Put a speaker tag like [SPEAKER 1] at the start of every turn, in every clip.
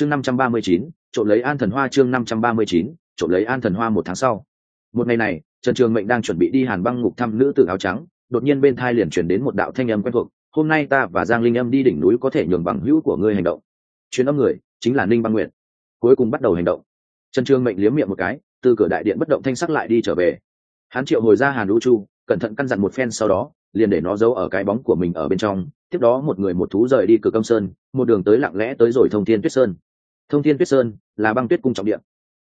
[SPEAKER 1] chương năm trăm ba mươi chín, trộm lấy an thần hoa chương năm trăm ba mươi chín, trộm lấy an thần hoa một tháng sau. Một ngày này, trần trường mệnh đang chuẩn bị đi hàn băng ngục thăm nữ tử áo trắng, đột nhiên bên thai liền chuyển đến một đạo thanh âm quen thuộc, hôm nay ta và giang linh âm đi đỉnh núi có thể nhường bằng hữu của ngươi hành động. Chuyến âm người chính là ninh băng nguyện cuối cùng bắt đầu hành động. Trần trường mệnh liếm miệng một cái, từ cửa đại điện bất động thanh sắc lại đi trở về. Hắn triệu hồi ra hàn lũ chu, cẩn thận căn dặn một phen sau đó, liền để nó giấu ở cái bóng của mình ở bên trong. Tiếp đó một người một thú rời đi cửa công sơn, một đường tới lặng lẽ tới rồi thông thiên tuyết sơn thông thiên tuyết sơn là băng tuyết cung trọng điện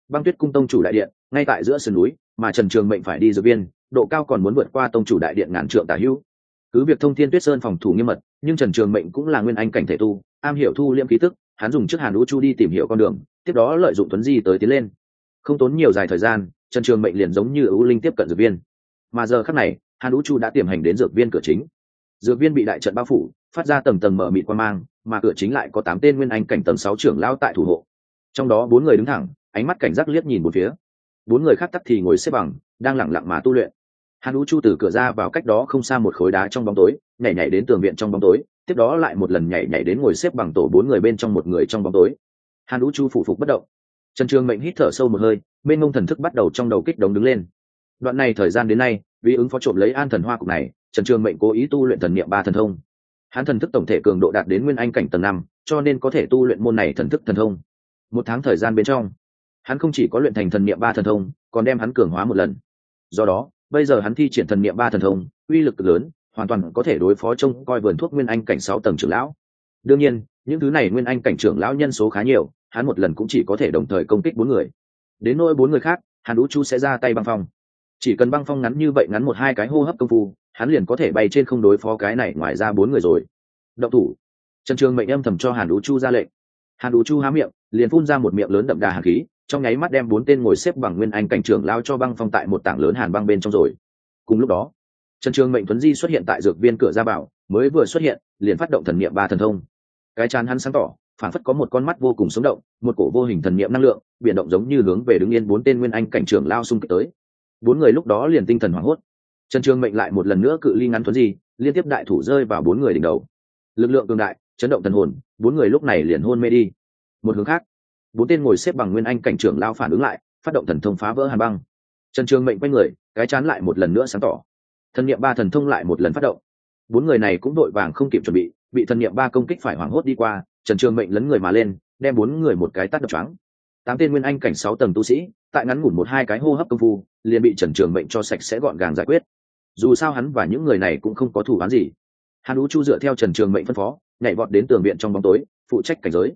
[SPEAKER 1] băng tuyết cung tông chủ đại điện, ngay tại giữa sườn núi, mà trần trường mệnh phải đi dược viên, độ cao còn muốn vượt qua tông chủ đại điện ngàn trượng tả hữu. Cứ việc thông thiên tuyết sơn phòng thủ nghiêm mật, nhưng trần trường mệnh cũng là nguyên anh cảnh thể tu, am hiểu thu liêm khí tức, hắn dùng chiếc hàn lũ chu đi tìm hiểu con đường, tiếp đó lợi dụng tuấn di tới tiến lên. Không tốn nhiều dài thời gian, trần trường mệnh liền giống như ưu linh tiếp cận dược viên. Mà giờ khắc này, hàn lũ chu đã tiềm hành đến dược viên cửa chính dược viên bị đại trận bao phủ, phát ra tầng tầng mở mịt qua mang, mà cửa chính lại có tám tên nguyên anh cảnh tầng sáu trưởng lao tại thủ hộ. Trong đó bốn người đứng thẳng, ánh mắt cảnh giác liếc nhìn một phía. Bốn người khác tắt thì ngồi xếp bằng, đang lẳng lặng mà tu luyện. Hàn lũ chu từ cửa ra vào cách đó không xa một khối đá trong bóng tối, nhảy nhảy đến tường viện trong bóng tối, tiếp đó lại một lần nhảy nhảy đến ngồi xếp bằng tổ bốn người bên trong một người trong bóng tối. Hàn lũ chu phụ phục bất động. Trần trường mệnh hít thở sâu một hơi bên ngông thần thức bắt đầu trong đầu kích động đứng lên. Đoạn này thời gian đến nay, vì ứng phó trộm lấy an thần hoa cục này trần trường mệnh cố ý tu luyện thần niệm ba thần thông. Hắn thần thức tổng thể cường độ đạt đến nguyên anh cảnh tầng năm, cho nên có thể tu luyện môn này thần thức thần thông. Một tháng thời gian bên trong, hắn không chỉ có luyện thành thần niệm ba thần thông, còn đem hắn cường hóa một lần. Do đó, bây giờ hắn thi triển thần niệm ba thần thông, uy lực lớn, hoàn toàn có thể đối phó trông coi vườn thuốc nguyên anh cảnh sáu tầng trưởng lão. Đương nhiên, những thứ này nguyên anh cảnh trưởng lão nhân số khá nhiều, hắn một lần cũng chỉ có thể đồng thời công kích bốn người. Đến nỗi bốn người khác, hàn đũ chu sẽ ra tay băng phong chỉ cần băng phong ngắn như vậy ngắn một hai cái hô hấp công phu, hắn liền có thể bay trên không đối phó cái này ngoài ra bốn người rồi. Động thủ. Trần trường mệnh âm thầm cho hàn đũ chu ra lệnh. Hàn đũ chu há miệng, liền phun ra một miệng lớn đậm đà hàn khí, trong nháy mắt đem bốn tên ngồi xếp bằng nguyên anh cảnh trưởng lao cho băng phong tại một tảng lớn hàn băng bên trong rồi. Cùng lúc đó, trần trường mệnh tuấn di xuất hiện tại dược viên cửa ra bảo, mới vừa xuất hiện, liền phát động thần niệm ba thần thông. Cái chán hắn sáng tỏ phản phất có một con mắt vô cùng sống động, một cổ vô hình thần niệm năng lượng, biển động giống như hướng về đứng yên bốn tên nguyên anh cảnh trưởng lao xung kích tới bốn người lúc đó liền tinh thần hoảng hốt. Trần trường mệnh lại một lần nữa cự ly ngắn thuấn di liên tiếp đại thủ rơi vào bốn người đỉnh đầu. Lực lượng cường đại, chấn động thần hồn, bốn người lúc này liền hôn mê đi. Một hướng khác, bốn tên ngồi xếp bằng nguyên anh cảnh trưởng lao phản ứng lại, phát động thần thông phá vỡ hàn băng. Trần trường mệnh quay người, cái chán lại một lần nữa sáng tỏ. Thần niệm ba thần thông lại một lần phát động. Bốn người này cũng đội vàng không kịp chuẩn bị bị thần niệm ba công kích phải hoảng hốt đi qua, trần trường mệnh lấn người mà lên, đem bốn người một cái tắt đập choáng tám tên nguyên anh cảnh sáu tầng tu sĩ, tại ngắn ngủn một hai cái hô hấp công phu, liền bị trần trường mệnh cho sạch sẽ gọn gàng giải quyết. Dù sao hắn và những người này cũng không có thủ án gì. Hàn ú chu dựa theo trần trường mệnh phân phó, nhảy vọt đến tường viện trong bóng tối, phụ trách cảnh giới.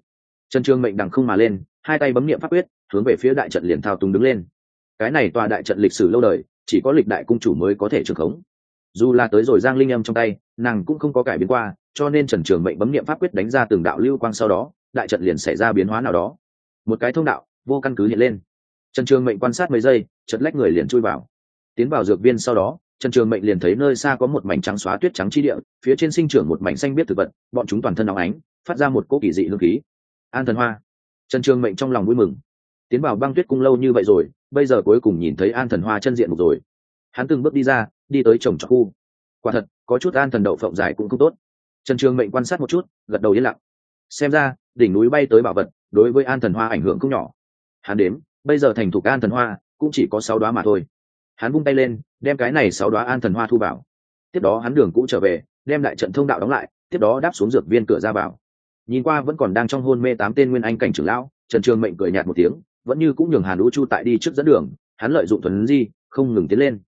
[SPEAKER 1] Trần trường mệnh đằng không mà lên, hai tay bấm niệm pháp quyết, hướng về phía đại trận liền thao túng đứng lên. Cái này tòa đại trận lịch sử lâu đời, chỉ có lịch đại cung chủ mới có thể trường khống. Dù là tới rồi giang linh âm trong tay, nàng cũng không có cải biến qua, cho nên trần trường mệnh bấm niệm pháp quyết đánh ra từng đạo lưu quang sau đó, đại trận liền xảy ra biến hóa nào đó một cái thông đạo, vô căn cứ hiện lên. Trần trường mệnh quan sát mấy giây chật lách người liền chui vào. Tiến vào dược viên sau đó, trần trường mệnh liền thấy nơi xa có một mảnh trắng xóa tuyết trắng chi địa, phía trên sinh trưởng một mảnh xanh biết thực vật, bọn chúng toàn thân óng ánh, phát ra một cỗ kỳ dị hương khí. An thần hoa. Trần trường mệnh trong lòng vui mừng. Tiến vào băng tuyết cung lâu như vậy rồi, bây giờ cuối cùng nhìn thấy an thần hoa chân diện mục rồi. Hắn từng bước đi ra, đi tới trồng trọt khu. Quả thật, có chút an thần đậu phộng dài cũng không tốt. Trần trường mệnh quan sát một chút, gật đầu yên lặng. Xem ra, đỉnh núi bay tới bảo vật đối với an thần hoa ảnh hưởng không nhỏ. Hắn đếm, bây giờ thành thục an thần hoa cũng chỉ có sáu đoá mà thôi. Hắn vung tay lên, đem cái này sáu đoá an thần hoa thu vào. Tiếp đó hắn đường cũ trở về, đem lại trận thông đạo đóng lại, tiếp đó đáp xuống dược viên cửa ra vào. Nhìn qua vẫn còn đang trong hôn mê tám tên nguyên anh cảnh trưởng lão, trần trường mệnh cười nhạt một tiếng, vẫn như cũng nhường hàn lũ chu tại đi trước dẫn đường, hắn lợi dụng thuần di, không ngừng tiến lên.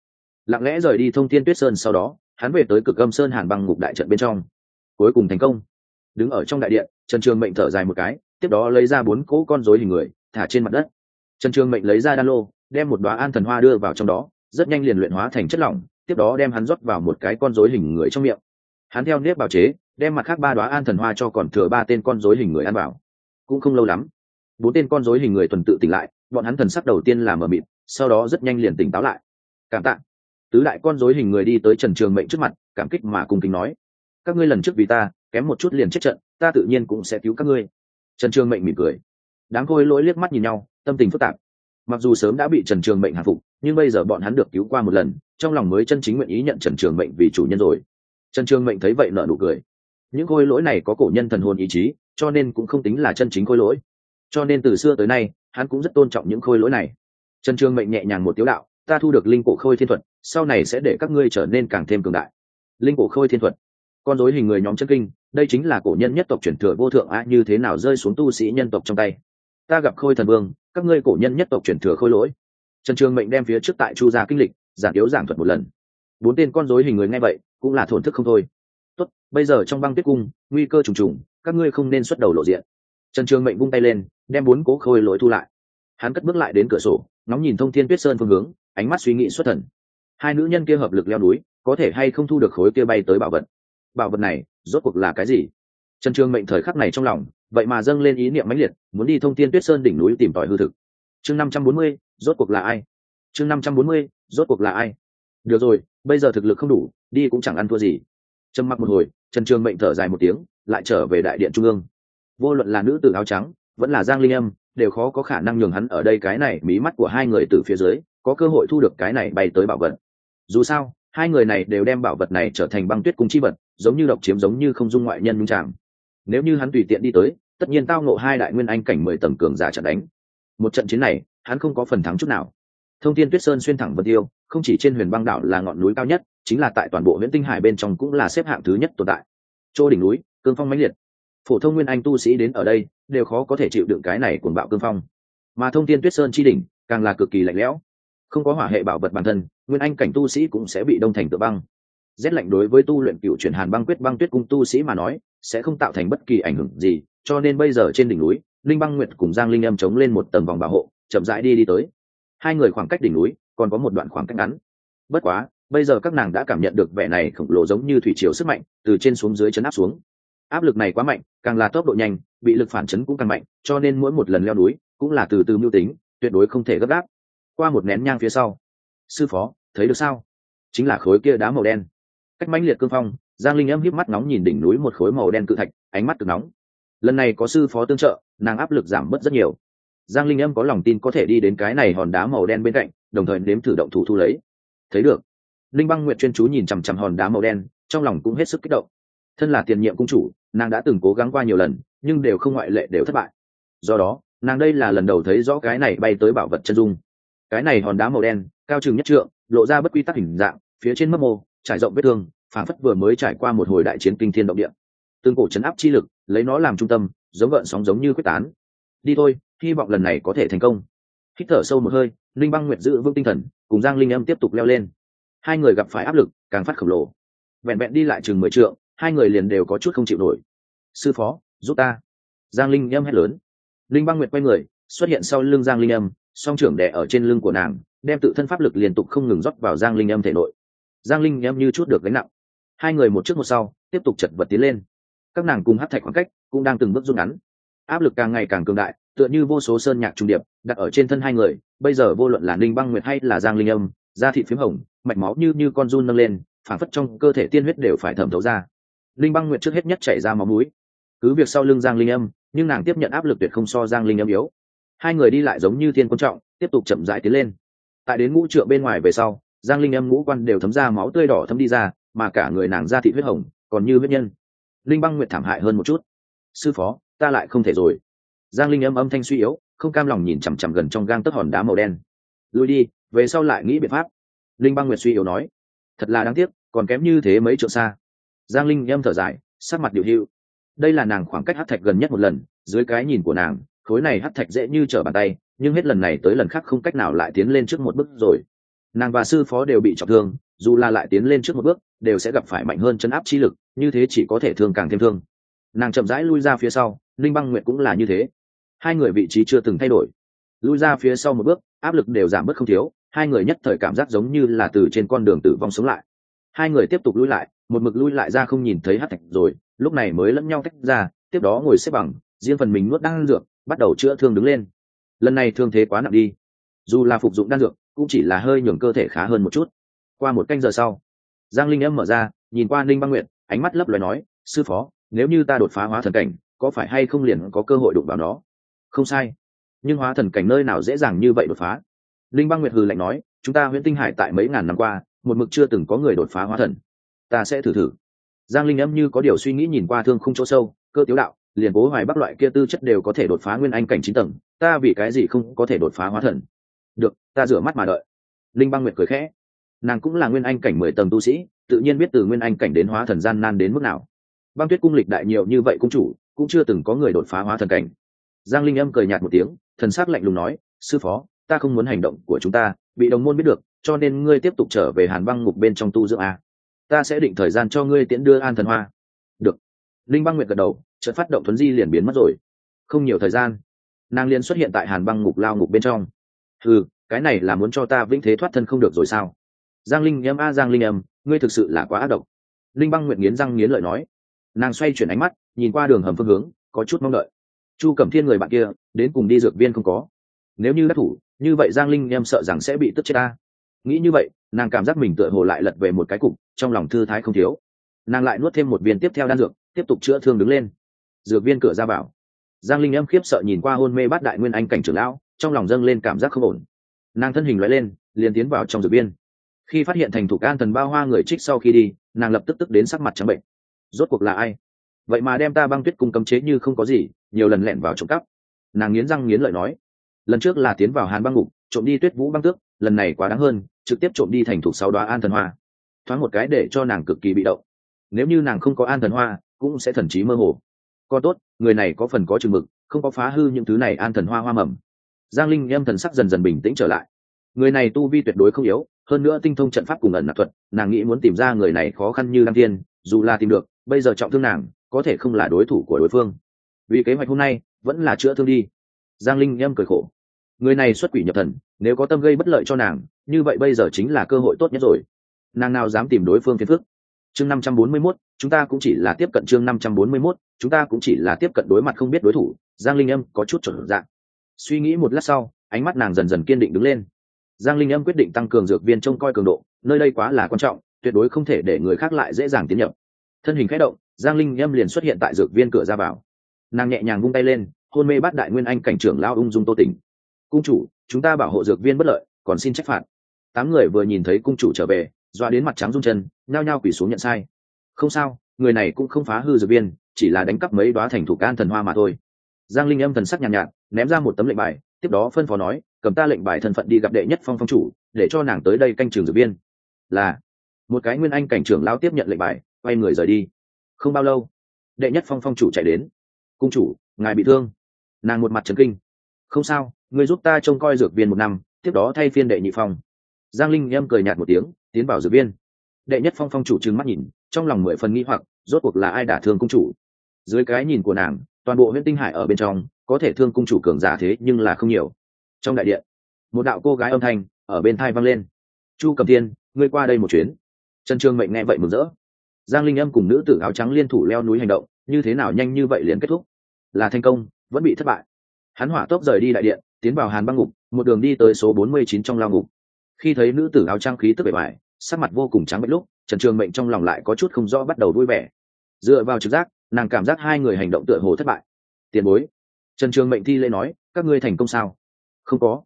[SPEAKER 1] Lặng lẽ rời đi thông thiên tuyết sơn sau đó, hắn về tới cực âm sơn hàn băng ngục đại trận bên trong. Cuối cùng thành công. Đứng ở trong đại điện, trần trường mệnh thở dài một cái tiếp đó lấy ra bốn cỗ con rối hình người, thả trên mặt đất. Trần trường mệnh lấy ra đan lô, đem một đoá an thần hoa đưa vào trong đó, rất nhanh liền luyện hóa thành chất lỏng, tiếp đó đem hắn rót vào một cái con rối hình người trong miệng. Hắn theo nếp bào chế, đem mặt khác ba đoá an thần hoa cho còn thừa ba tên con rối hình người ăn vào. Cũng không lâu lắm, bốn tên con rối hình người tuần tự tỉnh lại, bọn hắn thần sắc đầu tiên là mờ mịt, sau đó rất nhanh liền tỉnh táo lại. Cảm tạ. Tứ đại con rối hình người đi tới trần trường mệnh trước mặt, cảm kích mà cùng kính nói, các ngươi lần trước vì ta, kém một chút liền chết trận, ta tự nhiên cũng sẽ cứu các ngươi trần trường mệnh mỉm cười. Đáng khôi lỗi liếc mắt nhìn nhau, tâm tình phức tạp. Mặc dù sớm đã bị trần trường mệnh hạ phục, nhưng bây giờ bọn hắn được cứu qua một lần, trong lòng mới chân chính nguyện ý nhận trần trường mệnh vì chủ nhân rồi. Trần trường mệnh thấy vậy nợ nụ cười. Những khôi lỗi này có cổ nhân thần hồn ý chí, cho nên cũng không tính là chân chính khôi lỗi. Cho nên từ xưa tới nay, hắn cũng rất tôn trọng những khôi lỗi này. Trần trường mệnh nhẹ nhàng một tiếu đạo, ta thu được linh cổ khôi thiên thuật, sau này sẽ để các ngươi trở nên càng thêm cường đại. Linh cổ khôi thiên thuật con dối hình người nhóm chân kinh, đây chính là cổ nhân nhất tộc truyền thừa vô thượng a như thế nào rơi xuống tu sĩ nhân tộc trong tay. Ta gặp khôi thần vương, các ngươi cổ nhân nhất tộc truyền thừa khôi lỗi. Trần trường mệnh đem phía trước tại chu gia kinh lịch giảng yếu giảng thuật một lần. Bốn tên con dối hình người nghe vậy, cũng là thổn thức không thôi. Tốt, bây giờ trong băng tuyết cung, nguy cơ trùng trùng, các ngươi không nên xuất đầu lộ diện. Trần trường mệnh vung tay lên, đem bốn cố khôi lỗi thu lại. Hắn cất bước lại đến cửa sổ, ngóng nhìn thông thiên tuyết sơn phương hướng, ánh mắt suy nghĩ xuất thần. Hai nữ nhân kia hợp lực leo núi, có thể hay không thu được khối kia bay tới bảo vật? Bảo vật này rốt cuộc là cái gì? Trần trường mệnh thời khắc này trong lòng, vậy mà dâng lên ý niệm mãnh liệt, muốn đi thông thiên tuyết sơn đỉnh núi tìm tòi hư thực. Chương năm trăm bốn mươi, rốt cuộc là ai? Chương năm trăm bốn mươi, rốt cuộc là ai? Được rồi, bây giờ thực lực không đủ, đi cũng chẳng ăn thua gì. Trầm mặc một hồi, trần trường mệnh thở dài một tiếng, lại trở về đại điện trung ương. Vô luận là nữ tử áo trắng, vẫn là giang linh âm, đều khó có khả năng nhường hắn ở đây cái này mí mắt của hai người từ phía dưới, có cơ hội thu được cái này bay tới bảo vật. Dù sao, hai người này đều đem bảo vật này trở thành băng tuyết cung chi vật giống như độc chiếm giống như không dung ngoại nhân nhung tràng nếu như hắn tùy tiện đi tới, tất nhiên tao ngộ hai đại nguyên anh cảnh mười tầng cường giả trận đánh. Một trận chiến này, hắn không có phần thắng chút nào. Thông tin tuyết sơn xuyên thẳng vân tiêu, không chỉ trên huyền băng đảo là ngọn núi cao nhất, chính là tại toàn bộ huyện tinh hải bên trong cũng là xếp hạng thứ nhất tồn tại. Chỗ đỉnh núi, cương phong mãnh liệt. Phổ thông nguyên anh tu sĩ đến ở đây, đều khó có thể chịu đựng cái này cuồng bạo cương phong. Mà thông tin tuyết sơn chi đỉnh, càng là cực kỳ lạnh lẽo. Không có hỏa hệ bảo vật bản thân, nguyên anh cảnh tu sĩ cũng sẽ bị đông thành tự băng rét lạnh đối với tu luyện cựu chuyển hàn băng quyết băng tuyết cung tu sĩ mà nói, sẽ không tạo thành bất kỳ ảnh hưởng gì, cho nên bây giờ trên đỉnh núi, linh băng nguyệt cùng giang linh âm chống lên một tầng vòng bảo hộ, chậm rãi đi đi tới. Hai người khoảng cách đỉnh núi, còn có một đoạn khoảng cách ngắn. Bất quá, bây giờ các nàng đã cảm nhận được vẻ này khổng lồ giống như thủy chiều sức mạnh từ trên xuống dưới chấn áp xuống. Áp lực này quá mạnh, càng là tốc độ nhanh, bị lực phản chấn cũng càng mạnh, cho nên mỗi một lần leo núi cũng là từ từ mưu tính, tuyệt đối không thể gấp gáp. Qua một nén nhang phía sau, sư phó, thấy được sao? Chính là khối kia đá màu đen cách mãnh liệt cương phong, giang linh âm híp mắt nóng nhìn đỉnh núi một khối màu đen cự thạch, ánh mắt cực nóng. Lần này có sư phó tương trợ, nàng áp lực giảm bớt rất nhiều. Giang linh âm có lòng tin có thể đi đến cái này hòn đá màu đen bên cạnh, đồng thời nếm thử động thủ thu lấy. Thấy được, linh băng nguyện chuyên chú nhìn chằm chằm hòn đá màu đen, trong lòng cũng hết sức kích động. Thân là tiền nhiệm cung chủ, nàng đã từng cố gắng qua nhiều lần, nhưng đều không ngoại lệ đều thất bại. Do đó, nàng đây là lần đầu thấy rõ cái này bay tới bảo vật chân dung. Cái này hòn đá màu đen, cao chừng nhất trượng, lộ ra bất quy tắc hình dạng, phía trên mấp mô trải rộng vết thương phản phất vừa mới trải qua một hồi đại chiến kinh thiên động địa. Tương cổ chấn áp chi lực, lấy nó làm trung tâm, giống gợn sóng giống như quyết tán. Đi thôi, hy vọng lần này có thể thành công. Hít thở sâu một hơi, linh băng nguyệt giữ vững tinh thần, cùng giang linh âm tiếp tục leo lên. Hai người gặp phải áp lực, càng phát khổng lồ. Vẹn vẹn đi lại chừng mười trượng, hai người liền đều có chút không chịu nổi. Sư phó, giúp ta. Giang linh âm hét lớn. Linh băng nguyệt quay người, xuất hiện sau lưng giang linh âm, song trưởng đẻ ở trên lưng của nàng, đem tự thân pháp lực liên tục không ngừng rót vào giang linh âm thể nội giang linh âm như chút được gánh nặng. Hai người một trước một sau, tiếp tục chật vật tiến lên. Các nàng cùng hát thạch khoảng cách cũng đang từng bước rút ngắn. Áp lực càng ngày càng cường đại, tựa như vô số sơn nhạc trung điệp, đặt ở trên thân hai người, bây giờ vô luận là ninh băng nguyệt hay là giang linh âm, da thịt p h í m hồng, mạch máu như như con run nâng lên phản phất trong cơ thể tiên huyết đều phải thẩm thấu ra. Linh băng nguyệt trước hết nhất chảy ra máu mũi. Cứ việc sau lưng giang linh âm, nhưng nàng tiếp nhận áp lực tuyệt không so giang linh âm yếu. Hai người đi lại giống như thiên quan trọng, tiếp tục chậm rãi tiến lên. Tại đến ngũ trượng bên ngoài về sau giang linh âm ngũ quan đều thấm ra máu tươi đỏ thấm đi ra, mà cả người nàng da thị huyết hồng, còn như huyết nhân. Linh băng nguyệt thảm hại hơn một chút. Sư phó, ta lại không thể rồi. Giang linh âm âm thanh suy yếu, không cam lòng nhìn chằm chằm gần trong gang tấc hòn đá màu đen. Lui đi, về sau lại nghĩ biện pháp. Linh băng nguyệt suy yếu nói. Thật là đáng tiếc, còn kém như thế mấy trượng xa. Giang linh âm thở dài, sắc mặt điều hưu đây là nàng khoảng cách hát thạch gần nhất một lần, dưới cái nhìn của nàng, khối này hát thạch dễ như trở bàn tay, nhưng hết lần này tới lần khác không cách nào lại tiến lên trước một bước rồi nàng và sư phó đều bị trọng thương, dù là lại tiến lên trước một bước, đều sẽ gặp phải mạnh hơn chấn áp chi lực, như thế chỉ có thể thương càng thêm thương. Nàng chậm rãi lui ra phía sau linh băng nguyện cũng là như thế. Hai người vị trí chưa từng thay đổi. Lui ra phía sau một bước, áp lực đều giảm bớt không thiếu, hai người nhất thời cảm giác giống như là từ trên con đường tử vong sống lại. Hai người tiếp tục lui lại, một mực lui lại ra không nhìn thấy hát thạch rồi, lúc này mới lẫn nhau tách ra, tiếp đó ngồi xếp bằng, riêng phần mình nuốt đan dược, bắt đầu chữa thương đứng lên. Lần này thương thế quá nặng đi. Dù là phục dụng đan dược cũng chỉ là hơi nhường cơ thể khá hơn một chút. Qua một canh giờ sau, giang linh âm mở ra, nhìn qua ninh băng nguyện ánh mắt lấp loài nói, sư phó, nếu như ta đột phá hóa thần cảnh, có phải hay không liền có cơ hội đụng vào nó? Không sai. Nhưng hóa thần cảnh nơi nào dễ dàng như vậy đột phá? Linh băng nguyệt hừ lạnh nói, chúng ta huyện tinh hải tại mấy ngàn năm qua, một mực chưa từng có người đột phá hóa thần. Ta sẽ thử thử. Giang linh âm như có điều suy nghĩ nhìn qua thương không chỗ sâu, cơ tiếu đạo, liền cố hoài bắc loại kia tư chất đều có thể đột phá nguyên anh cảnh chín tầng, ta vì cái gì không có thể đột phá hóa thần? Được, ta rửa mắt mà đợi. Linh băng nguyệt cười khẽ. Nàng cũng là nguyên anh cảnh mười tầng tu sĩ, tự nhiên biết từ nguyên anh cảnh đến hóa thần gian nan đến mức nào. Băng tuyết cung lịch đại nhiều như vậy cung chủ, cũng chưa từng có người đột phá hóa thần cảnh. Giang linh âm cười nhạt một tiếng, thần s á c lạnh lùng nói, sư phó, ta không muốn hành động của chúng ta, bị đồng môn biết được, cho nên ngươi tiếp tục trở về hàn băng ngục bên trong tu dưỡng a. Ta sẽ định thời gian cho ngươi tiễn đưa an thần hoa. Được. Linh băng nguyệt gật đầu trận phát động thuấn di liền biến mất rồi. Không nhiều thời gian, nàng liền xuất hiện tại hàn băng ngục lao ngục bên trong ừ cái này là muốn cho ta vĩnh thế thoát thân không được rồi sao? Giang linh Nhâm, a giang linh âm ngươi thực sự là quá ác độc. Linh băng nguyệt nghiến răng nghiến lợi nói. Nàng xoay chuyển ánh mắt nhìn qua đường hầm phương hướng có chút mong đợi. Chu cẩm thiên người bạn kia đến cùng đi dược viên không có. Nếu như đắc thủ như vậy giang linh em sợ rằng sẽ bị tức chết ta. Nghĩ như vậy nàng cảm giác mình tựa hồ lại lật về một cái cục trong lòng thư thái không thiếu. Nàng lại nuốt thêm một viên tiếp theo đan dược tiếp tục chữa thương đứng lên. Dược viên cửa ra vào. Giang linh em khiếp sợ nhìn qua hôn mê bát đại nguyên anh cảnh trưởng lão trong lòng dâng lên cảm giác không ổn. Nàng thân hình loại lên, liền tiến vào trong dược biên. khi phát hiện thành thủ an thần bao hoa người trích sau khi đi, nàng lập tức tức đến sắc mặt trắng bệnh. Rốt cuộc là ai? Vậy mà đem ta băng tuyết cung cấm chế như không có gì, nhiều lần lẻn vào trộm cắp. Nàng nghiến răng nghiến lợi nói, lần trước là tiến vào hàn băng ngục, trộm đi tuyết vũ băng tước, lần này quá đáng hơn, trực tiếp trộm đi thành thủ sáu đoá an thần hoa. Thoáng một cái để cho nàng cực kỳ bị động. Nếu như nàng không có an thần hoa, cũng sẽ thần trí mơ hồ. Co tốt, người này có phần có chừng mực, không có phá hư những thứ này an thần hoa hoa mầm giang linh em thần sắc dần dần bình tĩnh trở lại. Người này tu vi tuyệt đối không yếu, hơn nữa tinh thông trận pháp cùng ẩn nạp thuật, nàng nghĩ muốn tìm ra người này khó khăn như đăng thiên, dù là tìm được, bây giờ trọng thương nàng, có thể không là đối thủ của đối phương. Vì kế hoạch hôm nay, vẫn là chữa thương đi. Giang linh em cười khổ. Người này xuất quỷ nhập thần, nếu có tâm gây bất lợi cho nàng, như vậy bây giờ chính là cơ hội tốt nhất rồi. Nàng nào dám tìm đối phương phiền phức. Chương năm trăm bốn mươi mốt, chúng ta cũng chỉ là tiếp cận chương năm trăm bốn mươi mốt, chúng ta cũng chỉ là tiếp cận đối mặt không biết đối thủ. Giang linh âm có chút chuẩn dạng suy nghĩ một lát sau, ánh mắt nàng dần dần kiên định đứng lên. Giang linh âm quyết định tăng cường dược viên trông coi cường độ, nơi đây quá là quan trọng, tuyệt đối không thể để người khác lại dễ dàng tiến nhập. Thân hình khẽ động, giang linh âm liền xuất hiện tại dược viên cửa ra vào. Nàng nhẹ nhàng vung tay lên, hôn mê bắt đại nguyên anh cảnh trưởng lao ung dung tô tỉnh. Cung chủ, chúng ta bảo hộ dược viên bất lợi, còn xin trách phạt. Tám người vừa nhìn thấy cung chủ trở về doa đến mặt trắng rung chân, nhao nhao quỳ xuống nhận sai. Không sao, người này cũng không phá hư dược viên, chỉ là đánh cắp mấy đoá thành thủ can thần hoa mà thôi giang linh âm thần sắc nhàn nhạt, nhạt ném ra một tấm lệnh bài tiếp đó phân phó nói cầm ta lệnh bài thân phận đi gặp đệ nhất phong phong chủ để cho nàng tới đây canh trường dược viên là một cái nguyên anh cảnh trưởng lao tiếp nhận lệnh bài quay người rời đi. Không bao lâu đệ nhất phong phong chủ chạy đến. Cung chủ ngài bị thương. Nàng một mặt trấn kinh. Không sao người giúp ta trông coi dược viên một năm tiếp đó thay phiên đệ nhị phong. Giang linh em cười nhạt một tiếng tiến vào dược viên. Đệ nhất phong phong chủ trừng mắt nhìn trong lòng mười phần nghi hoặc rốt cuộc là ai đả thương cung chủ? Dưới cái nhìn của nàng toàn bộ huyện tinh hải ở bên trong, có thể thương cung chủ cường giả thế nhưng là không nhiều. Trong đại điện, một đạo cô gái âm thanh ở bên thai vang lên. Chu cầm thiên, ngươi qua đây một chuyến. Trần trương mệnh nghe vậy mừng rỡ. Giang linh âm cùng nữ tử áo trắng liên thủ leo núi hành động, như thế nào nhanh như vậy liền kết thúc? Là thành công, vẫn bị thất bại. Hắn hỏa tốc rời đi đại điện, tiến vào hàn băng ngục, một đường đi tới số bốn mươi chín trong lao ngục. Khi thấy nữ tử áo trang khí tức bề bài sắc mặt vô cùng trắng bệnh lúc, trần trường mệnh trong lòng lại có chút không rõ bắt đầu vui vẻ. Dựa vào trực giác nàng cảm giác hai người hành động tựa hồ thất bại. Tiền bối, trần trường mệnh thi lễ nói, các ngươi thành công sao? Không có.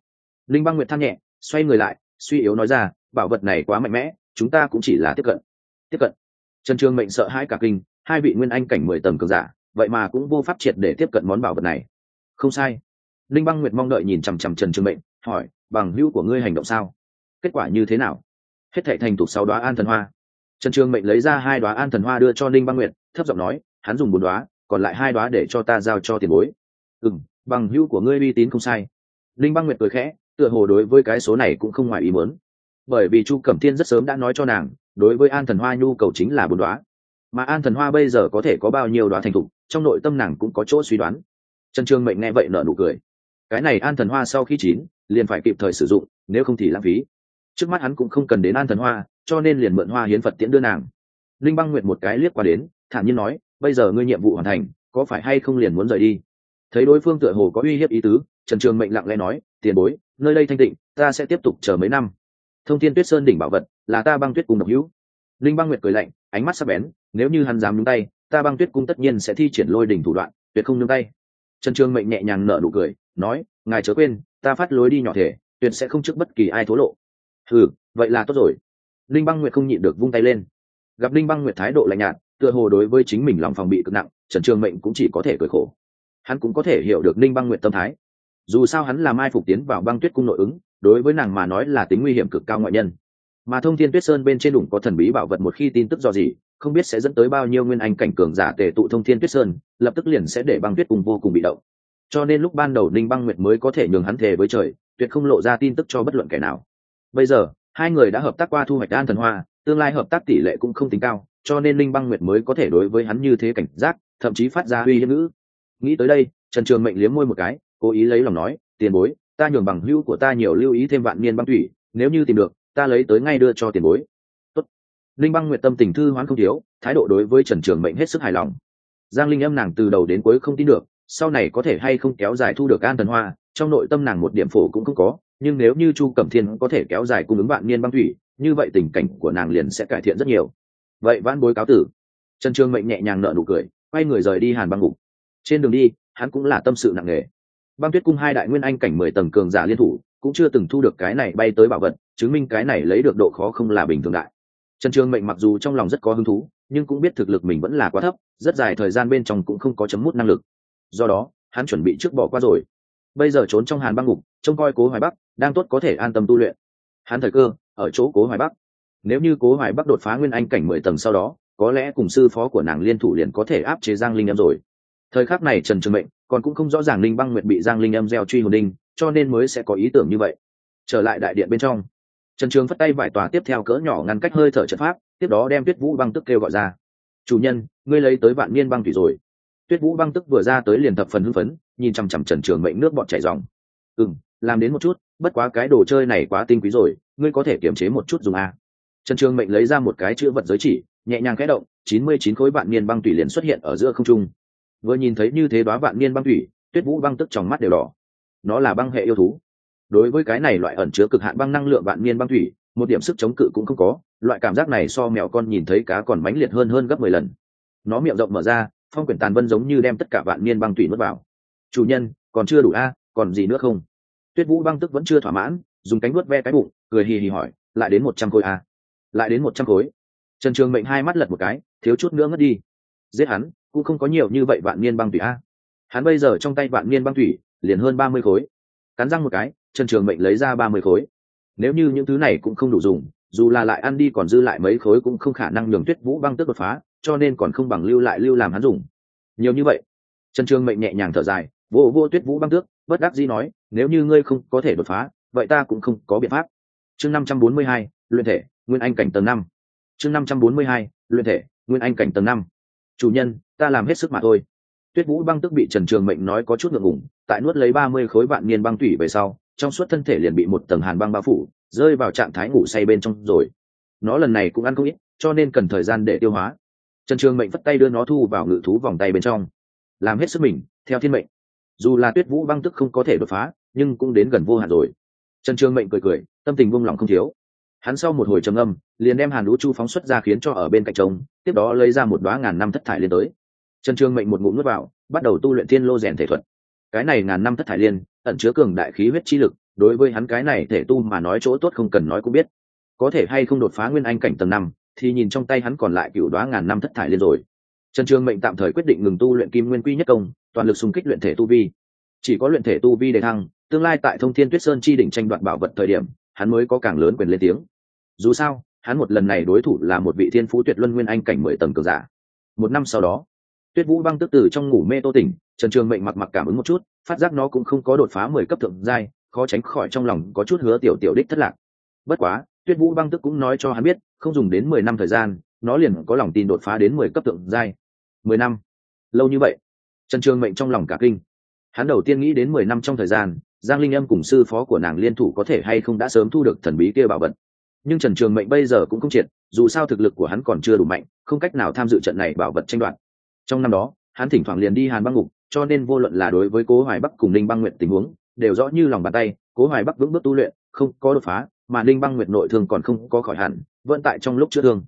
[SPEAKER 1] Linh băng nguyệt than nhẹ, xoay người lại, suy yếu nói ra, bảo vật này quá mạnh mẽ, chúng ta cũng chỉ là tiếp cận. Tiếp cận. Trần trường mệnh sợ hãi cả kinh, hai vị nguyên anh cảnh mười tầng cường giả, vậy mà cũng vô pháp triệt để tiếp cận món bảo vật này. Không sai. Linh băng nguyệt mong đợi nhìn chằm chằm trần trường mệnh, hỏi, bằng hữu của ngươi hành động sao? Kết quả như thế nào? Hết thệ thành tục sáu đoá an thần hoa. Trần trường mệnh lấy ra hai đoá an thần hoa đưa cho linh băng nguyệt, thấp giọng nói hắn dùng bốn đoá, còn lại hai đoá để cho ta giao cho tiền bối. Ừ m bằng hữu của ngươi uy tín không sai. Linh băng nguyệt cười khẽ, tựa hồ đối với cái số này cũng không ngoài ý muốn. Bởi vì chu cẩm thiên rất sớm đã nói cho nàng, đối với an thần hoa nhu cầu chính là bốn đoá. Mà an thần hoa bây giờ có thể có bao nhiêu đoá thành thục, trong nội tâm nàng cũng có chỗ suy đoán. Trần trương mệnh nghe vậy nở nụ cười. Cái này an thần hoa sau khi chín, liền phải kịp thời sử dụng, nếu không thì lãng phí. Trước mắt hắn cũng không cần đến an thần hoa, cho nên liền mượn hoa hiến phật tiễn đưa nàng. Linh băng nguyệt một cái liếc qua đến, thản nhiên nói bây giờ ngươi nhiệm vụ hoàn thành, có phải hay không liền muốn rời đi? Thấy đối phương tựa hồ có uy hiếp ý tứ, trần trường mệnh lặng lẽ nói, tiền bối, nơi đây thanh tịnh, ta sẽ tiếp tục chờ mấy năm. Thông tin tuyết sơn đỉnh bảo vật, là ta băng tuyết cùng độc hữu. Linh băng nguyệt cười lạnh, ánh mắt sắc bén, nếu như hắn dám nhúng tay, ta băng tuyết cung tất nhiên sẽ thi triển lôi đỉnh thủ đoạn, tuyệt không nhúng tay. Trần trường mệnh nhẹ nhàng nở nụ cười, nói, ngài chớ quên, ta phát lối đi nhỏ thể, tuyệt sẽ không trước bất kỳ ai thố lộ. Ừ vậy là tốt rồi. Linh băng nguyệt không nhịn được vung tay lên. Gặp linh băng nguyệt thái độ lạnh nhạt tựa hồ đối với chính mình lòng phòng bị cực nặng, trần trường mệnh cũng chỉ có thể cười khổ. Hắn cũng có thể hiểu được ninh băng nguyện tâm thái. Dù sao hắn là mai phục tiến vào băng tuyết cung nội ứng, đối với nàng mà nói là tính nguy hiểm cực cao ngoại nhân. Mà thông thiên tuyết sơn bên trên đủng có thần bí bảo vật một khi tin tức do gì không biết sẽ dẫn tới bao nhiêu nguyên anh cảnh cường giả tề tụ thông thiên tuyết sơn, lập tức liền sẽ để băng tuyết cung vô cùng bị động. Cho nên lúc ban đầu ninh băng nguyệt mới có thể nhường hắn thề với trời, tuyệt không lộ ra tin tức cho bất luận kẻ nào. Bây giờ, hai người đã hợp tác qua thu hoạch an thần hoa, tương lai hợp tác tỷ lệ cũng không tính cao cho nên Linh băng nguyệt mới có thể đối với hắn như thế cảnh giác, thậm chí phát ra uy hiếp ngữ. Nghĩ tới đây, trần trường mệnh liếm môi một cái, cố ý lấy lòng nói, tiền bối, ta nhường bằng hữu của ta nhiều lưu ý thêm vạn niên băng thủy, nếu như tìm được, ta lấy tới ngay đưa cho tiền bối. Tốt. linh băng nguyệt tâm tình thư hoán không thiếu, thái độ đối với trần trường mệnh hết sức hài lòng. Giang linh âm nàng từ đầu đến cuối không tin được, sau này có thể hay không kéo dài thu được an thần hoa, trong nội tâm nàng một điểm phổ cũng không có, nhưng nếu như chu cẩm thiên có thể kéo dài cung ứng vạn niên băng thủy, như vậy tình cảnh của nàng liền sẽ cải thiện rất nhiều vậy vãn bối cáo tử. Trần trường mệnh nhẹ nhàng nợ nụ cười, quay người rời đi hàn băng ngục. Trên đường đi, hắn cũng là tâm sự nặng nề. Băng tuyết cung hai đại nguyên anh cảnh mười tầng cường giả liên thủ, cũng chưa từng thu được cái này bay tới bảo vật, chứng minh cái này lấy được độ khó không là bình thường đại. Trần trường mệnh mặc dù trong lòng rất có hứng thú, nhưng cũng biết thực lực mình vẫn là quá thấp, rất dài thời gian bên trong cũng không có chấm mút năng lực. Do đó, hắn chuẩn bị trước bỏ qua rồi. Bây giờ trốn trong hàn băng ngục, trông coi cố hoài bắc, đang tốt có thể an tâm tu luyện. Hắn thời cơ, ở chỗ cố hoài bắc nếu như cố hoài bắc đột phá nguyên anh cảnh mười tầng sau đó, có lẽ cùng sư phó của nàng liên thủ liền có thể áp chế giang linh em rồi. Thời khắc này trần trường mệnh còn cũng không rõ ràng linh băng nguyệt bị giang linh em gieo truy hồn đinh, cho nên mới sẽ có ý tưởng như vậy. Trở lại đại điện bên trong, trần trường phất tay vải tòa tiếp theo cỡ nhỏ ngăn cách hơi thở trận pháp, tiếp đó đem tuyết vũ băng tức kêu gọi ra. Chủ nhân, ngươi lấy tới vạn niên băng thủy rồi. Tuyết vũ băng tức vừa ra tới liền thập phần hưng phấn, nhìn chằm chằm trần trường mệnh nước bọn chảy dòng ừ làm đến một chút, bất quá cái đồ chơi này quá tinh quý rồi, ngươi có thể kiềm chế một chút dùng a trần trường mệnh lấy ra một cái chữ vật giới chỉ, nhẹ nhàng khẽ động, chín mươi chín khối vạn niên băng thủy liền xuất hiện ở giữa không trung. Vừa nhìn thấy như thế đó vạn niên băng thủy tuyết vũ băng tức trong mắt đều đỏ. Nó là băng hệ yêu thú. Đối với cái này loại ẩn chứa cực hạn băng năng lượng vạn niên băng thủy một điểm sức chống cự cũng không có, loại cảm giác này so mèo con nhìn thấy cá còn mãnh liệt hơn hơn gấp mười lần. Nó miệng rộng mở ra, phong quyển tàn vân giống như đem tất cả vạn niên băng thủy nuốt vào. Chủ nhân, còn chưa đủ a, còn gì nữa không? Tuyết vũ băng tức vẫn chưa thỏa mãn, dùng cánh nuốt ve cái bụng, cười hì hì hỏi, lại đến một trăm khối a? Lại đến một trăm khối. Trần trường mệnh hai mắt lật một cái, thiếu chút nữa ngất đi. Giết hắn, cũng không có nhiều như vậy vạn niên băng thủy a. Hắn bây giờ trong tay vạn niên băng thủy liền hơn ba mươi khối. Cắn răng một cái, trần trường mệnh lấy ra ba mươi khối. Nếu như những thứ này cũng không đủ dùng, dù là lại ăn đi còn dư lại mấy khối cũng không khả năng nhường tuyết vũ băng tức đột phá, cho nên còn không bằng lưu lại lưu làm hắn dùng. Nhiều như vậy, trần trường mệnh nhẹ nhàng thở dài, vô vô tuyết vũ băng tước, bất đắc dĩ nói, nếu như ngươi không có thể đột phá, vậy ta cũng không có biện pháp. Chương năm trăm bốn mươi hai, luyện thể nguyên anh cảnh tầng năm. Chương năm trăm bốn mươi hai, luyện thể, nguyên anh cảnh tầng năm. Chủ nhân, ta làm hết sức mà thôi. Tuyết vũ băng tức bị trần trường mệnh nói có chút ngượng ngủng tại nuốt lấy ba mươi khối vạn niên băng tủy về sau, trong suốt thân thể liền bị một tầng hàn băng bao phủ, rơi vào trạng thái ngủ say bên trong rồi. Nó lần này cũng ăn không ít, cho nên cần thời gian để tiêu hóa. Trần trường mệnh vất tay đưa nó thu vào ngự thú vòng tay bên trong. Làm hết sức mình, theo thiên mệnh. Dù là tuyết vũ băng tức không có thể đột phá, nhưng cũng đến gần vô hạn rồi. Trần trường mệnh cười cười, tâm tình buông lỏng không thiếu hắn sau một hồi trầm âm liền đem hàn lũ chu phóng xuất ra khiến cho ở bên cạnh trống, tiếp đó lấy ra một đoá ngàn năm thất thải liên tới. Trần trương mệnh một ngụm nước vào, bắt đầu tu luyện thiên lô rèn thể thuật. Cái này ngàn năm thất thải liên, ẩn chứa cường đại khí huyết chi lực, đối với hắn cái này thể tu mà nói chỗ tốt không cần nói cũng biết. Có thể hay không đột phá nguyên anh cảnh tầng năm, thì nhìn trong tay hắn còn lại cựu đoá ngàn năm thất thải liên rồi. Trần trương mệnh tạm thời quyết định ngừng tu luyện kim nguyên quy nhất công, toàn lực xung kích luyện thể tu vi. Chỉ có luyện thể tu vi để thăng, tương lai tại thông thiên tuyết sơn chi đỉnh tranh đoạt bảo vật thời điểm, hắn mới có càng lớn quyền lên tiếng dù sao, hắn một lần này đối thủ là một vị thiên phú tuyệt luân nguyên anh cảnh mười tầng cường giả. Một năm sau đó, tuyết vũ băng tức tử trong ngủ mê tô tỉnh, trần trường mệnh mặc mặc cảm ứng một chút, phát giác nó cũng không có đột phá mười cấp thượng giai, khó tránh khỏi trong lòng có chút hứa tiểu tiểu đích thất lạc. Bất quá, tuyết vũ băng tức cũng nói cho hắn biết, không dùng đến mười năm thời gian, nó liền có lòng tin đột phá đến mười cấp thượng giai. Mười năm? Lâu như vậy? Trần trường mệnh trong lòng cả kinh. Hắn đầu tiên nghĩ đến mười năm trong thời gian, giang linh âm cùng sư phó của nàng liên thủ có thể hay không đã sớm thu được thần bí kia bảo vật nhưng trần trường mệnh bây giờ cũng không triệt, dù sao thực lực của hắn còn chưa đủ mạnh, không cách nào tham dự trận này bảo vật tranh đoạt. Trong năm đó, hắn thỉnh thoảng liền đi hàn băng ngục, cho nên vô luận là đối với cố hoài bắc cùng linh băng nguyện tình huống, đều rõ như lòng bàn tay, cố hoài bắc vững bước tu luyện, không có đột phá, mà linh băng nguyệt nội thương còn không có khỏi hẳn, vẫn tại trong lúc chữa thương.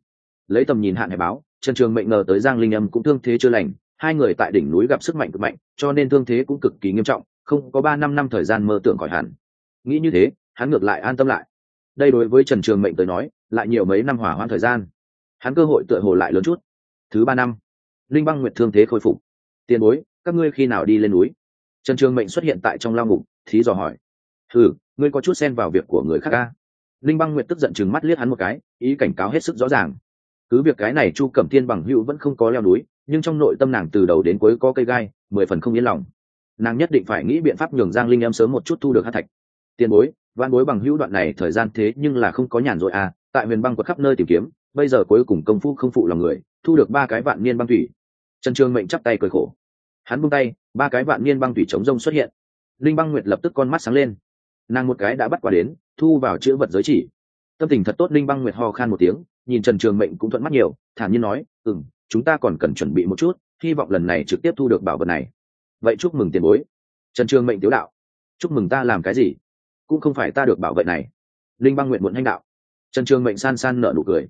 [SPEAKER 1] Lấy tầm nhìn hạn hải báo, trần trường mệnh ngờ tới giang linh âm cũng thương thế chưa lành, hai người tại đỉnh núi gặp sức mạnh cực mạnh, cho nên thương thế cũng cực kỳ nghiêm trọng, không có ba năm năm thời gian mơ tưởng khỏi hẳn. Nghĩ như thế, hắn ngược lại an tâm lại đây đối với trần trường mệnh tới nói, lại nhiều mấy năm hỏa hoãn thời gian. Hắn cơ hội tựa hồ lại lớn chút. Thứ ba năm, linh băng nguyệt thương thế khôi phục. Tiền bối, các ngươi khi nào đi lên núi? Trần trường mệnh xuất hiện tại trong lao ngục, thí dò hỏi. Ừ ngươi có chút xen vào việc của người khác ca linh băng nguyệt tức giận chừng mắt liếc hắn một cái, ý cảnh cáo hết sức rõ ràng. Cứ việc cái này chu cẩm thiên bằng hữu vẫn không có leo núi, nhưng trong nội tâm nàng từ đầu đến cuối có cây gai, mười phần không yên lòng. Nàng nhất định phải nghĩ biện pháp nhường giang linh em sớm một chút thu được hát thạch. Tiền bối văn bối bằng hữu đoạn này thời gian thế nhưng là không có nhàn rồi à tại huyền băng quật khắp nơi tìm kiếm, bây giờ cuối cùng công phu không phụ lòng người, thu được ba cái vạn niên băng thủy. Trần trường mệnh chắp tay cười khổ. Hắn buông tay, ba cái vạn niên băng thủy chống rông xuất hiện. Linh băng nguyệt lập tức con mắt sáng lên. Nàng một cái đã bắt quả đến, thu vào chữ vật giới chỉ. Tâm tình thật tốt, linh băng nguyệt ho khan một tiếng, nhìn trần trường mệnh cũng thuận mắt nhiều, thản nhiên nói ừ m chúng ta còn cần chuẩn bị một chút, hy vọng lần này trực tiếp thu được bảo vật này. Vậy chúc mừng tiền bối. Trần trường mệnh tiếu đạo. Chúc mừng ta làm cái gì? Cũng không phải ta được bảo vệ này. Linh băng nguyện muộn hanh đạo. Trần trường mệnh san san nở nụ cười.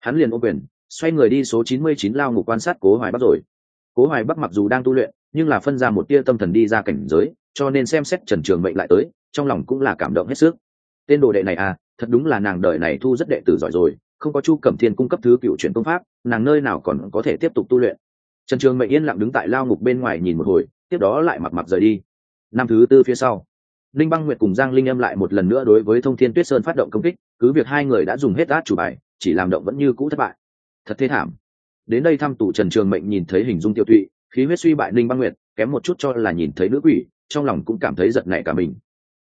[SPEAKER 1] Hắn liền ô quyền, xoay người đi số chín mươi chín lao ngục quan sát cố hoài bắc rồi. Cố hoài bắc mặc dù đang tu luyện, nhưng là phân ra một tia tâm thần đi ra cảnh giới, cho nên xem xét trần trường mệnh lại tới, trong lòng cũng là cảm động hết sức. Tên đồ đệ này à thật đúng là nàng đời này thu rất đệ tử giỏi rồi, không có chu cẩm thiên cung cấp thứ cựu chuyển công pháp, nàng nơi nào còn có thể tiếp tục tu luyện. Trần trường mệnh yên lặng đứng tại lao ngục bên ngoài nhìn một hồi, tiếp đó lại mặc mặc rời đi. Năm thứ tư phía sau linh băng nguyệt cùng giang linh âm lại một lần nữa đối với thông thiên tuyết sơn phát động công kích, cứ việc hai người đã dùng hết át chủ bài, chỉ làm động vẫn như cũ thất bại. Thật thế thảm. Đến đây thăm tủ trần trường mệnh nhìn thấy hình dung tiêu tụy, khí huyết suy bại linh băng nguyệt, kém một chút cho là nhìn thấy nữ quỷ, trong lòng cũng cảm thấy giật nảy cả mình.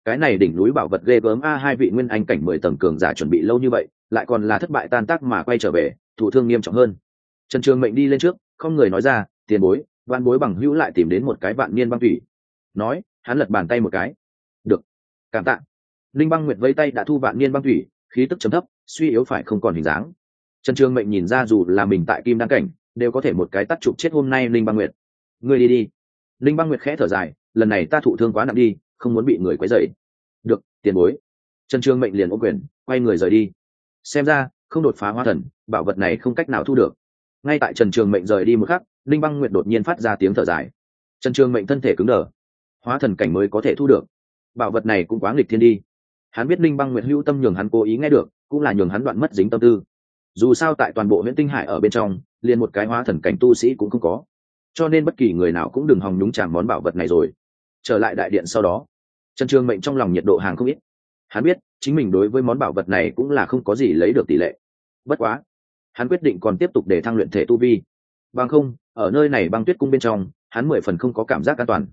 [SPEAKER 1] Cái này đỉnh núi bảo vật ghê gớm a, hai vị nguyên anh cảnh mười tầng cường giả chuẩn bị lâu như vậy, lại còn là thất bại tan tác mà quay trở về, thụ thương nghiêm trọng hơn. Trần trường mệnh đi lên trước, không người nói ra, tiền bối văn bối bằng hữu lại tìm đến một cái vạn niên băng thủy nói, hắn lật bàn tay một cái cảm tạ. Linh băng nguyệt vây tay đã thu vạn niên băng thủy, khí tức chấm thấp, suy yếu phải không còn hình dáng. Trần trương mệnh nhìn ra dù là mình tại kim đăng cảnh, đều có thể một cái tắt chụp chết hôm nay linh băng nguyệt. Ngươi đi đi. Linh băng nguyệt khẽ thở dài, lần này ta thụ thương quá nặng đi, không muốn bị người quấy dậy được, tiền bối. Trần trương mệnh liền ô quyền, quay người rời đi. Xem ra, không đột phá hoa thần, bảo vật này không cách nào thu được. Ngay tại trần trường mệnh rời đi một khắc, linh băng nguyệt đột nhiên phát ra tiếng thở dài. Trần trường mệnh thân thể cứng đờ. Hóa thần cảnh mới có thể thu được bảo vật này cũng quá nghịch thiên đi. Hắn biết linh băng nguyệt hữu tâm nhường hắn cố ý nghe được, cũng là nhường hắn đoạn mất dính tâm tư. Dù sao tại toàn bộ huyện tinh hải ở bên trong, liền một cái hóa thần cảnh tu sĩ cũng không có. Cho nên bất kỳ người nào cũng đừng hòng nhúng chàng món bảo vật này rồi. Trở lại đại điện sau đó, trần trường mệnh trong lòng nhiệt độ hàng không ít. Hắn biết, chính mình đối với món bảo vật này cũng là không có gì lấy được tỷ lệ. Bất quá, hắn quyết định còn tiếp tục để thăng luyện thể tu vi. Bằng không, ở nơi này băng tuyết cung bên trong, hắn mười phần không có cảm giác an toàn.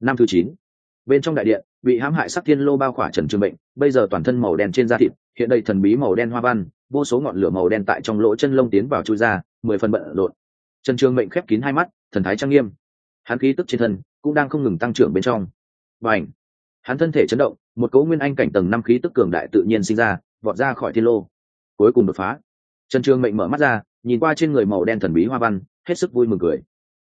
[SPEAKER 1] Năm thứ chín bên trong đại điện, bị hãm hại sắc thiên lô bao khỏa trần trường mệnh, bây giờ toàn thân màu đen trên da thịt, hiện đây thần bí màu đen hoa văn, vô số ngọn lửa màu đen tại trong lỗ chân lông tiến vào chui ra, mười phần bận rộn. Trần trường mệnh khép kín hai mắt, thần thái trang nghiêm. Hắn khí tức trên thân cũng đang không ngừng tăng trưởng bên trong. Và ảnh hắn thân thể chấn động, một cấu nguyên anh cảnh tầng năm khí tức cường đại tự nhiên sinh ra, vọt ra khỏi thiên lô. Cuối cùng đột phá. Trần trường mệnh mở mắt ra, nhìn qua trên người màu đen thần bí hoa văn, hết sức vui mừng cười.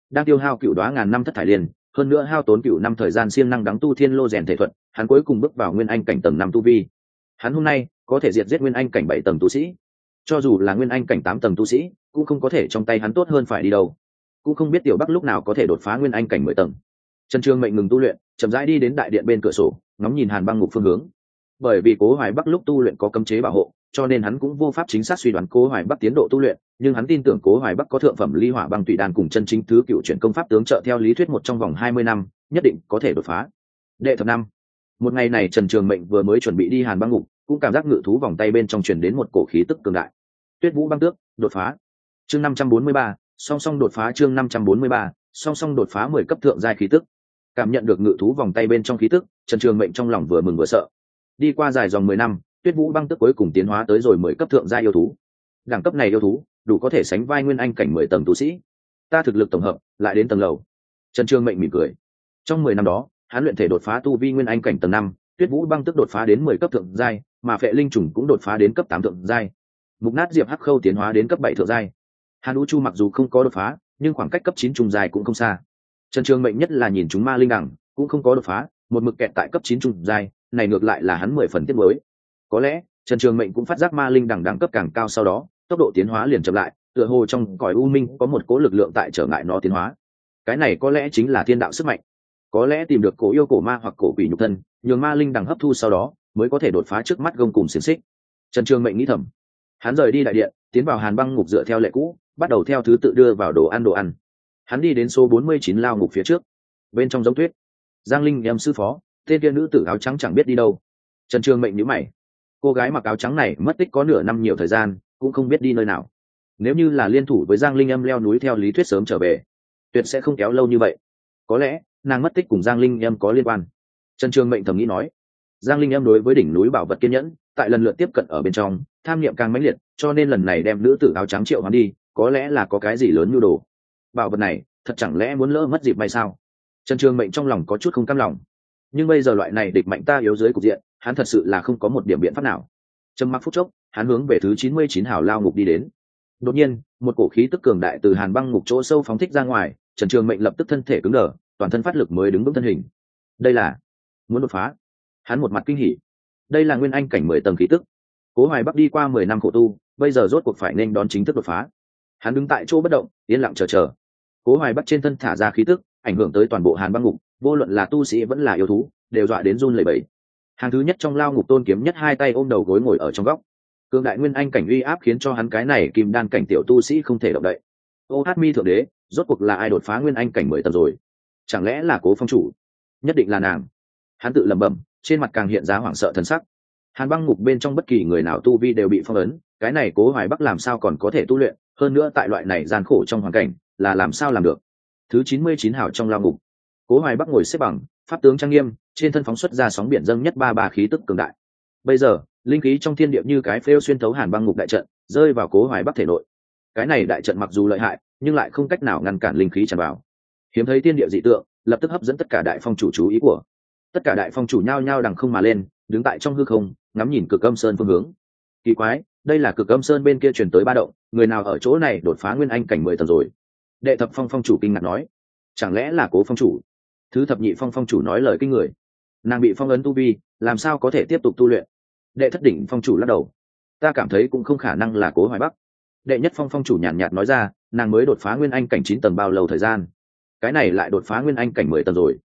[SPEAKER 1] Đang tiêu hao cựu đoá ngàn năm thất thải liền hơn nữa hao tốn cựu năm thời gian siêng năng đắng tu thiên lô rèn thể thuật, hắn cuối cùng bước vào nguyên anh cảnh tầng năm tu vi. Hắn hôm nay có thể diệt giết nguyên anh cảnh bảy tầng tu sĩ. Cho dù là nguyên anh cảnh tám tầng tu sĩ, cũng không có thể trong tay hắn tốt hơn phải đi đâu. Cũng không biết tiểu bắc lúc nào có thể đột phá nguyên anh cảnh mười tầng. Trần trương mệnh ngừng tu luyện, chậm rãi đi đến đại điện bên cửa sổ, ngóng nhìn hàn băng ngục phương hướng. Bởi vì cố hoài bắc lúc tu luyện có cấm chế bảo hộ cho nên hắn cũng vô pháp chính xác suy đoán cố hoài bắc tiến độ tu luyện, nhưng hắn tin tưởng cố hoài bắc có thượng phẩm ly hỏa băng tụy đan cùng chân chính thứ cựu chuyển công pháp tướng trợ theo lý thuyết một trong vòng hai mươi năm, nhất định có thể đột phá. Đệ thập năm. Một ngày này trần trường mệnh vừa mới chuẩn bị đi hàn băng ngục, cũng cảm giác ngự thú vòng tay bên trong truyền đến một cổ khí tức cường đại. Tuyết vũ băng tước, đột phá. Chương năm trăm bốn mươi ba, song song đột phá chương năm trăm bốn mươi ba, song song đột phá mười cấp thượng giai khí tức. Cảm nhận được ngự thú vòng tay bên trong khí tức, trần trường mệnh trong lòng vừa mừng vừa sợ. Đi qua dài dòng mười năm tuyết vũ băng tức cuối cùng tiến hóa tới rồi mười cấp thượng gia yêu thú. Đẳng cấp này yêu thú đủ có thể sánh vai nguyên anh cảnh mười tầng tu sĩ. Ta thực lực tổng hợp lại đến tầng lầu. Trần trương mệnh mỉm cười. Trong mười năm đó hắn luyện thể đột phá tu vi nguyên anh cảnh tầng năm tuyết vũ băng tức đột phá đến mười cấp thượng giai mà phệ linh trùng cũng đột phá đến cấp tám thượng giai. Mục nát diệp hắc khâu tiến hóa đến cấp bảy thượng giai. Hàn u chu mặc dù không có đột phá nhưng khoảng cách cấp chín trùng giai cũng không xa. Trần trường mệnh nhất là nhìn chúng ma linh đẳng cũng không có đột phá một mực kẹt tại cấp chín trùng giai, này ngược lại là hắn mười phần tiết mới có lẽ, trần trường mệnh cũng phát giác ma linh đẳng đẳng cấp càng cao sau đó, tốc độ tiến hóa liền chậm lại, tựa hồ trong cõi u minh có một cố lực lượng tại trở ngại nó tiến hóa. Cái này có lẽ chính là thiên đạo sức mạnh. Có lẽ tìm được cổ yêu cổ ma hoặc cổ quỷ nhục thân, nhường ma linh đẳng hấp thu sau đó, mới có thể đột phá trước mắt gông cùng xiềng xích. Trần trường mệnh nghĩ thầm. Hắn rời đi đại điện, tiến vào hàn băng ngục dựa theo lệ cũ, bắt đầu theo thứ tự đưa vào đồ ăn đồ ăn. Hắn đi đến số bốn mươi chín lao ngục phía trước. Bên trong giống tuyết. Giang linh em sư phó, tên kia nữ tử áo trắng chẳng biết đi đâu. Trần trường mệnh nhữ mày cô gái mặc áo trắng này mất tích có nửa năm nhiều thời gian, cũng không biết đi nơi nào. Nếu như là liên thủ với giang linh âm leo núi theo lý thuyết sớm trở về, tuyệt sẽ không kéo lâu như vậy. Có lẽ, nàng mất tích cùng giang linh âm có liên quan. Trần trường mệnh thầm nghĩ nói, giang linh âm đối với đỉnh núi bảo vật kiên nhẫn, tại lần lượt tiếp cận ở bên trong, tham niệm càng mãnh liệt, cho nên lần này đem nữ tử áo trắng triệu hắn đi, có lẽ là có cái gì lớn nhu đồ. Bảo vật này, thật chẳng lẽ muốn lỡ mất dịp may sao? Trần trường mệnh trong lòng có chút không cam lòng. Nhưng bây giờ loại này địch mạnh ta yếu dưới cục diện hắn thật sự là không có một điểm biện pháp nào. Trầm mặc phút chốc, hắn hướng về thứ chín mươi chín hào lao ngục đi đến. Đột nhiên, một cổ khí tức cường đại từ hàn băng ngục chỗ sâu phóng thích ra ngoài, trần trường mệnh lập tức thân thể cứng đờ, toàn thân phát lực mới đứng vững thân hình. Đây là, muốn đột phá. Hắn một mặt kinh hỉ. Đây là nguyên anh cảnh mười tầng khí tức. Cố hoài bắc đi qua mười năm khổ tu, bây giờ rốt cuộc phải nên đón chính thức đột phá. Hắn đứng tại chỗ bất động, yên lặng chờ chờ. Cố hoài bắc trên thân thả ra khí tức, ảnh hưởng tới toàn bộ hàn băng ngục, vô luận là tu sĩ vẫn là yêu thú, đều dọa đến run lẩy bẩy hàng thứ nhất trong lao ngục tôn kiếm nhất hai tay ôm đầu gối ngồi ở trong góc. Cương đại nguyên anh cảnh uy áp khiến cho hắn cái này kim đan cảnh tiểu tu sĩ không thể động đậy. Ô hát mi thượng đế, rốt cuộc là ai đột phá nguyên anh cảnh mười tầng rồi? Chẳng lẽ là cố phong chủ? Nhất định là nàng. Hắn tự lẩm bẩm, trên mặt càng hiện ra hoảng sợ thân sắc. Hàn băng ngục bên trong bất kỳ người nào tu vi đều bị phong ấn, cái này cố hoài bắc làm sao còn có thể tu luyện? Hơn nữa tại loại này gian khổ trong hoàn cảnh, là làm sao làm được? Thứ chín mươi chín hảo trong lao ngục cố hoài bắc ngồi xếp bằng, pháp tướng trang nghiêm, trên thân phóng xuất ra sóng biển dâng nhất ba ba khí tức cường đại. Bây giờ, linh khí trong thiên địa như cái phêu xuyên thấu hàn băng ngục đại trận, rơi vào cố hoài bắc thể nội. Cái này đại trận mặc dù lợi hại, nhưng lại không cách nào ngăn cản linh khí tràn vào. Hiếm thấy thiên địa dị tượng, lập tức hấp dẫn tất cả đại phong chủ chú ý của. Tất cả đại phong chủ nhao nhao đằng không mà lên, đứng tại trong hư không, ngắm nhìn cực âm sơn phương hướng. Kỳ quái, đây là cực âm sơn bên kia chuyển tới ba động, người nào ở chỗ này đột phá nguyên anh cảnh mười tầng rồi? Đệ thập phong phong chủ kinh ngạc nói. Chẳng lẽ là cố phong chủ? Thứ thập nhị phong phong chủ nói lời kinh người. Nàng bị phong ấn tu vi làm sao có thể tiếp tục tu luyện? Đệ thất đỉnh phong chủ lắc đầu. Ta cảm thấy cũng không khả năng là cố hoài bắc. Đệ nhất phong phong chủ nhàn nhạt, nói ra nàng mới đột phá nguyên anh cảnh chín tầng bao lâu thời gian? Cái này lại đột phá nguyên anh cảnh mười tầng rồi.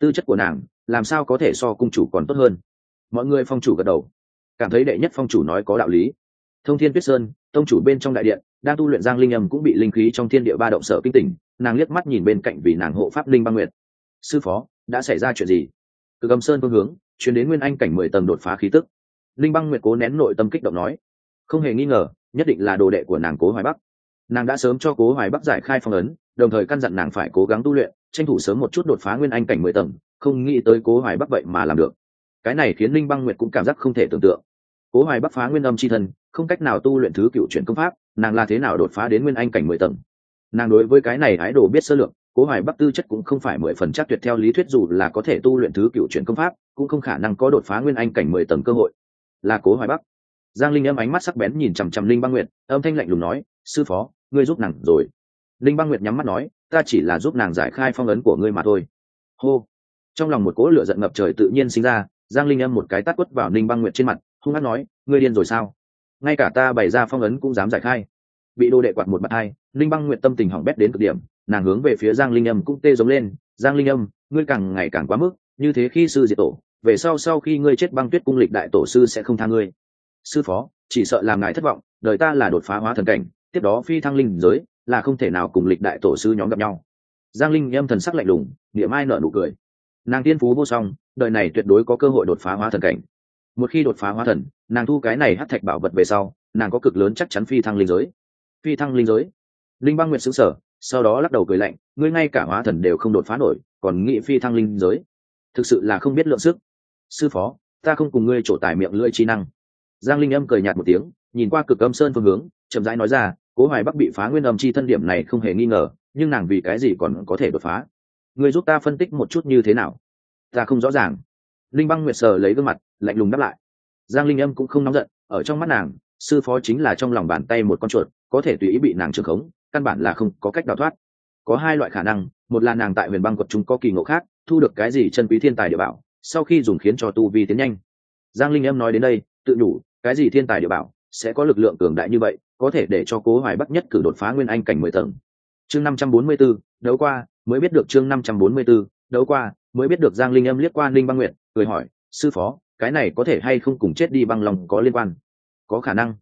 [SPEAKER 1] Tư chất của nàng làm sao có thể so cung chủ còn tốt hơn? Mọi người phong chủ gật đầu. Cảm thấy đệ nhất phong chủ nói có đạo lý. Thông thiên tuyết sơn tông chủ bên trong đại điện đang tu luyện giang linh âm cũng bị linh khí trong thiên địa ba động sở kinh tỉnh. Nàng liếc mắt nhìn bên cạnh vì nàng hộ pháp linh băng nguyệt sư phó, đã xảy ra chuyện gì? Từ gầm sơn phương hướng, chuyển đến nguyên anh cảnh mười tầng đột phá khí tức. Linh băng nguyệt cố nén nội tâm kích động nói, không hề nghi ngờ, nhất định là đồ đệ của nàng cố hoài bắc. Nàng đã sớm cho cố hoài bắc giải khai phong ấn, đồng thời căn dặn nàng phải cố gắng tu luyện, tranh thủ sớm một chút đột phá nguyên anh cảnh mười tầng, không nghĩ tới cố hoài bắc vậy mà làm được. Cái này khiến linh băng nguyệt cũng cảm giác không thể tưởng tượng. Cố hoài bắc phá nguyên âm c h i thân, không cách nào tu luyện thứ cựu chuyển công pháp, nàng là thế nào đột phá đến nguyên anh cảnh mười tầng? Nàng đối với cái này ái đồ biết sơ lược cố hoài bắc tư chất cũng không phải mười phần chắc tuyệt theo lý thuyết dù là có thể tu luyện thứ cựu chuyển công pháp, cũng không khả năng có đột phá nguyên anh cảnh mười tầng cơ hội. Là cố hoài bắc. Giang linh âm ánh mắt sắc bén nhìn chằm chằm linh băng nguyệt, âm thanh lạnh lùng nói, sư phó, ngươi giúp nàng rồi. Linh băng nguyệt nhắm mắt nói, ta chỉ là giúp nàng giải khai phong ấn của ngươi mà thôi. Hô. Trong lòng một cỗ lửa giận ngập trời tự nhiên sinh ra, giang linh âm một cái tát quất vào ninh băng nguyệt trên mặt, hung hát nói, ngươi điên rồi sao? Ngay cả ta bày ra phong ấn cũng dám giải khai. Bị đô đệ quạt một mặt hai ninh băng nguyệt tâm tình hỏng bét đến cực điểm nàng hướng về phía giang linh âm cũng tê giống lên, giang linh âm, ngươi càng ngày càng quá mức, như thế khi sư diệt tổ, về sau sau khi ngươi chết băng tuyết cung lịch đại tổ sư sẽ không tha ngươi. Sư phó, chỉ sợ làm ngài thất vọng, đời ta là đột phá hóa thần cảnh, tiếp đó phi thăng linh giới, là không thể nào cùng lịch đại tổ sư nhóm gặp nhau. Giang linh âm thần sắc lạnh lùng, niệm ai nợ nụ cười. Nàng tiên phú vô song, đời này tuyệt đối có cơ hội đột phá hóa thần cảnh. Một khi đột phá hóa thần, nàng thu cái này hát thạch bảo vật về sau, nàng có cực lớn chắc chắn phi thăng linh giới. Phi thăng linh giới. Linh băng nguyện xứ sở sau đó lắc đầu cười lạnh, ngươi ngay cả hóa thần đều không đột phá nổi, còn nghị phi thăng linh giới. Thực sự là không biết lượng sức. Sư phó, ta không cùng ngươi trổ tài miệng lưỡi trí năng. Giang linh âm cười nhạt một tiếng, nhìn qua cực âm sơn phương hướng, chậm rãi nói ra, cố hoài bắc bị phá nguyên âm chi thân điểm này không hề nghi ngờ, nhưng nàng vì cái gì còn có thể đột phá? Ngươi giúp ta phân tích một chút như thế nào? Ta không rõ ràng. Linh băng nguyệt sờ lấy gương mặt, lạnh lùng đáp lại. Giang linh âm cũng không nóng giận, ở trong mắt nàng, sư phó chính là trong lòng bàn tay một con chuột, có thể tùy ý bị nàng trừng khống căn bản là không có cách đào thoát. Có hai loại khả năng một là nàng tại huyền băng quật chúng có kỳ ngộ khác thu được cái gì chân quý thiên tài địa bảo sau khi dùng khiến cho tu vi tiến nhanh. Giang linh Em nói đến đây tự nhủ cái gì thiên tài địa bảo sẽ có lực lượng cường đại như vậy có thể để cho cố hoài bắc nhất cử đột phá nguyên anh cảnh mười tầng. Chương năm trăm bốn mươi 544, đấu qua mới biết được chương năm trăm bốn mươi 544, đấu qua mới biết được giang linh Em liếc qua linh băng Nguyệt, cười hỏi sư phó cái này có thể hay không cùng chết đi băng long có liên quan? Có khả năng.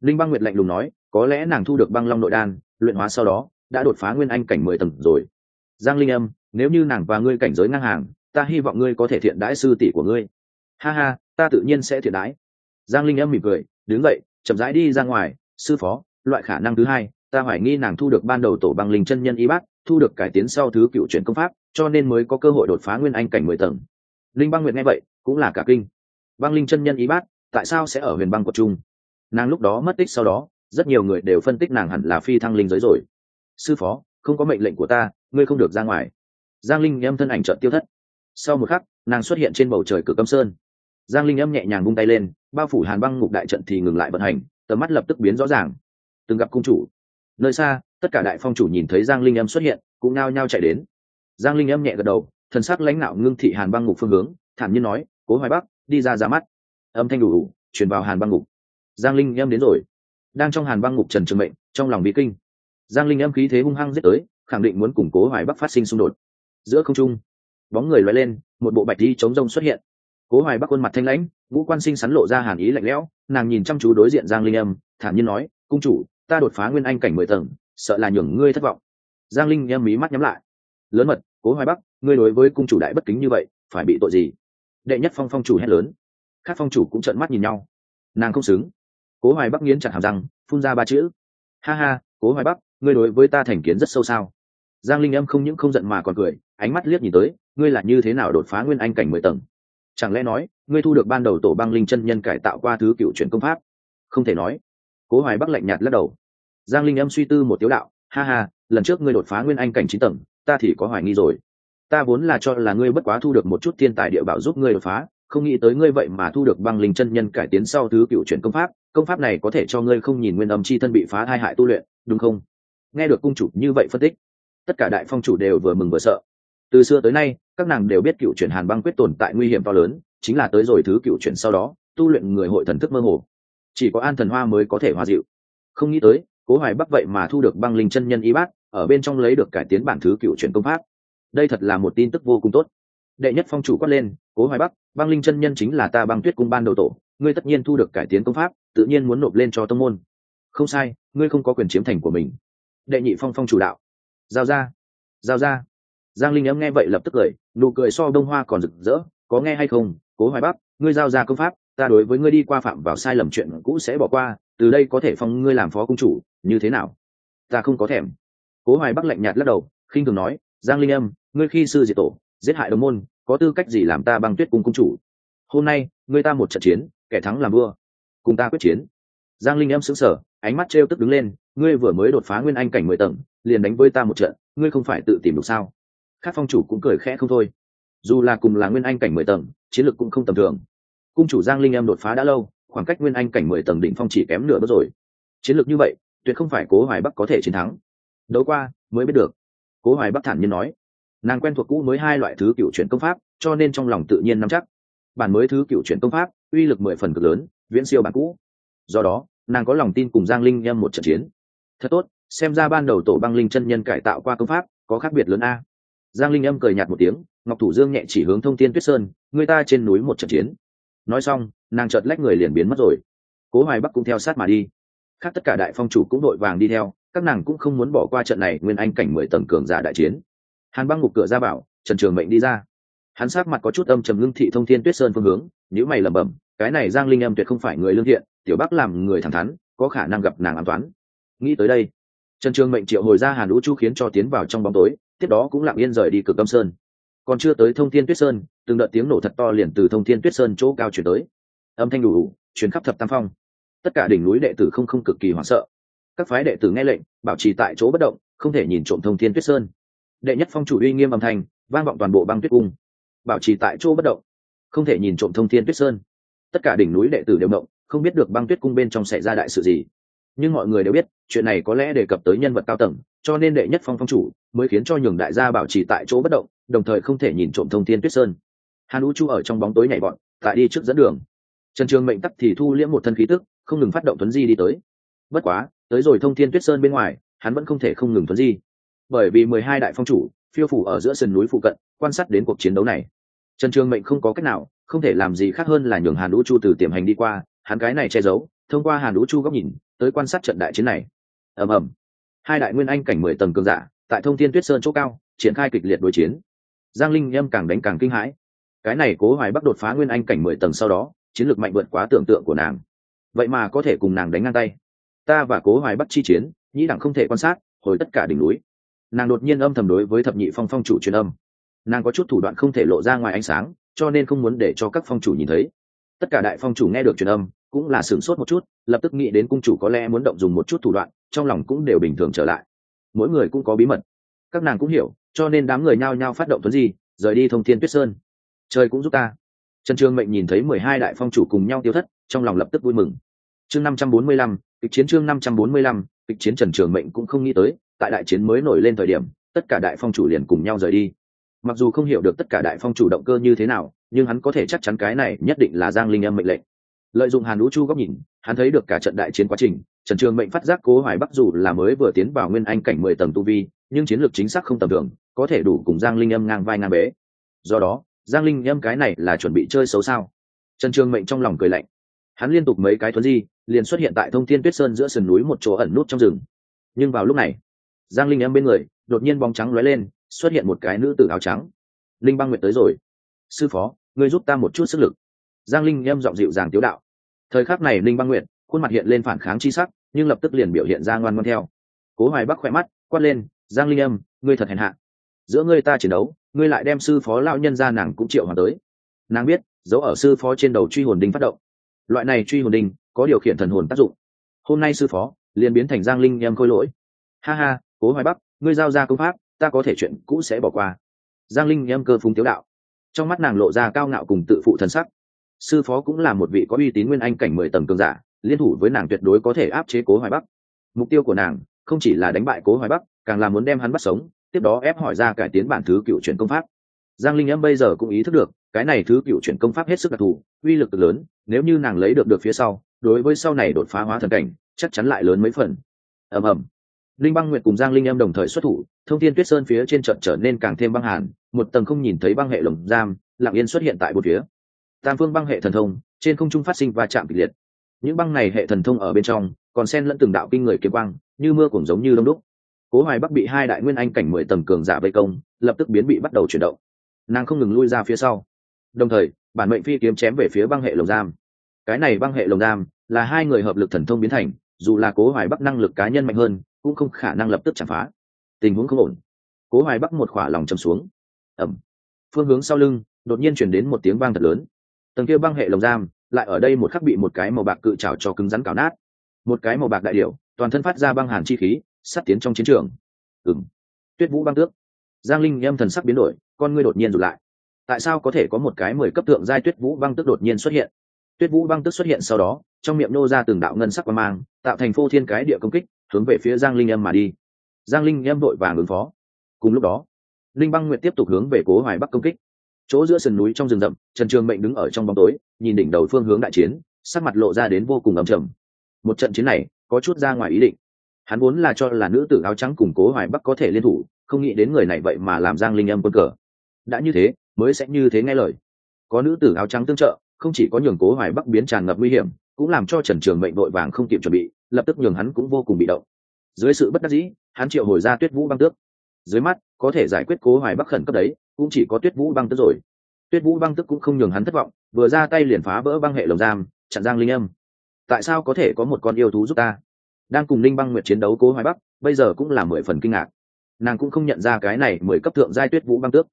[SPEAKER 1] Linh băng nguyệt lạnh lùng nói có lẽ nàng thu được băng long nội đan luyện hóa sau đó, đã đột phá nguyên anh cảnh mười tầng rồi. Giang linh âm, nếu như nàng và ngươi cảnh giới ngang hàng, ta hy vọng ngươi có thể thiện đãi sư tỷ của ngươi. Ha ha, ta tự nhiên sẽ thiện đãi. Giang linh âm mỉm cười, đứng dậy, chậm rãi đi ra ngoài. Sư phó, loại khả năng thứ hai, ta hoài nghi nàng thu được ban đầu tổ băng linh chân nhân y bác, thu được cải tiến sau thứ cựu chuyển công pháp, cho nên mới có cơ hội đột phá nguyên anh cảnh mười tầng. Linh băng nguyện nghe vậy, cũng là cả kinh. Băng linh chân nhân y bác, tại sao sẽ ở huyền băng của trung? Nàng lúc đó mất tích sau đó rất nhiều người đều phân tích nàng hẳn là phi thăng linh giới rồi. Sư phó, không có mệnh lệnh của ta, ngươi không được ra ngoài. Giang linh âm thân ảnh trợn tiêu thất. Sau một khắc, nàng xuất hiện trên bầu trời cửa cấm sơn. Giang linh âm nhẹ nhàng vung tay lên, bao phủ hàn băng ngục đại trận thì ngừng lại vận hành, tầm mắt lập tức biến rõ ràng. Từng gặp cung chủ. Nơi xa, tất cả đại phong chủ nhìn thấy giang linh âm xuất hiện, cũng nao nhao chạy đến. Giang linh âm nhẹ gật đầu, thần sắc lãnh đạo ngưng thị hàn băng ngục phương hướng, thản nhiên nói, cố hoài bắc, đi ra ra mắt. Âm thanh đủ đủ truyền vào hàn băng ngục. Giang linh âm đến rồi đang trong hàn băng ngục trần trường mệnh, trong lòng bị kinh. Giang linh âm khí thế hung hăng giết tới, khẳng định muốn củng cố hoài bắc phát sinh xung đột. Giữa không trung, bóng người loay lên, một bộ bạch đi chống rông xuất hiện. Cố hoài bắc khuôn mặt thanh lãnh, ngũ quan sinh sắn lộ ra hàn ý lạnh lẽo, nàng nhìn chăm chú đối diện giang linh âm, thản nhiên nói, cung chủ, ta đột phá nguyên anh cảnh mười tầng, sợ là nhường ngươi thất vọng. Giang linh âm mí mắt nhắm lại. Lớn mật, cố hoài bắc, ngươi đối với cung chủ đại bất kính như vậy, phải bị tội gì? Đệ nhất phong phong chủ hét lớn. Các phong chủ cũng trợn mắt nhìn nhau. Nàng không xứng cố hoài bắc nghiến chặt hàm răng, phun ra ba chữ. Ha ha, cố hoài bắc, ngươi đối với ta thành kiến rất sâu sao? Giang linh âm không những không giận mà còn cười, ánh mắt liếc nhìn tới, ngươi là như thế nào đột phá nguyên anh cảnh mười tầng? Chẳng lẽ nói, ngươi thu được ban đầu tổ băng linh chân nhân cải tạo qua thứ cựu chuyển công pháp? Không thể nói. Cố hoài bắc lạnh nhạt lắc đầu. Giang linh âm suy tư một tiếu đạo, ha ha, lần trước ngươi đột phá nguyên anh cảnh chín tầng, ta thì có hoài nghi rồi. Ta vốn là cho là ngươi bất quá thu được một chút thiên tài địa bảo giúp ngươi đột phá, không nghĩ tới ngươi vậy mà thu được băng linh chân nhân cải tiến sau thứ cựu chuyển công pháp công pháp này có thể cho ngươi không nhìn nguyên âm chi thân bị phá hai hại tu luyện, đúng không? Nghe được cung chủ như vậy phân tích, tất cả đại phong chủ đều vừa mừng vừa sợ. Từ xưa tới nay, các nàng đều biết cựu chuyển hàn băng quyết tồn tại nguy hiểm to lớn, chính là tới rồi thứ cựu chuyển sau đó, tu luyện người hội thần thức mơ hồ. Chỉ có an thần hoa mới có thể hòa dịu. Không nghĩ tới, cố hoài bắc vậy mà thu được băng linh chân nhân y bát, ở bên trong lấy được cải tiến bản thứ cựu chuyển công pháp. Đây thật là một tin tức vô cùng tốt. Đệ nhất phong chủ quát lên, cố hoài bắc, băng linh chân nhân chính là ta băng tuyết cung ban đầu tổ, ngươi tất nhiên thu được cải tiến công pháp tự nhiên muốn nộp lên cho tông môn. Không sai, ngươi không có quyền chiếm thành của mình. Đệ nhị phong phong chủ đạo. Giao ra. Giao ra. Giang linh ấm nghe vậy lập tức cười, nụ cười so đông hoa còn rực rỡ, có nghe hay không, cố hoài bắc ngươi giao ra công pháp, ta đối với ngươi đi qua phạm vào sai lầm chuyện cũ sẽ bỏ qua, từ đây có thể phong ngươi làm phó công chủ, như thế nào? Ta không có thèm. Cố hoài bắc lạnh nhạt lắc đầu, khinh thường nói, giang linh âm ngươi khi sư diệt tổ, giết hại đồng môn, có tư cách gì làm ta băng tuyết cung công chủ? Hôm nay, ngươi ta một trận chiến, kẻ thắng làm vua cùng ta quyết chiến. Giang linh Em sững sờ, ánh mắt trêu tức đứng lên, ngươi vừa mới đột phá nguyên anh cảnh mười tầng, liền đánh với ta một trận, ngươi không phải tự tìm được sao? Khác phong chủ cũng cười khẽ không thôi. Dù là cùng là nguyên anh cảnh mười tầng, chiến lược cũng không tầm thường. Cung chủ giang linh Em đột phá đã lâu, khoảng cách nguyên anh cảnh mười tầng đỉnh phong chỉ kém nửa bước rồi. Chiến lược như vậy, tuyệt không phải cố hoài bắc có thể chiến thắng. Đấu qua, mới biết được. Cố hoài bắc thản nhiên nói. Nàng quen thuộc cũ mới hai loại thứ cựu chuyển công pháp, cho nên trong lòng tự nhiên nắm chắc. Bản mới thứ cựu chuyển công pháp, uy lực mười phần cực lớn viễn siêu bản cũ. Do đó, nàng có lòng tin cùng giang linh nhâm một trận chiến. Thật tốt, xem ra ban đầu tổ băng linh chân nhân cải tạo qua công pháp, có khác biệt lớn a. Giang linh âm cười nhạt một tiếng, ngọc thủ dương nhẹ chỉ hướng thông thiên tuyết sơn, người ta trên núi một trận chiến. Nói xong, nàng chợt lách người liền biến mất rồi. Cố hoài bắc cũng theo sát mà đi. Khác tất cả đại phong chủ cũng đội vàng đi theo, các nàng cũng không muốn bỏ qua trận này nguyên anh cảnh mười tầng cường giả đại chiến. Hàn băng ngục cửa ra bảo, trần trường mệnh đi ra. Hắn sát mặt có chút âm trầm ngưng thị thông thiên tuyết sơn phương hướng nếu mày lẩm bẩm cái này giang linh âm tuyệt không phải người lương thiện, tiểu bắc làm người thẳng thắn, có khả năng gặp nàng an toán nghĩ tới đây, trần trương mệnh triệu hồi ra hàn lũ chu khiến cho tiến vào trong bóng tối, tiếp đó cũng lặng yên rời đi cực âm sơn. Còn chưa tới thông thiên tuyết sơn, từng đợt tiếng nổ thật to liền từ thông thiên tuyết sơn chỗ cao chuyển tới. Âm thanh đủ đủ chuyển khắp thập tam phong. Tất cả đỉnh núi đệ tử không không cực kỳ hoảng sợ. Các phái đệ tử nghe lệnh, bảo trì tại chỗ bất động, không thể nhìn trộm thông thiên tuyết sơn. Đệ nhất phong chủ uy nghiêm âm thanh, vang vọng toàn bộ băng tuyết cung. Bảo trì tại chỗ bất động, không thể nhìn trộm thông thiên tuyết sơn tất cả đỉnh núi đệ tử đều động, không biết được băng tuyết cung bên trong xảy ra đại sự gì. Nhưng mọi người đều biết, chuyện này có lẽ đề cập tới nhân vật cao tầng, cho nên đệ nhất phong phong chủ mới khiến cho nhường đại gia bảo trì tại chỗ bất động, đồng thời không thể nhìn trộm thông thiên tuyết sơn. Hàn u chu ở trong bóng tối nhảy bọn tại đi trước dẫn đường. Trần trường mệnh tắc thì thu liễm một thân khí tức, không ngừng phát động tuấn di đi tới. Bất quá, tới rồi thông thiên tuyết sơn bên ngoài, hắn vẫn không thể không ngừng tuấn di. Bởi vì mười hai đại phong chủ, phiêu phủ ở giữa sườn núi phụ cận, quan sát đến cuộc chiến đấu này. Trần trường mệnh không có cách nào không thể làm gì khác hơn là nhường hàn vũ chu từ tiềm hành đi qua, hắn cái này che giấu, thông qua hàn vũ chu góc nhìn, tới quan sát trận đại chiến này. Ầm ầm. Hai đại nguyên anh cảnh mười tầng cường giả, tại thông thiên tuyết sơn chỗ cao, triển khai kịch liệt đối chiến. Giang linh âm càng đánh càng kinh hãi. Cái này cố hoài bắc đột phá nguyên anh cảnh mười tầng sau đó, chiến lược mạnh vượt quá tưởng tượng của nàng. Vậy mà có thể cùng nàng đánh ngang tay. Ta và cố hoài bắc chi chiến, nhĩ đẳng không thể quan sát, hồi tất cả đỉnh núi. Nàng đột nhiên âm thầm đối với thập nhị phong phong chủ truyền âm. Nàng có chút thủ đoạn không thể lộ ra ngoài ánh sáng cho nên không muốn để cho các phong chủ nhìn thấy. Tất cả đại phong chủ nghe được truyền âm, cũng là sửng sốt một chút, lập tức nghĩ đến cung chủ có lẽ muốn động dùng một chút thủ đoạn, trong lòng cũng đều bình thường trở lại. Mỗi người cũng có bí mật. Các nàng cũng hiểu, cho nên đám người nhao nhao phát động tuấn gì rời đi thông thiên tuyết sơn. Trời cũng giúp ta. Trần trường mệnh nhìn thấy mười hai đại phong chủ cùng nhau tiêu thất, trong lòng lập tức vui mừng. Chương năm trăm bốn mươi lăm, kịch chiến chương năm trăm bốn mươi lăm, kịch chiến trần trường mệnh cũng không nghĩ tới, tại đại chiến mới nổi lên thời điểm, tất cả đại phong chủ liền cùng nhau rời đi mặc dù không hiểu được tất cả đại phong chủ động cơ như thế nào, nhưng hắn có thể chắc chắn cái này nhất định là giang linh âm mệnh lệnh. Lợi dụng hàn lũ chu góc nhìn, hắn thấy được cả trận đại chiến quá trình, trần trường mệnh phát giác cố hoài bắc dù là mới vừa tiến vào nguyên anh cảnh mười tầng tu vi, nhưng chiến lược chính xác không tầm thường, có thể đủ cùng giang linh âm ngang vai ngang bế. Do đó, giang linh âm cái này là chuẩn bị chơi xấu sao? Trần trường mệnh trong lòng cười lạnh. Hắn liên tục mấy cái thuấn di, liền xuất hiện tại thông thiên tuyết sơn giữa sườn núi một chỗ ẩn nút trong rừng. Nhưng vào lúc này, giang linh âm bên người, đột nhiên bóng trắng lóe lên xuất hiện một cái nữ tử áo trắng. Linh băng nguyệt tới rồi. Sư phó, ngươi giúp ta một chút sức lực. Giang linh nhâm giọng dịu dàng tiếu đạo. Thời khắc này linh băng nguyệt, khuôn mặt hiện lên phản kháng chi sắc, nhưng lập tức liền biểu hiện ra ngoan ngoan theo. Cố hoài bắc khỏe mắt, quát lên, giang linh âm, ngươi thật hèn hạ. Giữa ngươi ta chiến đấu, ngươi lại đem sư phó lao nhân ra nàng cũng triệu hoàn tới. Nàng biết, dấu ở sư phó trên đầu truy hồn đinh phát động. Loại này truy hồn đinh, có điều khiển thần hồn tác dụng. Hôm nay sư phó, liền biến thành giang linh em khôi lỗi. Ha ha, cố hoài bắc, ngươi giao ra công pháp ta có thể chuyện cũ sẽ bỏ qua. Giang linh nhâm cơ phúng tiếu đạo. Trong mắt nàng lộ ra cao ngạo cùng tự phụ thần sắc. Sư phó cũng là một vị có uy tín nguyên anh cảnh mười tầng cường giả, liên thủ với nàng tuyệt đối có thể áp chế cố hoài bắc. Mục tiêu của nàng không chỉ là đánh bại cố hoài bắc, càng là muốn đem hắn bắt sống, tiếp đó ép hỏi ra cải tiến bản thứ cựu chuyển công pháp. Giang linh em bây giờ cũng ý thức được, cái này thứ cựu chuyển công pháp hết sức đặc thù, uy lực lớn, nếu như nàng lấy được được phía sau, đối với sau này đột phá hóa thần cảnh, chắc chắn lại lớn mấy phần. Ầm ầm linh băng nguyệt cùng giang linh em đồng thời xuất thủ, thông thiên tuyết sơn phía trên trận trở nên càng thêm băng hàn, một tầng không nhìn thấy băng hệ lồng giam, lặng yên xuất hiện tại một phía. Tam phương băng hệ thần thông, trên không trung phát sinh va chạm kịch liệt. Những băng này hệ thần thông ở bên trong, còn xen lẫn từng đạo kinh người kiếm băng như mưa cũng giống như đông đúc. Cố hoài bắc bị hai đại nguyên anh cảnh mười tầng cường giả vây công, lập tức biến bị bắt đầu chuyển động. Nàng không ngừng lui ra phía sau. Đồng thời, bản mệnh phi kiếm chém về phía băng hệ lồng giam. Cái này băng hệ lồng giam là hai người hợp lực thần thông biến thành, dù là cố hoài bắc năng lực cá nhân mạnh hơn cũng không khả năng lập tức chạm phá. Tình huống không ổn. Cố hoài bắc một khỏa lòng chầm xuống. Ẩm. Phương hướng sau lưng, đột nhiên chuyển đến một tiếng vang thật lớn. Tầng kia băng hệ lồng giam, lại ở đây một khắc bị một cái màu bạc cự trào cho cứng rắn cào nát. Một cái màu bạc đại điệu toàn thân phát ra băng hàn chi khí sắt tiến trong chiến trường. Ừng tuyết vũ băng tước. Giang linh âm thần sắc biến đổi, con ngươi đột nhiên rụt lại. Tại sao có thể có một cái mười cấp tượng giai tuyết vũ băng tước đột nhiên xuất hiện? Tuyết vũ băng tước xuất hiện sau đó, trong miệng nô ra từng đạo ngân sắc và mang, tạo thành phô thiên cái địa công kích hướng về phía giang linh âm mà đi. Giang linh âm vội vàng ứng phó. Cùng lúc đó, linh băng nguyệt tiếp tục hướng về cố hoài bắc công kích. Chỗ giữa sườn núi trong rừng rậm, trần trường mệnh đứng ở trong bóng tối, nhìn đỉnh đầu phương hướng đại chiến, sắc mặt lộ ra đến vô cùng ấm trầm. Một trận chiến này, có chút ra ngoài ý định. Hắn vốn là cho là nữ tử áo trắng củng cố hoài bắc có thể liên thủ, không nghĩ đến người này vậy mà làm giang linh âm quân cờ. Đã như thế, mới sẽ như thế nghe lời. Có nữ tử áo trắng tương trợ, không chỉ có nhường cố hoài bắc biến tràn ngập nguy hiểm, cũng làm cho trần trường mệnh đội vàng không kịp chuẩn bị lập tức nhường hắn cũng vô cùng bị động. Dưới sự bất đắc dĩ, hắn triệu hồi ra tuyết vũ băng tước. Dưới mắt, có thể giải quyết cố hoài bắc khẩn cấp đấy, cũng chỉ có tuyết vũ băng tước rồi. Tuyết vũ băng tước cũng không nhường hắn thất vọng, vừa ra tay liền phá vỡ băng hệ lồng giam, chặn giang linh âm. Tại sao có thể có một con yêu thú giúp ta? Đang cùng linh băng nguyệt chiến đấu cố hoài bắc, bây giờ cũng là mười phần kinh ngạc. Nàng cũng không nhận ra cái này mười cấp thượng giai tuyết vũ băng tước.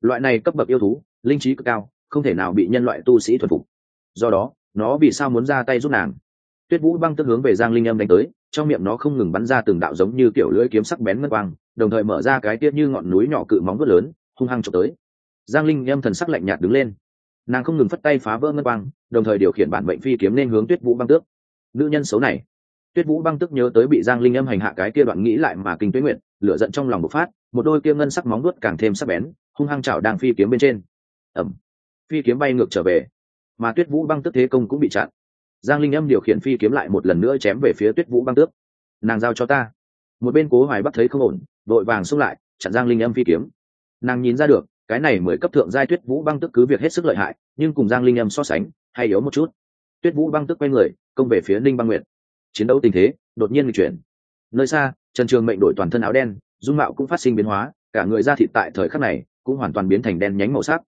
[SPEAKER 1] Loại này cấp bậc yêu thú, linh trí cực cao, không thể nào bị nhân loại tu sĩ thuần phục. Do đó, nó vì sao muốn ra tay giúp nàng? Tuyết vũ băng tức hướng về giang linh âm đánh tới, trong miệng nó không ngừng bắn ra từng đạo giống như kiểu lưỡi kiếm sắc bén ngân quang, đồng thời mở ra cái tiết như ngọn núi nhỏ cự móng vớt lớn, hung hăng trộm tới. Giang linh âm thần sắc lạnh nhạt đứng lên. Nàng không ngừng phất tay phá vỡ ngân quang, đồng thời điều khiển bản bệnh phi kiếm nên hướng tuyết vũ băng tước. Nữ nhân xấu này. Tuyết vũ băng tức nhớ tới bị giang linh âm hành hạ cái kia đoạn nghĩ lại mà kinh tuế nguyện, lửa giận trong lòng bộc phát, một đôi kia ngân sắc móng vuốt càng thêm sắc bén, hung hăng chảo đang phi kiếm bên trên. Ẩm phi kiếm bay ngược trở về. Mà tuyết vũ băng tức thế công cũng bị chặn giang linh âm điều khiển phi kiếm lại một lần nữa chém về phía tuyết vũ băng tước. Nàng giao cho ta. Một bên cố hoài bắc thấy không ổn đội vàng xông lại, chặn giang linh âm phi kiếm. Nàng nhìn ra được, cái này mười cấp thượng giai tuyết vũ băng tức cứ việc hết sức lợi hại, nhưng cùng giang linh âm so sánh, hay yếu một chút. Tuyết vũ băng tức quay người, công về phía ninh băng nguyệt. Chiến đấu tình thế, đột nhiên nghịch chuyển. Nơi xa, trần trường mệnh đổi toàn thân áo đen, dung mạo cũng phát sinh biến hóa, cả người da thịt tại thời khắc này, cũng hoàn toàn biến thành đen nhánh màu sắc.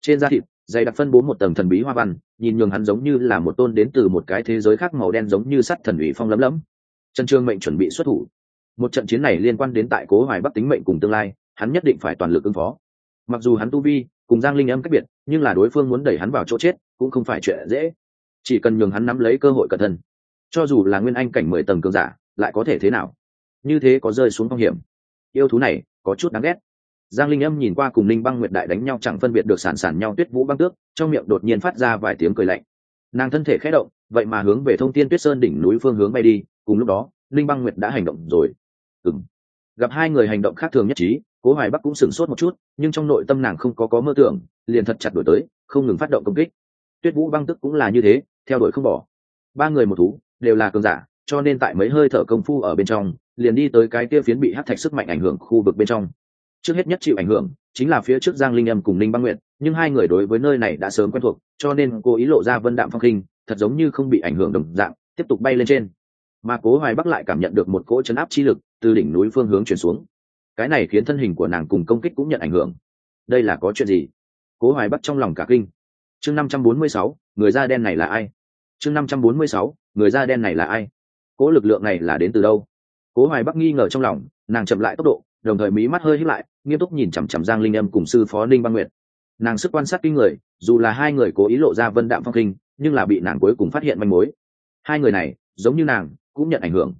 [SPEAKER 1] Trên da thịt dày đặc phân bố một tầng thần bí hoa văn, nhìn nhường hắn giống như là một tôn đến từ một cái thế giới khác màu đen giống như sắt thần ủy phong lấm lấm. Trần trương mệnh chuẩn bị xuất thủ. Một trận chiến này liên quan đến tại cố hoài bắc tính mệnh cùng tương lai, hắn nhất định phải toàn lực ứng phó. Mặc dù hắn tu vi cùng giang linh âm cách biệt, nhưng là đối phương muốn đẩy hắn vào chỗ chết cũng không phải chuyện dễ. Chỉ cần nhường hắn nắm lấy cơ hội cẩn thân cho dù là nguyên anh cảnh mười tầng cường giả, lại có thể thế nào? Như thế có rơi xuống phong hiểm. Yêu thú này có chút đáng ghét giang linh âm nhìn qua cùng linh băng nguyệt đại đánh nhau chẳng phân biệt được sản sản nhau tuyết vũ băng tước, trong miệng đột nhiên phát ra vài tiếng cười lạnh. Nàng thân thể khẽ động, vậy mà hướng về thông tiên tuyết sơn đỉnh núi phương hướng bay đi, cùng lúc đó linh băng nguyệt đã hành động rồi. Ừng gặp hai người hành động khác thường nhất trí, cố hoài bắc cũng sửng sốt một chút, nhưng trong nội tâm nàng không có có mơ tưởng, liền thật chặt đổi tới, không ngừng phát động công kích. Tuyết vũ băng tức cũng là như thế, theo đuổi không bỏ. Ba người một thú, đều là cường giả, cho nên tại mấy hơi thở công phu ở bên trong, liền đi tới cái kia phiến bị hát thạch sức mạnh ảnh hưởng khu vực bên trong trước hết nhất chịu ảnh hưởng chính là phía trước giang linh âm cùng Ninh băng nguyện nhưng hai người đối với nơi này đã sớm quen thuộc, cho nên cô ý lộ ra vân đạm phong khinh thật giống như không bị ảnh hưởng đồng dạng, tiếp tục bay lên trên. Mà cố hoài bắc lại cảm nhận được một cỗ chấn áp chi lực từ đỉnh núi phương hướng chuyển xuống. Cái này khiến thân hình của nàng cùng công kích cũng nhận ảnh hưởng. Đây là có chuyện gì? Cố hoài bắc trong lòng cả kinh. Chương năm trăm bốn mươi sáu, người da đen này là ai? Chương năm trăm bốn mươi sáu, người da đen này là ai? Cố lực lượng này là đến từ đâu? Cố hoài bắc nghi ngờ trong lòng, nàng chậm lại tốc độ đồng thời mí mắt hơi hít lại, nghiêm túc nhìn chằm chằm giang linh âm cùng sư phó ninh băng nguyệt. Nàng sức quan sát kinh người, dù là hai người cố ý lộ ra vân đạm phong kinh nhưng là bị nàng cuối cùng phát hiện manh mối. Hai người này, giống như nàng, cũng nhận ảnh hưởng.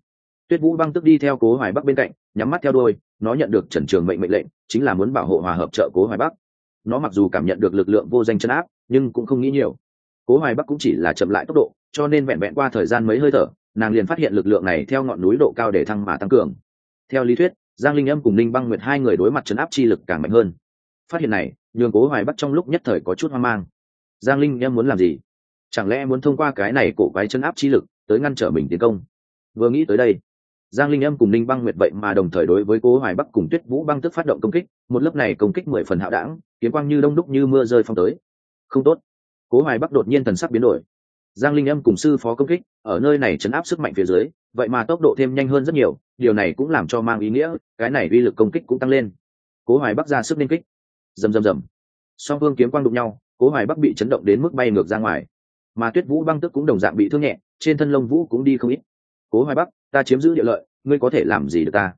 [SPEAKER 1] Tuyết vũ băng tức đi theo cố hoài bắc bên cạnh, nhắm mắt theo đôi nó nhận được trần trường mệnh mệnh lệnh, chính là muốn bảo hộ hòa hợp trợ cố hoài bắc. Nó mặc dù cảm nhận được lực lượng vô danh chân áp, nhưng cũng không nghĩ nhiều. Cố hoài bắc cũng chỉ là chậm lại tốc độ, cho nên vẹn vẹn qua thời gian mấy hơi thở, nàng liền phát hiện lực lượng này theo ngọn núi độ cao để thăng mà tăng cường. Theo lý thuyết giang linh âm cùng ninh băng nguyệt hai người đối mặt chấn áp chi lực càng mạnh hơn. Phát hiện này, nhường cố hoài bắc trong lúc nhất thời có chút hoang mang. Giang linh em muốn làm gì? Chẳng lẽ muốn thông qua cái này cổ quái chấn áp chi lực tới ngăn trở mình tiến công? Vừa nghĩ tới đây, giang linh âm cùng ninh băng nguyệt vậy mà đồng thời đối với cố hoài bắc cùng tuyết vũ băng tức phát động công kích, một lớp này công kích mười phần hạo đảng, kiếm quang như đông đúc như mưa rơi phong tới. Không tốt. Cố hoài bắc đột nhiên thần sắc biến đổi. Giang linh âm cùng sư phó công kích, ở nơi này chấn áp sức mạnh phía dưới, vậy mà tốc độ thêm nhanh hơn rất nhiều điều này cũng làm cho mang ý nghĩa, cái này uy lực công kích cũng tăng lên. Cố hoài bắc ra sức nên kích. Rầm rầm rầm. Song vương kiếm quang đụng nhau, cố hoài bắc bị chấn động đến mức bay ngược ra ngoài. Mà tuyết vũ băng tức cũng đồng dạng bị thương nhẹ, trên thân lông vũ cũng đi không ít. Cố hoài bắc, ta chiếm giữ địa lợi, ngươi có thể làm gì được ta?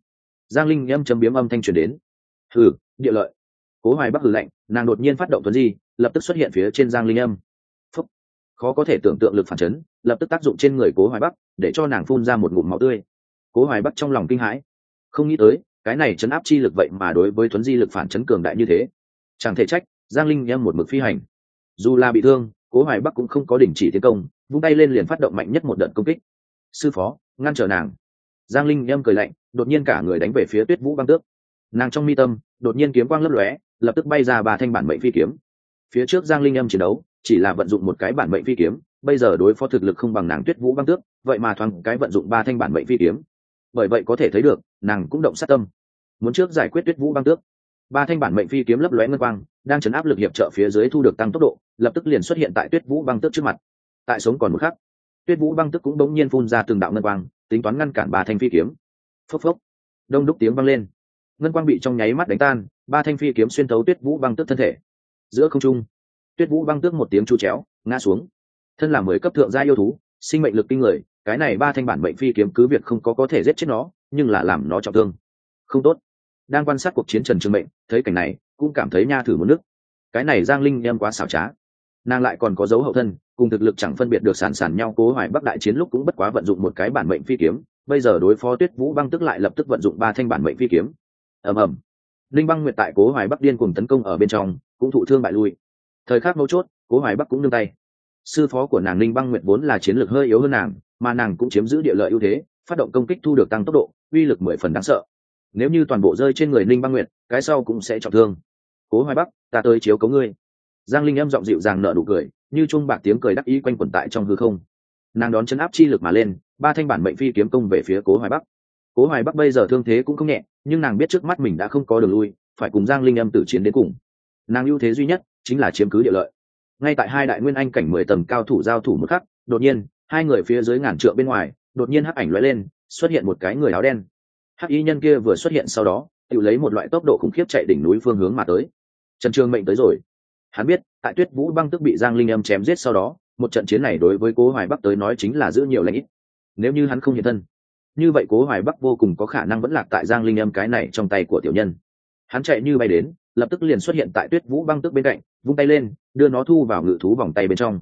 [SPEAKER 1] Giang linh nhâm chấm biếm âm thanh truyền đến. Hừ, địa lợi. Cố hoài bắc hừ lạnh, nàng đột nhiên phát động tuấn di, lập tức xuất hiện phía trên giang linh âm. Phúc. khó có thể tưởng tượng lực phản chấn, lập tức tác dụng trên người cố hoài bắc, để cho nàng phun ra một ngụm máu tươi cố hoài bắc trong lòng kinh hãi. Không nghĩ tới, cái này chấn áp chi lực vậy mà đối với thuấn di lực phản chấn cường đại như thế. Chẳng thể trách, giang linh nhâm một mực phi hành. Dù là bị thương, cố hoài bắc cũng không có đình chỉ tiến công, vung tay lên liền phát động mạnh nhất một đợt công kích. Sư phó, ngăn trở nàng. Giang linh nhâm cười lạnh, đột nhiên cả người đánh về phía tuyết vũ băng tước. Nàng trong mi tâm, đột nhiên kiếm quang lấp lóe, lập tức bay ra ba thanh bản mệnh phi kiếm. Phía trước giang linh âm chiến đấu, chỉ là vận dụng một cái bản mệnh phi kiếm, bây giờ đối phó thực lực không bằng nàng tuyết vũ băng tước, vậy mà thoáng cái vận dụng ba thanh bản mệnh phi kiếm bởi vậy có thể thấy được, nàng cũng động sát tâm. Muốn trước giải quyết tuyết vũ băng tước, ba thanh bản mệnh phi kiếm lấp lóe ngân quang, đang chấn áp lực hiệp trợ phía dưới thu được tăng tốc độ, lập tức liền xuất hiện tại tuyết vũ băng tước trước mặt. Tại sống còn một khắc, tuyết vũ băng tước cũng bỗng nhiên phun ra từng đạo ngân quang, tính toán ngăn cản ba thanh phi kiếm. Phốc phốc, đông đúc tiếng vang lên. Ngân quang bị trong nháy mắt đánh tan, ba thanh phi kiếm xuyên thấu tuyết vũ băng tước thân thể. Giữa không trung, tuyết vũ băng tước một tiếng chu chéo, ngã xuống. Thân là mười cấp thượng gia yêu thú, sinh mệnh lực kinh người cái này ba thanh bản mệnh phi kiếm cứ việc không có có thể giết chết nó, nhưng là làm nó trọng thương. Không tốt. Đang quan sát cuộc chiến trần trường mệnh, thấy cảnh này, cũng cảm thấy nha thử một nước. Cái này giang linh em quá xảo trá. Nàng lại còn có dấu hậu thân, cùng thực lực chẳng phân biệt được sản sản nhau cố hoài bắc đại chiến lúc cũng bất quá vận dụng một cái bản mệnh phi kiếm, bây giờ đối phó tuyết vũ băng tức lại lập tức vận dụng ba thanh bản mệnh phi kiếm. Ầm ầm. Linh băng nguyệt tại cố hoài bắc điên cùng tấn công ở bên trong, cũng thụ thương bại lui. Thời khắc mấu chốt, cố hoài bắc cũng nương tay. Sư phó của nàng linh băng nguyệt vốn là chiến lược hơi yếu hơn nàng mà nàng cũng chiếm giữ địa lợi ưu thế, phát động công kích thu được tăng tốc độ, uy lực mười phần đáng sợ. Nếu như toàn bộ rơi trên người linh băng nguyệt, cái sau cũng sẽ trọng thương. Cố hoài bắc, ta tới chiếu cấu ngươi. Giang linh âm giọng dịu dàng nở nụ cười, như chung bạc tiếng cười đắc ý quanh quẩn tại trong hư không. Nàng đón chấn áp chi lực mà lên, ba thanh bản mệnh phi kiếm công về phía cố hoài bắc. Cố hoài bắc bây giờ thương thế cũng không nhẹ, nhưng nàng biết trước mắt mình đã không có đường lui, phải cùng giang linh âm tử chiến đến cùng. Nàng ưu thế duy nhất chính là chiếm cứ địa lợi. Ngay tại hai đại nguyên anh cảnh mười tầng cao thủ giao thủ một khắc, đột nhiên hai người phía dưới ngàn trượng bên ngoài, đột nhiên hắc ảnh lóe lên, xuất hiện một cái người áo đen. Hắc y nhân kia vừa xuất hiện sau đó, tự lấy một loại tốc độ khủng khiếp chạy đỉnh núi phương hướng mà tới. Trần trường mệnh tới rồi. Hắn biết, tại tuyết vũ băng tức bị giang linh âm chém giết sau đó, một trận chiến này đối với cố hoài bắc tới nói chính là giữ nhiều lãnh ít. Nếu như hắn không hiện thân, như vậy cố hoài bắc vô cùng có khả năng vẫn lạc tại giang linh âm cái này trong tay của tiểu nhân. Hắn chạy như bay đến, lập tức liền xuất hiện tại tuyết vũ băng tức bên cạnh, vung tay lên, đưa nó thu vào ngự thú vòng tay bên trong.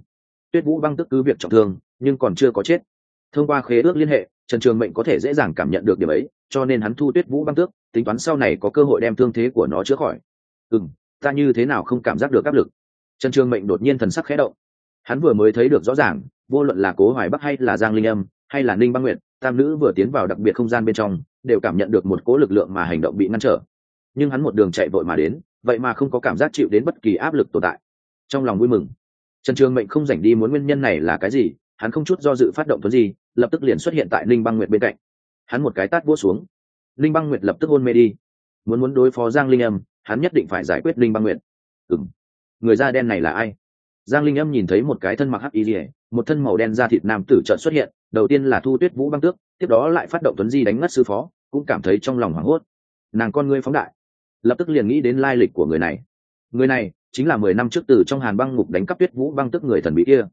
[SPEAKER 1] Tuyết vũ băng tức cứ việc trọng thương nhưng còn chưa có chết. Thông qua khế ước liên hệ, trần trường mệnh có thể dễ dàng cảm nhận được điểm ấy, cho nên hắn thu tuyết vũ băng tước, tính toán sau này có cơ hội đem thương thế của nó chữa khỏi. Ừ m ta như thế nào không cảm giác được áp lực? Trần trường mệnh đột nhiên thần sắc khẽ động. Hắn vừa mới thấy được rõ ràng, vô luận là cố hoài bắc hay là giang linh âm, hay là ninh băng nguyện tam nữ vừa tiến vào đặc biệt không gian bên trong, đều cảm nhận được một cố lực lượng mà hành động bị ngăn trở. Nhưng hắn một đường chạy vội mà đến, vậy mà không có cảm giác chịu đến bất kỳ áp lực tồn tại. Trong lòng vui mừng, trần trường mệnh không dành đi muốn nguyên nhân này là cái gì hắn không chút do dự phát động tuấn gì lập tức liền xuất hiện tại linh băng nguyệt bên cạnh. Hắn một cái tát vỗ xuống. Linh băng nguyệt lập tức hôn mê đi. Muốn muốn đối phó giang linh âm, hắn nhất định phải giải quyết linh băng nguyệt. Ừng người da đen này là ai? Giang linh âm nhìn thấy một cái thân mặc hắc y rỉa một thân màu đen da thịt nam tử trợn xuất hiện, đầu tiên là thu tuyết vũ băng tước, tiếp đó lại phát động tuấn di đánh ngất sư phó, cũng cảm thấy trong lòng hoảng hốt. Nàng con ngươi phóng đại, lập tức liền nghĩ đến lai lịch của người này. Người này chính là mười năm trước từ trong hàn băng ngục đánh cắp tuyết vũ băng tức người thần bí kia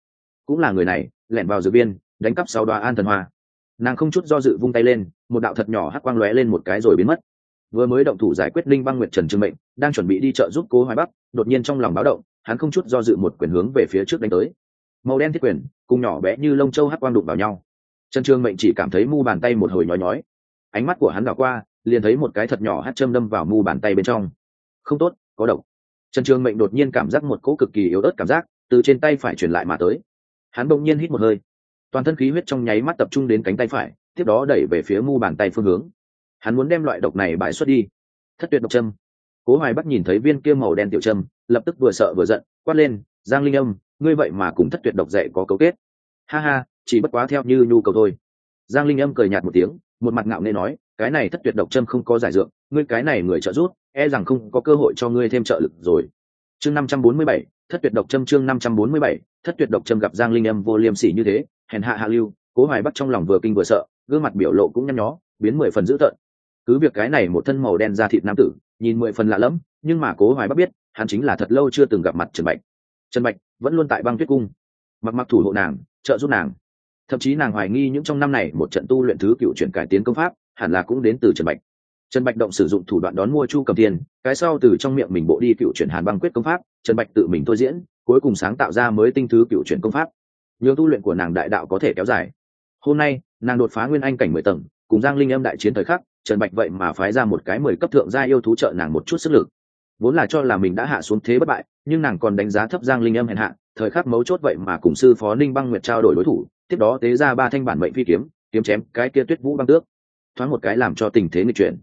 [SPEAKER 1] cũng là người này, lẻn vào dược viên, đánh cắp sáu đoá an thần hoa. Nàng không chút do dự vung tay lên, một đạo thật nhỏ hắc quang lóe lên một cái rồi biến mất. Vừa mới động thủ giải quyết linh băng nguyệt trần trương mệnh, đang chuẩn bị đi chợ giúp cố hoài bắc, đột nhiên trong lòng báo động, hắn không chút do dự một quyền hướng về phía trước đánh tới. Màu đen thiết quyền, cùng nhỏ bé như lông châu hắc quang đụng vào nhau. Trần trương mệnh chỉ cảm thấy mu bàn tay một hồi nhói nhói. Ánh mắt của hắn đảo qua, liền thấy một cái thật nhỏ hắt châm đâm vào mu bàn tay bên trong. Không tốt, có độc. Trần trương mệnh đột nhiên cảm giác một cỗ cực kỳ yếu ớt cảm giác, từ trên tay phải truyền lại mà tới hắn bỗng nhiên hít một hơi. Toàn thân khí huyết trong nháy mắt tập trung đến cánh tay phải, tiếp đó đẩy về phía mu bàn tay phương hướng. Hắn muốn đem loại độc này bại xuất đi. Thất tuyệt độc châm. Cố hoài bắc nhìn thấy viên kia màu đen tiểu châm, lập tức vừa sợ vừa giận, quát lên, giang linh âm, ngươi vậy mà cũng thất tuyệt độc dạy có cấu kết. Ha ha, chỉ bất quá theo như nhu cầu thôi. Giang linh âm cười nhạt một tiếng, một mặt ngạo nghê nói, cái này thất tuyệt độc châm không có giải dượng ngươi cái này người trợ giúp e rằng không có cơ hội cho ngươi thêm trợ lực rồi chương năm trăm bốn mươi bảy, thất tuyệt độc châm chương năm trăm bốn mươi bảy, thất tuyệt độc châm gặp giang linh âm vô liêm sỉ như thế, hèn hạ hạ lưu, cố hoài bắc trong lòng vừa kinh vừa sợ, gương mặt biểu lộ cũng nhăn nhó, biến mười phần dữ tợn. Cứ việc cái này một thân màu đen da thịt nam tử, nhìn mười phần lạ lẫm, nhưng mà cố hoài bắc biết, hắn chính là thật lâu chưa từng gặp mặt trần bạch. Trần bạch vẫn luôn tại băng tuyết cung, mặc mặc thủ hộ nàng, trợ giúp nàng. Thậm chí nàng hoài nghi những trong năm này một trận tu luyện thứ cựu chuyển cải tiến công pháp, hẳn là cũng đến từ trần bạch trần bạch động sử dụng thủ đoạn đón mua chu cầm tiền cái sau từ trong miệng mình bộ đi cựu chuyển hàn băng quyết công pháp, trần bạch tự mình thôi diễn, cuối cùng sáng tạo ra mới tinh thứ cựu chuyển công pháp. Nhường tu luyện của nàng đại đạo có thể kéo dài. Hôm nay, nàng đột phá nguyên anh cảnh mười tầng, cùng giang linh âm đại chiến thời khắc, trần bạch vậy mà phái ra một cái mười cấp thượng gia yêu thú trợ nàng một chút sức lực. Vốn là cho là mình đã hạ xuống thế bất bại, nhưng nàng còn đánh giá thấp giang linh âm hèn hạ, thời khắc mấu chốt vậy mà cùng sư phó ninh băng nguyệt trao đổi đối thủ, tiếp đó tế ra ba thanh bản mệnh phi kiếm kiếm chém cái kia tuyết vũ băng tước. Thoáng một cái làm cho tình thế nghịch chuyển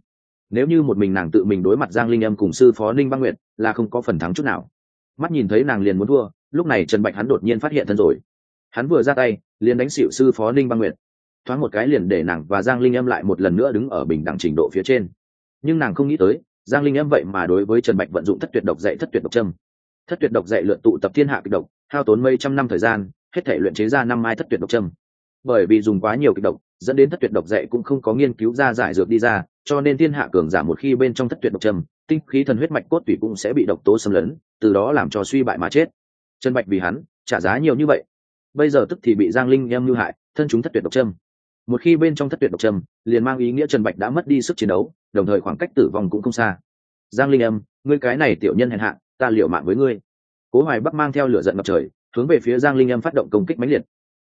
[SPEAKER 1] nếu như một mình nàng tự mình đối mặt giang linh âm cùng sư phó ninh băng nguyệt, là không có phần thắng chút nào. Mắt nhìn thấy nàng liền muốn thua, lúc này trần bạch hắn đột nhiên phát hiện thân rồi. Hắn vừa ra tay, liền đánh xịu sư phó ninh băng nguyệt. Thoáng một cái liền để nàng và giang linh âm lại một lần nữa đứng ở bình đẳng trình độ phía trên. Nhưng nàng không nghĩ tới, giang linh âm vậy mà đối với trần bạch vận dụng thất tuyệt độc dạy thất tuyệt độc trâm thất tuyệt độc dạy luyện tụ tập thiên hạ kịch độc, hao tốn mấy trăm năm thời gian, hết thể luyện chế ra năm mai thất tuyệt độc trâm bởi vì dùng quá nhiều kịch độc, dẫn đến thất tuyệt độc dạy cũng không có nghiên cứu ra giải dược đi ra cho nên thiên hạ cường giả một khi bên trong thất tuyệt độc trầm, tinh khí thần huyết mạch cốt tủy cũng sẽ bị độc tố xâm lấn từ đó làm cho suy bại mà chết. Trần bạch vì hắn trả giá nhiều như vậy. Bây giờ tức thì bị giang linh em hư hại thân chúng thất tuyệt độc trâm một khi bên trong thất tuyệt độc trâm liền mang ý nghĩa trần bạch đã mất đi sức chiến đấu đồng thời khoảng cách tử vong cũng không xa. Giang linh Em, ngươi cái này tiểu nhân hèn hạ ta liệu mạng với ngươi. Cố hoài bắc mang theo lửa giận ngập trời hướng về phía giang linh Em phát động công kích mãnh liệt.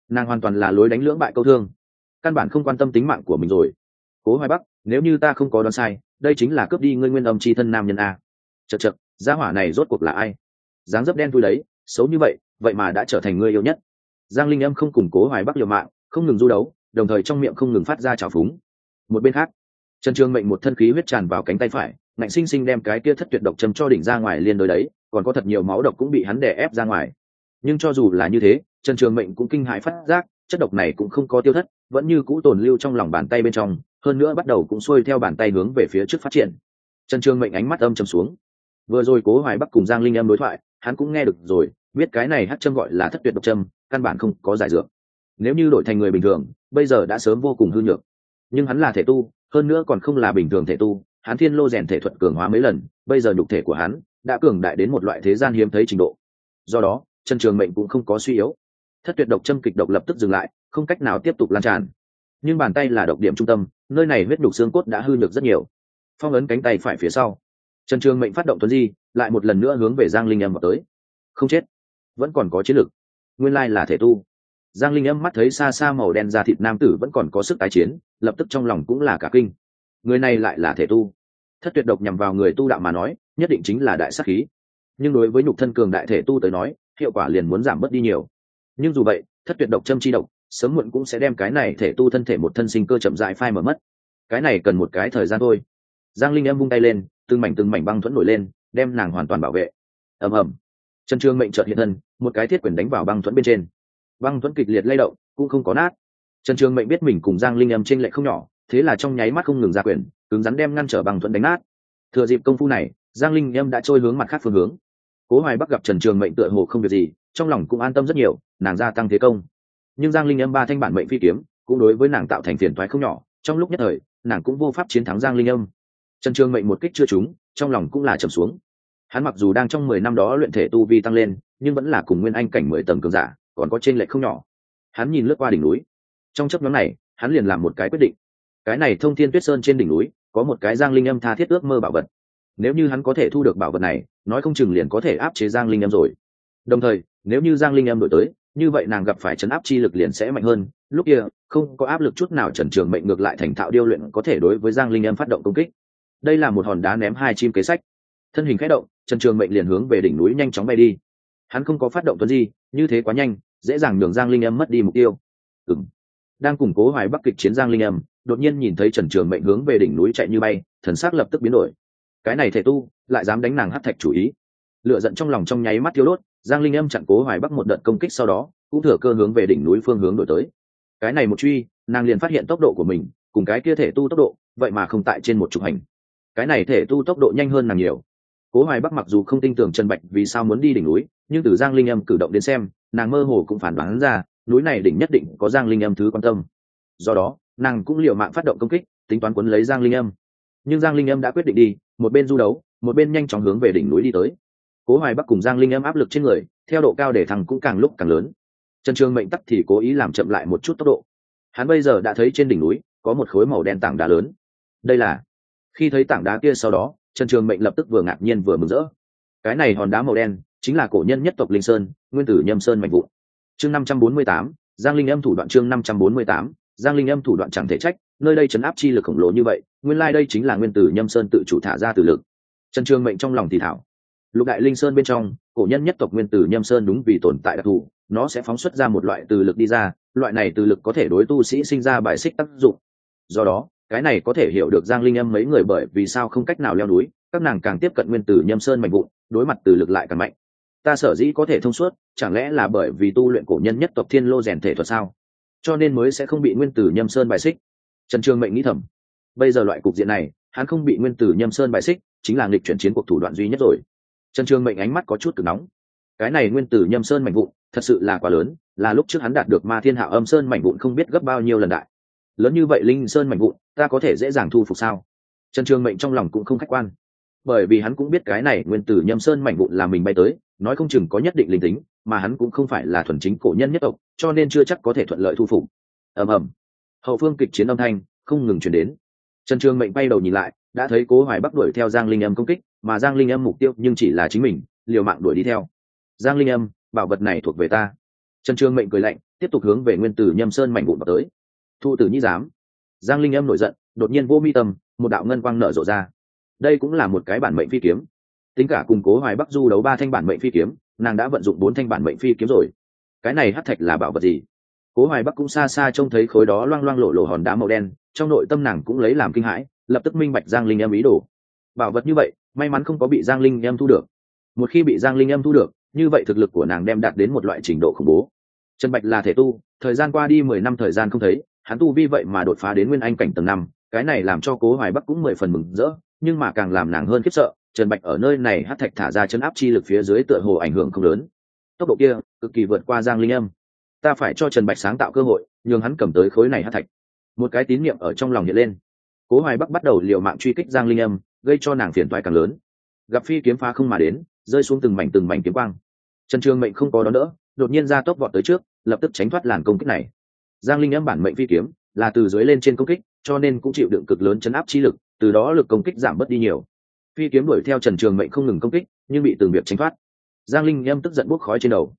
[SPEAKER 1] Nàng hoàn toàn là lối đánh lưỡng bại câu thương. Căn bản không quan tâm tính mạng của mình rồi. Cố hoài bắc nếu như ta không có đoán sai, đây chính là cướp đi ngươi nguyên âm c h i thân nam nhân a. Chật chật gia hỏa này rốt cuộc là ai? Dáng dấp đen thui đấy, xấu như vậy vậy mà đã trở thành ngươi yêu nhất. Giang linh âm không củng cố hoài bắc liều mạng, không ngừng du đấu, đồng thời trong miệng không ngừng phát ra trào phúng. Một bên khác, trần trường mệnh một thân khí huyết tràn vào cánh tay phải, ngạnh sinh sinh đem cái kia thất tuyệt độc châm cho đỉnh ra ngoài liên đối đấy, còn có thật nhiều máu độc cũng bị hắn đè ép ra ngoài. Nhưng cho dù là như thế, trần trường mệnh cũng kinh hãi phát giác, chất độc này cũng không có tiêu thất, vẫn như cũ tồn lưu trong lòng bàn tay bên trong hơn nữa bắt đầu cũng xuôi theo bàn tay hướng về phía trước phát triển. Trần trường mệnh ánh mắt âm trầm xuống. Vừa rồi cố hoài bắc cùng giang linh âm đối thoại, hắn cũng nghe được rồi, biết cái này hát châm gọi là thất tuyệt độc châm, căn bản không có giải dược. Nếu như đổi thành người bình thường, bây giờ đã sớm vô cùng hư nhược. Nhưng hắn là thể tu, hơn nữa còn không là bình thường thể tu, hắn thiên lô rèn thể thuật cường hóa mấy lần, bây giờ nhục thể của hắn đã cường đại đến một loại thế gian hiếm thấy trình độ. Do đó, trần trường mệnh cũng không có suy yếu. Thất tuyệt độc châm kịch độc lập tức dừng lại, không cách nào tiếp tục lan tràn. Nhưng bàn tay là độc điểm trung tâm nơi này huyết đục xương cốt đã hư được rất nhiều. Phong ấn cánh tay phải phía sau. Trần trường mệnh phát động tuấn di, lại một lần nữa hướng về giang linh âm vào tới. Không chết. Vẫn còn có chiến lực. Nguyên lai là thể tu. Giang linh âm mắt thấy xa xa màu đen da thịt nam tử vẫn còn có sức tái chiến, lập tức trong lòng cũng là cả kinh. Người này lại là thể tu. Thất tuyệt độc nhằm vào người tu đạo mà nói, nhất định chính là đại sắc khí. Nhưng đối với nhục thân cường đại thể tu tới nói, hiệu quả liền muốn giảm bớt đi nhiều. Nhưng dù vậy, thất tuyệt độc châm chi độc sớm muộn cũng sẽ đem cái này thể tu thân thể một thân sinh cơ chậm dại phai mở mất. Cái này cần một cái thời gian thôi. Giang linh Em vung tay lên, từng mảnh từng mảnh băng thuẫn nổi lên, đem nàng hoàn toàn bảo vệ. Ầm ầm. Trần trương mệnh trợt hiện thân, một cái thiết quyền đánh vào băng thuẫn bên trên. Băng thuẫn kịch liệt lay động, cũng không có nát. Trần trương mệnh biết mình cùng giang linh Em trên lệ không nhỏ, thế là trong nháy mắt không ngừng ra quyền, cứng rắn đem ngăn trở băng thuẫn đánh nát. Thừa dịp công phu này, giang linh Em đã trôi hướng mặt khác phương hướng. Cố hoài bắc gặp trần trường mệnh tựa hồ không việc gì, trong lòng cũng an tâm rất nhiều, nàng gia tăng thế công nhưng giang linh âm ba thanh bản mệnh phi kiếm cũng đối với nàng tạo thành phiền thoái không nhỏ trong lúc nhất thời nàng cũng vô pháp chiến thắng giang linh âm trần trường mệnh một kích chưa trúng trong lòng cũng là trầm xuống hắn mặc dù đang trong mười năm đó luyện thể tu vi tăng lên nhưng vẫn là cùng nguyên anh cảnh mười tầng cường giả còn có trên lệch không nhỏ hắn nhìn lướt qua đỉnh núi trong chấp nhóm này hắn liền làm một cái quyết định cái này thông thiên tuyết sơn trên đỉnh núi có một cái giang linh âm tha thiết ước mơ bảo vật nếu như hắn có thể thu được bảo vật này nói không chừng liền có thể áp chế giang linh âm rồi đồng thời nếu như giang linh âm đổi tới như vậy nàng gặp phải chấn áp chi lực liền sẽ mạnh hơn. Lúc kia, không có áp lực chút nào trần trường mệnh ngược lại thành thạo điêu luyện có thể đối với giang linh em phát động công kích. Đây là một hòn đá ném hai chim kế sách. Thân hình khẽ động, trần trường mệnh liền hướng về đỉnh núi nhanh chóng bay đi. Hắn không có phát động tuấn di, như thế quá nhanh, dễ dàng nhường giang linh em mất đi mục tiêu. Ừng đang củng cố hoài bắc kịch chiến giang linh em đột nhiên nhìn thấy trần trường mệnh hướng về đỉnh núi chạy như bay, thần s ắ c lập tức biến đổi. Cái này thể tu, lại dám đánh nàng hát thạch chủ ý. Lựa giận trong lòng trong nháy mắt thiếu đốt giang linh âm chặn cố hoài bắc một đợt công kích sau đó, cũng thừa cơ hướng về đỉnh núi phương hướng đổi tới. Cái này một truy, nàng liền phát hiện tốc độ của mình, cùng cái kia thể tu tốc độ, vậy mà không tại trên một trục hành. Cái này thể tu tốc độ nhanh hơn nàng nhiều. Cố hoài bắc mặc dù không tin tưởng trần bạch vì sao muốn đi đỉnh núi, nhưng từ giang linh âm cử động đến xem, nàng mơ hồ cũng phản đoán ra, núi này đỉnh nhất định có giang linh âm thứ quan tâm. Do đó, nàng cũng liệu mạng phát động công kích, tính toán quấn lấy giang linh âm. Nhưng giang linh âm đã quyết định đi, một bên du đấu, một bên nhanh chóng hướng về đỉnh núi đi tới cố hoài bắc cùng giang linh em áp lực trên người, theo độ cao để thằng cũng càng lúc càng lớn. Trần trường mệnh tắc thì cố ý làm chậm lại một chút tốc độ. Hắn bây giờ đã thấy trên đỉnh núi, có một khối màu đen tảng đá lớn. Đây là, khi thấy tảng đá kia sau đó, trần trường mệnh lập tức vừa ngạc nhiên vừa mừng rỡ. Cái này hòn đá màu đen, chính là cổ nhân nhất tộc linh sơn, nguyên tử nhâm sơn mạnh vụ chương năm trăm bốn mươi tám, giang linh âm thủ đoạn chương năm trăm bốn mươi tám, giang linh âm thủ đoạn chẳng thể trách, nơi đây chấn áp chi lực khổng lồ như vậy, nguyên lai、like、đây chính là nguyên tử nhâm sơn tự chủ thả ra từ lực. Trần trường mệnh trong lòng thì thảo lục đại linh sơn bên trong, cổ nhân nhất tộc nguyên tử nhâm sơn đúng vì tồn tại đặc thù, nó sẽ phóng xuất ra một loại từ lực đi ra, loại này từ lực có thể đối tu sĩ sinh ra bài xích tác dụng. Do đó, cái này có thể hiểu được giang linh âm mấy người bởi vì sao không cách nào leo núi, các nàng càng tiếp cận nguyên tử nhâm sơn mạnh vụn, đối mặt từ lực lại càng mạnh. Ta sở dĩ có thể thông suốt, chẳng lẽ là bởi vì tu luyện cổ nhân nhất tộc thiên lô rèn thể thuật sao? Cho nên mới sẽ không bị nguyên tử nhâm sơn bài xích. Trần trường mệnh nghĩ thầm. Bây giờ loại cục diện này, hắn không bị nguyên tử nhâm sơn bài xích, chính là nghịch chuyển chiến cuộc thủ đoạn duy nhất rồi trần trường mệnh ánh mắt có chút cực nóng. Cái này nguyên tử nhâm sơn mạnh vụn, thật sự là quá lớn, là lúc trước hắn đạt được ma thiên hạ âm sơn mạnh vụn không biết gấp bao nhiêu lần đại. Lớn như vậy linh sơn mạnh vụn, ta có thể dễ dàng thu phục sao? Trần trường mệnh trong lòng cũng không khách quan. Bởi vì hắn cũng biết cái này nguyên tử nhâm sơn mạnh vụn là mình bay tới, nói không chừng có nhất định linh tính, mà hắn cũng không phải là thuần chính cổ nhân nhất tộc, cho nên chưa chắc có thể thuận lợi thu phục. Ầm ầm. Hậu phương kịch chiến âm thanh không ngừng chuyển đến. Trần trường mệnh bay đầu nhìn lại, đã thấy cố hoài bắc đuổi theo giang linh âm công kích mà giang linh âm mục tiêu nhưng chỉ là chính mình, liều mạng đuổi đi theo. Giang linh âm, bảo vật này thuộc về ta. Trần trương mệnh cười lạnh, tiếp tục hướng về nguyên tử nhâm sơn mảnh vụn vào tới. Thụ tử nhĩ giám. Giang linh âm nổi giận, đột nhiên vô mi tâm, một đạo ngân quang nở rộ ra. Đây cũng là một cái bản mệnh phi kiếm. Tính cả củng cố hoài bắc du đấu ba thanh bản mệnh phi kiếm, nàng đã vận dụng bốn thanh bản mệnh phi kiếm rồi. Cái này hát thạch là bảo vật gì? Cố hoài bắc cũng xa xa trông thấy khối đó loang loang lộ lộ hòn đá màu đen, trong nội tâm nàng cũng lấy làm kinh hãi, lập tức minh bạch giang linh Âm ý đồ. Bảo vật như vậy may mắn không có bị giang linh em thu được. Một khi bị giang linh em thu được, như vậy thực lực của nàng đem đạt đến một loại trình độ khủng bố. Trần bạch là thể tu, thời gian qua đi mười năm thời gian không thấy, hắn tu vi vậy mà đột phá đến nguyên anh cảnh tầng năm, cái này làm cho cố hoài bắc cũng mười phần mừng rỡ, nhưng mà càng làm nàng hơn khiếp sợ, trần bạch ở nơi này hát thạch thả ra chấn áp chi lực phía dưới tựa hồ ảnh hưởng không lớn. Tốc độ kia, cực kỳ vượt qua giang linh âm ta phải cho trần bạch sáng tạo cơ hội, nhường hắn cầm tới khối này hát thạch. Một cái tín niệm ở trong lòng hiện lên. Cố hoài bắc bắt đầu liều mạng truy kích giang linh âm gây cho nàng phiền toái càng lớn. Gặp phi kiếm phá không mà đến, rơi xuống từng mảnh từng mảnh kiếm quang. Trần trường mệnh không có đón đỡ, đột nhiên ra tốc vọt tới trước, lập tức tránh thoát làn công kích này. Giang linh âm bản mệnh phi kiếm, là từ dưới lên trên công kích, cho nên cũng chịu đựng cực lớn chấn áp chi lực, từ đó lực công kích giảm bớt đi nhiều. Phi kiếm đuổi theo trần trường mệnh không ngừng công kích, nhưng bị từng việc tránh thoát. Giang linh âm tức giận bốc khói trên đầu.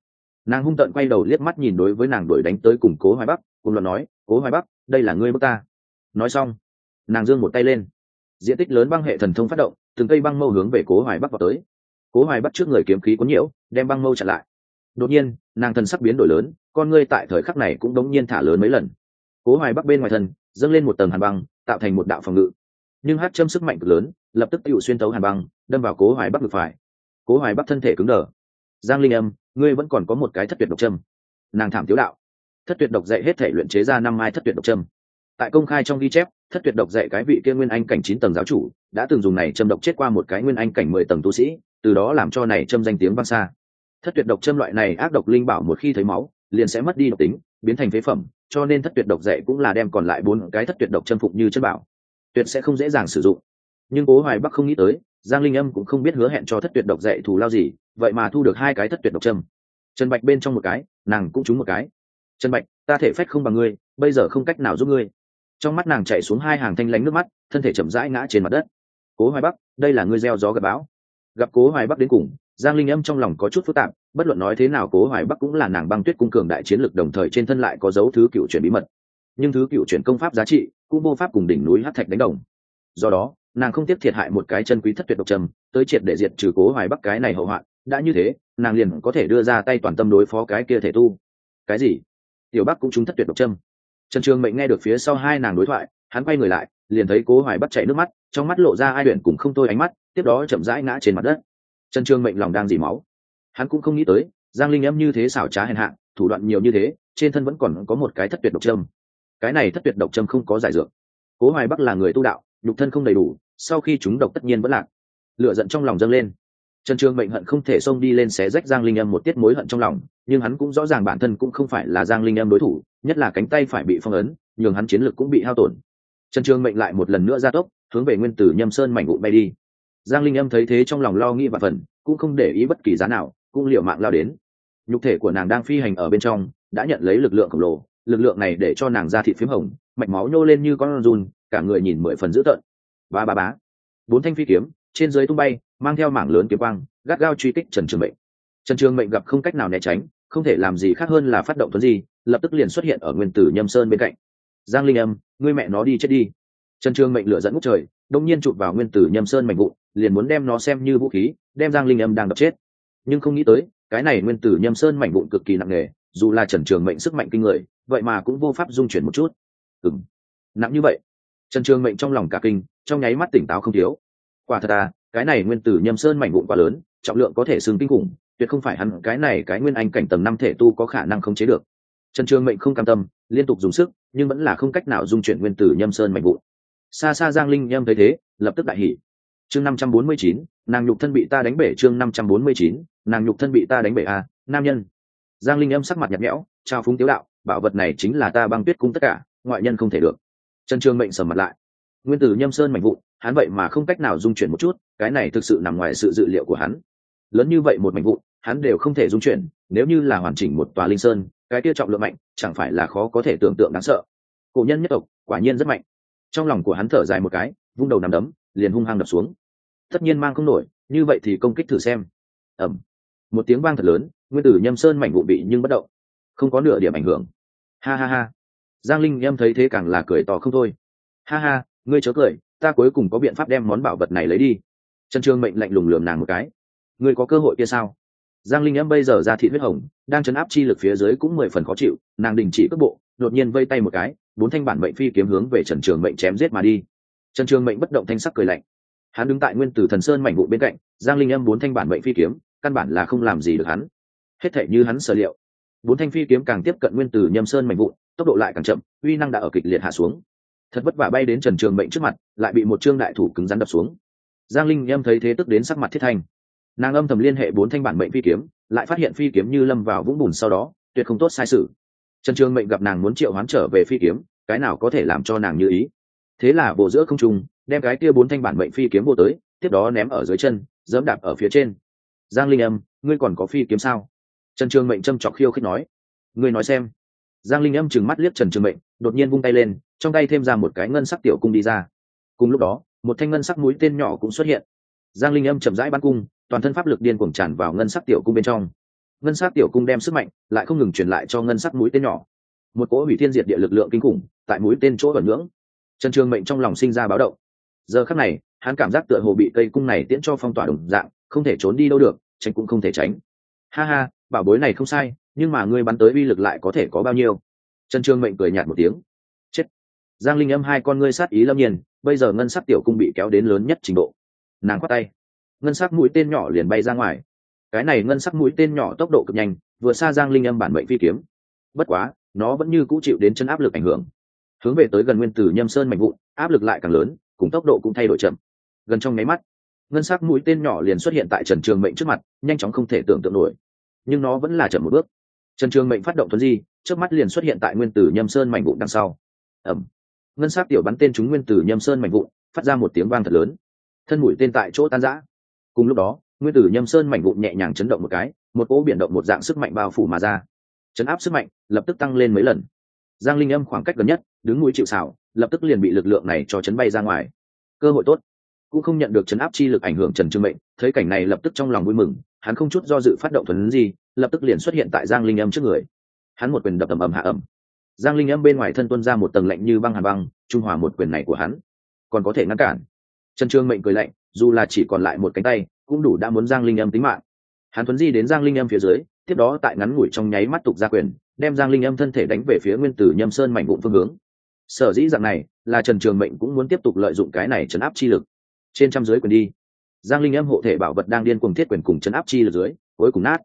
[SPEAKER 1] Nàng hung tợn quay đầu liếc mắt nhìn đối với nàng đuổi đánh tới cùng cố hoài bắc, cùng luận nói, cố hoài bắc, đây là ngươi bước ta. Nói xong, nàng giương một tay lên diện tích lớn băng hệ thần thông phát động, từng cây băng mâu hướng về cố hoài bắc vào tới. Cố hoài bắc trước người kiếm khí có nhiễu, đem băng mâu chặn lại. Đột nhiên, nàng thần sắc biến đổi lớn, con ngươi tại thời khắc này cũng đống nhiên thả lớn mấy lần. Cố hoài bắc bên ngoài thân, dâng lên một tầng hàn băng, tạo thành một đạo phòng ngự. Nhưng hát châm sức mạnh cực lớn, lập tức tự xuyên tấu hàn băng, đâm vào cố hoài bắc ngực phải. Cố hoài bắc thân thể cứng đờ. Giang linh âm, ngươi vẫn còn có một cái thất tuyệt độc châm. Nàng thảm tiếu đạo. Thất tuyệt độc dạy hết thể luyện chế ra năm mai thất tuyệt độc châm. Tại công khai trong ghi chép thất tuyệt độc dạy cái vị kia nguyên anh cảnh chín tầng giáo chủ, đã từng dùng này châm độc chết qua một cái nguyên anh cảnh mười tầng tu sĩ, từ đó làm cho này châm danh tiếng vang xa. Thất tuyệt độc châm loại này ác độc linh bảo một khi thấy máu, liền sẽ mất đi độc tính, biến thành phế phẩm, cho nên thất tuyệt độc dạy cũng là đem còn lại bốn cái thất tuyệt độc châm phục như chân bảo. Tuyệt sẽ không dễ dàng sử dụng. Nhưng cố hoài bắc không nghĩ tới, giang linh âm cũng không biết hứa hẹn cho thất tuyệt độc dạy thù lao gì, vậy mà thu được hai cái thất tuyệt độc châm. Trần bạch bên trong một cái, nàng cũng trúng một cái. Trần bạch, ta thể phách không bằng ngươi, bây giờ không cách nào giúp ngươi trong mắt nàng chạy xuống hai hàng thanh lánh nước mắt, thân thể chậm rãi ngã trên mặt đất. Cố hoài bắc, đây là ngươi gieo gió gặp bão. Gặp cố hoài bắc đến cùng, giang linh âm trong lòng có chút phức tạp, bất luận nói thế nào cố hoài bắc cũng là nàng băng tuyết cung cường đại chiến lực đồng thời trên thân lại có dấu thứ cựu chuyển bí mật. Nhưng thứ cựu chuyển công pháp giá trị cũng vô pháp cùng đỉnh núi hát thạch đánh đồng. Do đó, nàng không tiếp thiệt hại một cái chân quý thất tuyệt độc trầm, tới triệt để diệt trừ cố hoài bắc cái này hậu hoạn. Đã như thế, nàng liền có thể đưa ra tay toàn tâm đối phó cái kia thể tu. Cái gì? Tiểu bắc cũng trúng thất tuyệt độc trâm trần trường mệnh nghe được phía sau hai nàng đối thoại, hắn quay người lại, liền thấy cố hoài bắc chạy nước mắt, trong mắt lộ ra ai luyện cùng không thôi ánh mắt, tiếp đó chậm rãi ngã trên mặt đất. Trần trường mệnh lòng đang dỉ máu. Hắn cũng không nghĩ tới, giang linh em như thế xảo trá hèn hạ, thủ đoạn nhiều như thế, trên thân vẫn còn có một cái thất tuyệt độc trâm cái này thất tuyệt độc trâm không có giải dược. Cố hoài bắc là người tu đạo, nhục thân không đầy đủ, sau khi chúng độc tất nhiên vẫn lạc. Lựa giận trong lòng dâng lên trần trường mệnh hận không thể xông đi lên xé rách giang linh âm một tiết mối hận trong lòng, nhưng hắn cũng rõ ràng bản thân cũng không phải là giang linh âm đối thủ, nhất là cánh tay phải bị phong ấn, nhường hắn chiến lược cũng bị hao tổn. Trần trường mệnh lại một lần nữa ra tốc, hướng về nguyên tử nhâm sơn mảnh vụ bay đi. Giang linh âm thấy thế trong lòng lo nghĩ và phần cũng không để ý bất kỳ giá nào, cũng liệu mạng lao đến. Nhục thể của nàng đang phi hành ở bên trong, đã nhận lấy lực lượng khổng lồ, lực lượng này để cho nàng ra thị phiếm hồng, mạch máu nhô lên như con run, cả người nhìn mười phần dữ tợn. Ba ba bá bốn thanh phi kiếm, trên dưới tung bay mang theo mảng lớn kiếm quang, gắt gao truy kích trần trường mệnh. Trần trường mệnh gặp không cách nào né tránh, không thể làm gì khác hơn là phát động tuấn di, lập tức liền xuất hiện ở nguyên tử nhâm sơn bên cạnh. Giang linh âm, ngươi mẹ nó đi chết đi. Trần trường mệnh lửa dẫn ngút trời đông nhiên chụp vào nguyên tử nhâm sơn mạnh vụn, liền muốn đem nó xem như vũ khí, đem giang linh âm đang đập chết. Nhưng không nghĩ tới, cái này nguyên tử nhâm sơn mảnh vụn cực kỳ nặng nề, dù là trần trường mệnh sức mạnh kinh người, vậy mà cũng vô pháp dung chuyển một chút. Ừng nặng như vậy. Trần trường mệnh trong lòng cả kinh, trong nháy mắt tỉnh táo không thiếu. Quả thật à cái này nguyên tử nhâm sơn mảnh vụn quá lớn trọng lượng có thể xưng kinh khủng tuyệt không phải hắn cái này cái nguyên anh cảnh tầng năm thể tu có khả năng khống chế được. Trần trường mệnh không cam tâm liên tục dùng sức nhưng vẫn là không cách nào dung chuyển nguyên tử nhâm sơn mảnh vụn. Xa xa giang linh nhâm thấy thế lập tức đại hỉ. Chương năm trăm bốn mươi chín nàng nhục thân bị ta đánh bể chương năm trăm bốn mươi chín nàng nhục thân bị ta đánh bể a à, nam nhân. Giang linh âm sắc mặt nhạt nhẽo trao phúng tiếu đạo bảo vật này chính là ta băng tuyết cung tất cả ngoại nhân không thể được. Trần trường mệnh sầm mặt lại. Nguyên tử nhâm sơn mảnh vụn hắn vậy mà không cách nào dung chuyển một chút, cái này thực sự nằm ngoài sự dự liệu của hắn. Lớn như vậy một mảnh vụn, hắn đều không thể dung chuyển, nếu như là hoàn chỉnh một tòa linh sơn, cái kia trọng lượng mạnh, chẳng phải là khó có thể tưởng tượng đáng sợ. Cổ nhân nhất tộc, quả nhiên rất mạnh. Trong lòng của hắn thở dài một cái, vung đầu nằm đấm, liền hung hăng đập xuống. Tất nhiên mang không nổi, như vậy thì công kích thử xem. Ẩm một tiếng vang thật lớn, nguyên tử nhâm sơn mảnh vụ bị nhưng bất động. Không có nửa điểm ảnh hưởng. Ha ha ha. Giang linh em thấy thế càng là cười to không thôi. Ha ha, ngươi chớ cười ta cuối cùng có biện pháp đem món bảo vật này lấy đi. Trần trương mệnh lạnh lùng lườm nàng một cái. Ngươi có cơ hội kia sao? Giang linh em bây giờ ra thị huyết hồng, đang chấn áp chi lực phía dưới cũng mười phần khó chịu, nàng đình chỉ cước bộ, đột nhiên vây tay một cái, bốn thanh bản mệnh phi kiếm hướng về trần trường mệnh chém giết mà đi. Trần trường mệnh bất động thanh sắc cười lạnh. Hắn đứng tại nguyên tử thần sơn mảnh vụ bên cạnh, giang linh âm bốn thanh bản mệnh phi kiếm, căn bản là không làm gì được hắn. Hết thể như hắn sở liệu. Bốn thanh phi kiếm càng tiếp cận nguyên tử nhâm sơn mảnh vụ tốc độ lại càng chậm, uy năng đã ở kịch liệt hạ xuống thật vất vả bay đến trần trường mệnh trước mặt, lại bị một trương đại thủ cứng rắn đập xuống. Giang linh âm thấy thế tức đến sắc mặt thiết thanh. Nàng âm thầm liên hệ bốn thanh bản mệnh phi kiếm, lại phát hiện phi kiếm như lâm vào vũng bùn sau đó, tuyệt không tốt sai sự. Trần trường mệnh gặp nàng muốn triệu hoán trở về phi kiếm, cái nào có thể làm cho nàng như ý? Thế là bộ giữa không trung, đem cái kia bốn thanh bản mệnh phi kiếm vô tới, tiếp đó ném ở dưới chân, dẫm đạp ở phía trên. Giang linh âm ngươi còn có phi kiếm sao? Trần trường mệnh châm chọc khiêu khích nói. Ngươi nói xem. Giang linh âm trừng mắt liếc trần trường mệnh đột nhiên vung tay lên, trong tay thêm ra một cái ngân sắc tiểu cung đi ra. Cùng lúc đó, một thanh ngân sắc mũi tên nhỏ cũng xuất hiện. Giang linh âm chậm rãi bắn cung, toàn thân pháp lực điên cuồng tràn vào ngân sắc tiểu cung bên trong. Ngân sắc tiểu cung đem sức mạnh lại không ngừng truyền lại cho ngân sắc mũi tên nhỏ. Một cỗ hủy thiên diệt địa lực lượng kinh khủng tại mũi tên chỗ ẩn ngưỡng. Trần trường mệnh trong lòng sinh ra báo động. Giờ khắc này, hắn cảm giác tựa hồ bị cây cung này tiễn cho phong tỏa đồng dạng, không thể trốn đi đâu được, tránh cũng không thể tránh. Ha ha, bảo bối này không sai, nhưng mà ngươi bắn tới uy lực lại có thể có bao nhiêu? Trần trường mệnh cười nhạt một tiếng. Chết. Giang linh âm hai con ngươi sát ý lâm nhiên, bây giờ ngân sắc tiểu cung bị kéo đến lớn nhất trình độ. Nàng khoát tay. Ngân sắc mũi tên nhỏ liền bay ra ngoài. Cái này ngân sắc mũi tên nhỏ tốc độ cực nhanh, vừa xa giang linh âm bản mệnh phi kiếm. Bất quá, nó vẫn như cũ chịu đến chân áp lực ảnh hưởng. Hướng về tới gần nguyên tử nhâm sơn mạnh vụn, áp lực lại càng lớn, cùng tốc độ cũng thay đổi chậm. Gần trong nháy mắt, ngân sắc mũi tên nhỏ liền xuất hiện tại trần trường mệnh trước mặt, nhanh chóng không thể tưởng tượng nổi. Nhưng nó vẫn là chậm một bước trần trường mệnh phát động thuấn di trước mắt liền xuất hiện tại nguyên tử nhâm sơn mảnh vụn đằng sau. Ẩm ngân sắc tiểu bắn tên chúng nguyên tử nhâm sơn mảnh vụn, phát ra một tiếng vang thật lớn. Thân mũi tên tại chỗ tan rã. Cùng lúc đó, nguyên tử nhâm sơn mảnh vụn nhẹ nhàng chấn động một cái, một cỗ biển động một dạng sức mạnh bao phủ mà ra. Chấn áp sức mạnh, lập tức tăng lên mấy lần. Giang linh âm khoảng cách gần nhất, đứng núi chịu xảo lập tức liền bị lực lượng này cho chấn bay ra ngoài. Cơ hội tốt cũng không nhận được chấn áp chi lực ảnh hưởng trần trương mệnh, thấy cảnh này lập tức trong lòng vui mừng, hắn không chút do dự phát động thuần gì lập tức liền xuất hiện tại giang linh âm trước người. Hắn một quyền đập ầm ầm hạ ầm giang linh âm bên ngoài thân tuân ra một tầng lạnh như băng hàn băng, trung hòa một quyền này của hắn. Còn có thể ngăn cản. Trần trương mệnh cười lạnh, dù là chỉ còn lại một cánh tay, cũng đủ đã muốn giang linh âm tính mạng. Hắn thuấn di đến giang linh âm phía dưới, tiếp đó tại ngắn ngủi trong nháy mắt tục ra quyền, đem giang linh âm thân thể đánh về phía nguyên tử nhâm sơn mảnh vụn phương hướng. Sở dĩ dạng này, là trần trường mệnh cũng muốn tiếp tục lợi dụng cái này chấn áp chi lực trên trăm dưới quyền đi. Giang linh âm hộ thể bảo vật đang điên cuồng thiết quyền cùng chấn áp chi lực dưới, cuối cùng nát.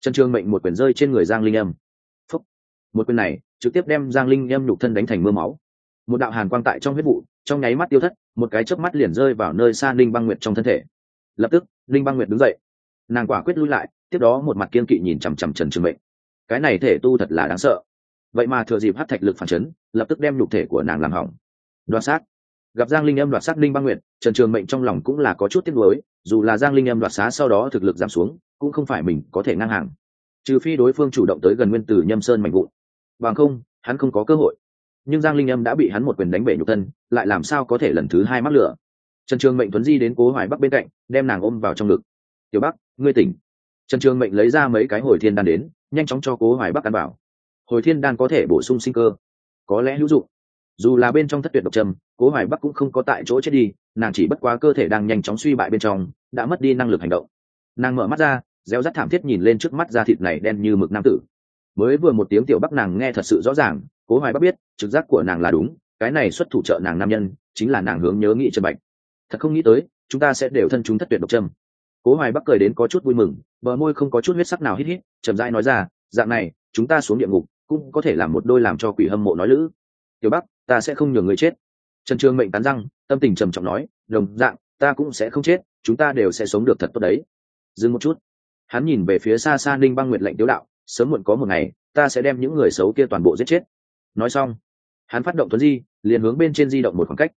[SPEAKER 1] Trần trương mệnh một quyền rơi trên người giang linh âm. Phúc. một quyền này, trực tiếp đem giang linh âm nhục thân đánh thành mưa máu. Một đạo hàn quang tại trong huyết vụ, trong nháy mắt tiêu thất, một cái chớp mắt liền rơi vào nơi xa linh băng nguyệt trong thân thể. Lập tức linh băng nguyệt đứng dậy. Nàng quả quyết lui lại, tiếp đó một mặt kiên kỵ nhìn chằm chằm trần trường mệnh. Cái này thể tu thật là đáng sợ. Vậy mà thừa dịp hát thạch lực phản chấn, lập tức đem nhục thể của nàng làm hỏng. Đoạt sát gặp giang linh âm đoạt sát linh băng nguyệt, trần trường mệnh trong lòng cũng là có chút tiếc nuối, dù là giang linh âm đoạt xá sau đó thực lực giảm xuống, cũng không phải mình có thể ngang hàng. Trừ phi đối phương chủ động tới gần nguyên tử nhâm sơn mạnh vụn. Bằng không, hắn không có cơ hội. Nhưng giang linh âm đã bị hắn một quyền đánh bể nhục thân, lại làm sao có thể lần thứ hai mắc lửa? Trần trường mệnh tuấn di đến cố hoài bắc bên cạnh, đem nàng ôm vào trong ngực. Tiểu bắc, ngươi tỉnh. Trần trường mệnh lấy ra mấy cái hồi thiên đan đến, nhanh chóng cho cố hoài bắc ăn bảo. Hồi thiên đan có thể bổ sung sinh cơ. Có lẽ hữu dụng dù là bên trong thất tuyệt độc trầm, cố hoài bắc cũng không có tại chỗ chết đi, nàng chỉ bất quá cơ thể đang nhanh chóng suy bại bên trong, đã mất đi năng lực hành động. Nàng mở mắt ra réo rắt thảm thiết nhìn lên trước mắt da thịt này đen như mực nam tử. Mới vừa một tiếng tiểu bắc nàng nghe thật sự rõ ràng, cố hoài bắc biết, trực giác của nàng là đúng, cái này xuất thủ trợ nàng nam nhân, chính là nàng hướng nhớ nghĩ trần bạch. Thật không nghĩ tới, chúng ta sẽ đều thân chúng thất tuyệt độc trầm. cố hoài bắc cười đến có chút vui mừng, bờ môi không có chút huyết sắc nào hít hít, chậm rãi nói ra, dạng này, chúng ta xuống địa ngục, cũng có thể làm một đôi làm cho quỷ hâm mộ nói lữ. Tiểu bắc ta sẽ không nhường người chết. Trần trương mệnh tán răng, tâm tình trầm trọng nói, đồng dạng, ta cũng sẽ không chết, chúng ta đều sẽ sống được thật tốt đấy. Dừng một chút. Hắn nhìn về phía xa xa ninh băng nguyệt lệnh tiếu đạo, sớm muộn có một ngày, ta sẽ đem những người xấu kia toàn bộ giết chết. Nói xong, hắn phát động thuấn di, liền hướng bên trên di động một khoảng cách.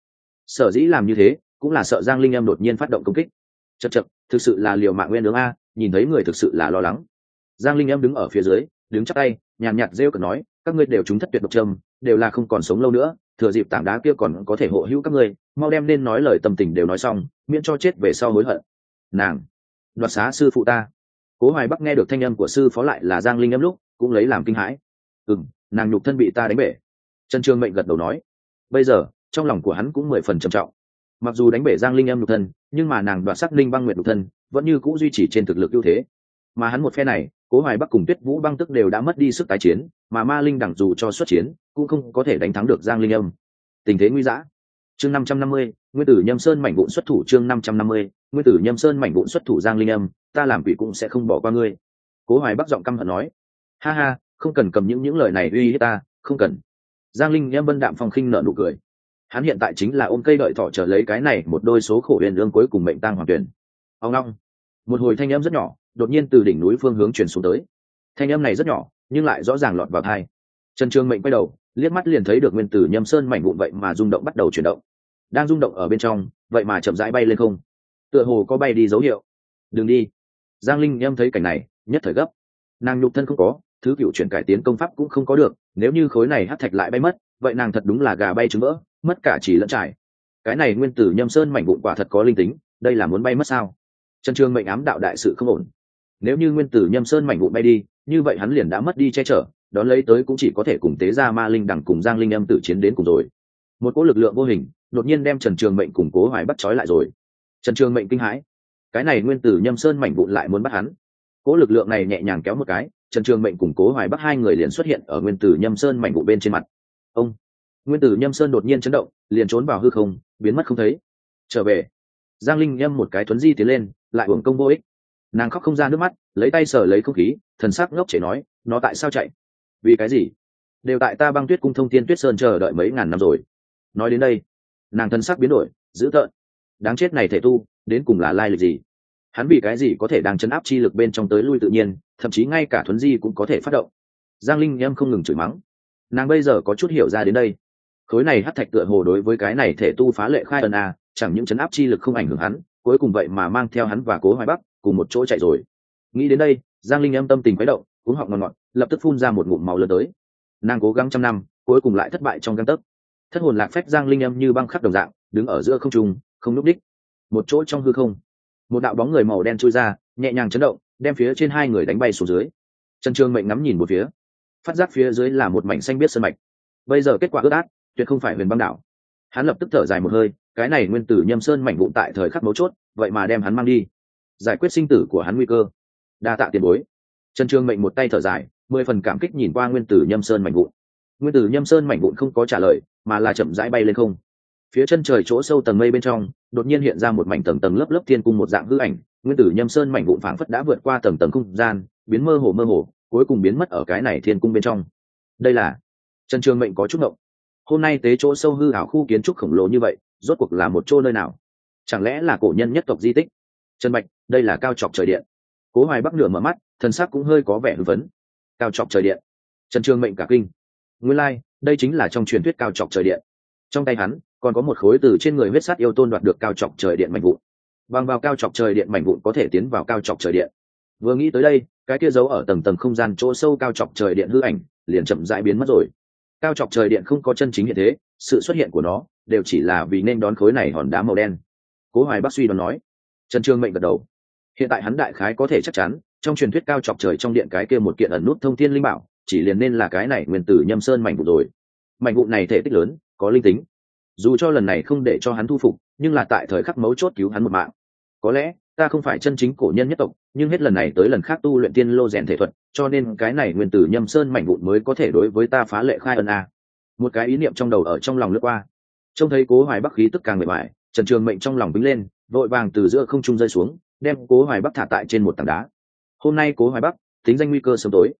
[SPEAKER 1] Sở dĩ làm như thế, cũng là sợ giang linh em đột nhiên phát động công kích. Chật chật thực sự là liều mạng nguyên nướng a, nhìn thấy người thực sự là lo lắng. Giang linh em đứng ở phía dưới, đứng chắc tay, nhàn nhạt rêu cực nói các ngươi đều trúng thất tuyệt độc trâm, đều là không còn sống lâu nữa, thừa dịp tảng đá kia còn có thể hộ hữu các ngươi, mau đem nên nói lời tâm tình đều nói xong, miễn cho chết về sau hối hận. Nàng, đoạt xá sư phụ ta. Cố hoài bắc nghe được thanh âm của sư phó lại là giang linh âm lúc, cũng lấy làm kinh hãi. Ừ m nàng nhục thân bị ta đánh bể. Trần trương mệnh gật đầu nói. Bây giờ, trong lòng của hắn cũng mười phần trầm trọng. Mặc dù đánh bể giang linh âm nhục thân, nhưng mà nàng đoạt sắc linh băng nguyện nhục thân, vẫn như c ũ duy trì trên thực lực ưu thế. Mà hắn một phe này cố hoài bắc cùng tuyết vũ băng tức đều đã mất đi sức tái chiến, mà ma linh đẳng dù cho xuất chiến, cũng không có thể đánh thắng được giang linh âm. Tình thế nguy dã. Chương năm trăm năm mươi, nguyên tử nhâm sơn mảnh vụn xuất thủ chương năm trăm năm mươi, nguyên tử nhâm sơn mảnh vụn xuất thủ giang linh âm, ta làm quỷ cũng sẽ không bỏ qua ngươi. Cố hoài bắc giọng căm hận nói. Ha ha, không cần cầm những những lời này uy hiếp ta, không cần. Giang linh em bân đạm phong khinh nợ nụ cười. Hắn hiện tại chính là ôm cây đợi thọ trở lấy cái này một đôi số khổ huyền lương cuối cùng mệnh tang hoàng tuyển. Ông long. Một hồi thanh em rất nhỏ đột nhiên từ đỉnh núi phương hướng truyền xuống tới. Thanh âm này rất nhỏ, nhưng lại rõ ràng lọt vào thai trần trường mệnh quay đầu, liếc mắt liền thấy được nguyên tử nhâm sơn mảnh vụn vậy mà rung động bắt đầu chuyển động. Đang rung động ở bên trong, vậy mà chậm rãi bay lên không. Tựa hồ có bay đi dấu hiệu. Đừng đi. Giang linh em thấy cảnh này, nhất thời gấp. Nàng nhục thân không có, thứ cựu chuyển cải tiến công pháp cũng không có được, nếu như khối này hát thạch lại bay mất, vậy nàng thật đúng là gà bay trứng vỡ, mất cả chỉ lẫn trải. Cái này nguyên tử nhâm sơn mảnh vụn quả thật có linh tính, đây là muốn bay mất sao? Trần trường mệnh ám đạo đại sự không ổn nếu như nguyên tử nhâm sơn mảnh vụ bay đi, như vậy hắn liền đã mất đi che chở, đón lấy tới cũng chỉ có thể cùng tế ra ma linh đằng cùng giang linh âm tử chiến đến cùng rồi. Một cỗ lực lượng vô hình, đột nhiên đem trần trường mệnh củng cố hoài bắt trói lại rồi. Trần trường mệnh kinh hãi. Cái này nguyên tử nhâm sơn mảnh vụn lại muốn bắt hắn. Cỗ lực lượng này nhẹ nhàng kéo một cái, trần trường mệnh củng cố hoài bắc hai người liền xuất hiện ở nguyên tử nhâm sơn mảnh vụn bên trên mặt. Ông! Nguyên tử nhâm sơn đột nhiên chấn động, liền trốn vào hư không, biến mất không thấy. Trở về. Giang linh nhâm một cái thuấn di tiến lên, lại uổng công vô ích nàng khóc không ra nước mắt, lấy tay sờ lấy không khí, thần sắc ngốc chảy nói, nó tại sao chạy? Vì cái gì? Đều tại ta băng tuyết cung thông thiên tuyết sơn chờ đợi mấy ngàn năm rồi. Nói đến đây, nàng thần sắc biến đổi, dữ tợn. Đáng chết này thể tu, đến cùng là lai lịch gì? Hắn vì cái gì có thể đang chấn áp chi lực bên trong tới lui tự nhiên, thậm chí ngay cả thuấn di cũng có thể phát động? Giang linh em không ngừng chửi mắng. Nàng bây giờ có chút hiểu ra đến đây. Khối này hát thạch tựa hồ đối với cái này thể tu phá lệ khai ân a, chẳng những chấn áp chi lực không ảnh hưởng hắn, cuối cùng vậy mà mang theo hắn và cố hoài bắc cùng một chỗ chạy rồi. Nghĩ đến đây, giang linh em tâm tình quấy động, uống họng ngọt ngọt, lập tức phun ra một ngụm máu lớn tới. Nàng cố gắng trăm năm, cuối cùng lại thất bại trong găng tấc. Thất hồn lạc phách giang linh em như băng khắc đồng dạng, đứng ở giữa không trung, không núp đích. Một chỗ trong hư không, một đạo bóng người màu đen trôi ra, nhẹ nhàng chấn động, đem phía trên hai người đánh bay xuống dưới. Trần trương mệnh ngắm nhìn một phía. Phát giác phía dưới là một mảnh xanh biết sân mạch. Bây giờ kết quả ướt át, tuyệt không phải huyền băng đảo. Hắn lập tức thở dài một hơi, cái này nguyên tử nhâm sơn mảnh vụn tại thời khắc mấu chốt, vậy mà đem hắn mang đi giải quyết sinh tử của hắn nguy cơ. Đa tạ tiền bối. Trần trương mệnh một tay thở dài, mười phần cảm kích nhìn qua nguyên tử nhâm sơn mảnh vụn. Nguyên tử nhâm sơn mảnh vụn không có trả lời, mà là chậm rãi bay lên không. Phía chân trời chỗ sâu tầng mây bên trong, đột nhiên hiện ra một mảnh tầng tầng lớp lớp thiên cung một dạng hư ảnh. Nguyên tử nhâm sơn mảnh vụn phảng phất đã vượt qua tầng tầng không gian, biến mơ hồ mơ hồ, cuối cùng biến mất ở cái này thiên cung bên trong. Đây là trần trường mệnh có chút động hôm nay tế chỗ sâu hư ảo khu kiến trúc khổng lồ như vậy, rốt cuộc là một chỗ nơi nào? Chẳng lẽ là cổ nhân nhất tộc di tích? Trần mạch đây là cao trọc trời điện. Cố hoài bắc nửa mở mắt thần sắc cũng hơi có vẻ hư vấn cao trọc trời điện. Trần trường mệnh cả kinh. Nguyên lai、like, đây chính là trong truyền thuyết cao trọc trời điện. Trong tay hắn còn có một khối từ trên người huyết sắt yêu tôn đoạt được cao trọc trời điện mạnh vụn. Bằng vào cao trọc trời điện mảnh vụn có thể tiến vào cao trọc trời điện. Vừa nghĩ tới đây cái kia giấu ở tầng tầng không gian chỗ sâu cao trọc trời điện hư ảnh liền chậm rãi biến mất rồi. Cao trọc trời điện không có chân chính hiện thế sự xuất hiện của nó đều chỉ là vì nên đón khối này hòn đá màu đen. Cố hoài Bắc suy đoán nói trần trương mệnh gật đầu. Hiện tại hắn đại khái có thể chắc chắn, trong truyền thuyết cao chọc trời trong điện cái kia một kiện ẩn nút thông thiên linh bảo, chỉ liền nên là cái này nguyên tử nhâm sơn mảnh vụ rồi. Mảnh vụ này thể tích lớn, có linh tính. Dù cho lần này không để cho hắn thu phục, nhưng là tại thời khắc mấu chốt cứu hắn một mạng. Có lẽ, ta không phải chân chính cổ nhân nhất tộc, nhưng hết lần này tới lần khác tu luyện tiên lô rèn thể thuật, cho nên cái này nguyên tử nhâm sơn mảnh vụn mới có thể đối với ta phá lệ khai ân a. Một cái ý niệm trong đầu ở trong lòng lướt qua. Trông thấy cố hoài bắc khí tức càng bề mại trần trường mệnh trong lòng bính lên vội vàng từ giữa không trung rơi xuống, đem cố hoài bắc thả tại trên một tảng đá. Hôm nay cố hoài bắc, tính danh nguy cơ sớm tối.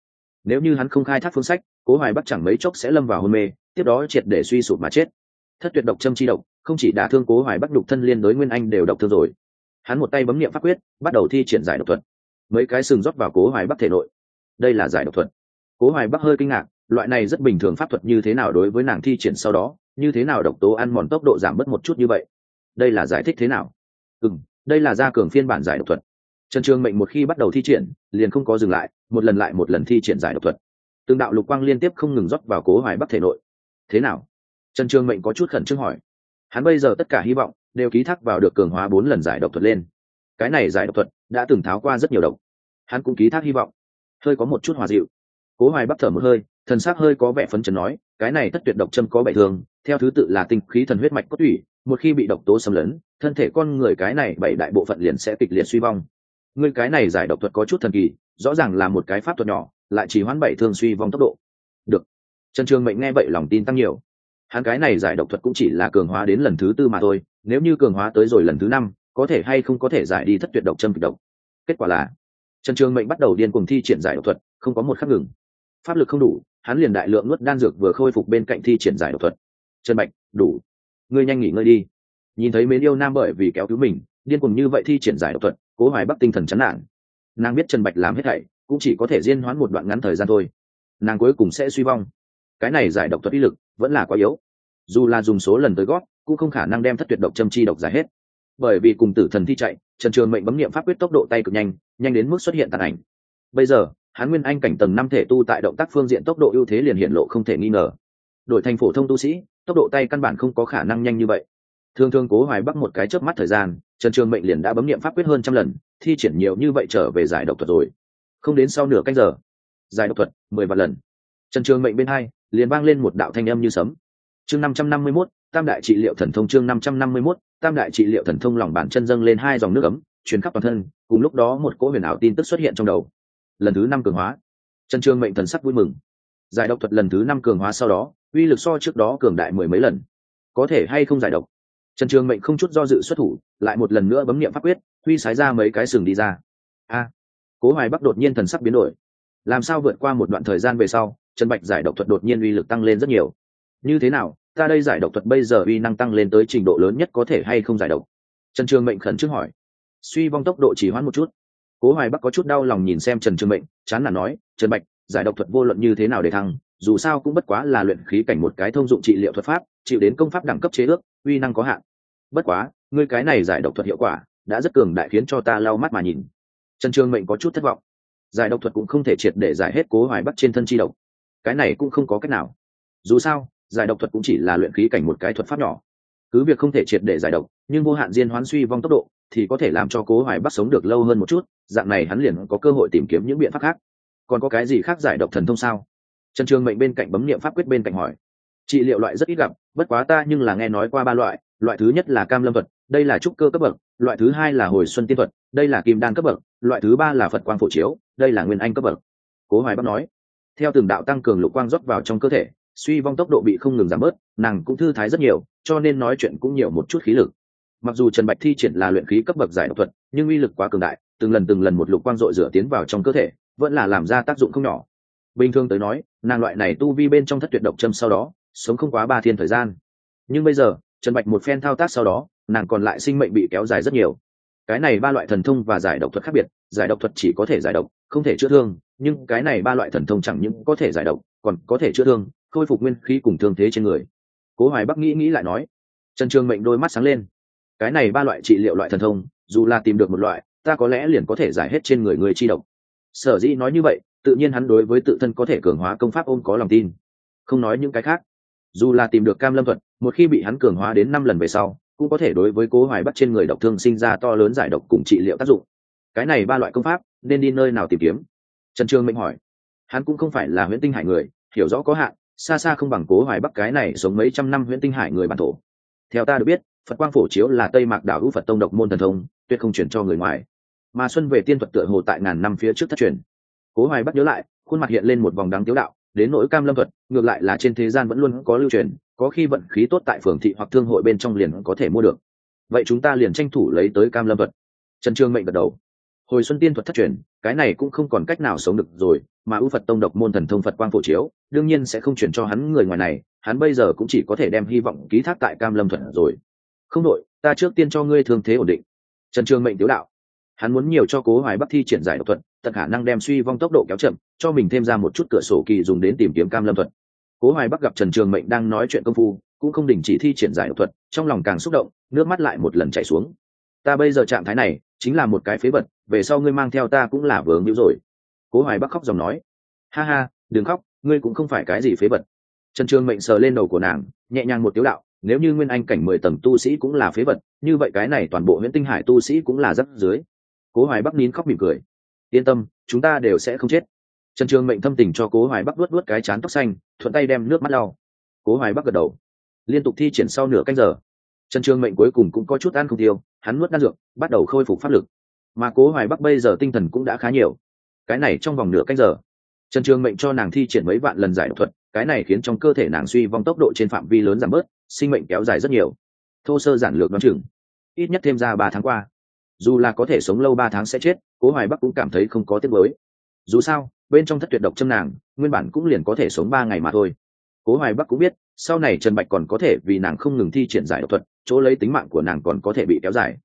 [SPEAKER 1] Nếu như hắn không khai thác phương sách, cố hoài bắc chẳng mấy chốc sẽ lâm vào hôn mê, tiếp đó triệt để suy sụp mà chết. Thất tuyệt độc châm chi độc, không chỉ đả thương cố hoài bắc đục thân liên đối nguyên anh đều độc thương rồi. Hắn một tay bấm niệm pháp quyết, bắt đầu thi triển giải độc thuật. Mấy cái sừng rót vào cố hoài bắc thể nội. Đây là giải độc thuật. Cố hoài bắc hơi kinh ngạc, loại này rất bình thường pháp thuật như thế nào đối với nàng thi triển sau đó, như thế nào độc tố ăn mòn tốc độ giảm bớt một chút như vậy? Đây là giải thích thế nào? Ừ đây là gia cường phiên bản giải độc thuật. Trần trường mệnh một khi bắt đầu thi triển, liền không có dừng lại, một lần lại một lần thi triển giải độc thuật. Từng đạo lục quang liên tiếp không ngừng rót vào cố hoài bắc thể nội. Thế nào? Trần trường mệnh có chút khẩn trương hỏi. Hắn bây giờ tất cả hy vọng đều ký thác vào được cường hóa bốn lần giải độc thuật lên. Cái này giải độc thuật đã từng tháo qua rất nhiều độc. Hắn cũng ký thác hy vọng. Hơi có một chút hòa dịu. Cố hoài bắc thở một hơi, thần s ắ c hơi có vẻ phấn chấn nói, cái này tất tuyệt độc châm có bảy thường, theo thứ tự là tinh khí thần huyết mạch cốt tủy một khi bị độc tố xâm lấn, thân thể con người cái này bảy đại bộ phận liền sẽ kịch liệt suy vong. Người cái này giải độc thuật có chút thần kỳ, rõ ràng là một cái pháp thuật nhỏ, lại chỉ hoãn bảy thương suy vong tốc độ. Được. Trần trường mệnh nghe vậy lòng tin tăng nhiều. Hắn cái này giải độc thuật cũng chỉ là cường hóa đến lần thứ tư mà thôi, nếu như cường hóa tới rồi lần thứ năm, có thể hay không có thể giải đi thất tuyệt độc châm kịch độc. Kết quả là, trần trường mệnh bắt đầu điên cùng thi triển giải độc thuật, không có một khắc ngừng. Pháp lực không đủ, hắn liền đại lượng nuốt đan dược vừa khôi phục bên cạnh thi triển giải độc thuật. Trần mạnh đủ ngươi nhanh nghỉ ngơi đi. Nhìn thấy mến yêu nam bởi vì kéo cứu mình, điên cùng như vậy thi triển giải độc thuật, cố hoài bắc tinh thần chán nản. Nàng biết trần bạch làm hết thảy, cũng chỉ có thể diên hoãn một đoạn ngắn thời gian thôi. Nàng cuối cùng sẽ suy vong. Cái này giải độc thuật uy lực vẫn là quá yếu. Dù là dùng số lần tới gót, cũng không khả năng đem thất tuyệt độc châm chi độc giải hết. Bởi vì cùng tử thần thi chạy, trần trường mệnh bấm nghiệm pháp quyết tốc độ tay cực nhanh nhanh đến mức xuất hiện tàn ảnh. Bây giờ, hắn nguyên anh cảnh tầng năm thể tu tại động tác phương diện tốc độ ưu thế liền hiện lộ không thể nghi ngờ. Đổi thành phổ thông tu sĩ tốc độ tay căn bản không có khả năng nhanh như vậy. Thường thường cố hoài bắc một cái chớp mắt thời gian, trần trường mệnh liền đã bấm nghiệm pháp quyết hơn trăm lần, thi triển nhiều như vậy trở về giải độc thuật rồi. Không đến sau nửa canh giờ, giải độc thuật mười vạn lần. Trần trường mệnh bên hai, liền vang lên một đạo thanh âm như sấm. Chương năm trăm năm mươi mốt, tam đại trị liệu thần thông chương năm trăm năm mươi mốt, tam đại trị liệu thần thông lòng bàn chân dâng lên hai dòng nước ấm, truyền khắp toàn thân, cùng lúc đó một cỗ huyền ảo tin tức xuất hiện trong đầu. Lần thứ năm cường hóa. Trần trường mệnh thần sắc vui mừng. Giải độc thuật lần thứ năm cường hóa sau đó uy lực so trước đó cường đại mười mấy lần. Có thể hay không giải độc? Trần trường mệnh không chút do dự xuất thủ, lại một lần nữa bấm nghiệm pháp quyết, huy sái ra mấy cái sừng đi ra. A! Cố hoài bắc đột nhiên thần sắc biến đổi. Làm sao vượt qua một đoạn thời gian về sau, trần bạch giải độc thuật đột nhiên uy lực tăng lên rất nhiều? Như thế nào, ta đây giải độc thuật bây giờ uy năng tăng lên tới trình độ lớn nhất có thể hay không giải độc? Trần trường mệnh khẩn trước hỏi. Suy vong tốc độ chỉ hoãn một chút. Cố hoài bắc có chút đau lòng nhìn xem trần trường mệnh, chán là nói, trần bạch, giải độc thuật vô luận như thế nào để thăng dù sao cũng bất quá là luyện khí cảnh một cái thông dụng trị liệu thuật pháp, chịu đến công pháp đẳng cấp chế ước, uy năng có hạn. Bất quá, ngươi cái này giải độc thuật hiệu quả, đã rất cường đại khiến cho ta lau mắt mà nhìn. Trần trường mệnh có chút thất vọng. Giải độc thuật cũng không thể triệt để giải hết cố hoài bắc trên thân chi độc. Cái này cũng không có cách nào. Dù sao, giải độc thuật cũng chỉ là luyện khí cảnh một cái thuật pháp nhỏ. Cứ việc không thể triệt để giải độc, nhưng vô hạn diên hoán suy vong tốc độ, thì có thể làm cho cố hoài bắc sống được lâu hơn một chút, dạng này hắn liền có cơ hội tìm kiếm những biện pháp khác. Còn có cái gì khác giải độc thần thông sao? Trần trường mệnh bên cạnh bấm niệm pháp quyết bên cạnh hỏi. Trị liệu loại rất ít gặp, bất quá ta nhưng là nghe nói qua ba loại. Loại thứ nhất là cam lâm thuật, đây là trúc cơ cấp bậc. Loại thứ hai là hồi xuân tiên thuật, đây là kim đan cấp bậc. Loại thứ ba là phật quang phổ chiếu, đây là nguyên anh cấp bậc. Cố hoài bắc nói. Theo từng đạo tăng cường lục quang rót vào trong cơ thể, suy vong tốc độ bị không ngừng giảm bớt, nàng cũng thư thái rất nhiều, cho nên nói chuyện cũng nhiều một chút khí lực. Mặc dù trần bạch thi triển là luyện khí cấp bậc giải độc thuật, nhưng uy lực quá cường đại, từng lần từng lần một lục quang dội rửa tiến vào trong cơ thể, vẫn là làm ra tác dụng không nhỏ bình thường tới nói, nàng loại này tu vi bên trong thất tuyệt độc châm sau đó, sống không quá ba thiên thời gian. Nhưng bây giờ, trần bạch một phen thao tác sau đó, nàng còn lại sinh mệnh bị kéo dài rất nhiều. Cái này ba loại thần thông và giải độc thuật khác biệt, giải độc thuật chỉ có thể giải độc, không thể chữa thương, nhưng cái này ba loại thần thông chẳng những có thể giải độc, còn có thể chữa thương, khôi phục nguyên khí cùng thương thế trên người. Cố hoài bắc nghĩ nghĩ lại nói, trần trường mệnh đôi mắt sáng lên. Cái này ba loại trị liệu loại thần thông, dù là tìm được một loại, ta có lẽ liền có thể giải hết trên người người chi độc. Sở dĩ nói như vậy tự nhiên hắn đối với tự thân có thể cường hóa công pháp ôm có lòng tin. Không nói những cái khác. Dù là tìm được cam lâm thuật, một khi bị hắn cường hóa đến năm lần về sau, cũng có thể đối với cố hoài bắt trên người độc thương sinh ra to lớn giải độc cùng trị liệu tác dụng. Cái này ba loại công pháp, nên đi nơi nào tìm kiếm? Trần trương mệnh hỏi. Hắn cũng không phải là huyễn tinh hải người, hiểu rõ có hạn, xa xa không bằng cố hoài bắc cái này sống mấy trăm năm huyễn tinh hải người bản thổ. Theo ta được biết, phật quang phổ chiếu là tây mạc đảo hữu phật tông độc môn thần thông, tuyệt không chuyển cho người ngoài. Mà xuân về tiên thuật tựa hồ tại ngàn năm phía trước thất truyền cố hoài bắt nhớ lại, khuôn mặt hiện lên một vòng đáng tiếu đạo, đến nỗi cam lâm thuật, ngược lại là trên thế gian vẫn luôn có lưu truyền, có khi vận khí tốt tại phường thị hoặc thương hội bên trong liền có thể mua được. Vậy chúng ta liền tranh thủ lấy tới cam lâm thuật. Trần trương mệnh gật đầu. Hồi xuân tiên thuật thất truyền, cái này cũng không còn cách nào sống được rồi, mà ưu phật tông độc môn thần thông phật quang phổ chiếu, đương nhiên sẽ không chuyển cho hắn người ngoài này, hắn bây giờ cũng chỉ có thể đem hy vọng ký thác tại cam lâm thuật rồi. Không đội ta trước tiên cho ngươi thương thế ổn định. Trần trường mệnh tiếu đạo hắn muốn nhiều cho cố hoài bắc thi triển giải độc thuật, tận khả năng đem suy vong tốc độ kéo chậm, cho mình thêm ra một chút cửa sổ kỳ dùng đến tìm kiếm cam lâm thuật. Cố hoài bắc gặp trần trường mệnh đang nói chuyện công phu, cũng không đình chỉ thi triển giải độc thuật, trong lòng càng xúc động, nước mắt lại một lần chảy xuống. Ta bây giờ trạng thái này, chính là một cái phế vật, về sau ngươi mang theo ta cũng là vướng hữu rồi. Cố hoài bắc khóc dòng nói. Ha ha, đừng khóc, ngươi cũng không phải cái gì phế vật. Trần trường mệnh sờ lên đầu của nàng, nhẹ nhàng một tiếu đạo, nếu như nguyên anh cảnh mười tầng tu sĩ cũng là phế vật, như vậy cái này toàn bộ huyện tinh hải tu sĩ cũng là rất dưới cố hoài bắc nín khóc mỉm cười. Yên tâm, chúng ta đều sẽ không chết. Trần trường mệnh thâm tình cho cố hoài bắc luốt luốt cái chán tóc xanh, thuận tay đem nước mắt lau. Cố hoài bắc gật đầu. Liên tục thi triển sau nửa canh giờ. Trần trường mệnh cuối cùng cũng có chút ăn không tiêu, hắn nuốt đan dược, bắt đầu khôi phục pháp lực. Mà cố hoài bắc bây giờ tinh thần cũng đã khá nhiều. Cái này trong vòng nửa canh giờ, trần trường mệnh cho nàng thi triển mấy vạn lần giải độc thuật, cái này khiến trong cơ thể nàng suy vong tốc độ trên phạm vi lớn giảm bớt, sinh mệnh kéo dài rất nhiều. Thô sơ giản lược đoán chừng, ít nhất thêm ra ba tháng qua dù là có thể sống lâu ba tháng sẽ chết, cố hoài bắc cũng cảm thấy không có tiếc mới dù sao, bên trong thất tuyệt độc châm nàng, nguyên bản cũng liền có thể sống ba ngày mà thôi. Cố hoài bắc cũng biết, sau này trần bạch còn có thể vì nàng không ngừng thi triển giải độc thuật, chỗ lấy tính mạng của nàng còn có thể bị kéo dài.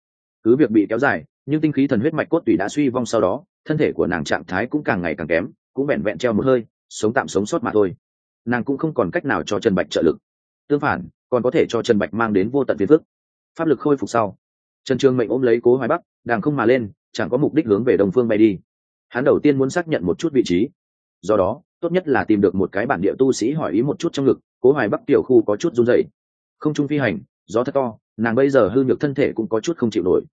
[SPEAKER 1] Cứ việc bị kéo dài, nhưng tinh khí thần huyết mạch cốt tủy đã suy vong sau đó, thân thể của nàng trạng thái cũng càng ngày càng kém, cũng vẹn vẹn treo một hơi, sống tạm sống sót mà thôi. Nàng cũng không còn cách nào cho trần bạch trợ lực. Tương phản, còn có thể cho trần bạch mang đến vô tận phiền phức. Pháp lực khôi phục sau trần trường mệnh ôm lấy cố hoài bắc, đàng không mà lên, chẳng có mục đích hướng về đồng phương bay đi. Hắn đầu tiên muốn xác nhận một chút vị trí. Do đó, tốt nhất là tìm được một cái bản địa tu sĩ hỏi ý một chút trong ngực, cố hoài bắc tiểu khu có chút run dậy không trung phi hành, gió thật to, nàng bây giờ hư nhược thân thể cũng có chút không chịu nổi.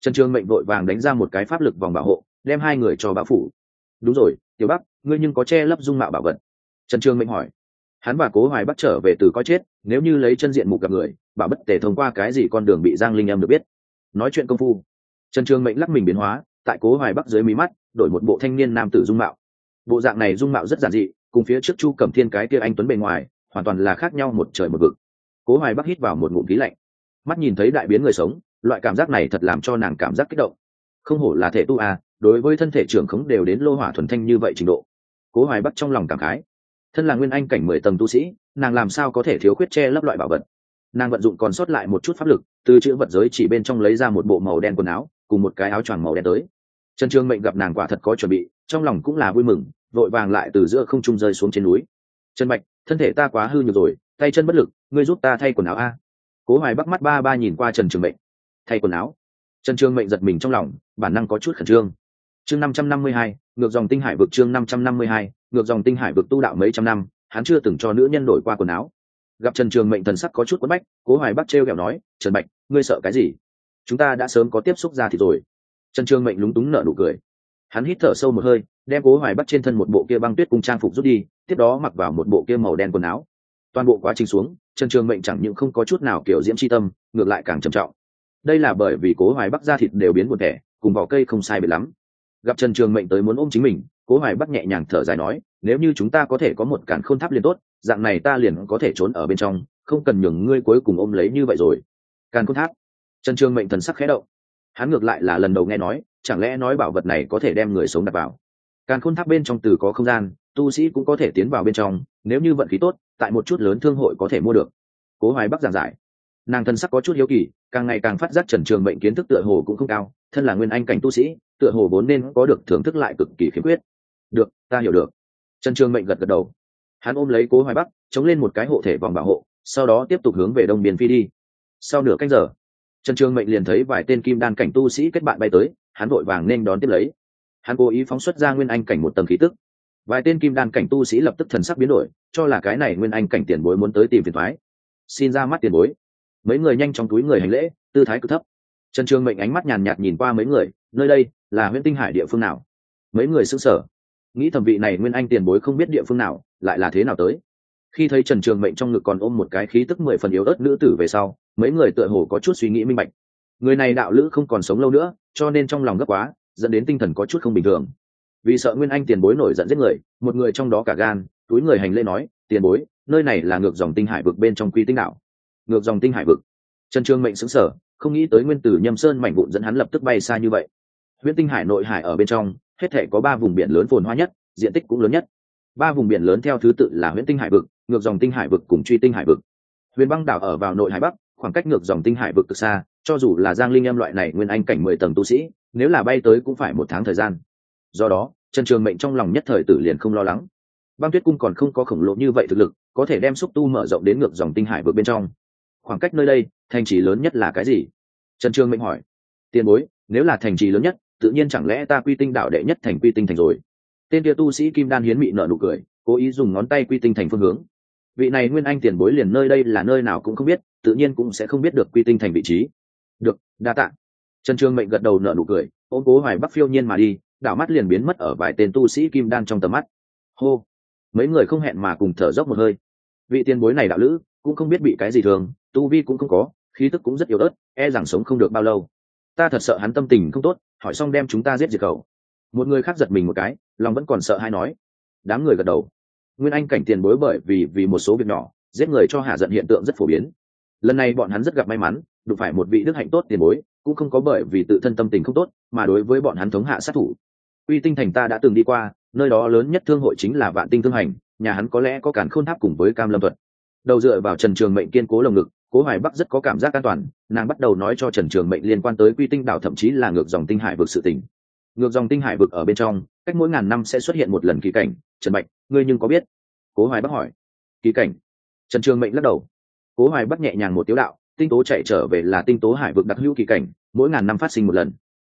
[SPEAKER 1] Trần trường mệnh vội vàng đánh ra một cái pháp lực vòng bảo hộ, đem hai người cho bão phủ. Đúng rồi, tiểu bắc, ngươi nhưng có che lấp dung mạo bảo vật. Trần trường mệnh hỏi. Hắn và cố hoài bắc trở về từ coi chết, nếu như lấy chân diện mục gặp người, bảo bất tề thông qua cái gì con đường bị giang linh âm được biết nói chuyện công phu. Trần trường mệnh lắc mình biến hóa, tại cố hoài bắc dưới mí mắt, đổi một bộ thanh niên nam tử dung mạo. Bộ dạng này dung mạo rất giản dị, cùng phía trước chu cẩm thiên cái kia anh tuấn bề ngoài, hoàn toàn là khác nhau một trời một vực. Cố hoài bắc hít vào một ngụm khí lạnh. Mắt nhìn thấy đại biến người sống, loại cảm giác này thật làm cho nàng cảm giác kích động. Không hổ là thể tu à đối với thân thể trưởng khống đều đến lô hỏa thuần thanh như vậy trình độ. Cố hoài bắc trong lòng cảm khái. Thân là nguyên anh cảnh mười tầng tu sĩ, nàng làm sao có thể thiếu khuyết che lấp loại bảo vật? Nàng vận dụng còn sót lại một chút pháp lực, từ chữ vật giới chỉ bên trong lấy ra một bộ màu đen quần áo, cùng một cái áo choàng màu đen tới. Trần trương mệnh gặp nàng quả thật có chuẩn bị, trong lòng cũng là vui mừng, vội vàng lại từ giữa không trung rơi xuống trên núi. Trần bạch, thân thể ta quá hư nhược rồi, tay chân bất lực, ngươi giúp ta thay quần áo a. Cố hoài bắc mắt ba ba nhìn qua trần trường mệnh. Thay quần áo? Trần Trương mệnh giật mình trong lòng, bản năng có chút khẩn trương. Chương năm trăm năm mươi hai, ngược dòng tinh hải vực chương năm trăm năm mươi hai, ngược dòng tinh hải vực tu đạo mấy trăm năm, hắn chưa từng cho nữ nhân đổi qua quần áo gặp trần trường mệnh thần sắc có chút quấn bách, cố hoài bắc trêu ghẹo nói, trần bạch, ngươi sợ cái gì? Chúng ta đã sớm có tiếp xúc ra thì rồi. Trần trường mệnh lúng túng nở nụ cười. Hắn hít thở sâu một hơi, đem cố hoài bắc trên thân một bộ kia băng tuyết cùng trang phục rút đi, tiếp đó mặc vào một bộ kia màu đen quần áo. Toàn bộ quá trình xuống, trần trường mệnh chẳng những không có chút nào kiểu diễm c h i tâm, ngược lại càng trầm trọng. Đây là bởi vì cố hoài bắc da thịt đều biến một thẻ cùng vỏ cây không sai biệt lắm. Gặp trần trường mệnh tới muốn ôm chính mình, cố hoài bắc nhẹ nhàng thở dài nói, nếu như chúng ta có thể có một cản khôn tháp liền tốt dạng này ta liền có thể trốn ở bên trong, không cần nhường ngươi cuối cùng ôm lấy như vậy rồi. Càn khôn tháp. Trần trường mệnh thần sắc khẽ động. Hắn ngược lại là lần đầu nghe nói, chẳng lẽ nói bảo vật này có thể đem người sống đặt vào? Càn khôn tháp bên trong từ có không gian, tu sĩ cũng có thể tiến vào bên trong, nếu như vận khí tốt, tại một chút lớn thương hội có thể mua được. Cố hoài bắc giảng giải. Nàng thân sắc có chút hiếu kỳ, càng ngày càng phát giác trần trường mệnh kiến thức tựa hồ cũng không cao, thân là nguyên anh cảnh tu sĩ, tựa hồ vốn nên có được thưởng thức lại cực kỳ khiếm khuyết. Được, ta hiểu được. Trần trường mệnh gật gật đầu hắn ôm lấy cố hoài bắc, chống lên một cái hộ thể vòng bảo hộ, sau đó tiếp tục hướng về đông biên phi đi. Sau nửa canh giờ, trần trường mệnh liền thấy vài tên kim đan cảnh tu sĩ kết bạn bay tới, hắn vội vàng nên đón tiếp lấy. Hắn cố ý phóng xuất ra nguyên anh cảnh một tầng khí tức. Vài tên kim đan cảnh tu sĩ lập tức thần sắc biến đổi, cho là cái này nguyên anh cảnh tiền bối muốn tới tìm phiền thoái xin ra mắt tiền bối. Mấy người nhanh trong túi người hành lễ, tư thái cực thấp. Trần trường mệnh ánh mắt nhàn nhạt nhìn qua mấy người, nơi đây là huyện tinh hải địa phương nào? Mấy người xưng sở nghĩ thẩm vị này nguyên anh tiền bối không biết địa phương nào lại là thế nào tới? Khi thấy trần trường mệnh trong ngực còn ôm một cái khí tức mười phần yếu ớt nữ tử về sau, mấy người tựa hồ có chút suy nghĩ minh bạch. Người này đạo lữ không còn sống lâu nữa, cho nên trong lòng gấp quá, dẫn đến tinh thần có chút không bình thường. Vì sợ nguyên anh tiền bối nổi giận giết người, một người trong đó cả gan, túi người hành lễ nói, tiền bối, nơi này là ngược dòng tinh hải vực bên trong quy tinh đạo. Ngược dòng tinh hải vực? Trần trường mệnh xứng sở không nghĩ tới nguyên tử nhâm sơn mảnh vụn dẫn hắn lập tức bay xa như vậy. Huyện tinh hải nội hải ở bên trong, hết thể có ba vùng biển lớn phồn hoa nhất, diện tích cũng lớn nhất ba vùng biển lớn theo thứ tự là huyện tinh hải vực, ngược dòng tinh hải vực cùng truy tinh hải vực. Huyền băng đảo ở vào nội hải bắc, khoảng cách ngược dòng tinh hải vực cực xa, cho dù là giang linh em loại này nguyên anh cảnh mười tầng tu sĩ, nếu là bay tới cũng phải một tháng thời gian. Do đó, trần trường mệnh trong lòng nhất thời tử liền không lo lắng. Băng tuyết cung còn không có khổng lồ như vậy thực lực, có thể đem xúc tu mở rộng đến ngược dòng tinh hải vực bên trong. Khoảng cách nơi đây, thành trì lớn nhất là cái gì? Trần trường mệnh hỏi. Tiền bối, nếu là thành trì lớn nhất, tự nhiên chẳng lẽ ta quy tinh đạo đệ nhất thành quy tinh thành rồi? Tên kia tu sĩ kim đan hiến mị nợ nụ cười, cố ý dùng ngón tay quy tinh thành phương hướng. Vị này nguyên anh tiền bối liền nơi đây là nơi nào cũng không biết, tự nhiên cũng sẽ không biết được quy tinh thành vị trí. Được, đa tạ. Trần trương mệnh gật đầu nợ nụ cười, ôm cố hoài bắc phiêu nhiên mà đi, đảo mắt liền biến mất ở vài tên tu sĩ kim đan trong tầm mắt. Hô. Mấy người không hẹn mà cùng thở dốc một hơi. Vị tiền bối này đạo lữ, cũng không biết bị cái gì thường, tu vi cũng không có, khí tức cũng rất yếu ớt e rằng sống không được bao lâu. Ta thật sợ hắn tâm tình không tốt, hỏi xong đem chúng ta giết diệt cầu một người khác giật mình một cái lòng vẫn còn sợ hay nói. Đám người gật đầu. Nguyên anh cảnh tiền bối bởi vì vì một số việc nhỏ, giết người cho hạ giận hiện tượng rất phổ biến. Lần này bọn hắn rất gặp may mắn, đụng phải một vị đức hạnh tốt tiền bối, cũng không có bởi vì tự thân tâm tình không tốt, mà đối với bọn hắn thống hạ sát thủ. Uy tinh thành ta đã từng đi qua, nơi đó lớn nhất thương hội chính là vạn tinh thương hành, nhà hắn có lẽ có cản khôn tháp cùng với cam lâm thuật. Đầu dựa vào trần trường mệnh kiên cố lồng ngực, cố hoài bắc rất có cảm giác an toàn, nàng bắt đầu nói cho trần trường mệnh liên quan tới quy tinh đảo thậm chí là ngược dòng tinh hải vực sự tình ngược dòng tinh hải vực ở bên trong, cách mỗi ngàn năm sẽ xuất hiện một lần kỳ cảnh. Trần bạch ngươi nhưng có biết? Cố hoài bắc hỏi. Kỳ cảnh? Trần trường mệnh lắc đầu. Cố hoài bắc nhẹ nhàng một tiếu đạo, tinh tố chạy trở về là tinh tố hải vực đặc hữu kỳ cảnh, mỗi ngàn năm phát sinh một lần.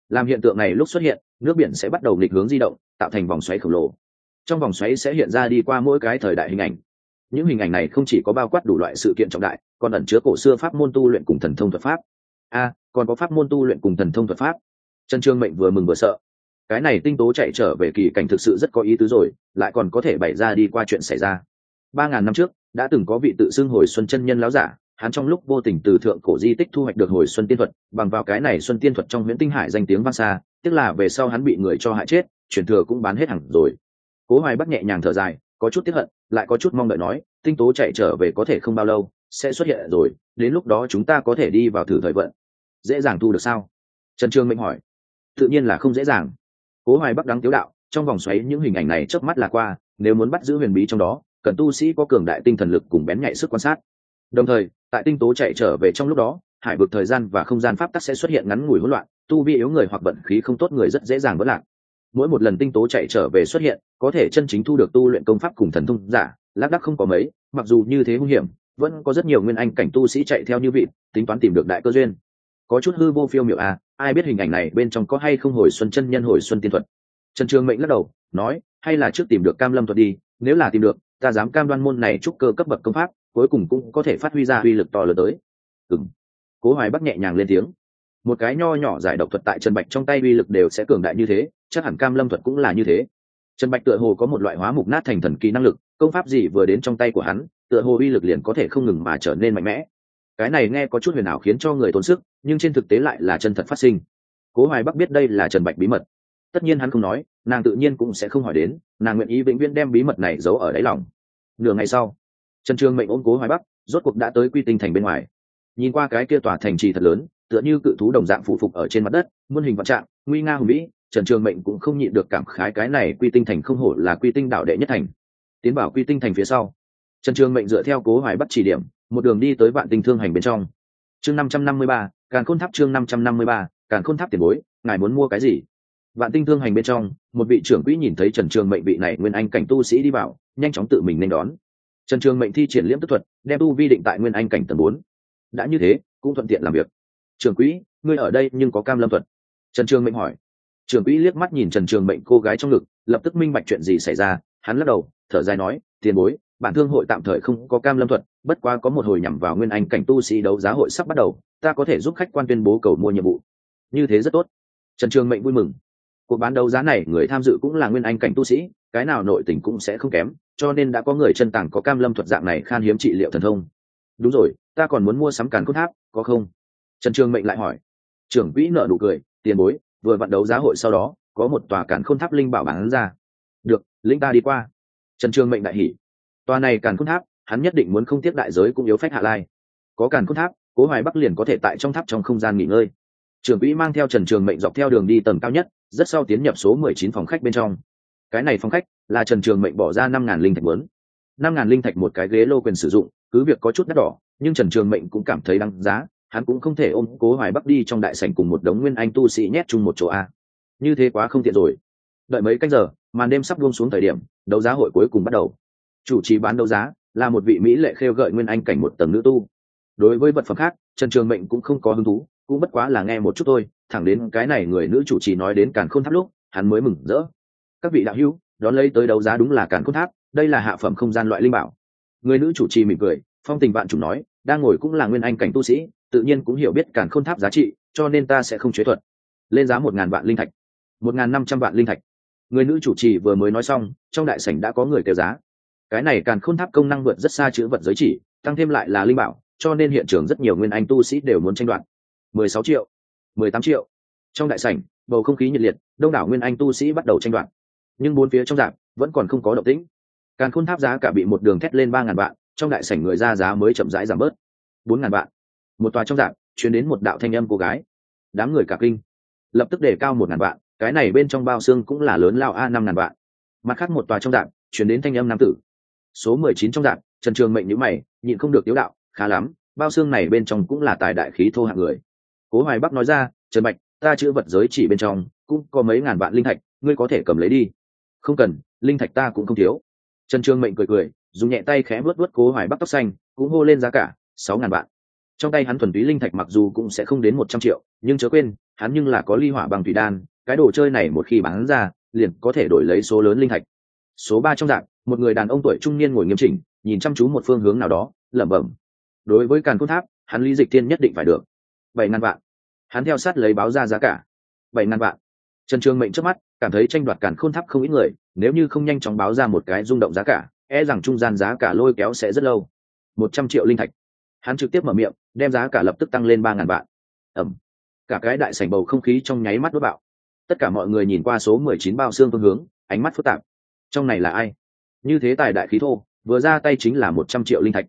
[SPEAKER 1] Làm hiện tượng này lúc xuất hiện, nước biển sẽ bắt đầu nghịch hướng di động, tạo thành vòng xoáy khổng lồ. Trong vòng xoáy sẽ hiện ra đi qua mỗi cái thời đại hình ảnh. Những hình ảnh này không chỉ có bao quát đủ loại sự kiện trọng đại, còn ẩn chứa cổ xưa pháp môn tu luyện cùng thần thông thuật pháp. A, còn có pháp môn tu luyện cùng thần thông thuật pháp. Trần trương mệnh vừa mừng vừa sợ cái này tinh tố chạy trở về kỳ cảnh thực sự rất có ý tứ rồi, lại còn có thể bày ra đi qua chuyện xảy ra. Ba ngàn năm trước, đã từng có vị tự xưng hồi xuân chân nhân láo giả, hắn trong lúc vô tình từ thượng cổ di tích thu hoạch được hồi xuân tiên thuật, bằng vào cái này xuân tiên thuật trong nguyễn tinh hải danh tiếng vang xa, tức là về sau hắn bị người cho hại chết, truyền thừa cũng bán hết hẳn rồi. Cố hoài bắc nhẹ nhàng thở dài, có chút tiếp hận, lại có chút mong đợi nói, tinh tố chạy trở về có thể không bao lâu, sẽ xuất hiện rồi, đến lúc đó chúng ta có thể đi vào thử thời vận. Dễ dàng thu được sao? Trần trương mệnh hỏi. Tự nhiên là không dễ dàng cố hoài bắc đắng tiếu đạo, trong vòng xoáy những hình ảnh này chớp mắt là qua, nếu muốn bắt giữ huyền bí trong đó, cần tu sĩ có cường đại tinh thần lực cùng bén nhạy sức quan sát. Đồng thời, tại tinh tố chạy trở về trong lúc đó, hải vực thời gian và không gian pháp tắc sẽ xuất hiện ngắn ngủi hỗn loạn, tu vi yếu người hoặc vận khí không tốt người rất dễ dàng vỡ lạc. Mỗi một lần tinh tố chạy trở về xuất hiện, có thể chân chính thu được tu luyện công pháp cùng thần thông giả, lác đắc không có mấy, mặc dù như thế hung hiểm, vẫn có rất nhiều nguyên anh cảnh tu sĩ chạy theo như vị tính toán tìm được đại cơ duyên. Có chút hư vô phiêu miệu à ai biết hình ảnh này bên trong có hay không hồi xuân chân nhân hồi xuân tiên thuật? Trần trường mệnh lắc đầu, nói, hay là trước tìm được cam lâm thuật đi, nếu là tìm được, ta dám cam đoan môn này trúc cơ cấp bậc công pháp, cuối cùng cũng có thể phát huy ra uy lực to lớn tới. Ừ cố hoài bắc nhẹ nhàng lên tiếng. Một cái nho nhỏ giải độc thuật tại trần bạch trong tay uy lực đều sẽ cường đại như thế, chắc hẳn cam lâm thuật cũng là như thế. Trần bạch tựa hồ có một loại hóa mục nát thành thần kỳ năng lực, công pháp gì vừa đến trong tay của hắn, tựa hồ uy lực liền có thể không ngừng mà trở nên mạnh mẽ cái này nghe có chút huyền ảo khiến cho người tốn sức, nhưng trên thực tế lại là chân thật phát sinh. Cố hoài bắc biết đây là trần bạch bí mật. Tất nhiên hắn không nói, nàng tự nhiên cũng sẽ không hỏi đến, nàng nguyện ý vĩnh viễn đem bí mật này giấu ở đáy lòng. Nửa ngày sau, trần trường mệnh ôm cố hoài bắc, rốt cuộc đã tới quy tinh thành bên ngoài. Nhìn qua cái kia tòa thành trì thật lớn, tựa như cự thú đồng dạng phụ phục ở trên mặt đất, muôn hình vạn trạng, nguy nga hùng vĩ, trần trường mệnh cũng không nhịn được cảm khái cái này quy tinh thành không hổ là quy tinh đạo đệ nhất thành. Tiến bảo quy tinh thành phía sau, trần trường mệnh dựa theo cố hoài bắc chỉ điểm một đường đi tới vạn tinh thương hành bên trong. Chương năm trăm năm mươi ba, càn khôn tháp chương năm trăm năm mươi ba, càn khôn tháp tiền bối, ngài muốn mua cái gì? Vạn tinh thương hành bên trong, một vị trưởng quỹ nhìn thấy trần trường mệnh vị này nguyên anh cảnh tu sĩ đi vào, nhanh chóng tự mình nên đón. Trần trường mệnh thi triển liễm tức thuật, đem tu vi định tại nguyên anh cảnh tầng bốn. Đã như thế, cũng thuận tiện làm việc. Trưởng quỹ, ngươi ở đây nhưng có cam lâm thuật. Trần trường mệnh hỏi. Trưởng quỹ liếc mắt nhìn trần trường mệnh cô gái trong ngực, lập tức minh bạch chuyện gì xảy ra. Hắn lắc đầu, thở dài nói, tiền bối bản thương hội tạm thời không có cam lâm thuật, bất quá có một hồi nhằm vào nguyên anh cảnh tu sĩ đấu giá hội sắp bắt đầu, ta có thể giúp khách quan tuyên bố cầu mua nhiệm vụ. Như thế rất tốt. Trần trường mệnh vui mừng. Cuộc bán đấu giá này, người tham dự cũng là nguyên anh cảnh tu sĩ, cái nào nội tình cũng sẽ không kém, cho nên đã có người chân tàng có cam lâm thuật dạng này khan hiếm trị liệu thần thông. Đúng rồi, ta còn muốn mua sắm càn cốt tháp, có không? Trần trường mệnh lại hỏi. Trưởng quỹ nợ nụ cười, tiền bối, vừa vận đấu giá hội sau đó, có một tòa càn khôn tháp linh bảo bán ra. Được linh ta đi qua. Trần trường mệnh đại hỉ. Toa này càn khôn tháp, hắn nhất định muốn không tiếc đại giới cũng yếu phách hạ lai. Có càn khôn tháp, cố hoài bắc liền có thể tại trong tháp trong không gian nghỉ ngơi. Trưởng quỹ mang theo trần trường mệnh dọc theo đường đi tầng cao nhất, rất sau tiến nhập số mười chín phòng khách bên trong. Cái này phòng khách là trần trường mệnh bỏ ra năm ngàn linh thạch muốn. Năm ngàn linh thạch một cái ghế lô quyền sử dụng, cứ việc có chút đắt đỏ, nhưng trần trường mệnh cũng cảm thấy đáng giá, hắn cũng không thể ôm cố hoài bắc đi trong đại sảnh cùng một đống nguyên anh tu sĩ nhét chung một chỗ a. Như thế quá không tiện rồi. Đợi mấy canh giờ, màn đêm sắp buông xuống thời điểm, đấu giá hội cuối cùng bắt đầu chủ trì bán đấu giá là một vị mỹ lệ khêu gợi nguyên anh cảnh một tầng nữ tu. Đối với vật phẩm khác, trần trường mệnh cũng không có hứng thú, cũng bất quá là nghe một chút thôi, thẳng đến cái này người nữ chủ trì nói đến càn khôn tháp lúc, hắn mới mừng rỡ. Các vị đạo hữu, đón lấy tới đấu giá đúng là càn khôn tháp, đây là hạ phẩm không gian loại linh bảo. Người nữ chủ trì mỉm cười, phong tình bạn chủ nói, đang ngồi cũng là nguyên anh cảnh tu sĩ, tự nhiên cũng hiểu biết càn khôn tháp giá trị, cho nên ta sẽ không chế thuật. Lên giá một ngàn vạn linh thạch. Một ngàn năm trăm vạn linh thạch. Người nữ chủ trì vừa mới nói xong, trong đại sảnh đã có người kêu giá cái này càn khôn tháp công năng vượt rất xa chữ vật giới chỉ, tăng thêm lại là linh bảo, cho nên hiện trường rất nhiều nguyên anh tu sĩ đều muốn tranh đoạt. Mười sáu triệu, mười tám triệu. Trong đại sảnh, bầu không khí nhiệt liệt, đông đảo nguyên anh tu sĩ bắt đầu tranh đoạt. Nhưng bốn phía trong giảm vẫn còn không có động tĩnh. Càn khôn tháp giá cả bị một đường thét lên ba ngàn vạn, trong đại sảnh người ra giá mới chậm rãi giảm bớt. Bốn ngàn vạn. Một tòa trong giảm chuyển đến một đạo thanh âm cô gái. Đám người cả kinh. Lập tức đề cao một ngàn vạn, cái này bên trong bao xương cũng là lớn lao a năm ngàn vạn. Mặt khác một tòa trong dạng, chuyển đến thanh âm nam tử số mười chín trong dạng, trần trường mệnh nhữ mày, nhịn không được tiếu đạo, khá lắm, bao xương này bên trong cũng là tài đại khí thô hạng người. Cố hoài bắc nói ra, trần mạch ta chữ vật giới chỉ bên trong, cũng có mấy ngàn vạn linh thạch, ngươi có thể cầm lấy đi. Không cần, linh thạch ta cũng không thiếu. Trần trương mệnh cười cười, dùng nhẹ tay khẽ vớt vớt cố hoài bắc tóc xanh, cũng hô lên giá cả, sáu ngàn vạn. Trong tay hắn thuần túy linh thạch mặc dù cũng sẽ không đến một trăm triệu, nhưng chớ quên, hắn nhưng là có ly hỏa bằng thủy đan, cái đồ chơi này một khi bán ra, liền có thể đổi lấy số lớn linh thạch. Số ba trong dạng một người đàn ông tuổi trung niên ngồi nghiêm chỉnh, nhìn chăm chú một phương hướng nào đó, lẩm bẩm. Đối với càn cốt tháp, hắn lý dịch thiên nhất định phải được. Bảy ngàn vạn. Hắn theo sát lấy báo ra giá cả. Bảy ngàn vạn. Trần trường mệnh trước mắt, cảm thấy tranh đoạt càn khôn tháp không ít người, nếu như không nhanh chóng báo ra một cái rung động giá cả e rằng trung gian giá cả lôi kéo sẽ rất lâu. Một trăm triệu linh thạch. Hắn trực tiếp mở miệng, đem giá cả lập tức tăng lên ba ngàn vạn. Ẩm. Cả cái đại sảnh bầu không khí trong nháy mắt đốt bạo. Tất cả mọi người nhìn qua số mười chín bao xương phương hướng, ánh mắt phức tạp. Trong này là ai? Như thế tài đại khí thô, vừa ra tay chính là một trăm triệu linh thạch.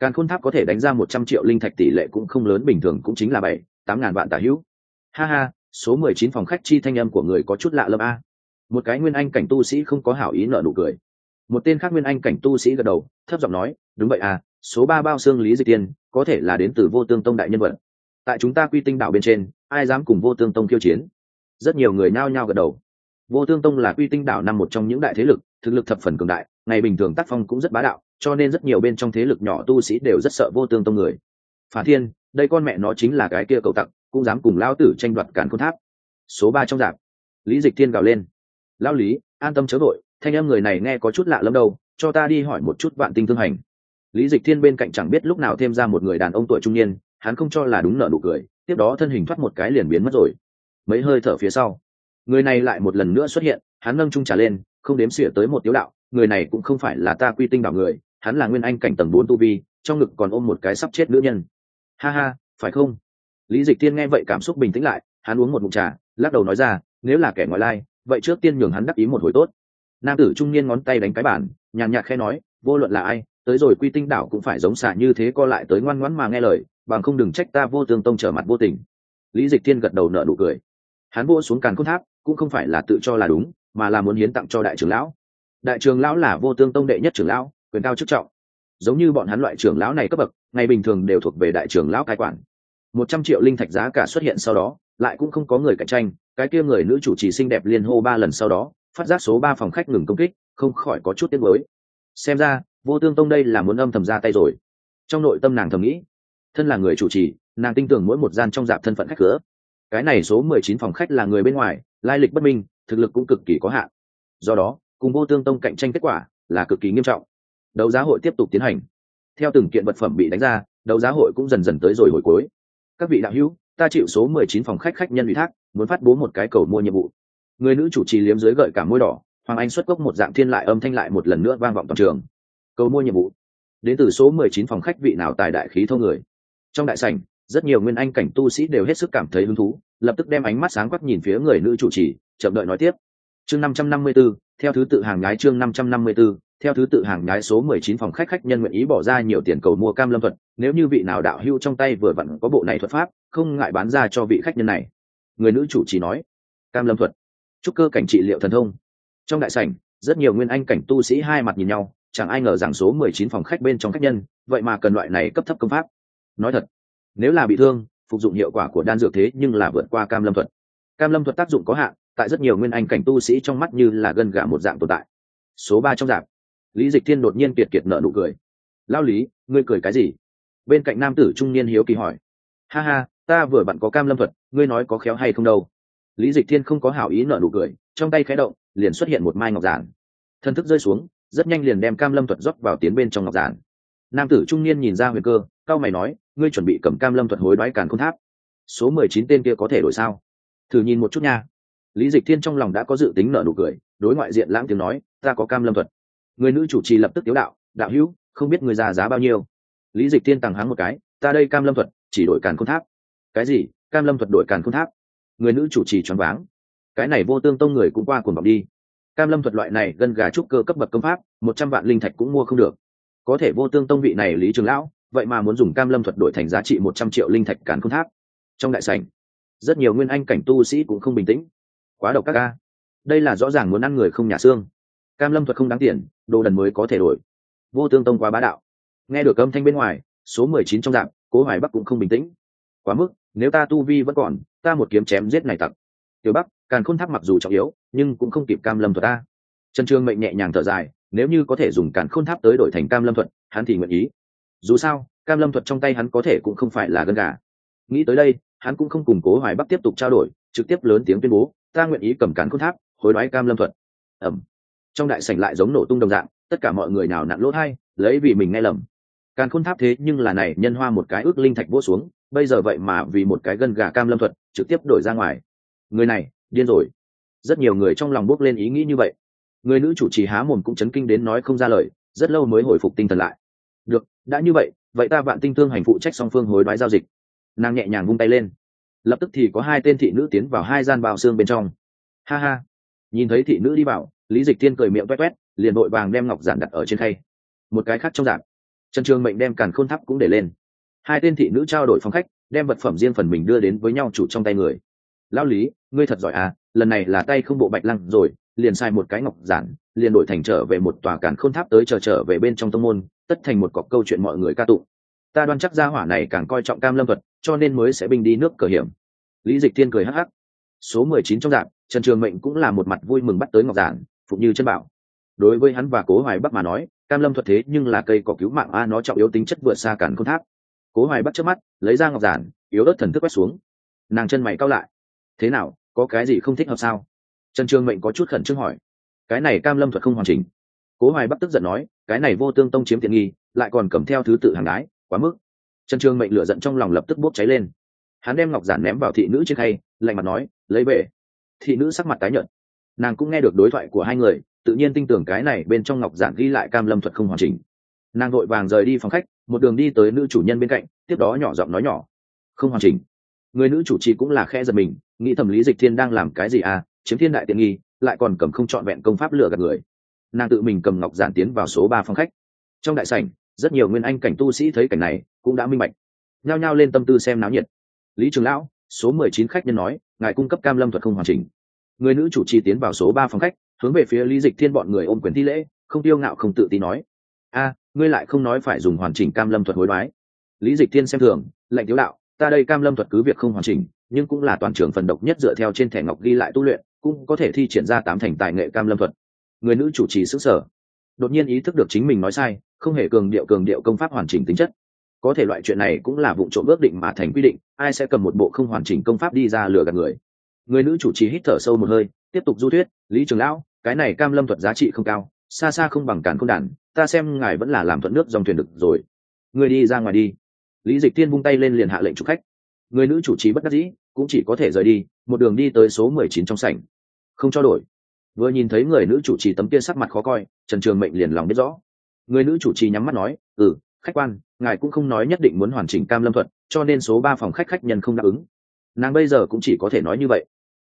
[SPEAKER 1] Càn khôn tháp có thể đánh ra một trăm triệu linh thạch tỷ lệ cũng không lớn, bình thường cũng chính là bảy, tám ngàn vạn tả hữu. Ha ha, số mười chín phòng khách chi thanh âm của người có chút lạ lâm a. Một cái nguyên anh cảnh tu sĩ không có hảo ý nợ nụ cười. Một tên khác nguyên anh cảnh tu sĩ gật đầu, thấp giọng nói, đúng vậy à số ba bao xương lý dịch tiên, có thể là đến từ vô tương tông đại nhân vật. Tại chúng ta quy tinh đạo bên trên, ai dám cùng vô tương tông khiêu chiến? Rất nhiều người nao nhao gật đầu. Vô tương tông là quy tinh đảo nằm một trong những đại thế lực, thực lực thập phần cường đại ngày bình thường tác phong cũng rất bá đạo, cho nên rất nhiều bên trong thế lực nhỏ tu sĩ đều rất sợ vô tương tông người. Phản thiên, đây con mẹ nó chính là cái kia cậu tặc, cũng dám cùng lao tử tranh đoạt cản khôn tháp. Số ba trong dạp lý dịch thiên gào lên. Lao lý, an tâm chớ đội thanh em người này nghe có chút lạ lẫm đâu, cho ta đi hỏi một chút vạn tinh thương hành. Lý dịch thiên bên cạnh chẳng biết lúc nào thêm ra một người đàn ông tuổi trung niên, hắn không cho là đúng nợ nụ cười, tiếp đó thân hình thoát một cái liền biến mất rồi. Mấy hơi thở phía sau, người này lại một lần nữa xuất hiện, hắn nâng trung trả lên, không đếm xỉa tới một tiếu đạo người này cũng không phải là ta quy tinh đảo người, hắn là nguyên anh cảnh tầng bốn tu vi, trong ngực còn ôm một cái sắp chết nữ nhân. Ha ha, phải không? Lý dịch tiên nghe vậy cảm xúc bình tĩnh lại, hắn uống một mụn trà, lắc đầu nói ra, nếu là kẻ ngoại lai, vậy trước tiên nhường hắn đắc ý một hồi tốt. Nam tử trung niên ngón tay đánh cái bản nhàn nhạt khe nói, vô luận là ai, tới rồi quy tinh đảo cũng phải giống xả như thế co lại tới ngoan ngoãn mà nghe lời, bằng không đừng trách ta vô tương tông trở mặt vô tình. Lý dịch tiên gật đầu nợ nụ cười. Hắn vô xuống càn khôn tháp, cũng không phải là tự cho là đúng, mà là muốn hiến tặng cho đại trưởng lão đại trưởng lão là vô tương tông đệ nhất trưởng lão, quyền cao chức trọng. Giống như bọn hắn loại trưởng lão này cấp bậc, ngày bình thường đều thuộc về đại trưởng lão cai quản. Một trăm triệu linh thạch giá cả xuất hiện sau đó, lại cũng không có người cạnh tranh, cái kia người nữ chủ trì xinh đẹp liên hô ba lần sau đó, phát giác số ba phòng khách ngừng công kích, không khỏi có chút tiếc mới xem ra, vô tương tông đây là muốn âm thầm ra tay rồi. Trong nội tâm nàng thầm nghĩ, thân là người chủ trì, nàng tin tưởng mỗi một gian trong dạp thân phận khách cửa. Cái này số mười chín phòng khách là người bên ngoài, lai lịch bất minh, thực lực cũng cực kỳ có hạn. Do đó cùng vô tương tông cạnh tranh kết quả là cực kỳ nghiêm trọng. Đấu giá hội tiếp tục tiến hành. Theo từng kiện vật phẩm bị đánh ra, đấu giá hội cũng dần dần tới rồi hồi cuối. Các vị đạo hữu, ta chịu số mười chín phòng khách khách nhân ủy thác, muốn phát bố một cái cầu mua nhiệm vụ. Người nữ chủ trì liếm dưới gợi cả môi đỏ, hoàng anh xuất gốc một dạng thiên lại âm thanh lại một lần nữa vang vọng toàn trường. Cầu mua nhiệm vụ. Đến từ số mười chín phòng khách vị nào tài đại khí thâu người. Trong đại sảnh, rất nhiều nguyên anh cảnh tu sĩ đều hết sức cảm thấy hứng thú, lập tức đem ánh mắt sáng quắc nhìn phía người nữ chủ trì, chậm đợi nói tiếp. Chương năm trăm năm mươi b ố theo thứ tự hàng nhái chương năm trăm năm mươi b ố theo thứ tự hàng nhái số mười chín phòng khách khách nhân nguyện ý bỏ ra nhiều tiền cầu mua cam lâm thuật, nếu như vị nào đạo hữu trong tay vừa vặn có bộ này thuật pháp, không ngại bán ra cho vị khách nhân này. Người nữ chủ chỉ nói, cam lâm thuật, chúc cơ cảnh trị liệu thần thông. Trong đại sảnh, rất nhiều nguyên anh cảnh tu sĩ hai mặt nhìn nhau, chẳng ai ngờ rằng số mười chín phòng khách bên trong khách nhân, vậy mà cần loại này cấp thấp công pháp. Nói thật, nếu là bị thương, phục dụng hiệu quả của đan dược thế nhưng là vượt qua cam lâm thuật. Cam lâm thuật tác dụng có hạn tại rất nhiều nguyên anh cảnh tu sĩ trong mắt như là gân gà một dạng tồn tại. Số ba trong dạng. Lý dịch thiên đột nhiên kiệt kiệt nợ nụ cười. Lao lý, ngươi cười cái gì? Bên cạnh nam tử trung niên hiếu kỳ hỏi. Ha ha, ta vừa bận có cam lâm thuật, ngươi nói có khéo hay không đâu? Lý dịch thiên không có hảo ý nợ nụ cười, trong tay khẽ động, liền xuất hiện một mai ngọc giản. Thân thức rơi xuống, rất nhanh liền đem cam lâm thuật rót vào tiến bên trong ngọc giản. Nam tử trung niên nhìn ra huyền cơ, cao mày nói, ngươi chuẩn bị cầm cam lâm thuật hối đoái càn khôn tháp. Số mười chín tên kia có thể đổi sao? Thử nhìn một chút nha lý dịch thiên trong lòng đã có dự tính nợ nụ cười, đối ngoại diện lãng tiếng nói, ta có cam lâm thuật. Người nữ chủ trì lập tức tiếu đạo đạo hữu, không biết người già giá bao nhiêu? Lý dịch thiên tàng háng một cái, ta đây cam lâm thuật, chỉ đổi càn khôn tháp. Cái gì? Cam lâm thuật đổi càn khôn tháp? Người nữ chủ trì choáng váng. Cái này vô tương tông người cũng qua cuồng vọng đi. Cam lâm thuật loại này gần gà trúc cơ cấp bậc công pháp, một trăm vạn linh thạch cũng mua không được. Có thể vô tương tông vị này lý trường lão, vậy mà muốn dùng cam lâm thuật đổi thành giá trị một trăm triệu linh thạch càn khôn tháp. Trong đại sảnh, rất nhiều nguyên anh cảnh tu sĩ cũng không bình tĩnh quá độc các ca. Đây là rõ ràng muốn ăn người không nhà xương. Cam lâm thuật không đáng tiền, đồ đần mới có thể đổi. Vô tương tông quá bá đạo. Nghe được âm thanh bên ngoài, số mười chín trong dạng, cố hoài bắc cũng không bình tĩnh. Quá mức, nếu ta tu vi vẫn còn, ta một kiếm chém giết này tặc. Tiểu bắc, càn khôn tháp mặc dù trọng yếu, nhưng cũng không kịp cam lâm thuật ta. Trần trương mệnh nhẹ nhàng thở dài, nếu như có thể dùng càn khôn tháp tới đổi thành cam lâm thuật, hắn thì nguyện ý. Dù sao, cam lâm thuật trong tay hắn có thể cũng không phải là gân gà. Nghĩ tới đây, hắn cũng không củng cố hoài bắc tiếp tục trao đổi, trực tiếp lớn tiếng tuyên bố ta nguyện ý cầm cán khôn tháp, hối đoái cam lâm thuật. Ẩm. Trong đại sảnh lại giống nổ tung đồng dạng, tất cả mọi người nào nặn lỗ thay lấy vì mình nghe lầm. Càn khôn tháp thế nhưng là này, nhân hoa một cái ước linh thạch vỗ xuống, bây giờ vậy mà vì một cái gân gà cam lâm thuật, trực tiếp đổi ra ngoài. Người này, điên rồi. Rất nhiều người trong lòng bốc lên ý nghĩ như vậy. Người nữ chủ trì há mồm cũng chấn kinh đến nói không ra lời, rất lâu mới hồi phục tinh thần lại. Được, đã như vậy vậy ta vạn tinh thương hành phụ trách song phương hối đoái giao dịch. Nàng nhẹ nhàng vung tay lên lập tức thì có hai tên thị nữ tiến vào hai gian bao xương bên trong. Ha ha. Nhìn thấy thị nữ đi vào, lý dịch tiên cười miệng toét toét liền vội vàng đem ngọc giản đặt ở trên khay. Một cái khác trong giản trần trường mệnh đem càn khôn thắp cũng để lên. Hai tên thị nữ trao đổi phòng khách, đem vật phẩm riêng phần mình đưa đến với nhau chủ trong tay người. Lão lý, ngươi thật giỏi à lần này là tay không bộ bạch lăng rồi, liền sai một cái ngọc giản, liền đổi thành trở về một tòa càn khôn tháp tới chờ trở về bên trong tông môn, tất thành một cọc câu chuyện mọi người ca tụng. Ta đoan chắc gia hỏa này càng coi trọng cam lâm vật cho nên mới sẽ binh đi nước cờ hiểm. Lý dịch thiên cười hắc hắc. Số mười chín trong dạng, trần trường mệnh cũng là một mặt vui mừng bắt tới ngọc giản, phục như chân bảo. Đối với hắn và cố hoài bắc mà nói, cam lâm thuật thế nhưng là cây cỏ cứu mạng, a, nó trọng yếu tính chất vượt xa cản khôn tháp. Cố hoài bắc trước mắt, lấy ra ngọc giản, yếu ớt thần thức quét xuống. Nàng chân mày cao lại. Thế nào, có cái gì không thích hợp sao? Trần trường mệnh có chút khẩn trương hỏi. Cái này cam lâm thuật không hoàn chỉnh. Cố hoài bắc tức giận nói, cái này vô tương tông chiếm tiện nghi, lại còn cầm theo thứ tự hàng đái, quá mức trần trường mệnh lửa giận trong lòng lập tức bốc cháy lên. Hắn đem ngọc giản ném vào thị nữ trên khay, lạnh mặt nói, lấy về. Thị nữ sắc mặt tái nhợt. Nàng cũng nghe được đối thoại của hai người, tự nhiên tin tưởng cái này bên trong ngọc giản ghi lại cam lâm thuật không hoàn chỉnh. Nàng vội vàng rời đi phòng khách, một đường đi tới nữ chủ nhân bên cạnh, tiếp đó nhỏ giọng nói nhỏ, không hoàn chỉnh. Người nữ chủ trì cũng là khe giật mình, nghĩ thẩm lý dịch thiên đang làm cái gì à chiếm thiên đại tiện nghi, lại còn cầm không trọn vẹn công pháp lừa gạt người. Nàng tự mình cầm ngọc giản tiến vào số ba phòng khách. Trong đại sảnh rất nhiều nguyên anh cảnh tu sĩ thấy cảnh này cũng đã minh bạch. Nhao nhao lên tâm tư xem náo nhiệt. Lý trường lão, số mười chín khách nhân nói, ngài cung cấp cam lâm thuật không hoàn chỉnh. Người nữ chủ trì tiến vào số ba phòng khách, hướng về phía lý dịch thiên bọn người ôm quyền thi lễ, không tiêu ngạo không tự tin nói, a, ngươi lại không nói phải dùng hoàn chỉnh cam lâm thuật hối đoái. Lý dịch thiên xem thường lệnh thiếu đạo, ta đây cam lâm thuật cứ việc không hoàn chỉnh, nhưng cũng là toàn trường phần độc nhất dựa theo trên thẻ ngọc ghi lại tu luyện, cũng có thể thi triển ra tám thành tài nghệ cam lâm thuật. Người nữ chủ trì sức sở đột nhiên ý thức được chính mình nói sai không hề cường điệu cường điệu công pháp hoàn chỉnh tính chất. Có thể loại chuyện này cũng là vụ trộm ước định mà thành quy định, ai sẽ cầm một bộ không hoàn chỉnh công pháp đi ra lừa gạt người. Người nữ chủ trì hít thở sâu một hơi, tiếp tục du thuyết, lý trường lão, cái này cam lâm thuật giá trị không cao, xa xa không bằng cản không đản ta xem ngài vẫn là làm thuận nước dòng thuyền được rồi. Người đi ra ngoài đi. Lý dịch thiên vung tay lên liền hạ lệnh chủ khách. Người nữ chủ trì bất đắc dĩ, cũng chỉ có thể rời đi, một đường đi tới số mười chín trong sảnh. Không cho đổi. Vừa nhìn thấy người nữ chủ trì tấm kia sắc mặt khó coi, trần trường mệnh liền lòng biết rõ người nữ chủ trì nhắm mắt nói ừ khách quan, ngài cũng không nói nhất định muốn hoàn chỉnh cam lâm thuật, cho nên số ba phòng khách khách nhân không đáp ứng. Nàng bây giờ cũng chỉ có thể nói như vậy.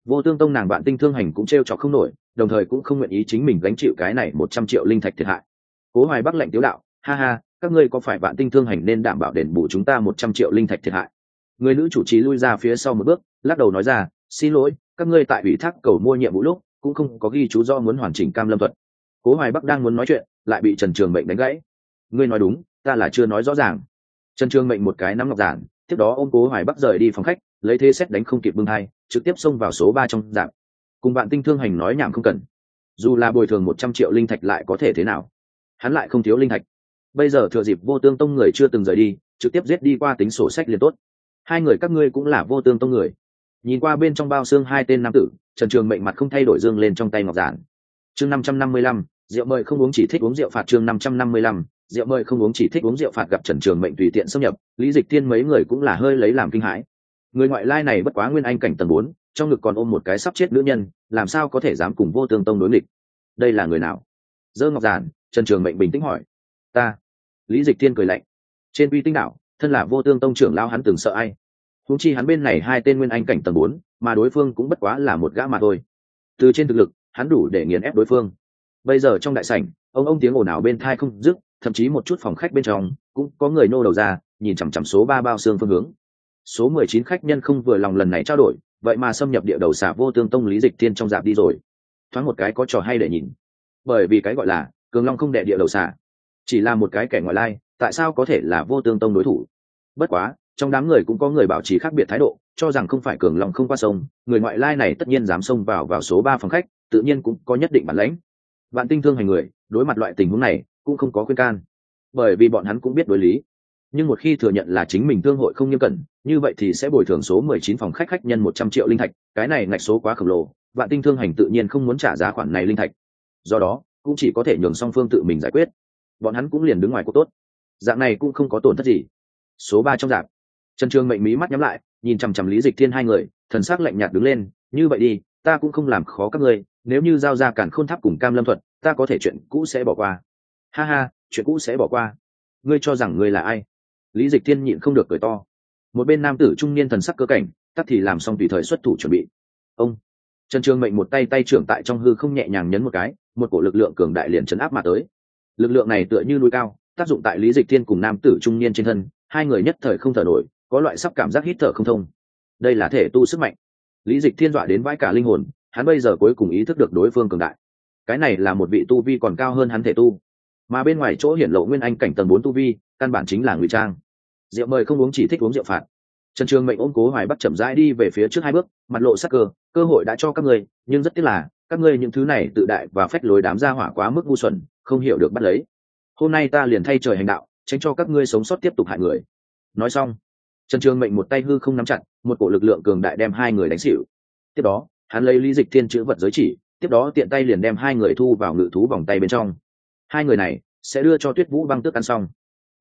[SPEAKER 1] Vô tương tông nàng bạn tinh thương hành cũng t r e o trọc không nổi, đồng thời cũng không nguyện ý chính mình gánh chịu cái này một trăm triệu linh thạch thiệt hại. Cố hoài bắc lệnh tiếu đạo, ha ha, các ngươi có phải bạn tinh thương hành nên đảm bảo đền bù chúng ta một trăm triệu linh thạch thiệt hại? Người nữ chủ trì lui ra phía sau một bước, lắc đầu nói ra, xin lỗi, các ngươi tại ủy thác cầu mua nhiệm vụ lúc, cũng không có ghi chú do muốn hoàn chỉnh cam lâm thuật. Cố hoài bắc đang muốn nói chuyện lại bị trần trường mệnh đánh gãy. Ngươi nói đúng, ta là chưa nói rõ ràng. Trần trường mệnh một cái nắm ngọc giản, tiếp đó ô cố hoài bắc rời đi phòng khách, lấy thế xét đánh không kịp bưng hai trực tiếp xông vào số ba trong dạng. Cùng bạn tinh thương hành nói nhảm không cần. Dù là bồi thường một trăm triệu linh thạch lại có thể thế nào? Hắn lại không thiếu linh thạch. Bây giờ thừa dịp vô tương tông người chưa từng rời đi, trực tiếp giết đi qua tính sổ sách liền tốt. Hai người các ngươi cũng là vô tương tông người. Nhìn qua bên trong bao xương hai tên nam tử, trần trường mệnh mặt không thay đổi dương lên trong tay ngọc giản. Chương năm trăm năm mươi lăm rượu mời không uống chỉ thích uống rượu phạt chương năm trăm năm mươi lăm, rượu mời không uống chỉ thích uống rượu phạt gặp trần trường mệnh tùy tiện xâm nhập, lý dịch tiên mấy người cũng là hơi lấy làm kinh hãi. Người ngoại lai này bất quá nguyên anh cảnh tầng bốn, trong ngực còn ôm một cái sắp chết nữ nhân, làm sao có thể dám cùng vô tương tông đối nghịch? Đây là người nào? Dơ ngọc giản, trần trường mệnh bình tĩnh hỏi. Ta. Lý dịch tiên cười lạnh. Trên uy tinh đạo thân là vô tương tông trưởng lao hắn từng sợ ai? Húng chi hắn bên này hai tên nguyên anh cảnh tầng bốn, mà đối phương cũng bất quá là một gã mà thôi. Từ trên thực lực, hắn đủ để nghiền ép đối phương bây giờ trong đại sảnh, ông ông tiếng ồn ào bên thai không dứt, thậm chí một chút phòng khách bên trong, cũng có người nô đầu ra, nhìn chằm chằm số ba bao xương phương hướng. Số mười chín khách nhân không vừa lòng lần này trao đổi, vậy mà xâm nhập địa đầu xả vô tương tông lý dịch thiên trong dạp đi rồi. Thoáng một cái có trò hay để nhìn. Bởi vì cái gọi là, cường long không đệ địa đầu xả. Chỉ là một cái kẻ ngoại lai, tại sao có thể là vô tương tông đối thủ? Bất quá, trong đám người cũng có người bảo trì khác biệt thái độ, cho rằng không phải cường lòng không qua sông, người ngoại lai này tất nhiên dám xông vào vào số ba phòng khách, tự nhiên cũng có nhất định bản lãnh bạn tinh thương hành người, đối mặt loại tình huống này, cũng không có khuyên can. Bởi vì bọn hắn cũng biết đối lý. Nhưng một khi thừa nhận là chính mình thương hội không nghiêm cẩn, như vậy thì sẽ bồi thường số 19 phòng khách khách nhân 100 triệu linh thạch. Cái này ngạch số quá khổng lồ, vạn tinh thương hành tự nhiên không muốn trả giá khoản này linh thạch. Do đó, cũng chỉ có thể nhường song phương tự mình giải quyết. Bọn hắn cũng liền đứng ngoài cuộc tốt. Dạng này cũng không có tổn thất gì. Số ba trong dạng. Trần trương mệnh mí mắt nhắm lại, nhìn chằm chằm lý dịch thiên hai người, thần sắc lạnh nhạt đứng lên, như vậy đi ta cũng không làm khó các ngươi, nếu như giao ra cản khôn tháp cùng cam lâm thuật, ta có thể chuyện cũ sẽ bỏ qua. Ha ha, chuyện cũ sẽ bỏ qua. Ngươi cho rằng ngươi là ai? Lý dịch thiên nhịn không được cười to. Một bên nam tử trung niên thần sắc cơ cảnh tắt thì làm xong tùy thời xuất thủ chuẩn bị. Ông. Trần Trương mệnh một tay tay trưởng tại trong hư không nhẹ nhàng nhấn một cái, một cổ lực lượng cường đại liền chấn áp mà tới. Lực lượng này tựa như núi cao, tác dụng tại lý dịch thiên cùng nam tử trung niên trên thân, hai người nhất thời không thở nổi, có loại sắp cảm giác hít thở không thông. Đây là thể tu sức mạnh lý dịch thiên dọa đến vãi cả linh hồn, hắn bây giờ cuối cùng ý thức được đối phương cường đại. Cái này là một vị tu vi còn cao hơn hắn thể tu. Mà bên ngoài chỗ hiển lộ nguyên anh cảnh tầng bốn tu vi, căn bản chính là ngụy trang. Rượu mời không uống chỉ thích uống rượu phạt. Trần trường mệnh ôm cố hoài bắc chậm rãi đi về phía trước hai bước, mặt lộ sắc cơ cơ hội đã cho các ngươi, nhưng rất tiếc là, các ngươi những thứ này tự đại và phách lối đám gia hỏa quá mức ngu xuẩn, không hiểu được bắt lấy. Hôm nay ta liền thay trời hành đạo, tránh cho các ngươi sống sót tiếp tục hại người. Nói xong trần trường mệnh một tay hư không nắm chặt, một cổ lực lượng cường đại đem hai người đánh xỉu. Tiếp đó, hắn lấy lý dịch thiên chữ vật giới chỉ, tiếp đó tiện tay liền đem hai người thu vào ngự thú vòng tay bên trong. Hai người này sẽ đưa cho tuyết vũ băng tước ăn xong.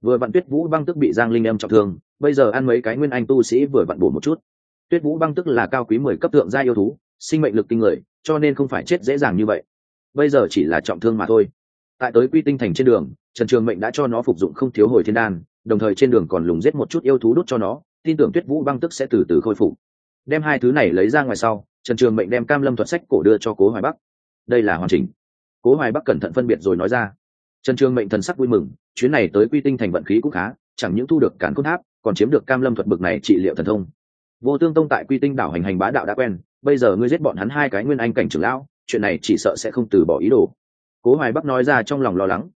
[SPEAKER 1] Vừa vặn tuyết vũ băng tước bị giang linh em trọng thương, bây giờ ăn mấy cái nguyên anh tu sĩ vừa vặn bổ một chút. Tuyết vũ băng tức là cao quý mười cấp tượng gia yêu thú, sinh mệnh lực kinh người, cho nên không phải chết dễ dàng như vậy. Bây giờ chỉ là trọng thương mà thôi. Tại tới quy tinh thành trên đường, trần trường mệnh đã cho nó phục dụng không thiếu hồi thiên đan đồng thời trên đường còn lùng giết một chút yêu thú đốt cho nó, tin tưởng tuyết vũ băng tức sẽ từ từ khôi phục. Đem hai thứ này lấy ra ngoài sau, trần trường mệnh đem cam lâm thuật sách cổ đưa cho cố hoài bắc. Đây là hoàn chỉnh. Cố hoài bắc cẩn thận phân biệt rồi nói ra. Trần trường mệnh thần sắc vui mừng, chuyến này tới quy tinh thành vận khí cũng khá, chẳng những thu được cản cốt tháp, còn chiếm được cam lâm thuật bực này trị liệu thần thông. Vô tương tông tại quy tinh đảo hành hành bá đạo đã quen, bây giờ ngươi giết bọn hắn hai cái nguyên anh cảnh trưởng lão, chuyện này chỉ sợ sẽ không từ bỏ ý đồ. Cố hoài bắc nói ra trong lòng lo lắng.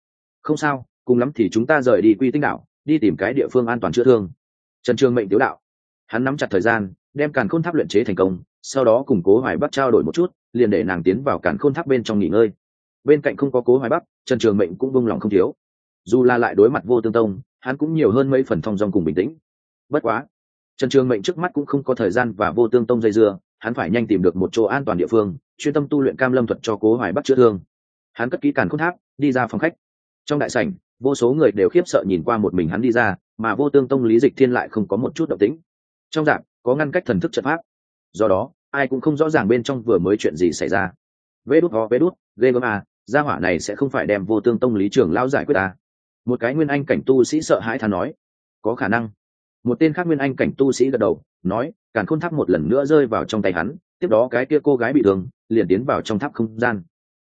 [SPEAKER 1] Không sao, cùng lắm thì chúng ta rời đi quy tinh đảo đi tìm cái địa phương an toàn chữa thương. Trần trường mệnh tiếu đạo. Hắn nắm chặt thời gian, đem càn khôn tháp luyện chế thành công, sau đó cùng cố hoài bắc trao đổi một chút, liền để nàng tiến vào càn khôn tháp bên trong nghỉ ngơi. Bên cạnh không có cố hoài bắc, trần trường mệnh cũng vung lòng không thiếu. Dù là lại đối mặt vô tương tông, hắn cũng nhiều hơn mấy phần thong dong cùng bình tĩnh. Bất quá, trần trường mệnh trước mắt cũng không có thời gian và vô tương tông dây dưa, hắn phải nhanh tìm được một chỗ an toàn địa phương, chuyên tâm tu luyện cam lâm thuật cho cố hoài bắc chữa thương. Hắn cất kỹ càn khôn tháp, đi ra phòng khách. Trong đại sảnh vô số người đều khiếp sợ nhìn qua một mình hắn đi ra, mà vô tương tông lý dịch thiên lại không có một chút động tĩnh. Trong dạng, có ngăn cách thần thức trận pháp. Do đó, ai cũng không rõ ràng bên trong vừa mới chuyện gì xảy ra. Vê đút ho vê đút, ghê gớm à gia hỏa này sẽ không phải đem vô tương tông lý trường lao giải quyết à. một cái nguyên anh cảnh tu sĩ sợ hãi thà nói, có khả năng. Một tên khác nguyên anh cảnh tu sĩ gật đầu, nói, càn khôn tháp một lần nữa rơi vào trong tay hắn, tiếp đó cái kia cô gái bị thương, liền tiến vào trong tháp không gian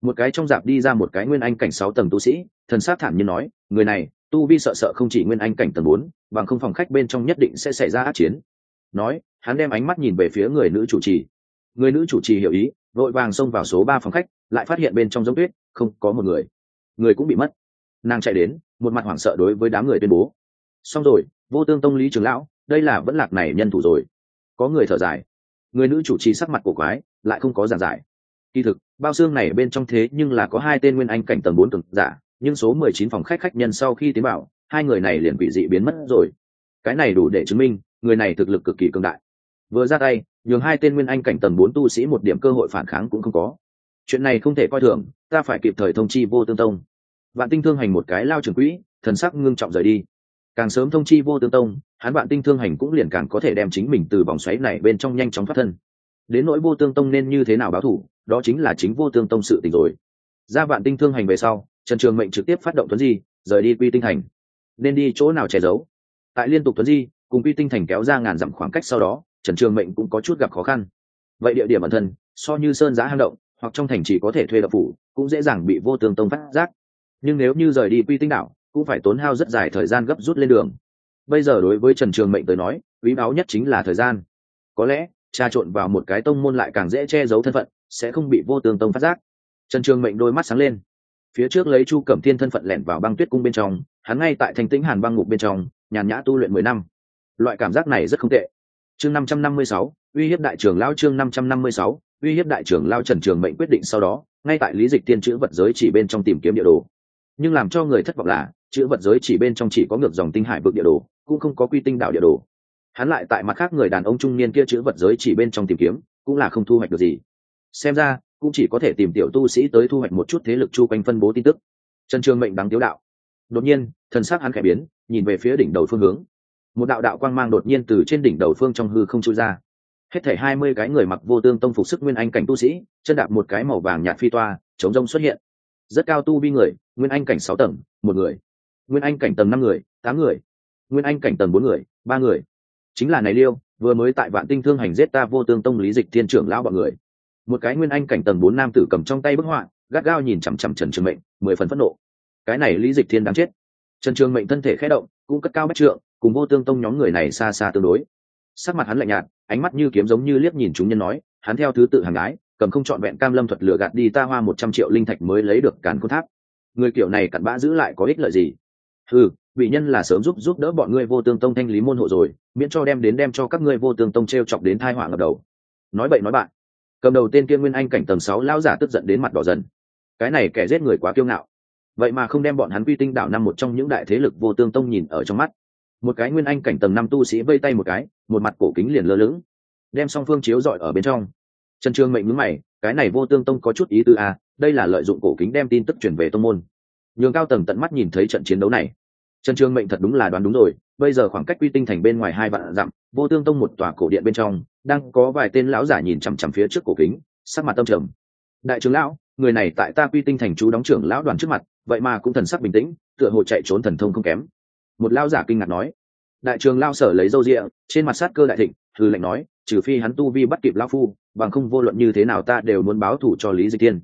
[SPEAKER 1] một cái trong dạp đi ra một cái nguyên anh cảnh sáu tầng tu sĩ, thần sát thản nhiên nói, người này, tu vi sợ sợ không chỉ nguyên anh cảnh tầng bốn, bằng không phòng khách bên trong nhất định sẽ xảy ra át chiến. Nói, hắn đem ánh mắt nhìn về phía người nữ chủ trì. Người nữ chủ trì hiểu ý, vội vàng xông vào số ba phòng khách, lại phát hiện bên trong giống tuyết, không có một người. Người cũng bị mất. Nàng chạy đến, một mặt hoảng sợ đối với đám người tuyên bố. Xong rồi, vô tương tông lý trường lão, đây là vẫn lạc này nhân thủ rồi. Có người thở dài. Người nữ chủ trì sắc mặt của quái, lại không có giảng giải kỳ thực, bao xương này bên trong thế nhưng là có hai tên nguyên anh cảnh tầng bốn cực giả, nhưng số mười chín phòng khách khách nhân sau khi tiến bảo hai người này liền bị dị biến mất rồi. Cái này đủ để chứng minh, người này thực lực cực kỳ cương đại. Vừa ra tay, nhường hai tên nguyên anh cảnh tầng bốn tu sĩ một điểm cơ hội phản kháng cũng không có. Chuyện này không thể coi thường, ta phải kịp thời thông chi vô tương tông. Vạn tinh thương hành một cái lao trường quỹ, thần sắc ngưng trọng rời đi. Càng sớm thông chi vô tương tông, hắn vạn tinh thương hành cũng liền càng có thể đem chính mình từ vòng xoáy này bên trong nhanh chóng thoát thân. Đến nỗi vô tương tông nên như thế nào báo thủ đó chính là chính vô tương tông sự tình rồi. Ra vạn tinh thương hành về sau, trần trường mệnh trực tiếp phát động tuấn di, rời đi quy tinh thành. Nên đi chỗ nào che giấu? Tại liên tục tuấn di, cùng quy tinh thành kéo ra ngàn dặm khoảng cách sau đó, trần trường mệnh cũng có chút gặp khó khăn. Vậy địa điểm bản thân, so như sơn giá hang động, hoặc trong thành chỉ có thể thuê đập phủ, cũng dễ dàng bị vô tương tông phát giác. Nhưng nếu như rời đi quy tinh đảo, cũng phải tốn hao rất dài thời gian gấp rút lên đường. Bây giờ đối với trần trường mệnh tới nói, quý báo nhất chính là thời gian. Có lẽ, trà trộn vào một cái tông môn lại càng dễ che giấu thân phận sẽ không bị vô tương tông phát giác. Trần trường mệnh đôi mắt sáng lên. Phía trước lấy chu cẩm thiên thân phận lẻn vào băng tuyết cung bên trong, hắn ngay tại thành tĩnh hàn băng ngục bên trong, nhàn nhã tu luyện mười năm. Loại cảm giác này rất không tệ. Chương năm trăm năm mươi sáu, uy hiếp đại trưởng lao chương năm trăm năm mươi sáu, uy hiếp đại trưởng lao trần trường mệnh quyết định sau đó, ngay tại lý dịch tiên chữ vật giới chỉ bên trong tìm kiếm địa đồ. Nhưng làm cho người thất vọng là, chữ vật giới chỉ bên trong chỉ có ngược dòng tinh hải vực địa đồ, cũng không có quy tinh đảo địa đồ. Hắn lại tại mặt khác người đàn ông trung niên kia chữ vật giới chỉ bên trong tìm kiếm, cũng là không thu hoạch được gì xem ra, cũng chỉ có thể tìm tiểu tu sĩ tới thu hoạch một chút thế lực chu quanh phân bố tin tức. Trần trường mệnh đáng tiếu đạo. Đột nhiên, thần sắc hắn khẽ biến, nhìn về phía đỉnh đầu phương hướng. Một đạo đạo quang mang đột nhiên từ trên đỉnh đầu phương trong hư không trôi ra. Hết thảy hai mươi cái người mặc vô tương tông phục sức nguyên anh cảnh tu sĩ, chân đạp một cái màu vàng nhạt phi toa, chống rông xuất hiện. Rất cao tu vi người, nguyên anh cảnh sáu tầng, một người. Nguyên anh cảnh tầng năm người, tám người. Nguyên anh cảnh tầng bốn người, ba người. Chính là này liêu, vừa mới tại vạn tinh thương hành giết ta vô tương tông lý dịch thiên trưởng lão bọn người một cái nguyên anh cảnh tầng bốn nam tử cầm trong tay bức họa, gắt gao nhìn chằm chằm trần trường mệnh, mười phần phẫn nộ. Cái này lý dịch thiên đáng chết. Trần trường mệnh thân thể khẽ động, cũng cất cao bách trượng, cùng vô tương tông nhóm người này xa xa tương đối. Sắc mặt hắn lạnh nhạt, ánh mắt như kiếm giống như liếc nhìn chúng nhân nói, hắn theo thứ tự hàng gái, cầm không trọn vẹn cam lâm thuật lửa gạt đi ta hoa một trăm triệu linh thạch mới lấy được càn cốt tháp. Người kiểu này cặn bã giữ lại có ích lợi gì? Ừ vị nhân là sớm giúp giúp đỡ bọn ngươi vô tương tông thanh lý môn hộ rồi, miễn cho đem đến đem cho các ngươi vô tương tông t r e o chọc đến thai họa ngập đầu. Nói bậy nói bạn cầm đầu tên kia nguyên anh cảnh tầng sáu lão giả tức giận đến mặt đỏ dần. Cái này kẻ giết người quá kiêu ngạo. Vậy mà không đem bọn hắn quy tinh đảo năm một trong những đại thế lực vô tương tông nhìn ở trong mắt. Một cái nguyên anh cảnh tầng năm tu sĩ vây tay một cái một mặt cổ kính liền lơ lửng. Đem song phương chiếu dọi ở bên trong. Trần trương mệnh ngứng mày cái này vô tương tông có chút ý tư a à, đây là lợi dụng cổ kính đem tin tức chuyển về tông môn. Nhường cao tầng tận mắt nhìn thấy trận chiến đấu này. Trần trương mệnh thật đúng là đoán đúng rồi bây giờ khoảng cách quy tinh thành bên ngoài hai vạn dặm, vô tương tông một tòa cổ điện bên trong, đang có vài tên lão giả nhìn chằm chằm phía trước cổ kính, sắc mặt tâm trầm. Đại trưởng lão, người này tại ta quy tinh thành chú đóng trưởng lão đoàn trước mặt, vậy mà cũng thần sắc bình tĩnh, tựa hồ chạy trốn thần thông không kém. Một lão giả kinh ngạc nói. Đại trường lao sở lấy dâu rịa trên mặt sát cơ đại thịnh thư lệnh nói, trừ phi hắn tu vi bắt kịp lão phu, bằng không vô luận như thế nào ta đều muốn báo thủ cho lý dịch thiên.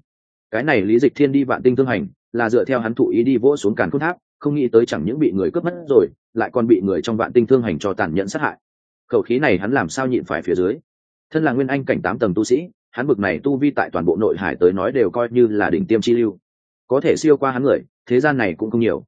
[SPEAKER 1] Cái này lý dịch thiên đi vạn tinh thương hành, là dựa theo hắn thụ ý đi vỗ xuống càn cốt tháp không nghĩ tới chẳng những bị người cướp mất rồi, lại còn bị người trong vạn tinh thương hành cho tàn nhẫn sát hại. Khẩu khí này hắn làm sao nhịn phải phía dưới? Thân là nguyên anh cảnh tám tầng tu sĩ, hắn bực này tu vi tại toàn bộ nội hải tới nói đều coi như là đỉnh tiêm chi lưu. Có thể siêu qua hắn người, thế gian này cũng không nhiều.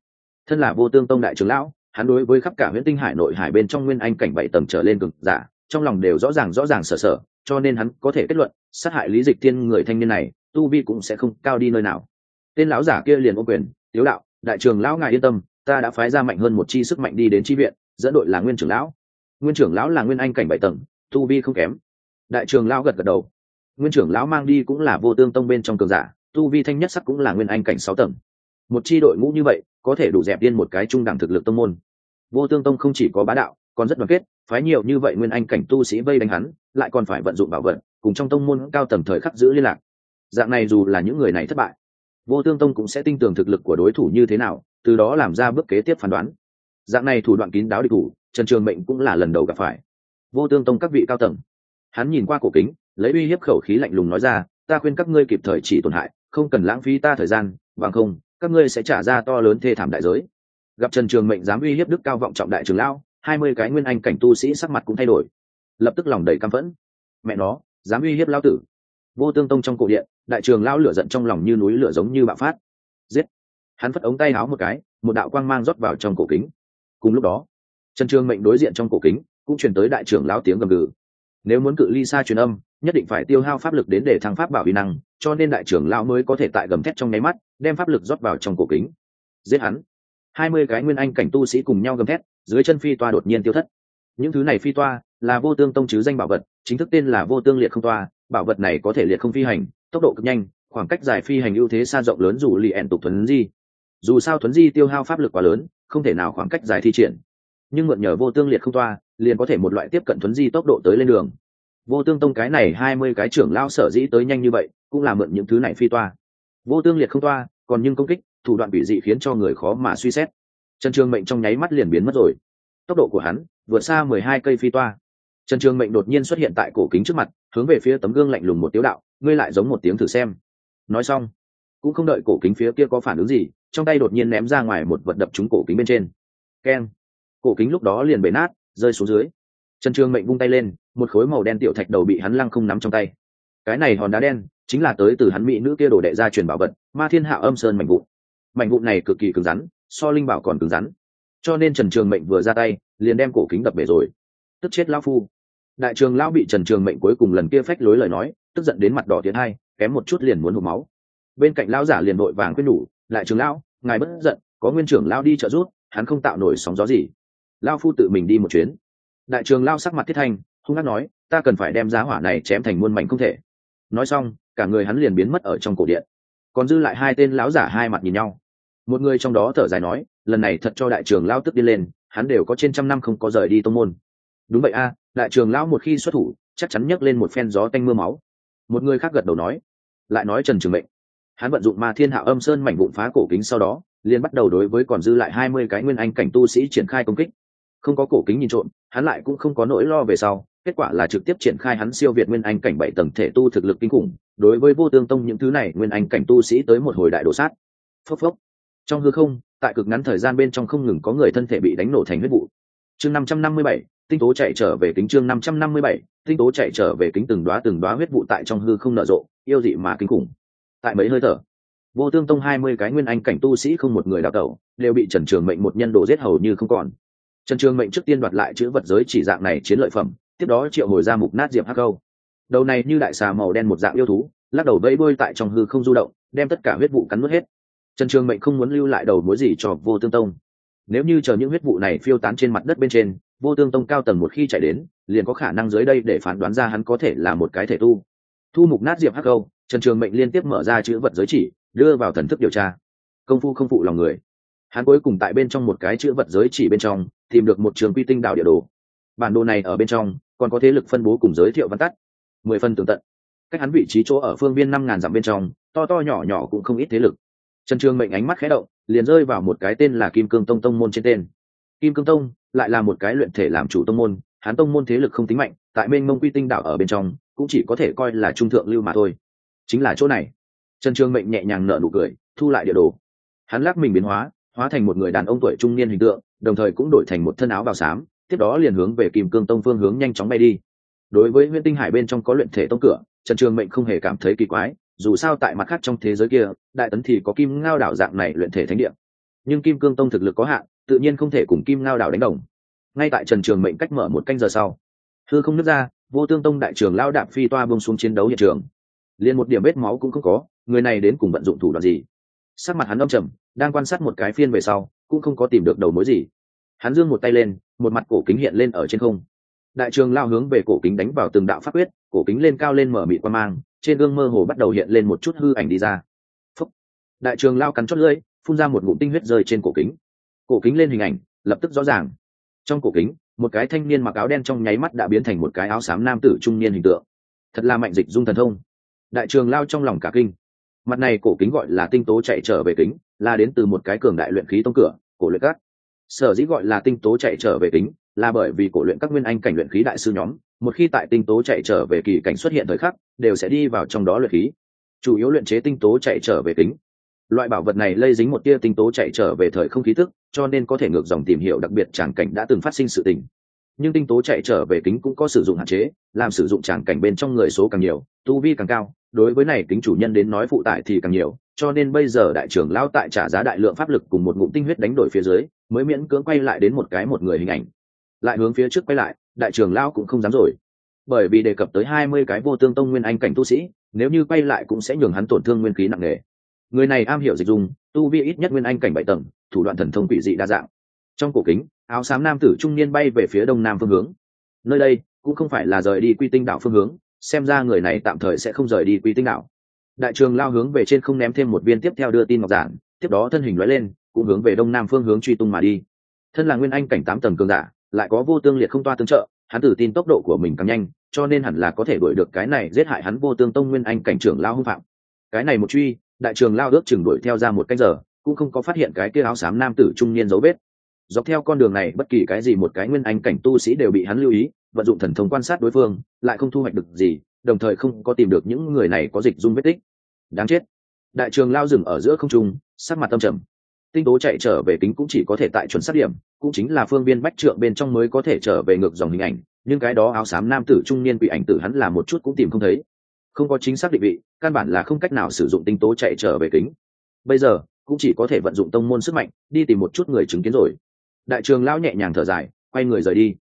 [SPEAKER 1] Thân là vô tương tông đại trưởng lão, hắn đối với khắp cả huyện tinh hải nội hải bên trong nguyên anh cảnh bảy tầng trở lên cực giả, trong lòng đều rõ ràng rõ ràng sở sở cho nên hắn có thể kết luận, sát hại lý dịch thiên người thanh niên này, tu vi cũng sẽ không cao đi nơi nào. Tên lão giả kia liền ô quyền, tiếu đạo đại trường lão ngài yên tâm, ta đã phái ra mạnh hơn một chi sức mạnh đi đến chi viện, dẫn đội là nguyên trưởng lão. Nguyên trưởng lão là nguyên anh cảnh bảy tầng, tu vi không kém. Đại trường lão gật gật đầu. Nguyên trưởng lão mang đi cũng là vô tương tông bên trong cường giả, tu vi thanh nhất sắc cũng là nguyên anh cảnh sáu tầng. Một chi đội ngũ như vậy, có thể đủ dẹp điên một cái trung đẳng thực lực tông môn. Vô tương tông không chỉ có bá đạo, còn rất đoàn kết, phái nhiều như vậy nguyên anh cảnh tu sĩ vây đánh hắn, lại còn phải vận dụng bảo vật, cùng trong tông môn cao tầng thời khắc giữ liên lạc. Dạng này dù là những người này thất bại vô tương tông cũng sẽ tin tưởng thực lực của đối thủ như thế nào, từ đó làm ra bước kế tiếp phán đoán. Dạng này thủ đoạn kín đáo địch thủ, trần trường mệnh cũng là lần đầu gặp phải. Vô tương tông các vị cao tầng, hắn nhìn qua cổ kính, lấy uy hiếp khẩu khí lạnh lùng nói ra, ta khuyên các ngươi kịp thời chỉ tổn hại, không cần lãng phí ta thời gian, bằng không, các ngươi sẽ trả ra to lớn thê thảm đại giới. Gặp trần trường mệnh dám uy hiếp đức cao vọng trọng đại trường lão, hai mươi cái nguyên anh cảnh tu sĩ sắc mặt cũng thay đổi. Lập tức lòng đầy căm phẫn. Mẹ nó, dám uy hiếp lão tử vô tương tông trong cổ điện, đại trường lão lửa giận trong lòng như núi lửa giống như bạo phát. Giết! Hắn phất ống tay áo một cái, một đạo quang mang rót vào trong cổ kính. Cùng lúc đó, trần trường mệnh đối diện trong cổ kính, cũng truyền tới đại trưởng lão tiếng gầm gừ. Nếu muốn cự ly xa truyền âm, nhất định phải tiêu hao pháp lực đến để thăng pháp bảo uy năng, cho nên đại trưởng lão mới có thể tại gầm thét trong nháy mắt, đem pháp lực rót vào trong cổ kính. Giết hắn! Hai mươi cái nguyên anh cảnh tu sĩ cùng nhau gầm thét, dưới chân phi toa đột nhiên tiêu thất. Những thứ này phi toa là vô tương tông chứ danh bảo vật, chính thức tên là vô tương liệt không toa bảo vật này có thể liệt không phi hành, tốc độ cực nhanh, khoảng cách dài phi hành ưu thế xa rộng lớn dù lì ẹn tục thuấn di. Dù sao thuấn di tiêu hao pháp lực quá lớn, không thể nào khoảng cách dài thi triển. Nhưng mượn nhờ vô tương liệt không toa, liền có thể một loại tiếp cận thuấn di tốc độ tới lên đường. Vô tương tông cái này hai mươi cái trưởng lao sở dĩ tới nhanh như vậy, cũng là mượn những thứ này phi toa. Vô tương liệt không toa, còn nhưng công kích, thủ đoạn bị dị khiến cho người khó mà suy xét. Trần trường mệnh trong nháy mắt liền biến mất rồi. Tốc độ của hắn, vượt xa mười hai cây phi toa trần trường mệnh đột nhiên xuất hiện tại cổ kính trước mặt, hướng về phía tấm gương lạnh lùng một tiếu đạo, ngươi lại giống một tiếng thử xem. Nói xong, cũng không đợi cổ kính phía kia có phản ứng gì, trong tay đột nhiên ném ra ngoài một vật đập trúng cổ kính bên trên. Keng. Cổ kính lúc đó liền bể nát, rơi xuống dưới. Trần trường mệnh vung tay lên, một khối màu đen tiểu thạch đầu bị hắn lăng không nắm trong tay. Cái này hòn đá đen, chính là tới từ hắn mỹ nữ kia đổ đệ ra truyền bảo vật, ma thiên hạ âm sơn mảnh vụn. Mảnh vụn này cực kỳ cứng rắn, so linh bảo còn cứng rắn. Cho nên trần trường mệnh vừa ra tay, liền đem cổ kính đập bể rồi. Tức chết lão phu đại trường lão bị trần trường mệnh cuối cùng lần kia phách lối lời nói, tức giận đến mặt đỏ tiến hai, kém một chút liền muốn hụt máu. Bên cạnh lão giả liền đội vàng khuyên nhủ lại trường lão, ngài bất giận, có nguyên trưởng lão đi trợ giúp, hắn không tạo nổi sóng gió gì. Lao phu tự mình đi một chuyến. Đại trường lao sắc mặt thiết thanh, hung hát nói, ta cần phải đem giá hỏa này chém thành muôn mảnh không thể. Nói xong, cả người hắn liền biến mất ở trong cổ điện. Còn dư lại hai tên lão giả hai mặt nhìn nhau. Một người trong đó thở dài nói, lần này thật cho đại trường lao tức đi lên, hắn đều có trên trăm năm không có rời đi tô môn đúng vậy a, đại trường lão một khi xuất thủ, chắc chắn nhấc lên một phen gió tanh mưa máu. Một người khác gật đầu nói, lại nói trần trường mệnh. Hắn vận dụng ma thiên hạ âm sơn mảnh vụn phá cổ kính sau đó, liền bắt đầu đối với còn dư lại hai mươi cái nguyên anh cảnh tu sĩ triển khai công kích. Không có cổ kính nhìn trộm, hắn lại cũng không có nỗi lo về sau, kết quả là trực tiếp triển khai hắn siêu việt nguyên anh cảnh bảy tầng thể tu thực lực kinh khủng, đối với vô tương tông những thứ này nguyên anh cảnh tu sĩ tới một hồi đại đổ sát. Phốc phốc. Trong hư không, tại cực ngắn thời gian bên trong không ngừng có người thân thể bị đánh nổ thành huyết vụ. Chương năm trăm năm mươi bảy tinh tố chạy trở về kính chương năm trăm năm mươi bảy, tinh tố chạy trở về kính từng đoá từng đoá huyết vụ tại trong hư không nở rộ, yêu dị mà kinh khủng. Tại mấy hơi thở, vô tương tông hai mươi cái nguyên anh cảnh tu sĩ không một người đào tẩu, đều bị trần trường mệnh một nhân đồ giết hầu như không còn. Trần trường mệnh trước tiên đoạt lại chữ vật giới chỉ dạng này chiến lợi phẩm, tiếp đó triệu hồi ra mục nát diệp hắc câu. Đầu này như đại xà màu đen một dạng yêu thú, lắc đầu vẫy bơi tại trong hư không du động, đem tất cả huyết vụ cắn nuốt hết. Trần trường mệnh không muốn lưu lại đầu mối gì cho vô tương tông. Nếu như chờ những huyết vụ này phiêu tán trên mặt đất bên trên vô tương tông cao tầng một khi chạy đến, liền có khả năng dưới đây để phán đoán ra hắn có thể là một cái thể tu. Thu mục nát diệp hắc câu, trần trường mệnh liên tiếp mở ra chữ vật giới chỉ, đưa vào thần thức điều tra. Công phu không phụ lòng người. Hắn cuối cùng tại bên trong một cái chữ vật giới chỉ bên trong, tìm được một trường quy tinh đạo địa đồ. Bản đồ này ở bên trong, còn có thế lực phân bố cùng giới thiệu văn tắt. Mười phân tường tận. Cách hắn vị trí chỗ ở phương viên năm ngàn dặm bên trong, to to nhỏ nhỏ cũng không ít thế lực. Trần trường mệnh ánh mắt khẽ động, liền rơi vào một cái tên là kim cương tông tông môn trên tên. Kim cương tông lại là một cái luyện thể làm chủ tông môn, hắn tông môn thế lực không tính mạnh, tại bên mông quy tinh đảo ở bên trong, cũng chỉ có thể coi là trung thượng lưu mà thôi. Chính là chỗ này. Trần trường mệnh nhẹ nhàng nở nụ cười, thu lại địa đồ. Hắn lắc mình biến hóa hóa thành một người đàn ông tuổi trung niên hình tượng, đồng thời cũng đổi thành một thân áo bào xám, tiếp đó liền hướng về kim cương tông phương hướng nhanh chóng bay đi. Đối với huyện tinh hải bên trong có luyện thể tông cửa, trần trường mệnh không hề cảm thấy kỳ quái, dù sao tại mặt khác trong thế giới kia, đại tấn thì có kim ngao đảo dạng này luyện thể thánh địa. Nhưng kim cương tông thực lực có hạn tự nhiên không thể cùng kim ngao đảo đánh đồng. Ngay tại trần trường mệnh cách mở một canh giờ sau thư không nứt ra, vô tương tông đại trường lao đạp phi toa bông xuống chiến đấu hiện trường. Liền một điểm vết máu cũng không có, người này đến cùng vận dụng thủ đoạn gì? Sắc mặt hắn âm trầm, đang quan sát một cái phiên về sau, cũng không có tìm được đầu mối gì. Hắn giương một tay lên, một mặt cổ kính hiện lên ở trên không. Đại trường lao hướng về cổ kính đánh vào từng đạo pháp quyết, cổ kính lên cao lên mở mịt quan mang, trên gương mơ hồ bắt đầu hiện lên một chút hư ảnh đi ra. Phúc. đại trường lao cắn chót lưỡi, phun ra một ngụm tinh huyết rơi trên cổ kính cổ kính lên hình ảnh, lập tức rõ ràng. Trong cổ kính, một cái thanh niên mặc áo đen trong nháy mắt đã biến thành một cái áo xám nam tử trung niên hình tượng. Thật là mạnh dịch dung thần thông. Đại trường lao trong lòng cả kinh. Mặt này cổ kính gọi là tinh tố chạy trở về kính, là đến từ một cái cường đại luyện khí tông cửa, cổ luyện các. Sở dĩ gọi là tinh tố chạy trở về kính, là bởi vì cổ luyện các nguyên anh cảnh luyện khí đại sư nhóm, một khi tại tinh tố chạy trở về kỳ cảnh xuất hiện thời khắc, đều sẽ đi vào trong đó luyện khí. Chủ yếu luyện chế tinh tố chạy trở về kính loại bảo vật này lây dính một tia tinh tố chạy trở về thời không khí thức, cho nên có thể ngược dòng tìm hiểu đặc biệt tràng cảnh đã từng phát sinh sự tình. Nhưng tinh tố chạy trở về kính cũng có sử dụng hạn chế làm sử dụng tràng cảnh bên trong người số càng nhiều tu vi càng cao. Đối với này kính chủ nhân đến nói phụ tải thì càng nhiều cho nên bây giờ đại trưởng lao tại trả giá đại lượng pháp lực cùng một ngụm tinh huyết đánh đổi phía dưới mới miễn cưỡng quay lại đến một cái một người hình ảnh. Lại hướng phía trước quay lại đại trưởng lao cũng không dám rồi. Bởi vì đề cập tới hai mươi cái vô tương tông nguyên anh cảnh tu sĩ nếu như quay lại cũng sẽ nhường hắn tổn thương nguyên khí nặng nề người này am hiểu dịch dùng tu vi ít nhất nguyên anh cảnh bảy tầng, thủ đoạn thần thông quỷ dị đa dạng. Trong cổ kính, áo xám nam tử trung niên bay về phía đông nam phương hướng. Nơi đây cũng không phải là rời đi quy tinh đảo phương hướng, xem ra người này tạm thời sẽ không rời đi quy tinh đảo. Đại trường lao hướng về trên không ném thêm một viên tiếp theo đưa tin ngọc giản, tiếp đó thân hình lóe lên, cũng hướng về đông nam phương hướng truy tung mà đi. Thân là nguyên anh cảnh tám tầng cường giả, lại có vô tương liệt không toa tương trợ, hắn tự tin tốc độ của mình càng nhanh, cho nên hẳn là có thể đuổi được cái này giết hại hắn vô tương tông nguyên anh cảnh trưởng lao hưng phạm. Cái này một truy đại trường lao ước chừng đuổi theo ra một cách giờ, cũng không có phát hiện cái kia áo xám nam tử trung niên dấu vết. Dọc theo con đường này, bất kỳ cái gì một cái nguyên anh cảnh tu sĩ đều bị hắn lưu ý, vận dụng thần thông quan sát đối phương, lại không thu hoạch được gì, đồng thời không có tìm được những người này có dịch dung vết tích. Đáng chết. Đại trường lao dừng ở giữa không trung, sắc mặt tâm trầm. Tinh tố chạy trở về kính cũng chỉ có thể tại chuẩn sát điểm, cũng chính là phương biên bách trượng bên trong mới có thể trở về ngược dòng hình ảnh, nhưng cái đó áo xám nam tử trung niên bị ảnh tử hắn là một chút cũng tìm không thấy không có chính xác định vị, căn bản là không cách nào sử dụng tinh tố chạy trở về kính. Bây giờ, cũng chỉ có thể vận dụng tông môn sức mạnh, đi tìm một chút người chứng kiến rồi. Đại trường lao nhẹ nhàng thở dài, quay người rời đi.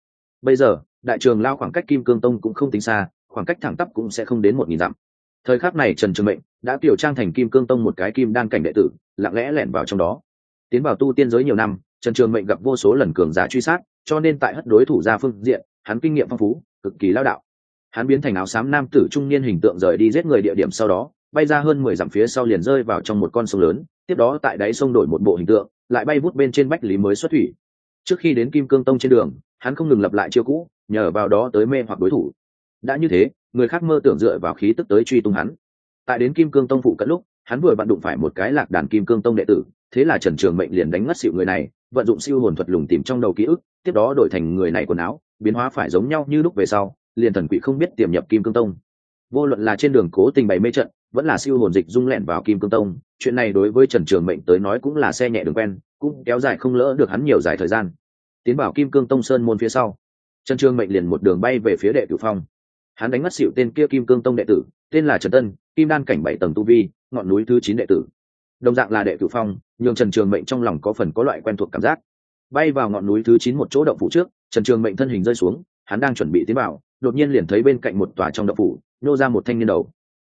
[SPEAKER 1] Bây giờ, đại trường lao khoảng cách kim cương tông cũng không tính xa, khoảng cách thẳng tắp cũng sẽ không đến một nghìn dặm. Thời khắc này trần trường mệnh đã tiểu trang thành kim cương tông một cái kim đan cảnh đệ tử, lặng lẽ lẻn vào trong đó. Tiến vào tu tiên giới nhiều năm, trần trường mệnh gặp vô số lần cường giả truy sát, cho nên tại hất đối thủ ra phương diện, hắn kinh nghiệm phong phú, cực kỳ lao đạo hắn biến thành áo xám nam tử trung niên hình tượng rời đi giết người địa điểm sau đó, bay ra hơn mười dặm phía sau liền rơi vào trong một con sông lớn, tiếp đó tại đáy sông đổi một bộ hình tượng, lại bay vút bên trên bách lý mới xuất thủy. Trước khi đến kim cương tông trên đường, hắn không ngừng lập lại chiêu cũ, nhờ vào đó tới mê hoặc đối thủ. Đã như thế, người khác mơ tưởng dựa vào khí tức tới truy tung hắn. Tại đến kim cương tông phụ cận lúc, hắn vừa vặn đụng phải một cái lạc đàn kim cương tông đệ tử, thế là trần trường mệnh liền đánh ngất xịu người này, vận dụng siêu hồn thuật lùng tìm trong đầu ký ức, tiếp đó đổi thành người này quần áo, biến hóa phải giống nhau như lúc về sau liền thần quỷ không biết tiềm nhập kim cương tông. Vô luận là trên đường cố tình bày mê trận, vẫn là siêu hồn dịch dung lẹn vào kim cương tông, chuyện này đối với trần trường mệnh tới nói cũng là xe nhẹ đường quen, cũng kéo dài không lỡ được hắn nhiều dài thời gian. Tiến bảo kim cương tông sơn môn phía sau, trần trường mệnh liền một đường bay về phía đệ tử phong. Hắn đánh mất xịu tên kia kim cương tông đệ tử, tên là trần tân, kim đan cảnh bảy tầng tu vi, ngọn núi thứ chín đệ tử. Đồng dạng là đệ tử phong, nhường trần trường mệnh trong lòng có phần có loại quen thuộc cảm giác. Bay vào ngọn núi thứ chín một chỗ động phủ trước, trần trường mệnh thân hình rơi xuống, hắn đang chuẩn bị tiến vào đột nhiên liền thấy bên cạnh một tòa trong động phủ, nhô ra một thanh niên đầu.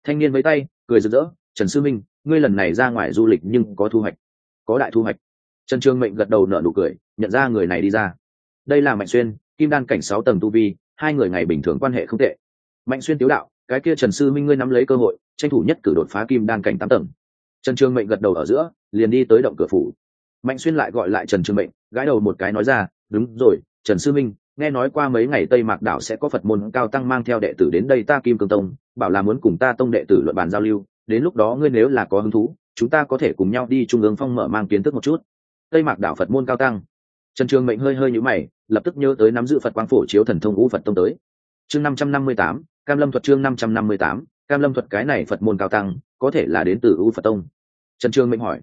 [SPEAKER 1] Thanh niên với tay, cười rực rỡ, trần sư minh, ngươi lần này ra ngoài du lịch nhưng có thu hoạch, có đại thu hoạch. Trần trường mệnh gật đầu nở nụ cười, nhận ra người này đi ra. Đây là mạnh xuyên, kim đan cảnh sáu tầng tu vi, hai người ngày bình thường quan hệ không tệ. Mạnh xuyên tiếu đạo, cái kia trần sư minh ngươi nắm lấy cơ hội, tranh thủ nhất cử đột phá kim đan cảnh tám tầng. Trần trường mệnh gật đầu ở giữa, liền đi tới động cửa phủ. Mạnh xuyên lại gọi lại trần trường mệnh, gãi đầu một cái nói ra, đúng rồi, trần sư minh nghe nói qua mấy ngày tây mạc đảo sẽ có phật môn cao tăng mang theo đệ tử đến đây ta kim cương tông, bảo là muốn cùng ta tông đệ tử luận bàn giao lưu. Đến lúc đó ngươi nếu là có hứng thú, chúng ta có thể cùng nhau đi trung ương phong mở mang kiến thức một chút. Tây mạc đảo phật môn cao tăng. Trần trường mệnh hơi hơi nhũ mày, lập tức nhớ tới nắm giữ phật quang phổ chiếu thần thông ngũ phật tông tới. Chương năm trăm năm mươi tám, cam lâm thuật chương năm trăm năm mươi tám, cam lâm thuật cái này phật môn cao tăng, có thể là đến từ u phật tông. Trần trường mệnh hỏi.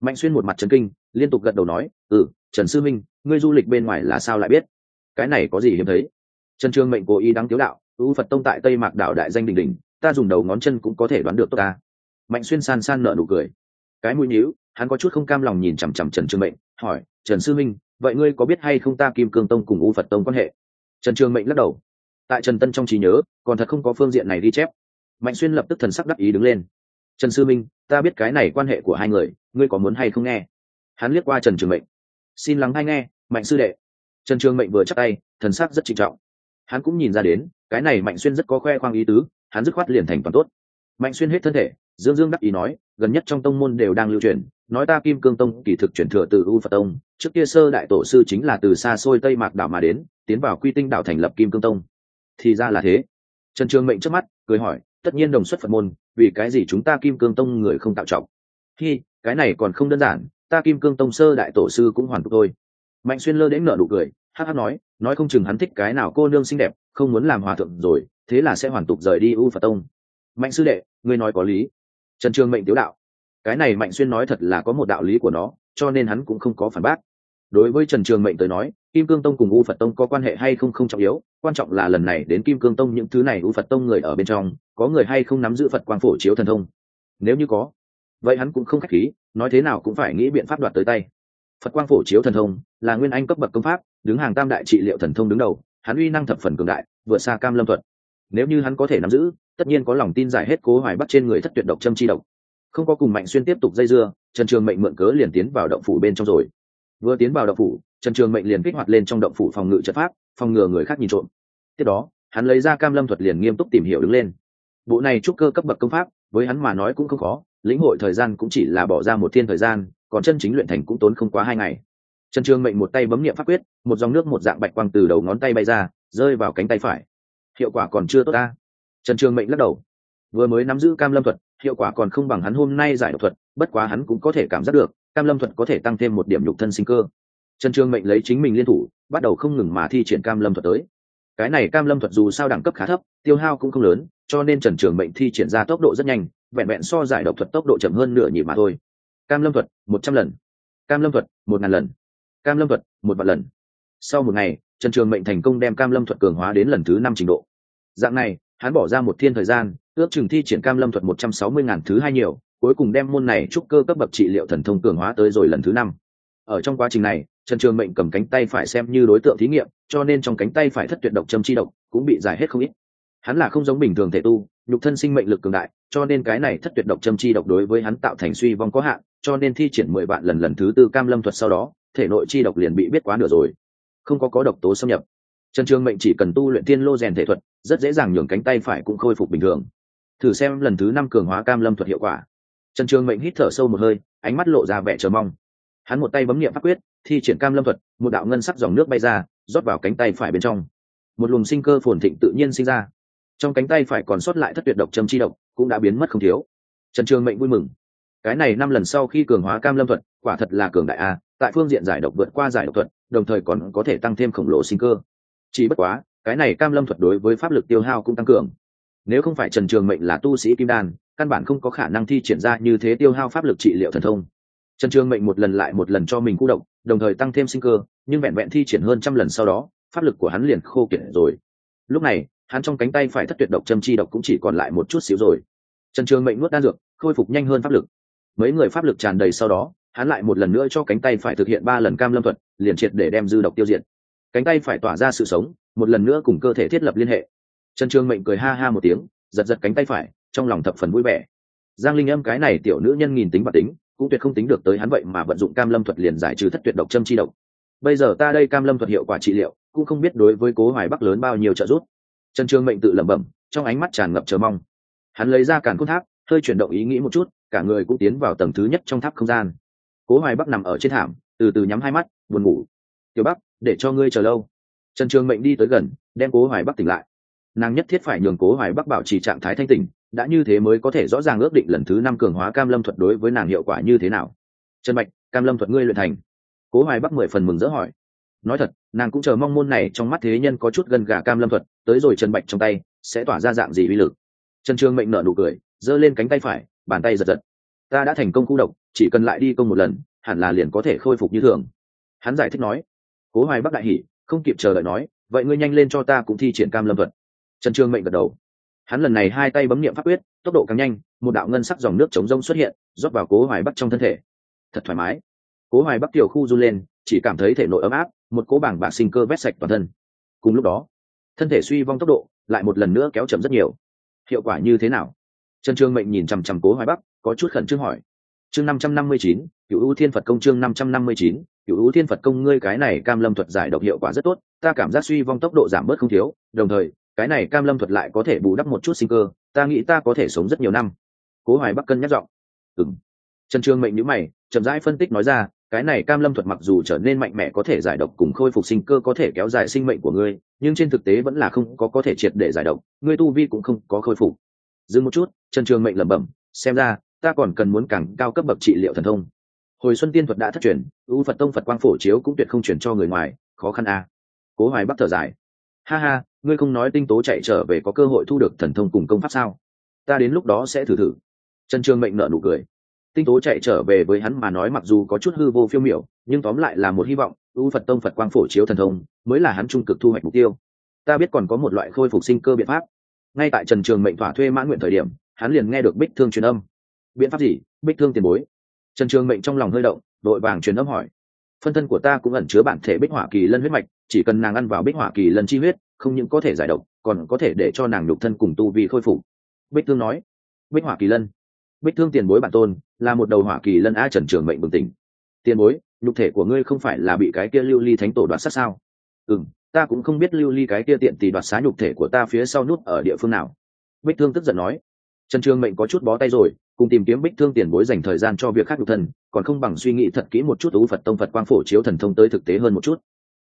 [SPEAKER 1] Mạnh xuyên một mặt trần kinh, liên tục gật đầu nói ừ trần sư minh, ngươi du lịch bên ngoài là sao lại biết? Cái này có gì hiếm thấy? Trần trường mệnh cố ý đáng tiếu đạo u phật tông tại tây mạc đảo đại danh đình đình ta dùng đầu ngón chân cũng có thể đoán được tốt ta. Mạnh xuyên san san nợ nụ cười. Cái mũi nhíu, hắn có chút không cam lòng nhìn chằm chằm trần trường mệnh, hỏi, trần sư minh, vậy ngươi có biết hay không ta kim cương tông cùng u phật tông quan hệ? Trần trường mệnh lắc đầu. Tại trần tân trong trí nhớ, còn thật không có phương diện này ghi chép. Mạnh xuyên lập tức thần sắc đắc ý đứng lên. Trần sư minh, ta biết cái này quan hệ của hai người, ngươi có muốn hay không nghe? Hắn liếc qua trần trường mệnh. Xin lắng hay nghe, mạnh sư đệ trần trường mệnh vừa chắc tay, thần sắc rất trịnh trọng. Hắn cũng nhìn ra đến, cái này mạnh xuyên rất có khoe khoang ý tứ, hắn dứt khoát liền thành toàn tốt. Mạnh xuyên hết thân thể, dương dương đắc ý nói, gần nhất trong tông môn đều đang lưu truyền, nói ta kim cương tông kỳ thực chuyển thừa từ u phật tông, trước kia sơ đại tổ sư chính là từ xa xôi tây mạc đảo mà đến, tiến vào quy tinh đảo thành lập kim cương tông. Thì ra là thế. Trần trường mệnh trước mắt, cười hỏi, tất nhiên đồng xuất phật môn, vì cái gì chúng ta kim cương tông người không tạo trọng? Khi cái này còn không đơn giản, ta kim cương tông sơ đại tổ sư cũng hoàn tục thôi mạnh xuyên lơ đến nợ nụ cười, hắc hắc nói nói không chừng hắn thích cái nào cô nương xinh đẹp, không muốn làm hòa thượng rồi, thế là sẽ hoàn tục rời đi u phật tông. Mạnh sư đệ, ngươi nói có lý. Trần trường mệnh tiếu đạo, cái này mạnh xuyên nói thật là có một đạo lý của nó, cho nên hắn cũng không có phản bác. Đối với trần trường mệnh tới nói, kim cương tông cùng u phật tông có quan hệ hay không không trọng yếu, quan trọng là lần này đến kim cương tông những thứ này u phật tông người ở bên trong, có người hay không nắm giữ phật quang phổ chiếu thần thông? Nếu như có, vậy hắn cũng không k h á c h khí, nói thế nào cũng phải nghĩ biện pháp đoạt tới tay phật quang phổ chiếu thần thông, là nguyên anh cấp bậc công pháp, đứng hàng tam đại trị liệu thần thông đứng đầu, hắn uy năng thập phần cường đại, vượt xa cam lâm thuật. Nếu như hắn có thể nắm giữ, tất nhiên có lòng tin giải hết cố hoài bắt trên người thất tuyệt độc châm chi độc. Không có cùng mạnh xuyên tiếp tục dây dưa, trần trường mệnh mượn cớ liền tiến vào động phủ bên trong rồi. Vừa tiến vào động phủ, trần trường mệnh liền kích hoạt lên trong động phủ phòng ngự trận pháp, phòng ngừa người khác nhìn trộm. Tiếp đó, hắn lấy ra cam lâm thuật liền nghiêm túc tìm hiểu đứng lên. Bộ này trúc cơ cấp bậc công pháp, với hắn mà nói cũng không khó, lĩnh hội thời gian cũng chỉ là bỏ ra một thiên thời gian còn chân chính luyện thành cũng tốn không quá hai ngày. Trần trường mệnh một tay bấm nghiệm pháp quyết, một dòng nước một dạng bạch quang từ đầu ngón tay bay ra, rơi vào cánh tay phải. Hiệu quả còn chưa tốt ta. Trần trường mệnh lắc đầu. Vừa mới nắm giữ cam lâm thuật, hiệu quả còn không bằng hắn hôm nay giải độc thuật, bất quá hắn cũng có thể cảm giác được, cam lâm thuật có thể tăng thêm một điểm nhục thân sinh cơ. Trần trường mệnh lấy chính mình liên thủ, bắt đầu không ngừng mà thi triển cam lâm thuật tới. Cái này cam lâm thuật dù sao đẳng cấp khá thấp, tiêu hao cũng không lớn, cho nên trần trường mệnh thi triển ra tốc độ rất nhanh, vẹn vẹn so giải độc thuật tốc độ chậm hơn nửa nhịp mà thôi cam lâm thuật, một trăm lần. Cam lâm thuật, một ngàn lần. Cam lâm thuật, một vạn lần. Sau một ngày, trần trường mệnh thành công đem cam lâm thuật cường hóa đến lần thứ năm trình độ. Dạng này, hắn bỏ ra một thiên thời gian, ước chừng thi triển cam lâm thuật một trăm sáu mươi ngàn thứ hai nhiều, cuối cùng đem môn này trúc cơ cấp bậc trị liệu thần thông cường hóa tới rồi lần thứ năm. Ở trong quá trình này, trần trường mệnh cầm cánh tay phải xem như đối tượng thí nghiệm, cho nên trong cánh tay phải thất tuyệt độc châm chi độc cũng bị giải hết không ít hắn là không giống bình thường thể tu, nhục thân sinh mệnh lực cường đại, cho nên cái này thất tuyệt độc châm chi độc đối với hắn tạo thành suy vong có hạn, cho nên thi triển mười vạn lần lần thứ tư cam lâm thuật sau đó, thể nội chi độc liền bị biết quá nửa rồi. Không có có độc tố xâm nhập. Trần trường mệnh chỉ cần tu luyện tiên lô rèn thể thuật, rất dễ dàng nhường cánh tay phải cũng khôi phục bình thường. Thử xem lần thứ năm cường hóa cam lâm thuật hiệu quả. Trần trường mệnh hít thở sâu một hơi, ánh mắt lộ ra vẻ chờ mong. Hắn một tay bấm nghiệm pháp quyết, thi triển cam lâm thuật, một đạo ngân sắc dòng nước bay ra, rót vào cánh tay phải bên trong. Một luồng sinh cơ phồn thịnh tự nhiên sinh ra trong cánh tay phải còn sót lại thất tuyệt độc châm chi độc, cũng đã biến mất không thiếu. Trần trường mệnh vui mừng. Cái này năm lần sau khi cường hóa cam lâm thuật, quả thật là cường đại a, tại phương diện giải độc vượt qua giải độc thuật, đồng thời còn có thể tăng thêm khổng lồ sinh cơ. Chỉ bất quá, cái này cam lâm thuật đối với pháp lực tiêu hao cũng tăng cường. Nếu không phải trần trường mệnh là tu sĩ kim đan, căn bản không có khả năng thi triển ra như thế tiêu hao pháp lực trị liệu thần thông. Trần trường mệnh một lần lại một lần cho mình khu động, đồng thời tăng thêm sinh cơ, nhưng vẹn vẹn thi triển hơn trăm lần sau đó, pháp lực của hắn liền khô kiệt rồi. Lúc này hắn trong cánh tay phải thất tuyệt độc châm chi độc cũng chỉ còn lại một chút xíu rồi. Trần trường mệnh nuốt đan dược, khôi phục nhanh hơn pháp lực. Mấy người pháp lực tràn đầy sau đó, hắn lại một lần nữa cho cánh tay phải thực hiện ba lần cam lâm thuật, liền triệt để đem dư độc tiêu diệt. Cánh tay phải tỏa ra sự sống, một lần nữa cùng cơ thể thiết lập liên hệ. Trần trường mệnh cười ha ha một tiếng, giật giật cánh tay phải, trong lòng thập phần vui vẻ. Giang linh âm cái này tiểu nữ nhân nghìn tính và tính, cũng tuyệt không tính được tới hắn vậy mà vận dụng cam lâm thuật liền giải trừ thất tuyệt độc châm chi độc. Bây giờ ta đây cam lâm thuật hiệu quả trị liệu, cũng không biết đối với cố hoài bắc lớn bao nhiêu trợ giúp trần trường mệnh tự lẩm bẩm, trong ánh mắt tràn ngập chờ mong. Hắn lấy ra càn cốt tháp, hơi chuyển động ý nghĩ một chút, cả người cũng tiến vào tầng thứ nhất trong tháp không gian. Cố hoài bắc nằm ở trên thảm, từ từ nhắm hai mắt, buồn ngủ. Tiểu bắc, để cho ngươi chờ lâu. Trần trường mệnh đi tới gần, đem cố hoài bắc tỉnh lại. Nàng nhất thiết phải nhường cố hoài bắc bảo trì trạng thái thanh tỉnh, đã như thế mới có thể rõ ràng ước định lần thứ năm cường hóa cam lâm thuật đối với nàng hiệu quả như thế nào. Trần bạch cam lâm thuật ngươi luyện thành. Cố hoài bắc mười phần mừng dỡ hỏi nói thật, nàng cũng chờ mong môn này trong mắt thế nhân có chút gần gà cam lâm thuật, tới rồi trần bạch trong tay, sẽ tỏa ra dạng gì uy lực. Trần trương mệnh nợ nụ cười, giơ lên cánh tay phải, bàn tay giật giật. Ta đã thành công khu độc, chỉ cần lại đi công một lần, hẳn là liền có thể khôi phục như thường. Hắn giải thích nói. Cố hoài bắc đại hỉ, không kịp chờ đợi nói, vậy ngươi nhanh lên cho ta cũng thi triển cam lâm thuật. Trần trương mệnh gật đầu. Hắn lần này hai tay bấm niệm pháp quyết, tốc độ càng nhanh, một đạo ngân sắc dòng nước chống rông xuất hiện, rót vào cố hoài bắc trong thân thể. Thật thoải mái. Cố hoài bắc tiểu khu run lên, chỉ cảm thấy thể nội ấm áp một cố bảng bạc sinh cơ vét sạch toàn thân. Cùng lúc đó, thân thể suy vong tốc độ lại một lần nữa kéo chậm rất nhiều. Hiệu quả như thế nào? Trần trương mệnh nhìn chằm chằm cố hoài bắc, có chút khẩn trương hỏi. Chương năm trăm năm mươi chín cựu ưu thiên phật công chương năm trăm năm mươi chín cựu ưu thiên phật công ngươi cái này cam lâm thuật giải độc hiệu quả rất tốt, ta cảm giác suy vong tốc độ giảm bớt không thiếu, đồng thời, cái này cam lâm thuật lại có thể bù đắp một chút sinh cơ, ta nghĩ ta có thể sống rất nhiều năm. Cố hoài bắc cân nhắc giọng. Ừng trần trương mệnh nhữ mày, chậm rãi phân tích nói ra cái này cam lâm thuật mặc dù trở nên mạnh mẽ có thể giải độc cùng khôi phục sinh cơ có thể kéo dài sinh mệnh của ngươi, nhưng trên thực tế vẫn là không có có thể triệt để giải độc, ngươi tu vi cũng không có khôi phục. Dừng một chút, trần trường mệnh lẩm bẩm, xem ra, ta còn cần muốn càng cao cấp bậc trị liệu thần thông. Hồi xuân tiên thuật đã thất truyền, u phật tông phật quang phổ chiếu cũng tuyệt không chuyển cho người ngoài, khó khăn a à. cố hoài bắc thở dài. Ha ha, ngươi không nói tinh tố chạy trở về có cơ hội thu được thần thông cùng công pháp sao? Ta đến lúc đó sẽ thử thử. Trần trường mệnh nợ nụ cười tinh tố chạy trở về với hắn mà nói mặc dù có chút hư vô phiêu miểu, nhưng tóm lại là một hy vọng, u phật tông phật quang phổ chiếu thần thông mới là hắn trung cực thu hoạch mục tiêu. Ta biết còn có một loại khôi phục sinh cơ biện pháp. Ngay tại trần trường mệnh thỏa thuê mãn nguyện thời điểm, hắn liền nghe được bích thương truyền âm. Biện pháp gì? Bích thương tiền bối. Trần trường mệnh trong lòng hơi động, đội vàng truyền âm hỏi. Phân thân của ta cũng ẩn chứa bản thể bích hỏa kỳ lân huyết mạch, chỉ cần nàng ăn vào bích hỏa kỳ lân chi huyết, không những có thể giải độc, còn có thể để cho nàng nhục thân cùng tu vi khôi phục. Bích thương nói. Bích hỏa kỳ lân bích thương tiền bối bản tôn là một đầu hỏa kỳ lân a trần trường mệnh bừng tỉnh. Tiền bối nhục thể của ngươi không phải là bị cái kia lưu ly thánh tổ đoạt sát sao? Ừ m ta cũng không biết lưu ly cái kia tiện tì đoạt xá nhục thể của ta phía sau nút ở địa phương nào. Bích thương tức giận nói. Trần trường mệnh có chút bó tay rồi cùng tìm kiếm bích thương tiền bối dành thời gian cho việc khác nhục thần, còn không bằng suy nghĩ thật kỹ một chút ú phật tông phật quang phổ chiếu thần thông tới thực tế hơn một chút.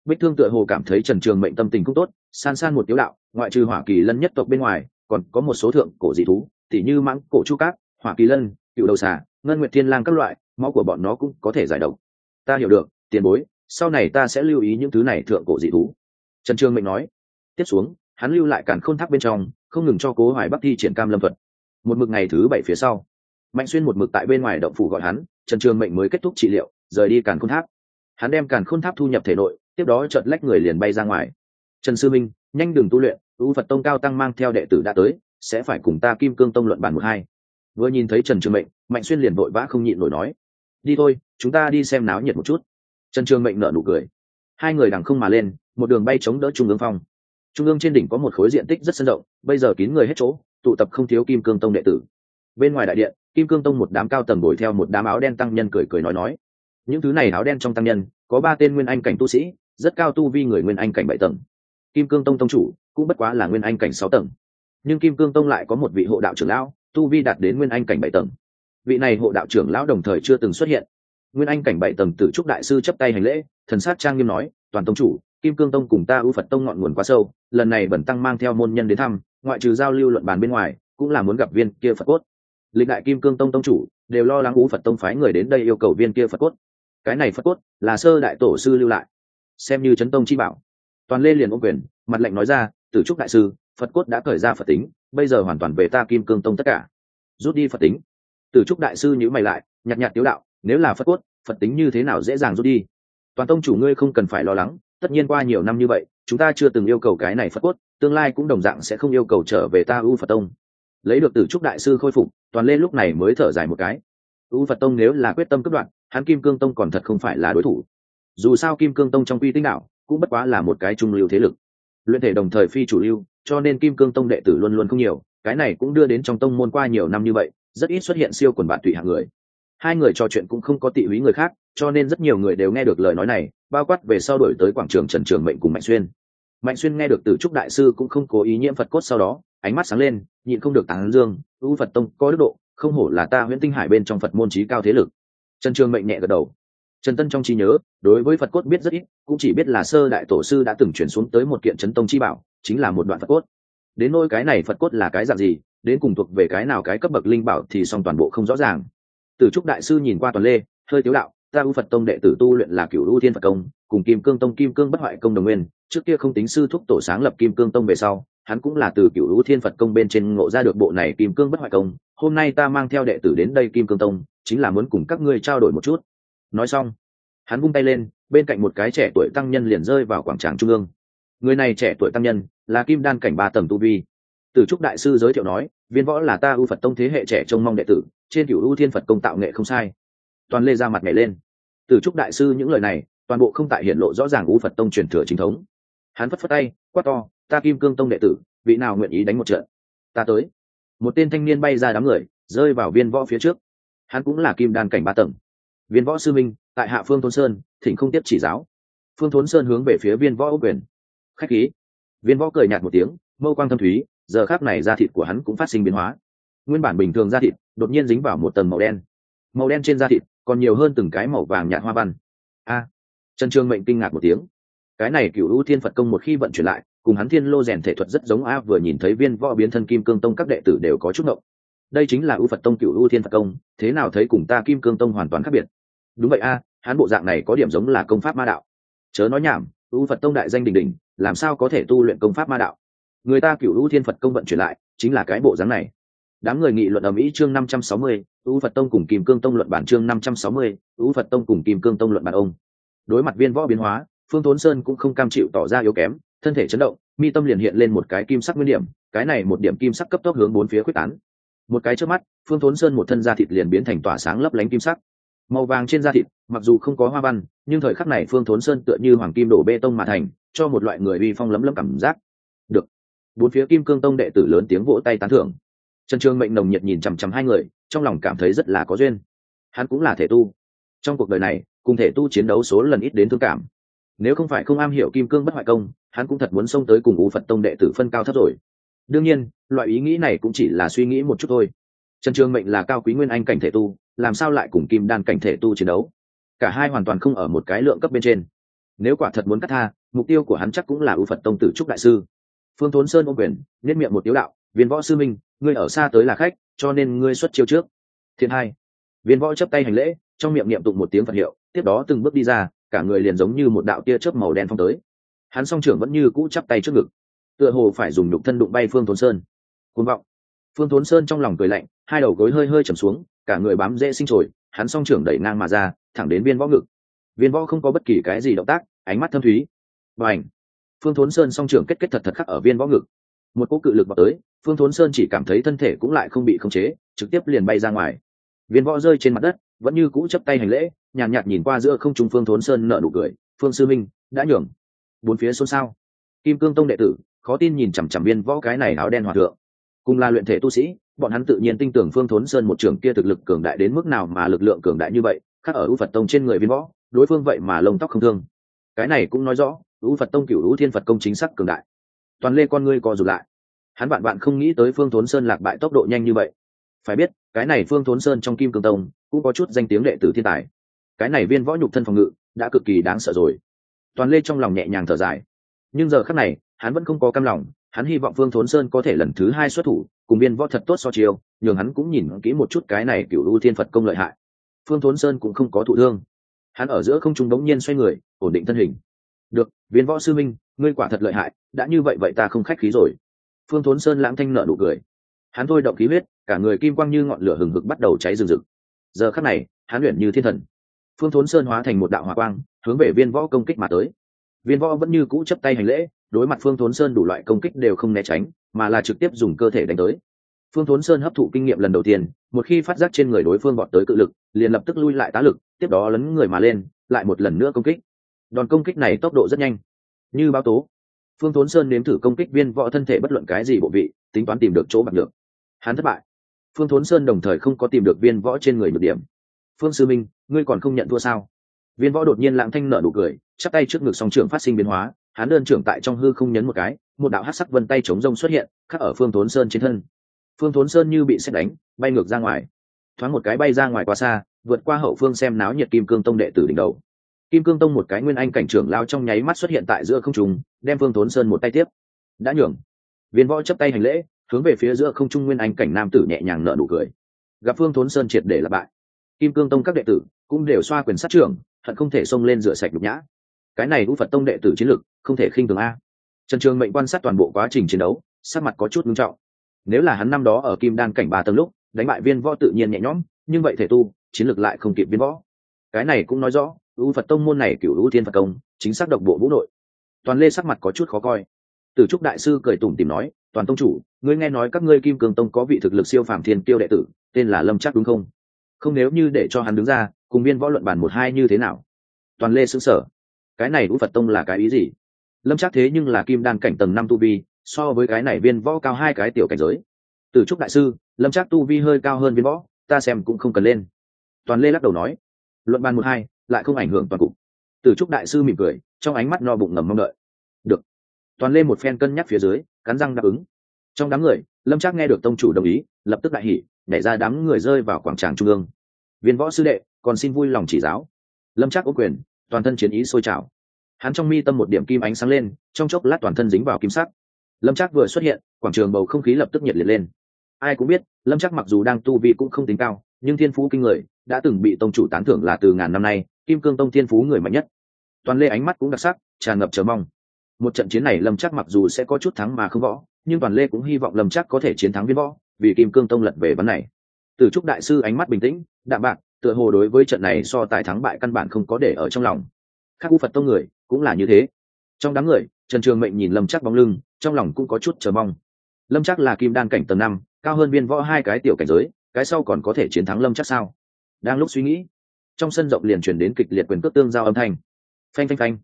[SPEAKER 1] Bích thương tựa hồ cảm thấy trần trường mệnh tâm tình cũng tốt san san một tiếu đạo ngoại trừ hỏa kỳ lân nhất tộc bên ngoài còn có một số thượng cổ dị thú tỉ như mãng cổ chu cát hỏa kỳ lân, cựu đầu xà, ngân nguyệt thiên lang các loại, máu của bọn nó cũng có thể giải độc. Ta hiểu được, tiền bối, sau này ta sẽ lưu ý những thứ này thượng cổ dị thú. Trần trương mệnh nói. Tiếp xuống, hắn lưu lại cản khôn tháp bên trong, không ngừng cho cố hoài bắc thi triển cam lâm thuật. Một mực ngày thứ bảy phía sau, mạnh xuyên một mực tại bên ngoài động phủ gọi hắn, trần trường mệnh mới kết thúc trị liệu, rời đi càn khôn tháp. Hắn đem càn khôn tháp thu nhập thể nội, tiếp đó chợt lách người liền bay ra ngoài. Trần sư minh, nhanh đừng tu luyện u phật tông cao tăng mang theo đệ tử đã tới, sẽ phải cùng ta kim cương tông luận bản một hai vừa nhìn thấy trần trường mệnh, mạnh xuyên liền vội vã không nhịn nổi nói, đi thôi, chúng ta đi xem náo nhiệt một chút. Trần trường mệnh nở nụ cười. Hai người đằng không mà lên, một đường bay chống đỡ trung ương phong. Trung ương trên đỉnh có một khối diện tích rất sân rộng, bây giờ kín người hết chỗ, tụ tập không thiếu kim cương tông đệ tử. Bên ngoài đại điện, kim cương tông một đám cao tầng đuổi theo một đám áo đen tăng nhân cười cười nói nói. Những thứ này áo đen trong tăng nhân, có ba tên nguyên anh cảnh tu sĩ, rất cao tu vi người nguyên anh cảnh bảy tầng. Kim cương tông tông chủ cũng bất quá là nguyên anh cảnh sáu tầng. Nhưng kim cương tông lại có một vị hộ đạo trưởng lão tu vi đạt đến nguyên anh cảnh bảy tầng. Vị này hộ đạo trưởng lão đồng thời chưa từng xuất hiện. Nguyên anh cảnh bảy tầng tử trúc đại sư chấp tay hành lễ, thần sát trang nghiêm nói, toàn tông chủ, kim cương tông cùng ta ưu phật tông ngọn nguồn quá sâu, lần này bẩn tăng mang theo môn nhân đến thăm, ngoại trừ giao lưu luận bàn bên ngoài, cũng là muốn gặp viên kia phật cốt. Lịch đại kim cương tông tông chủ đều lo lắng ưu phật tông phái người đến đây yêu cầu viên kia phật cốt. Cái này phật cốt là sơ đại tổ sư lưu lại. Xem như chấn tông chi bảo. Toàn lê liền ôm quyền, mặt lệnh nói ra, tử trúc đại sư phật cốt đã cởi ra phật tính, bây giờ hoàn toàn về ta kim cương tông tất cả. Rút đi phật tính. Tử trúc đại sư nhữ mày lại nhặt nhạt tiếu đạo, nếu là phật cốt, phật tính như thế nào dễ dàng rút đi? Toàn tông chủ ngươi không cần phải lo lắng, tất nhiên qua nhiều năm như vậy, chúng ta chưa từng yêu cầu cái này phật cốt, tương lai cũng đồng dạng sẽ không yêu cầu trở về ta u phật tông. Lấy được tử trúc đại sư khôi phục, toàn lên lúc này mới thở dài một cái. U phật tông nếu là quyết tâm cất đoạn hắn kim cương tông còn thật không phải là đối thủ. Dù sao kim cương tông trong quy tinh đạo, cũng bất quá là một cái trung lưu thế lực. Luyện thể đồng thời phi chủ lưu cho nên kim cương tông đệ tử luôn luôn không nhiều, cái này cũng đưa đến trong tông môn qua nhiều năm như vậy, rất ít xuất hiện siêu quần bạn tụy hạng người. Hai người trò chuyện cũng không có tị húy người khác, cho nên rất nhiều người đều nghe được lời nói này, bao quát về sau đổi tới quảng trường trần trường mệnh cùng mạnh xuyên. Mạnh xuyên nghe được từ trúc đại sư cũng không cố ý nhiễm phật cốt sau đó, ánh mắt sáng lên, nhịn không được tán dương, u phật tông, có đức độ, không hổ là ta huyễn tinh hải bên trong phật môn trí cao thế lực. Trần trường mệnh nhẹ gật đầu trần tân trong trí nhớ, đối với phật cốt biết rất ít, cũng chỉ biết là sơ đại tổ sư đã từng chuyển xuống tới một kiện chấn tông chi bảo, chính là một đoạn phật cốt. Đến nôi cái này phật cốt là cái dạng gì, đến cùng thuộc về cái nào cái cấp bậc linh bảo thì song toàn bộ không rõ ràng. Từ trúc đại sư nhìn qua toàn lê, hơi tiếu đạo, ta u phật tông đệ tử tu luyện là cựu ưu thiên phật công, cùng kim cương tông, kim cương bất hoại công đồng nguyên, trước kia không tính sư thúc tổ sáng lập kim cương tông về sau, hắn cũng là từ cựu ưu thiên phật công bên trên ngộ ra được bộ này kim cương bất hoại công, hôm nay ta mang theo đệ tử đến đây kim cương tông, chính là muốn cùng các ngươi trao đổi một chút nói xong, hắn vung tay lên, bên cạnh một cái trẻ tuổi tăng nhân liền rơi vào quảng tràng trung ương. Người này trẻ tuổi tăng nhân là kim đan cảnh ba tầng tu vi. Từ trúc đại sư giới thiệu nói, viên võ là ta ưu phật tông thế hệ trẻ trông mong đệ tử, trên cựu ưu thiên phật công tạo nghệ không sai. Toàn lê ra mặt nhảy lên. Từ trúc đại sư những lời này, toàn bộ không tại hiện lộ rõ ràng ưu phật tông truyền thừa chính thống. Hắn phất phất tay, quát to, ta kim cương tông đệ tử, vị nào nguyện ý đánh một trận? Ta tới. Một tên thanh niên bay ra đám người, rơi vào viên võ phía trước. Hắn cũng là kim đan cảnh ba tầng viên võ sư minh, tại hạ phương thôn sơn, thỉnh không tiếp chỉ giáo. Phương thôn sơn hướng về phía viên võ ốc quyền. Khách khí. Viên võ cười nhạt một tiếng, mâu quang thâm thúy, giờ khác này da thịt của hắn cũng phát sinh biến hóa. Nguyên bản bình thường da thịt, đột nhiên dính vào một tầng màu đen. Màu đen trên da thịt, còn nhiều hơn từng cái màu vàng nhạt hoa văn. A. Trần trương mệnh kinh ngạc một tiếng. Cái này cựu ưu thiên phật công một khi vận chuyển lại, cùng hắn thiên lô rèn thể thuật rất giống a, vừa nhìn thấy viên võ biến thân kim cương tông các đệ tử đều có chút ngộng. Đây chính là ưu phật tông cựu ưu thiên phật công, thế nào thấy cùng ta kim cương tông hoàn toàn khác biệt? Đúng vậy a, hắn bộ dạng này có điểm giống là công pháp ma đạo. Chớ nói nhảm, u phật tông đại danh đình đình làm sao có thể tu luyện công pháp ma đạo? Người ta cựu u thiên phật công vận chuyển lại, chính là cái bộ dáng này. Đám người nghị luận ở mỹ chương năm trăm sáu mươi, u phật tông cùng kim cương tông luận bản chương năm trăm sáu mươi, u phật tông cùng kim cương tông luận bản ông. Đối mặt viên võ biến hóa, phương thốn sơn cũng không cam chịu tỏ ra yếu kém, thân thể chấn động, mi tâm liền hiện lên một cái kim sắc nguyên điểm, cái này một điểm kim sắc cấp tốc hướng bốn phía quyết tán. Một cái trước mắt, phương thốn sơn một thân da thịt liền biến thành tỏa sáng lấp lánh kim sắc màu vàng trên da thịt, mặc dù không có hoa văn, nhưng thời khắc này phương thốn sơn tựa như hoàng kim đổ bê tông mà thành, cho một loại người uy phong lấm lấm cảm giác. Được. Bốn phía kim cương tông đệ tử lớn tiếng vỗ tay tán thưởng. Trần trương mệnh nồng nhiệt nhìn chằm chằm hai người, trong lòng cảm thấy rất là có duyên. Hắn cũng là thể tu. Trong cuộc đời này, cùng thể tu chiến đấu số lần ít đến thương cảm. Nếu không phải không am hiểu kim cương bất hoại công, hắn cũng thật muốn xông tới cùng u phật tông đệ tử phân cao thấp rồi. Đương nhiên, loại ý nghĩ này cũng chỉ là suy nghĩ một chút thôi trần trường mệnh là cao quý nguyên anh cảnh thể tu, làm sao lại cùng kim đan cảnh thể tu chiến đấu? Cả hai hoàn toàn không ở một cái lượng cấp bên trên. Nếu quả thật muốn cắt tha, mục tiêu của hắn chắc cũng là ưu phật tông tử trúc đại sư. Phương thốn sơn ôm quyền, nhất miệng một tiếu đạo, viên võ sư minh, ngươi ở xa tới là khách, cho nên ngươi xuất chiêu trước. Thiên hai, viên võ chấp tay hành lễ, trong miệng niệm tụng một tiếng phật hiệu, tiếp đó từng bước đi ra, cả người liền giống như một đạo tia chớp màu đen phong tới. Hắn song trưởng vẫn như cũ chắp tay trước ngực, tựa hồ phải dùng nhục thân đụng bay phương thốn sơn. Côn vọng, phương thốn sơn trong lòng cười lạnh hai đầu gối hơi hơi trầm xuống cả người bám dễ sinh trồi hắn song trưởng đẩy ngang mà ra thẳng đến viên võ ngực. Viên võ không có bất kỳ cái gì động tác ánh mắt thâm thúy. Và ảnh phương thốn sơn song trưởng kết kết thật thật khắc ở viên võ ngực. Một cỗ cự lực vào tới phương thốn sơn chỉ cảm thấy thân thể cũng lại không bị khống chế trực tiếp liền bay ra ngoài. Viên võ rơi trên mặt đất vẫn như cũ chấp tay hành lễ nhàn nhạt, nhạt nhìn qua giữa không trung phương thốn sơn nợ nụ cười phương sư minh đã nhường. Bốn phía xôn xao. Kim cương tông đệ tử khó tin nhìn chằm chằm viên võ cái này áo đen hòa thượng. Cùng là luyện thể tu sĩ bọn hắn tự nhiên tin tưởng phương thốn sơn một trường kia thực lực cường đại đến mức nào mà lực lượng cường đại như vậy, khác ở u phật tông trên người viên võ, đối phương vậy mà lông tóc không thương. Cái này cũng nói rõ u phật tông cựu u thiên phật công chính xác cường đại. Toàn lê con ngươi co rụt lại. Hắn bạn bạn không nghĩ tới phương thốn sơn lạc bại tốc độ nhanh như vậy. Phải biết, cái này phương thốn sơn trong kim cương tông cũng có chút danh tiếng đệ tử thiên tài. Cái này viên võ nhục thân phòng ngự đã cực kỳ đáng sợ rồi. Toàn lê trong lòng nhẹ nhàng thở dài. Nhưng giờ khắc này, hắn vẫn không có cam lòng hắn hy vọng phương thốn sơn có thể lần thứ hai xuất thủ, cùng viên võ thật tốt so chiều nhường hắn cũng nhìn kỹ một chút cái này cựu ưu thiên phật công lợi hại. Phương thốn sơn cũng không có thụ thương. Hắn ở giữa không trung đống nhiên xoay người, ổn định thân hình. Được, viên võ sư minh, ngươi quả thật lợi hại, đã như vậy vậy ta không khách khí rồi. Phương thốn sơn lãng thanh nợ nụ cười. Hắn thôi động khí huyết, cả người kim quang như ngọn lửa hừng hực bắt đầu cháy rừng rực. Giờ khắc này, hắn luyện như thiên thần. Phương thốn sơn hóa thành một đạo hỏa quang, hướng về viên võ công kích mà tới. Viên võ vẫn như cũ chấp tay hành lễ đối mặt phương thốn sơn đủ loại công kích đều không né tránh, mà là trực tiếp dùng cơ thể đánh tới. Phương thốn sơn hấp thụ kinh nghiệm lần đầu tiên, một khi phát giác trên người đối phương bọn tới cự lực, liền lập tức lui lại tá lực, tiếp đó lấn người mà lên, lại một lần nữa công kích. Đòn công kích này tốc độ rất nhanh. Như báo tố, phương thốn sơn nếm thử công kích viên võ thân thể bất luận cái gì bộ vị, tính toán tìm được chỗ bạc được hắn thất bại. Phương thốn sơn đồng thời không có tìm được viên võ trên người một điểm. Phương sư minh, ngươi còn không nhận thua sao? Viên võ đột nhiên lãng thanh nở nụ cười, chắp tay trước ngực song trưởng phát sinh biến hóa hắn đơn trưởng tại trong hư không nhấn một cái, một đạo hát sắc vân tay chống rông xuất hiện, khắc ở phương thốn sơn trên thân. Phương thốn sơn như bị xét đánh, bay ngược ra ngoài. Thoáng một cái bay ra ngoài quá xa, vượt qua hậu phương xem náo nhiệt kim cương tông đệ tử đỉnh đầu. Kim cương tông một cái nguyên anh cảnh trưởng lao trong nháy mắt xuất hiện tại giữa không trung, đem phương thốn sơn một tay tiếp. Đã nhường. Viên võ chấp tay hành lễ, hướng về phía giữa không trung nguyên anh cảnh nam tử nhẹ nhàng nở nụ cười. Gặp phương thốn sơn triệt để là bại. Kim cương tông các đệ tử cũng đều xoa quyền sát trưởng thận không thể xông lên rửa sạch nhục nhã cái này u phật tông đệ tử chiến lực, không thể khinh thường a. Trần trường mệnh quan sát toàn bộ quá trình chiến đấu, sắc mặt có chút nghiêm trọng. Nếu là hắn năm đó ở kim đan cảnh ba tầng lúc, đánh bại viên võ tự nhiên nhẹ nhõm, nhưng vậy thể tu, chiến lược lại không kịp viên võ. Cái này cũng nói rõ, u phật tông môn này cựu u thiên phật công, chính xác độc bộ vũ nội. Toàn lê sắc mặt có chút khó coi. Từ trúc đại sư cười tủm tìm nói, toàn tông chủ, ngươi nghe nói các ngươi kim cường tông có vị thực lực siêu phàm thiên tiêu đệ tử, tên là lâm chắc đúng không? Không nếu như để cho hắn đứng ra, cùng viên võ luận bàn một hai như thế nào? Toàn lê xứng sở cái này u phật tông là cái ý gì? Lâm chắc thế nhưng là kim đan cảnh tầng năm tu vi, so với cái này viên võ cao hai cái tiểu cảnh giới. Từ trúc đại sư, lâm chắc tu vi hơi cao hơn viên võ, ta xem cũng không cần lên. Toàn lê lắc đầu nói, luận bàn một hai, lại không ảnh hưởng toàn cục. Từ trúc đại sư mỉm cười, trong ánh mắt no bụng ngầm mong đợi. Được. Toàn lê một phen cân nhắc phía dưới, cắn răng đáp ứng. Trong đám người, lâm trác nghe được tông chủ đồng ý, lập tức đại hỉ, nhảy ra đám người rơi vào quảng tràng trung ương. Viên võ sư đệ, còn xin vui lòng chỉ giáo. Lâm trác ô quyền toàn thân chiến ý sôi trào. Hắn trong mi tâm một điểm kim ánh sáng lên, trong chốc lát toàn thân dính vào kim sắc. Lâm trác vừa xuất hiện, quảng trường bầu không khí lập tức nhiệt liệt lên. Ai cũng biết, lâm trác mặc dù đang tu vi cũng không tính cao, nhưng thiên phú kinh người, đã từng bị tông chủ tán thưởng là từ ngàn năm nay, kim cương tông thiên phú người mạnh nhất. Toàn lê ánh mắt cũng đặc sắc, tràn ngập chờ mong. Một trận chiến này lâm chắc mặc dù sẽ có chút thắng mà không võ, nhưng toàn lê cũng hy vọng lâm chắc có thể chiến thắng viên võ, vì kim cương tông lật về vấn này. Từ trúc đại sư ánh mắt bình tĩnh, đạm bạc tựa hồ đối với trận này so tài thắng bại căn bản không có để ở trong lòng. Các u phật tông người cũng là như thế. Trong đám người, trần trường mệnh nhìn lâm chắc bóng lưng, trong lòng cũng có chút chờ mong. Lâm chắc là kim đan cảnh tầng năm, cao hơn viên võ hai cái tiểu cảnh giới, cái sau còn có thể chiến thắng lâm chắc sao? Đang lúc suy nghĩ, trong sân rộng liền chuyển đến kịch liệt quyền cước tương giao âm thanh. Phanh phanh phanh.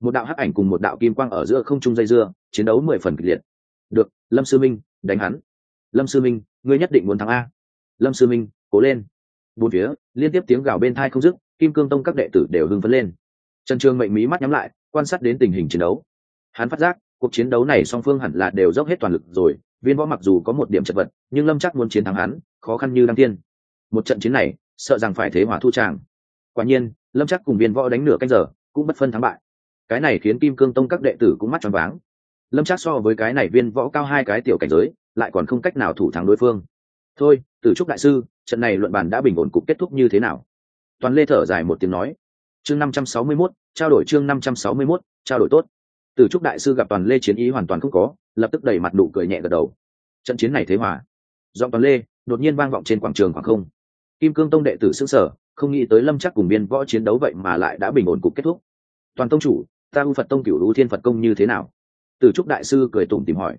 [SPEAKER 1] Một đạo hắc ảnh cùng một đạo kim quang ở giữa không trung dây dưa, chiến đấu mười phần kịch liệt. Được, lâm sư minh, đánh hắn. Lâm sư minh, ngươi nhất định muốn thắng a. Lâm sư minh, cố lên bốn phía, liên tiếp tiếng gào bên thai không dứt, kim cương tông các đệ tử đều hưng phấn lên. Trần trường mệnh mí mắt nhắm lại, quan sát đến tình hình chiến đấu. Hắn phát giác, cuộc chiến đấu này song phương hẳn là đều dốc hết toàn lực rồi, viên võ mặc dù có một điểm chật vật, nhưng lâm chắc muốn chiến thắng hắn, khó khăn như đăng tiên. Một trận chiến này, sợ rằng phải thế hỏa thu tràng. Quả nhiên, lâm chắc cùng viên võ đánh nửa canh giờ, cũng bất phân thắng bại. Cái này khiến kim cương tông các đệ tử cũng mắt tròn váng. Lâm chắc so với cái này viên võ cao hai cái tiểu cảnh giới, lại còn không cách nào thủ thắng đối phương thôi từ trúc đại sư trận này luận bàn đã bình ổn cục kết thúc như thế nào? Toàn lê thở dài một tiếng nói. Chương năm trăm sáu mươi 561, trao đổi chương năm trăm sáu mươi 561, trao đổi tốt. Từ trúc đại sư gặp toàn lê chiến ý hoàn toàn không có lập tức đẩy mặt nụ cười nhẹ gật đầu. Trận chiến này thế hòa. Giọng toàn lê đột nhiên vang vọng trên quảng trường khoảng không. Kim cương tông đệ tử xưng sở không nghĩ tới lâm chắc cùng biên võ chiến đấu vậy mà lại đã bình ổn cục kết thúc. Toàn tông chủ ta u phật tông cửu lũ thiên phật công như thế nào? Từ trúc đại sư cười tủm tìm hỏi.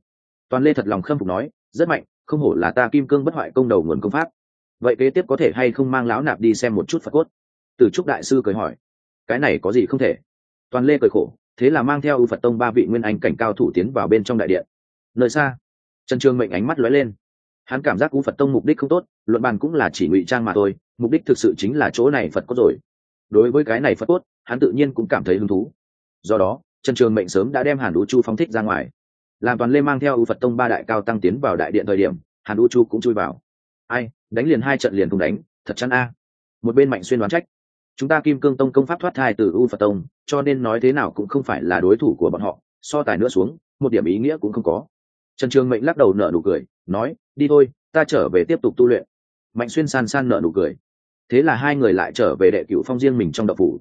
[SPEAKER 1] Toàn lê thật lòng khâm phục nói rất mạnh không hổ là ta kim cương bất hoại công đầu nguồn công pháp. Vậy kế tiếp có thể hay không mang lão nạp đi xem một chút phật cốt? Từ trúc đại sư cười hỏi. Cái này có gì không thể? Toàn lê cười khổ, thế là mang theo u phật tông ba vị nguyên anh cảnh cao thủ tiến vào bên trong đại điện. Nơi xa, trần trương mệnh ánh mắt lóe lên. Hắn cảm giác u phật tông mục đích không tốt, luận bàn cũng là chỉ ngụy trang mà thôi, mục đích thực sự chính là chỗ này phật cốt rồi. Đối với cái này phật cốt, hắn tự nhiên cũng cảm thấy hứng thú. Do đó, trần trường mệnh sớm đã đem hàn đũ chu phóng thích ra ngoài làm toàn lê mang theo u phật tông ba đại cao tăng tiến vào đại điện thời điểm, hàn u chu cũng chui vào. Ai, đánh liền hai trận liền cùng đánh, thật chắn a. Một bên mạnh xuyên đoán trách, chúng ta kim cương tông công pháp thoát thai từ u phật tông, cho nên nói thế nào cũng không phải là đối thủ của bọn họ, so tài nữa xuống, một điểm ý nghĩa cũng không có. Trần trường mệnh lắc đầu nở nụ cười, nói, đi thôi, ta trở về tiếp tục tu luyện. Mạnh xuyên san san nở nụ cười. Thế là hai người lại trở về đệ cựu phong riêng mình trong đậu phủ.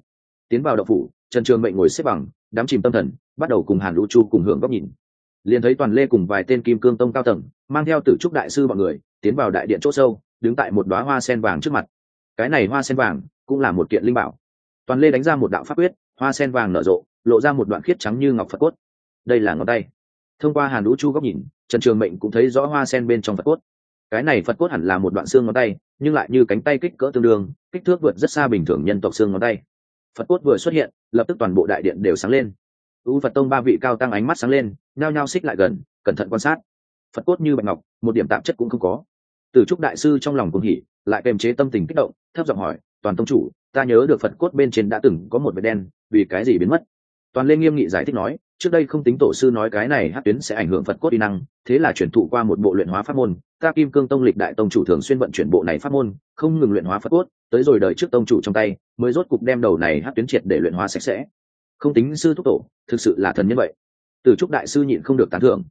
[SPEAKER 1] Tiến vào đậu phủ, trần trường mệnh ngồi xếp bằng đám chìm tâm thần, bắt đầu cùng hàn lũ chu cùng hưởng góc nhìn liền thấy toàn lê cùng vài tên kim cương tông cao tầng, mang theo tử trúc đại sư mọi người, tiến vào đại điện c h ỗ sâu, đứng tại một đoá hoa sen vàng trước mặt. Cái này hoa sen vàng cũng là một kiện linh bảo. Toàn lê đánh ra một đạo pháp quyết, hoa sen vàng nở rộ, lộ ra một đoạn khiết trắng như ngọc phật cốt. Đây là ngón tay. Thông qua hàn lũ chu góc nhìn, trần trường mệnh cũng thấy rõ hoa sen bên trong phật cốt. Cái này phật cốt hẳn là một đoạn xương ngón tay, nhưng lại như cánh tay kích cỡ tương đương, kích thước vượt rất xa bình thường nhân tộc xương ngón tay. Phật cốt vừa xuất hiện, lập tức toàn bộ đại điện đều sáng lên u phật tông ba vị cao tăng ánh mắt sáng lên, nhao nhao xích lại gần, cẩn thận quan sát. Phật cốt như bạch ngọc, một điểm tạp chất cũng không có. Từ trúc đại sư trong lòng cũng hỉ, lại kềm chế tâm tình kích động, thấp giọng hỏi, toàn tông chủ, ta nhớ được phật cốt bên trên đã từng có một vệt đen, vì cái gì biến mất? Toàn lê nghiêm nghị giải thích nói, trước đây không tính tổ sư nói cái này hát tuyến sẽ ảnh hưởng phật cốt đi năng, thế là chuyển thụ qua một bộ luyện hóa pháp môn. Ta kim cương tông lịch đại tông chủ thường xuyên vận chuyển bộ này pháp môn, không ngừng luyện hóa phật cốt, tới rồi đợi trước tông chủ trong tay, mới rốt cục đem đầu này hát tuyến triệt để luyện hóa sạch sẽ không tính sư thúc tổ, thực sự là thần như vậy. Từ trúc đại sư nhịn không được tán thưởng.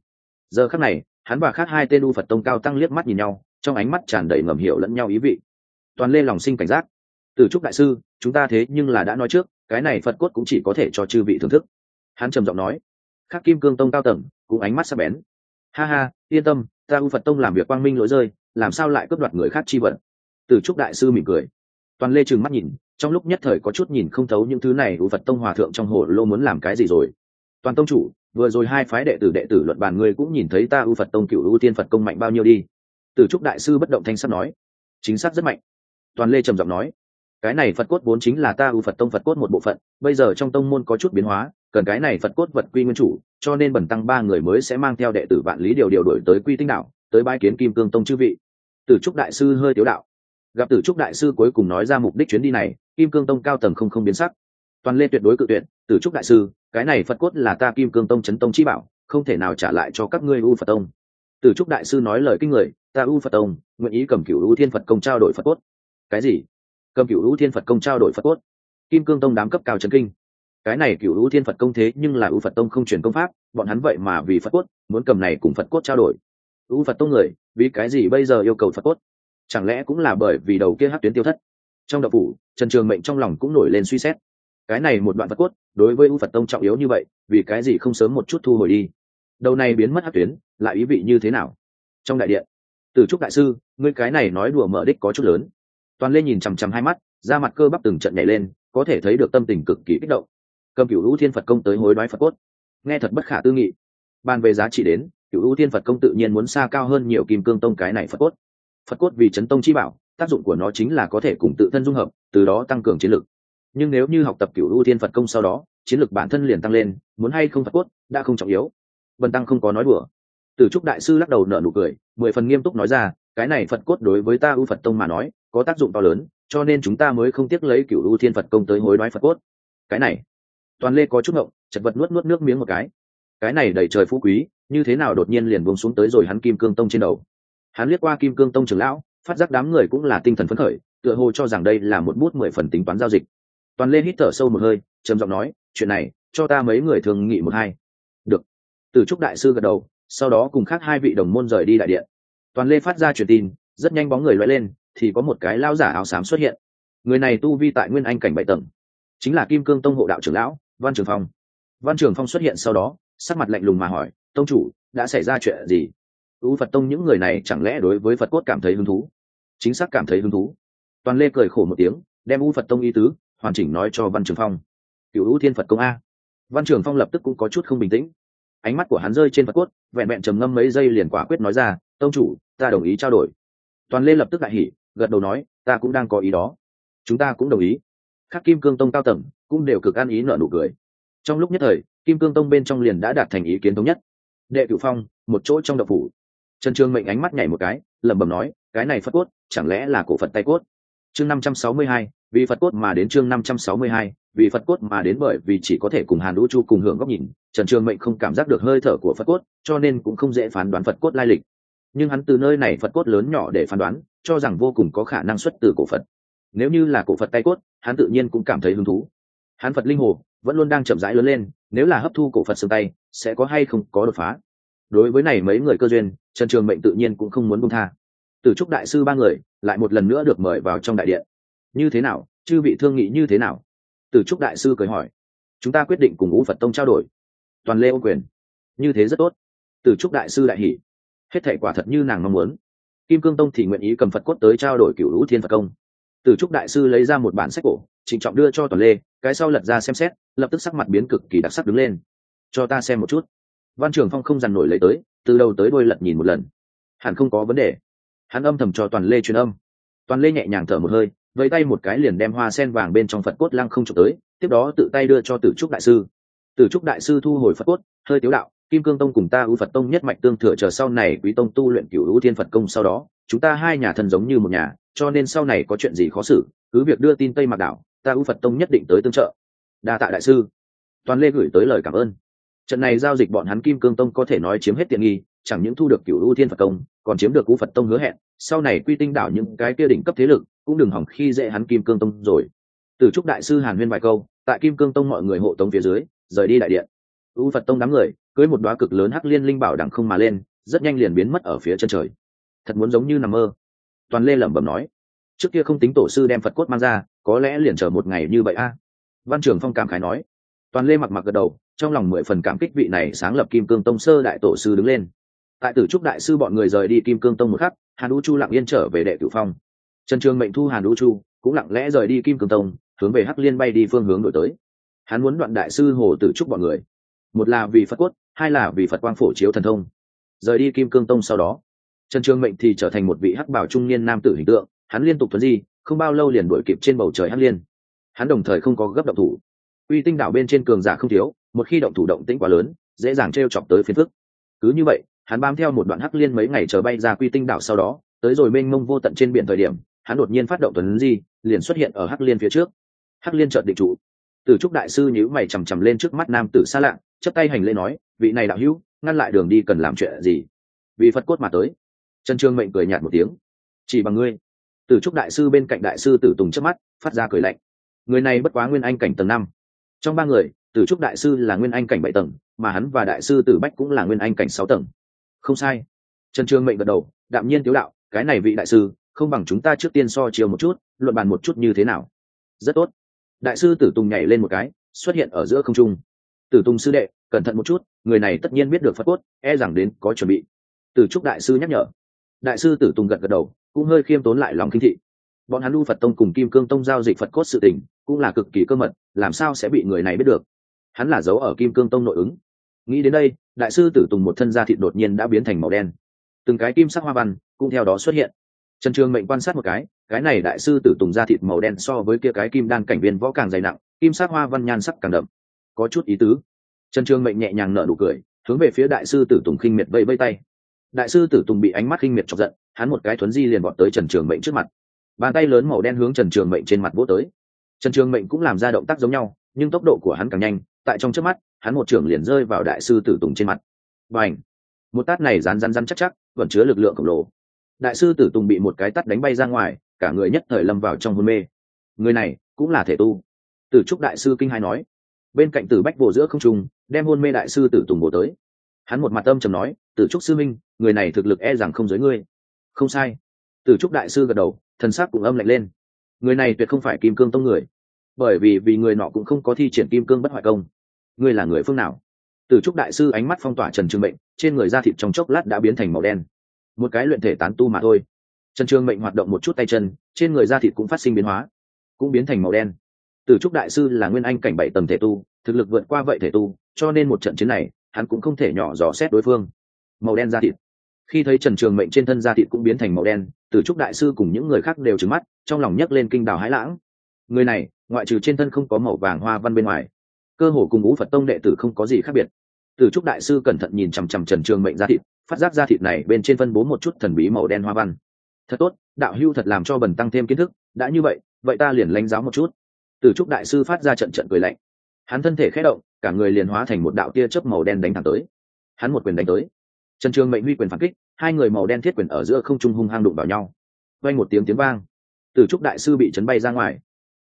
[SPEAKER 1] Giờ khắc này, hắn và khác hai tên u phật tông cao tăng liếc mắt nhìn nhau, trong ánh mắt tràn đầy ngầm hiểu lẫn nhau ý vị. Toàn lê lòng sinh cảnh giác. Từ trúc đại sư, chúng ta thế nhưng là đã nói trước, cái này phật cốt cũng chỉ có thể cho chư vị thưởng thức. Hắn trầm giọng nói. Khắc kim cương tông cao tầng, cũng ánh mắt sắc bén. Ha ha, yên tâm, ta u phật tông làm việc quang minh lỗi rơi, làm sao lại cướp đoạt người khác chi vận? Từ trúc đại sư mỉm cười. Toàn lê trừng mắt nhìn trong lúc nhất thời có chút nhìn không thấu những thứ này u phật tông hòa thượng trong hồ lô muốn làm cái gì rồi? Toàn tông chủ, vừa rồi hai phái đệ tử đệ tử luận bàn ngươi cũng nhìn thấy ta u phật tông cựu ưu tiên phật công mạnh bao nhiêu đi. Từ trúc đại sư bất động thanh sắt nói. Chính xác rất mạnh. Toàn lê trầm giọng nói. Cái này phật cốt vốn chính là ta u phật tông phật cốt một bộ phận, bây giờ trong tông môn có chút biến hóa, cần cái này phật cốt vật quy nguyên chủ, cho nên bẩn tăng ba người mới sẽ mang theo đệ tử vạn lý điều điều đổi tới quy tinh đạo tới bãi kiến kim cương tông chư vị. Tử trúc đại sư hơi tiếu đạo gặp tử trúc đại sư cuối cùng nói ra mục đích chuyến đi này, kim cương tông cao tầng không không biến sắc. Toàn lê tuyệt đối cự tuyệt, tử trúc đại sư, cái này phật cốt là ta kim cương tông chấn tông chi bảo, không thể nào trả lại cho các ngươi u phật tông. Tử trúc đại sư nói lời kinh người, ta u phật tông, nguyện ý cầm cửu u thiên phật công trao đổi phật cốt. Cái gì? Cầm cửu hữu thiên phật công trao đổi phật cốt? Kim cương tông đám cấp cao trấn kinh. Cái này cửu hữu thiên phật công thế nhưng là ưu phật tông không truyền công pháp, bọn hắn vậy mà vì phật cốt, muốn cầm này cùng phật cốt trao đổi. Ưu phật tông người, vì cái gì bây giờ yêu cầu phật cốt? Chẳng lẽ cũng là bởi vì đầu kia hát tuyến tiêu thất? Trong đậu phủ, trần trường mệnh trong lòng cũng nổi lên suy xét. Cái này một đoạn vật cốt, đối với ưu phật tông trọng yếu như vậy, vì cái gì không sớm một chút thu hồi đi? Đầu này biến mất hát tuyến, lại ý vị như thế nào? Trong đại điện, từ trúc đại sư, ngươi cái này nói đùa mở đích có chút lớn. Toàn lê nhìn chằm chằm hai mắt, da mặt cơ bắp từng trận nhảy lên, có thể thấy được tâm tình cực kỳ kích động. Cầm cựu hữu thiên phật công tới hối đoái phật cốt. Nghe thật bất khả tư nghị. Bàn về giá trị đến cựu hữu thiên phật công tự nhiên muốn xa cao hơn nhiều kim cương tông cái này phật cốt phật cốt vì chấn tông chi bảo, tác dụng của nó chính là có thể cùng tự thân dung hợp, từ đó tăng cường chiến lực. Nhưng nếu như học tập cựu ưu thiên phật công sau đó, chiến lực bản thân liền tăng lên, muốn hay không phật cốt, đã không trọng yếu. Vân tăng không có nói đùa. Từ trúc đại sư lắc đầu nở nụ cười, mười phần nghiêm túc nói ra, cái này phật cốt đối với ta ưu phật tông mà nói, có tác dụng to lớn, cho nên chúng ta mới không tiếc lấy cựu ưu thiên phật công tới hối đoái phật cốt. Cái này, toàn lê có chút ngộng, chật vật nuốt nuốt nước miếng một cái. Cái này đầy trời phú quý, như thế nào đột nhiên liền buông xuống tới rồi hắn kim cương tông trên đầu hắn liếc qua kim cương tông trưởng lão, phát giác đám người cũng là tinh thần phấn khởi, tựa hồ cho rằng đây là một bút mười phần tính toán giao dịch. Toàn lê hít thở sâu một hơi, trầm giọng nói, chuyện này, cho ta mấy người thường nghị một hai. Được. Từ trúc đại sư gật đầu, sau đó cùng khác hai vị đồng môn rời đi đại điện. Toàn lê phát ra truyền tin, rất nhanh bóng người loay lên, thì có một cái lao giả áo xám xuất hiện. Người này tu vi tại nguyên anh cảnh bảy tầng, chính là kim cương tông hộ đạo trưởng lão, văn trường phong. Văn trường phong xuất hiện sau đó, sắc mặt lạnh lùng mà hỏi, tông chủ, đã xảy ra chuyện gì? U phật tông những người này chẳng lẽ đối với phật cốt cảm thấy hứng thú? Chính xác cảm thấy hứng thú. Toàn lê cười khổ một tiếng, đem u phật tông y tứ, hoàn chỉnh nói cho văn trường phong. Cựu u thiên phật công a. Văn trường phong lập tức cũng có chút không bình tĩnh. Ánh mắt của hắn rơi trên phật cốt, vẹn vẹn trầm ngâm mấy giây liền quả quyết nói ra, tông chủ, ta đồng ý trao đổi. Toàn lê lập tức đại hỉ, gật đầu nói, ta cũng đang có ý đó. Chúng ta cũng đồng ý. Các kim cương tông cao tầng, cũng đều cực an ý nợ nụ cười. Trong lúc nhất thời, kim cương tông bên trong liền đã đạt thành ý kiến thống nhất. Đệ cửu phong, một chỗ trong đậu phủ trần trường mệnh ánh mắt nhảy một cái, lẩm bẩm nói, cái này phật cốt, chẳng lẽ là cổ phật tay cốt? Chương năm trăm sáu mươi hai, vì phật cốt mà đến chương năm trăm sáu mươi hai, vì phật cốt mà đến bởi vì chỉ có thể cùng hàn đũ chu cùng hưởng góc nhìn, trần trường mệnh không cảm giác được hơi thở của phật cốt, cho nên cũng không dễ phán đoán phật cốt lai lịch. Nhưng hắn từ nơi này phật cốt lớn nhỏ để phán đoán, cho rằng vô cùng có khả năng xuất từ cổ phật. Nếu như là cổ phật tay cốt, hắn tự nhiên cũng cảm thấy hứng thú. Hắn phật linh hồ vẫn luôn đang chậm rãi lớn lên, nếu là hấp thu cổ phật xương tay, sẽ có hay không có đột phá đối với này mấy người cơ duyên, trần trường mệnh tự nhiên cũng không muốn buông tha. Từ trúc đại sư ba người lại một lần nữa được mời vào trong đại điện. Như thế nào? Chư vị thương nghị như thế nào? Từ trúc đại sư cười hỏi. Chúng ta quyết định cùng ngũ phật tông trao đổi. Toàn lê ô quyền. Như thế rất tốt. Từ trúc đại sư đại hỷ hết thể quả thật như nàng mong muốn. Kim cương tông thì nguyện ý cầm phật cốt tới trao đổi cựu lũ thiên phật công. Từ trúc đại sư lấy ra một bản sách cổ, trịnh trọng đưa cho toàn lê, cái sau lật ra xem xét, lập tức sắc mặt biến cực kỳ đặc sắc đứng lên. Cho ta xem một chút văn trường phong không dằn nổi lấy tới, từ đầu tới đôi lật nhìn một lần. Hẳn không có vấn đề. Hắn âm thầm cho toàn lê truyền âm. Toàn lê nhẹ nhàng thở một hơi, vẫy tay một cái liền đem hoa sen vàng bên trong phật cốt lăng không trộm tới, tiếp đó tự tay đưa cho tử trúc đại sư. Tử trúc đại sư thu hồi phật cốt, hơi tiếu đạo, kim cương tông cùng ta ưu phật tông nhất mạch tương thừa chờ sau này quý tông tu luyện cựu ưu thiên phật công sau đó, chúng ta hai nhà thân giống như một nhà, cho nên sau này có chuyện gì khó xử, cứ việc đưa tin tây mạc đảo, ta ưu phật tông nhất định tới tương trợ. Đa tạ đại sư. Toàn lê gửi tới lời cảm ơn trận này giao dịch bọn hắn kim cương tông có thể nói chiếm hết tiện nghi, chẳng những thu được cựu ưu thiên phật công còn chiếm được cú phật tông hứa hẹn, sau này quy tinh đảo những cái kia đỉnh cấp thế lực, cũng đừng hỏng khi dễ hắn kim cương tông rồi. Từ trúc đại sư hàn huyên vài câu, tại kim cương tông mọi người hộ tống phía dưới, rời đi đại điện. Ưu phật tông đám người, cưới một đoá cực lớn hắc liên linh bảo đẳng không mà lên, rất nhanh liền biến mất ở phía chân trời. Thật muốn giống như nằm mơ. Toàn lê lẩm bẩm nói, trước kia không tính tổ sư đem phật cốt mang ra, có lẽ liền chờ một ngày như vậy a. Văn trường phong cảm khái nói toàn lê mặc mặc gật đầu, trong lòng mười phần cảm kích vị này sáng lập kim cương tông sơ đại tổ sư đứng lên. Tại tử trúc đại sư bọn người rời đi kim cương tông một khắc, hàn u chu lặng yên trở về đệ tử phong. Trần trường mệnh thu hàn u chu cũng lặng lẽ rời đi kim cương tông, hướng về hắc liên bay đi phương hướng đổi tới. Hắn muốn đoạn đại sư hồ tử trúc bọn người, một là vì phật cốt, hai là vì phật quang phổ chiếu thần thông. Rời đi kim cương tông sau đó, trần trường mệnh thì trở thành một vị hắc bảo trung niên nam tử hình tượng, hắn liên tục thuấn di, không bao lâu liền đuổi kịp trên bầu trời hắc liên. Hắn đồng thời không có gấp động thủ uy tinh đảo bên trên cường giả không thiếu, một khi động thủ động tĩnh quá lớn, dễ dàng t r e o chọc tới phiền phức. Cứ như vậy, hắn bám theo một đoạn hắc liên mấy ngày chờ bay ra quy tinh đảo sau đó, tới rồi mênh mông vô tận trên biển thời điểm, hắn đột nhiên phát động tuấn di, liền xuất hiện ở hắc liên phía trước. Hắc liên trợn định trụ. Từ trúc đại sư nhíu mày chằm chằm lên trước mắt nam tử xa lạng chấp tay hành lễ nói, vị này đạo hữu, ngăn lại đường đi cần làm chuyện gì? Vì phật cốt mà tới. Trần trương mệnh cười nhạt một tiếng. Chỉ bằng ngươi. Từ trúc đại sư bên cạnh đại sư tử tùng trước mắt, phát ra cười lạnh. Người này bất quá nguyên anh cảnh tầng năm trong ba người tử trúc đại sư là nguyên anh cảnh bảy tầng, mà hắn và đại sư tử bách cũng là nguyên anh cảnh sáu tầng. Không sai. Trần trương mệnh gật đầu, đạm nhiên tiếu đạo, cái này vị đại sư, không bằng chúng ta trước tiên so chiều một chút, luận bàn một chút như thế nào? Rất tốt. Đại sư tử tùng nhảy lên một cái, xuất hiện ở giữa không trung. Tử tùng sư đệ, cẩn thận một chút, người này tất nhiên biết được phật cốt e rằng đến có chuẩn bị. Tử trúc đại sư nhắc nhở. Đại sư tử tùng gật gật đầu, cũng hơi khiêm tốn lại lòng kinh thị. Bọn hắn lưu phật tông cùng kim cương tông giao dịch phật cốt sự tình cũng là cực kỳ cơ mật, làm sao sẽ bị người này biết được? Hắn là giấu ở kim cương tông nội ứng. Nghĩ đến đây, đại sư tử tùng một thân da thịt đột nhiên đã biến thành màu đen. Từng cái kim sắc hoa văn cũng theo đó xuất hiện. Trần trường mệnh quan sát một cái cái này đại sư tử tùng da thịt màu đen so với kia cái kim đan cảnh viên võ càng dày nặng, kim sắc hoa văn nhan sắc càng đậm. Có chút ý tứ. Trần trường mệnh nhẹ nhàng nở nụ cười, hướng về phía đại sư tử tùng khinh miệt vây vây tay. Đại sư tử tùng bị ánh mắt khinh miệt chọc giận, hắn một cái thuấn di liền bọt tới trần trường mệnh trước mặt. Bàn tay lớn màu đen hướng trần trường mệnh trên mặt vỗ tới trần trường mệnh cũng làm ra động tác giống nhau, nhưng tốc độ của hắn càng nhanh, tại trong trước mắt, hắn một trưởng liền rơi vào đại sư tử tùng trên mặt. Và ảnh một tát này rán rán rán chắc chắc, vẫn chứa lực lượng khổng lồ. Đại sư tử tùng bị một cái tát đánh bay ra ngoài, cả người nhất thời lâm vào trong hôn mê. Người này cũng là thể tu. Tử trúc đại sư kinh hai nói. Bên cạnh tử bách bộ giữa không trung, đem hôn mê đại sư tử tùng bộ tới. Hắn một mặt âm trầm nói, tử trúc sư minh, người này thực lực e rằng không giới ngươi. Không sai. Tử trúc đại sư gật đầu, thần sắc cũng âm lạnh lên. Người này tuyệt không phải kim cương tông người bởi vì vì người nọ cũng không có thi triển kim cương bất hoại công. Ngươi là người phương nào? Từ trúc đại sư ánh mắt phong tỏa trần trường mệnh, trên người da thịt trong chốc lát đã biến thành màu đen. Một cái luyện thể tán tu mà thôi. Trần trường mệnh hoạt động một chút tay chân, trên người da thịt cũng phát sinh biến hóa, cũng biến thành màu đen. Từ trúc đại sư là nguyên anh cảnh bảy tầng thể tu, thực lực vượt qua vậy thể tu, cho nên một trận chiến này, hắn cũng không thể nhỏ dò xét đối phương. Màu đen da thịt. Khi thấy trần trường mệnh trên thân da thịt cũng biến thành màu đen, từ trúc đại sư cùng những người khác đều trừng mắt, trong lòng nhấc lên kinh đào hái lãng. Người này ngoại trừ trên thân không có màu vàng hoa văn bên ngoài, cơ hồ cùng ngũ phật tông đệ tử không có gì khác biệt. Từ trúc đại sư cẩn thận nhìn chằm chằm trần trường mệnh ra thịt, phát giác ra thịt này bên trên phân bố một chút thần bí màu đen hoa văn. Thật tốt, đạo hưu thật làm cho bần tăng thêm kiến thức, đã như vậy vậy ta liền lãnh giáo một chút. Từ trúc đại sư phát ra trận trận cười lạnh. Hắn thân thể khé động, cả người liền hóa thành một đạo tia chớp màu đen đánh thẳng tới. Hắn một quyền đánh tới. Trần trường mệnh huy quyền phản kích, hai người màu đen thiết quyền ở giữa không trung hung hăng đụng vào nhau. Vang một tiếng tiếng vang. Từ trúc đại sư bị chấn bay ra ngoài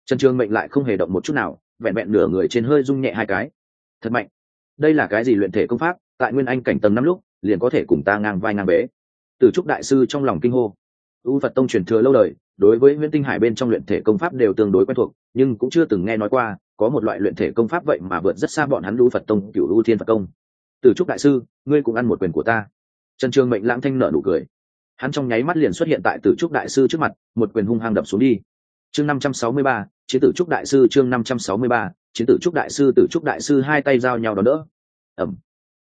[SPEAKER 1] trần trường mệnh lại không hề động một chút nào, vẹn vẹn nửa người trên hơi rung nhẹ hai cái. Thật mạnh. Đây là cái gì luyện thể công pháp? Tại nguyên anh cảnh tầng năm lúc, liền có thể cùng ta ngang vai ngang bế. Từ trúc đại sư trong lòng kinh hô. U phật tông truyền thừa lâu đời, đối với nguyễn tinh hải bên trong luyện thể công pháp đều tương đối quen thuộc, nhưng cũng chưa từng nghe nói qua, có một loại luyện thể công pháp vậy mà vượt rất xa bọn hắn u phật tông cựu u thiên phật công từ trúc đại sư, ngươi cũng ăn một quyền của ta. Trần trường mệnh lãng thanh nở nụ cười. Hắn trong nháy mắt liền xuất hiện tại tử trúc đại sư trước mặt, một quyền hung hăng đập xuống đi chương năm trăm sáu mươi ba, chiến tử trúc đại sư chương năm trăm sáu mươi ba, chiến tử trúc đại sư, tử trúc đại sư hai tay giao nhau đón đỡ. Ẩm.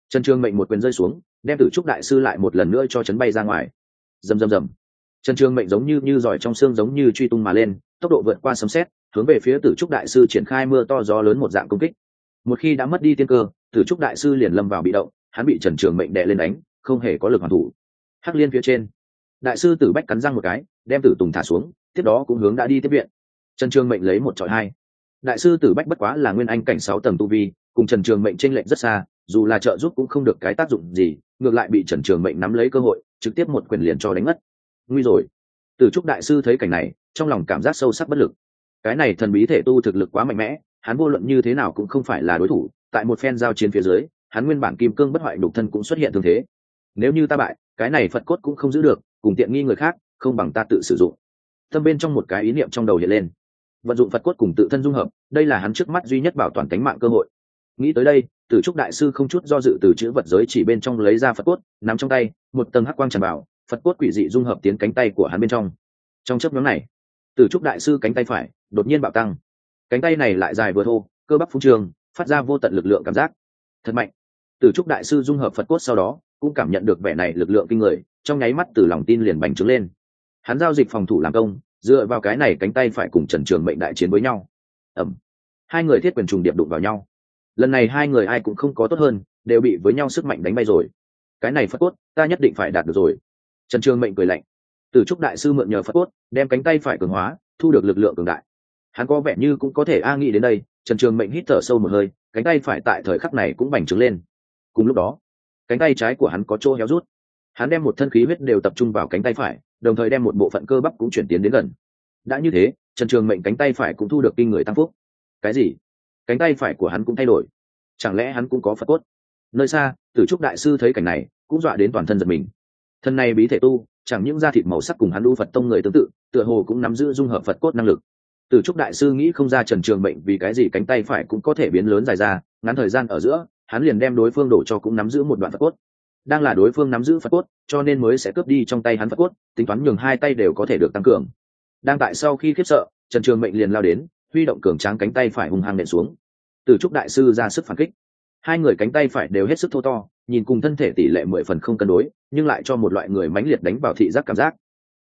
[SPEAKER 1] Trần trường mệnh một quyền rơi xuống, đem tử trúc đại sư lại một lần nữa cho chấn bay ra ngoài. Rầm rầm rầm. Trần trường mệnh giống như như giỏi trong xương giống như truy tung mà lên, tốc độ vượt qua sấm xét hướng về phía tử trúc đại sư triển khai mưa to gió lớn một dạng công kích. Một khi đã mất đi tiên cơ, tử trúc đại sư liền lâm vào bị động, hắn bị trần trường mệnh đè lên đánh, không hề có lực hoàn thủ. Hắc liên phía trên. Đại sư tử bách cắn răng một cái, đem tử tùng thả xuống tiếp đó cũng hướng đã đi tiếp viện. Trần trường mệnh lấy một trọi hai. Đại sư tử bách bất quá là nguyên anh cảnh sáu tầng tu vi, cùng trần trường mệnh tranh lệch rất xa, dù là trợ giúp cũng không được cái tác dụng gì, ngược lại bị trần trường mệnh nắm lấy cơ hội, trực tiếp một quyền liền cho đánh mất nguy rồi. Từ trúc đại sư thấy cảnh này, trong lòng cảm giác sâu sắc bất lực. Cái này thần bí thể tu thực lực quá mạnh mẽ, hắn vô luận như thế nào cũng không phải là đối thủ, tại một phen giao chiến phía dưới, hắn nguyên bản kim cương bất hoại đục thân cũng xuất hiện thương thế. Nếu như ta bại, cái này phật cốt cũng không giữ được, cùng tiện nghi người khác, không bằng ta tự sử dụng tâm bên trong một cái ý niệm trong đầu hiện lên. Vận dụng phật cốt cùng tự thân dung hợp, đây là hắn trước mắt duy nhất bảo toàn cánh mạng cơ hội. Nghĩ tới đây tử trúc đại sư không chút do dự từ chữ vật giới chỉ bên trong lấy ra phật cốt, nắm trong tay, một tầng hắc quang tràn vào, phật cốt quỷ dị dung hợp tiến cánh tay của hắn bên trong. Trong chấp nhóm này tử trúc đại sư cánh tay phải đột nhiên bạo tăng. Cánh tay này lại dài vừa thô, cơ bắp phú trường, phát ra vô tận lực lượng cảm giác. Thật mạnh. Tử trúc đại sư dung hợp phật cốt sau đó, cũng cảm nhận được vẻ này lực lượng kinh người, trong nháy mắt từ lòng tin liền bành trướng lên hắn giao dịch phòng thủ làm công, dựa vào cái này cánh tay phải cùng trần trường mệnh đại chiến với nhau. Ẩm. Hai người thiết quyền trùng điệp đụng vào nhau. Lần này hai người ai cũng không có tốt hơn, đều bị với nhau sức mạnh đánh bay rồi. Cái này phật cốt, ta nhất định phải đạt được rồi. Trần trường mệnh cười lạnh. Từ trúc đại sư mượn nhờ phật cốt, đem cánh tay phải cường hóa, thu được lực lượng cường đại. Hắn có vẻ như cũng có thể a nghĩ đến đây, trần trường mệnh hít thở sâu một hơi, cánh tay phải tại thời khắc này cũng bành trướng lên. Cùng lúc đó, cánh tay trái của hắn có chỗ héo rút. Hắn đem một thân khí huyết đều tập trung vào cánh tay phải đồng thời đem một bộ phận cơ bắp cũng chuyển tiến đến gần. Đã như thế, trần trường mệnh cánh tay phải cũng thu được kinh người tăng phúc. Cái gì? Cánh tay phải của hắn cũng thay đổi. Chẳng lẽ hắn cũng có phật cốt? Nơi xa, tử trúc đại sư thấy cảnh này, cũng dọa đến toàn thân giật mình. Thân này bí thể tu, chẳng những da thịt màu sắc cùng hắn đu phật tông người tương tự, tựa hồ cũng nắm giữ dung hợp phật cốt năng lực. Tử trúc đại sư nghĩ không ra trần trường mệnh vì cái gì cánh tay phải cũng có thể biến lớn dài ra, ngắn thời gian ở giữa, hắn liền đem đối phương đổ cho cũng nắm giữ một đoạn phật cốt đang là đối phương nắm giữ phật cốt, cho nên mới sẽ cướp đi trong tay hắn phật cốt, tính toán nhường hai tay đều có thể được tăng cường. Đang tại sau khi khiếp sợ, trần trường mệnh liền lao đến, huy động cường tráng cánh tay phải hung hăng nện xuống. Từ trúc đại sư ra sức phản kích. Hai người cánh tay phải đều hết sức thô to, nhìn cùng thân thể tỷ lệ mười phần không cân đối, nhưng lại cho một loại người mãnh liệt đánh vào thị giác cảm giác.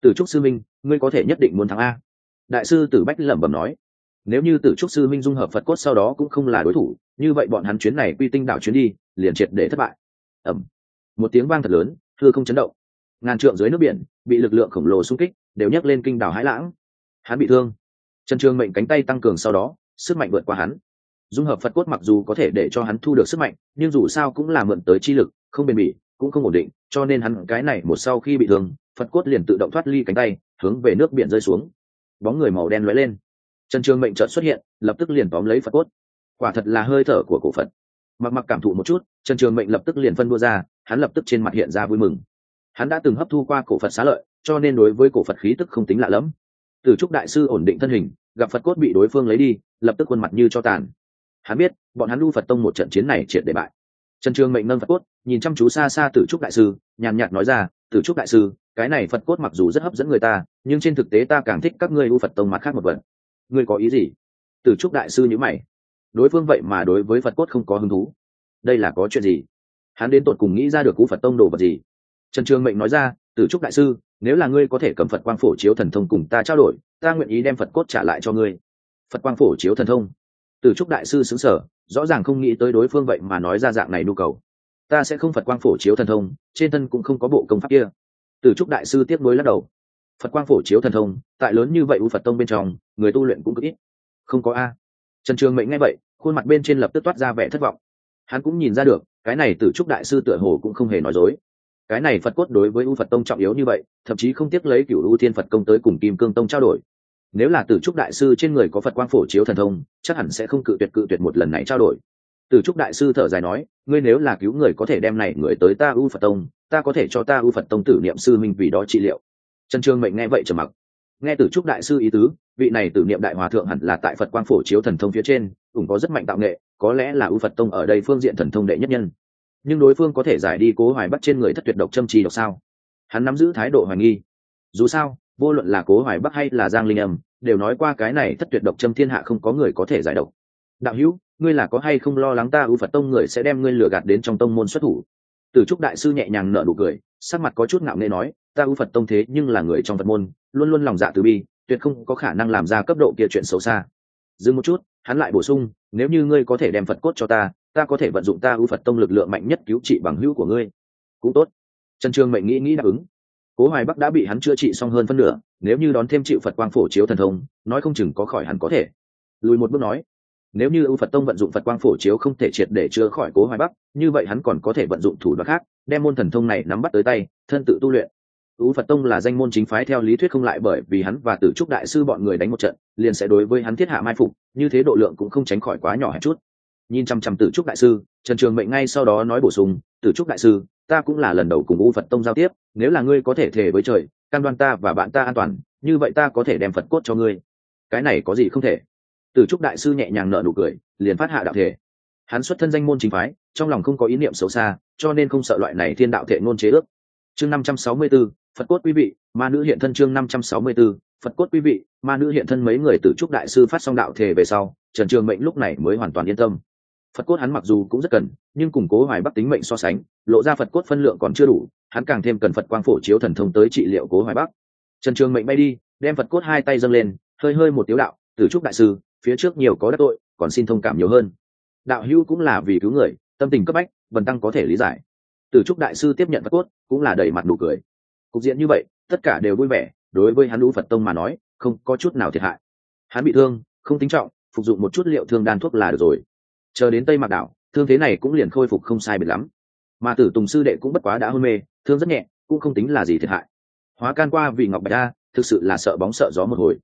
[SPEAKER 1] Từ trúc sư minh, ngươi có thể nhất định muốn thắng a. Đại sư tử bách lẩm bẩm nói. Nếu như tử trúc sư minh dung hợp phật cốt sau đó cũng không là đối thủ, như vậy bọn hắn chuyến này quy tinh đảo chuyến đi, liền triệt để thất bại. Ẩm một tiếng vang thật lớn thưa không chấn động. Ngàn trượng dưới nước biển, bị lực lượng khổng lồ xung kích, đều nhấc lên kinh đảo hãi lãng. Hắn bị thương. Trần trường mệnh cánh tay tăng cường sau đó, sức mạnh vượt qua hắn. Dung hợp phật cốt mặc dù có thể để cho hắn thu được sức mạnh, nhưng dù sao cũng là mượn tới chi lực, không bền bỉ, cũng không ổn định, cho nên hắn cái này một sau khi bị thương, phật cốt liền tự động thoát ly cánh tay, hướng về nước biển rơi xuống. Bóng người màu đen lóe lên. Trần trường mệnh trợn xuất hiện, lập tức liền tóm lấy phật cốt. Quả thật là hơi thở của cổ phật. Mặc mặc cảm thụ một chút, trần trường mệnh lập tức liền phân đua ra hắn lập tức trên mặt hiện ra vui mừng. Hắn đã từng hấp thu qua cổ phật xá lợi, cho nên đối với cổ phật khí tức không tính lạ lẫm. Từ trúc đại sư ổn định thân hình, gặp phật cốt bị đối phương lấy đi, lập tức khuôn mặt như cho tàn. Hắn biết, bọn hắn lưu phật tông một trận chiến này triệt để bại. Trần trường mệnh nâng phật cốt, nhìn chăm chú xa xa từ trúc đại sư, nhàn nhạt nói ra, từ trúc đại sư, cái này phật cốt mặc dù rất hấp dẫn người ta, nhưng trên thực tế ta càng thích các ngươi lưu phật tông mặt khác một vật. Ngươi có ý gì? Từ trúc đại sư nhữ mày. Đối phương vậy mà đối với phật cốt không có hứng thú. Đây là có chuyện gì? Hắn đến tột cùng nghĩ ra được cú phật tông đồ vật gì? Trần trường mệnh nói ra, từ trúc đại sư, nếu là ngươi có thể cầm phật quang phổ chiếu thần thông cùng ta trao đổi, ta nguyện ý đem phật cốt trả lại cho ngươi. Phật quang phổ chiếu thần thông. Từ trúc đại sư xứng sở, rõ ràng không nghĩ tới đối phương vậy mà nói ra dạng này nhu cầu. Ta sẽ không phật quang phổ chiếu thần thông, trên thân cũng không có bộ công pháp kia. Từ trúc đại sư tiếp nối lắc đầu. Phật quang phổ chiếu thần thông, tại lớn như vậy u phật tông bên trong, người tu luyện cũng cực ít. Không có a. Trần trường mệnh nghe vậy, khuôn mặt bên trên lập tức toát ra vẻ thất vọng hắn cũng nhìn ra được, cái này từ trúc đại sư tựa hồ cũng không hề nói dối. Cái này phật cốt đối với u phật tông trọng yếu như vậy, thậm chí không tiếc lấy cựu u thiên phật công tới cùng kim cương tông trao đổi. Nếu là tử trúc đại sư trên người có phật quang phổ chiếu thần thông, chắc hẳn sẽ không cự tuyệt cự tuyệt một lần này trao đổi. Tử trúc đại sư thở dài nói, ngươi nếu là cứu người có thể đem này người tới ta u phật tông, ta có thể cho ta u phật tông tử niệm sư minh vì đó trị liệu. Trần trương mệnh nghe vậy trầm mặc nghe từ trúc đại sư ý tứ, vị này tử niệm đại hòa thượng hẳn là tại phật quang phổ chiếu thần thông phía trên, cũng có rất mạnh tạo nghệ, có lẽ là ưu phật tông ở đây phương diện thần thông đệ nhất nhân. Nhưng đối phương có thể giải đi cố hoài bắc trên người thất tuyệt độc châm trì độc sao? Hắn nắm giữ thái độ hoài nghi. Dù sao, vô luận là cố hoài bắc hay là giang linh âm, đều nói qua cái này thất tuyệt độc châm thiên hạ không có người có thể giải độc. Đạo hữu, ngươi là có hay không lo lắng ta ưu phật tông người sẽ đem ngươi lừa gạt đến trong tông môn xuất thủ? Từ trúc đại sư nhẹ nhàng nở nụ cười, sắc mặt có chút ngạo nghễ nói ta ưu phật tông thế nhưng là người trong phật môn, luôn luôn lòng dạ từ bi, tuyệt không có khả năng làm ra cấp độ kia chuyện xấu xa. Dừng một chút, hắn lại bổ sung, nếu như ngươi có thể đem phật cốt cho ta ta có thể vận dụng ta ưu phật tông lực lượng mạnh nhất cứu trị bằng hữu của ngươi. Cũng tốt. Trần trương mệnh nghĩ nghĩ đáp ứng. Cố hoài bắc đã bị hắn chữa trị xong hơn phân nửa, nếu như đón thêm chịu phật quang phổ chiếu thần thông, nói không chừng có khỏi hẳn có thể. Lùi một bước nói, nếu như ưu phật tông vận dụng phật quang phổ chiếu không thể triệt để chữa khỏi cố hoài bắc, như vậy hắn còn có thể vận dụng thủ đoạn khác, đem môn thần thông này nắm bắt tới tay, thân tự tu luyện ưu phật tông là danh môn chính phái theo lý thuyết không lại bởi vì hắn và tử trúc đại sư bọn người đánh một trận liền sẽ đối với hắn thiết hạ mai phục như thế độ lượng cũng không tránh khỏi quá nhỏ hẹp chút. Nhìn chăm chăm tử trúc đại sư trần trường mệnh ngay sau đó nói bổ sung tử trúc đại sư ta cũng là lần đầu cùng u phật tông giao tiếp nếu là ngươi có thể thề với trời cam đoan ta và bạn ta an toàn như vậy ta có thể đem phật cốt cho ngươi. Cái này có gì không thể? Tử trúc đại sư nhẹ nhàng nở nụ cười liền phát hạ đạo thể hắn xuất thân danh môn chính phái trong lòng không có ý niệm xấu xa cho nên không sợ loại này thiên đạo thể ngôn chế ước. Chương năm trăm sáu mươi 564, phật cốt quý vị ma nữ hiện thân chương năm trăm sáu mươi 564, phật cốt quý vị ma nữ hiện thân mấy người tử trúc đại sư phát xong đạo thể về sau trần trường mệnh lúc này mới hoàn toàn yên tâm. Phật cốt hắn mặc dù cũng rất cần nhưng củng cố hoài bắc tính mệnh so sánh lộ ra phật cốt phân lượng còn chưa đủ hắn càng thêm cần phật quang phổ chiếu thần thông tới trị liệu cố hoài bắc trần trường mệnh bay đi đem phật cốt hai tay dâng lên hơi hơi một tiếu đạo tử trúc đại sư phía trước nhiều có đắc tội còn xin thông cảm nhiều hơn. Đạo hữu cũng là vì cứu người tâm tình cấp bách vần tăng có thể lý giải. Tử trúc đại sư tiếp nhận phật cốt cũng là đẩy mặt nụ cười cục diện như vậy tất cả đều vui vẻ đối với hắn lũ phật tông mà nói không có chút nào thiệt hại. Hắn bị thương không tính trọng phục dụng một chút liệu thương đan thuốc là được rồi. Chờ đến tây mạc đảo thương thế này cũng liền khôi phục không sai biệt lắm. Mà tử tùng sư đệ cũng bất quá đã hôn mê thương rất nhẹ cũng không tính là gì thiệt hại. Hóa can qua vì ngọc bạch đa, thực sự là sợ bóng sợ gió một hồi.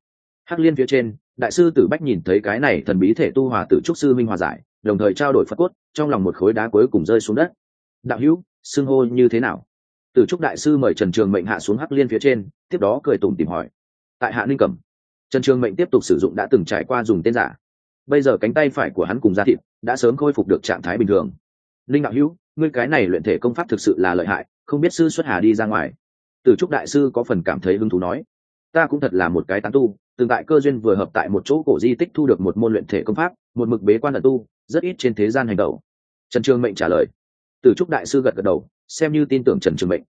[SPEAKER 1] Hắc liên phía trên đại sư tử bách nhìn thấy cái này thần bí thể tu hòa tử trúc sư minh hòa giải đồng thời trao đổi phật cốt trong lòng một khối đá cuối cùng rơi xuống đất. Đạo hữu xưng hô như thế nào? Tử trúc đại sư mời trần trường mệnh hạ xuống hắc liên phía trên, tiếp đó cười tùng tìm hỏi, tại hạ ninh cẩm, trần trường mệnh tiếp tục sử dụng đã từng trải qua dùng tên giả. Bây giờ cánh tay phải của hắn cùng da thịt đã sớm khôi phục được trạng thái bình thường. Linh đạo hữu, ngươi cái này luyện thể công pháp thực sự là lợi hại, không biết sư xuất hà đi ra ngoài. Từ trúc đại sư có phần cảm thấy hứng thú nói, ta cũng thật là một cái tán tu từng tại cơ duyên vừa hợp tại một chỗ cổ di tích thu được một môn luyện thể công pháp, một mực bế quan ẩn tu, rất ít trên thế gian hành động. Trần trường mệnh trả lời từ trúc đại sư gật gật đầu, xem như tin tưởng trần trường mệnh.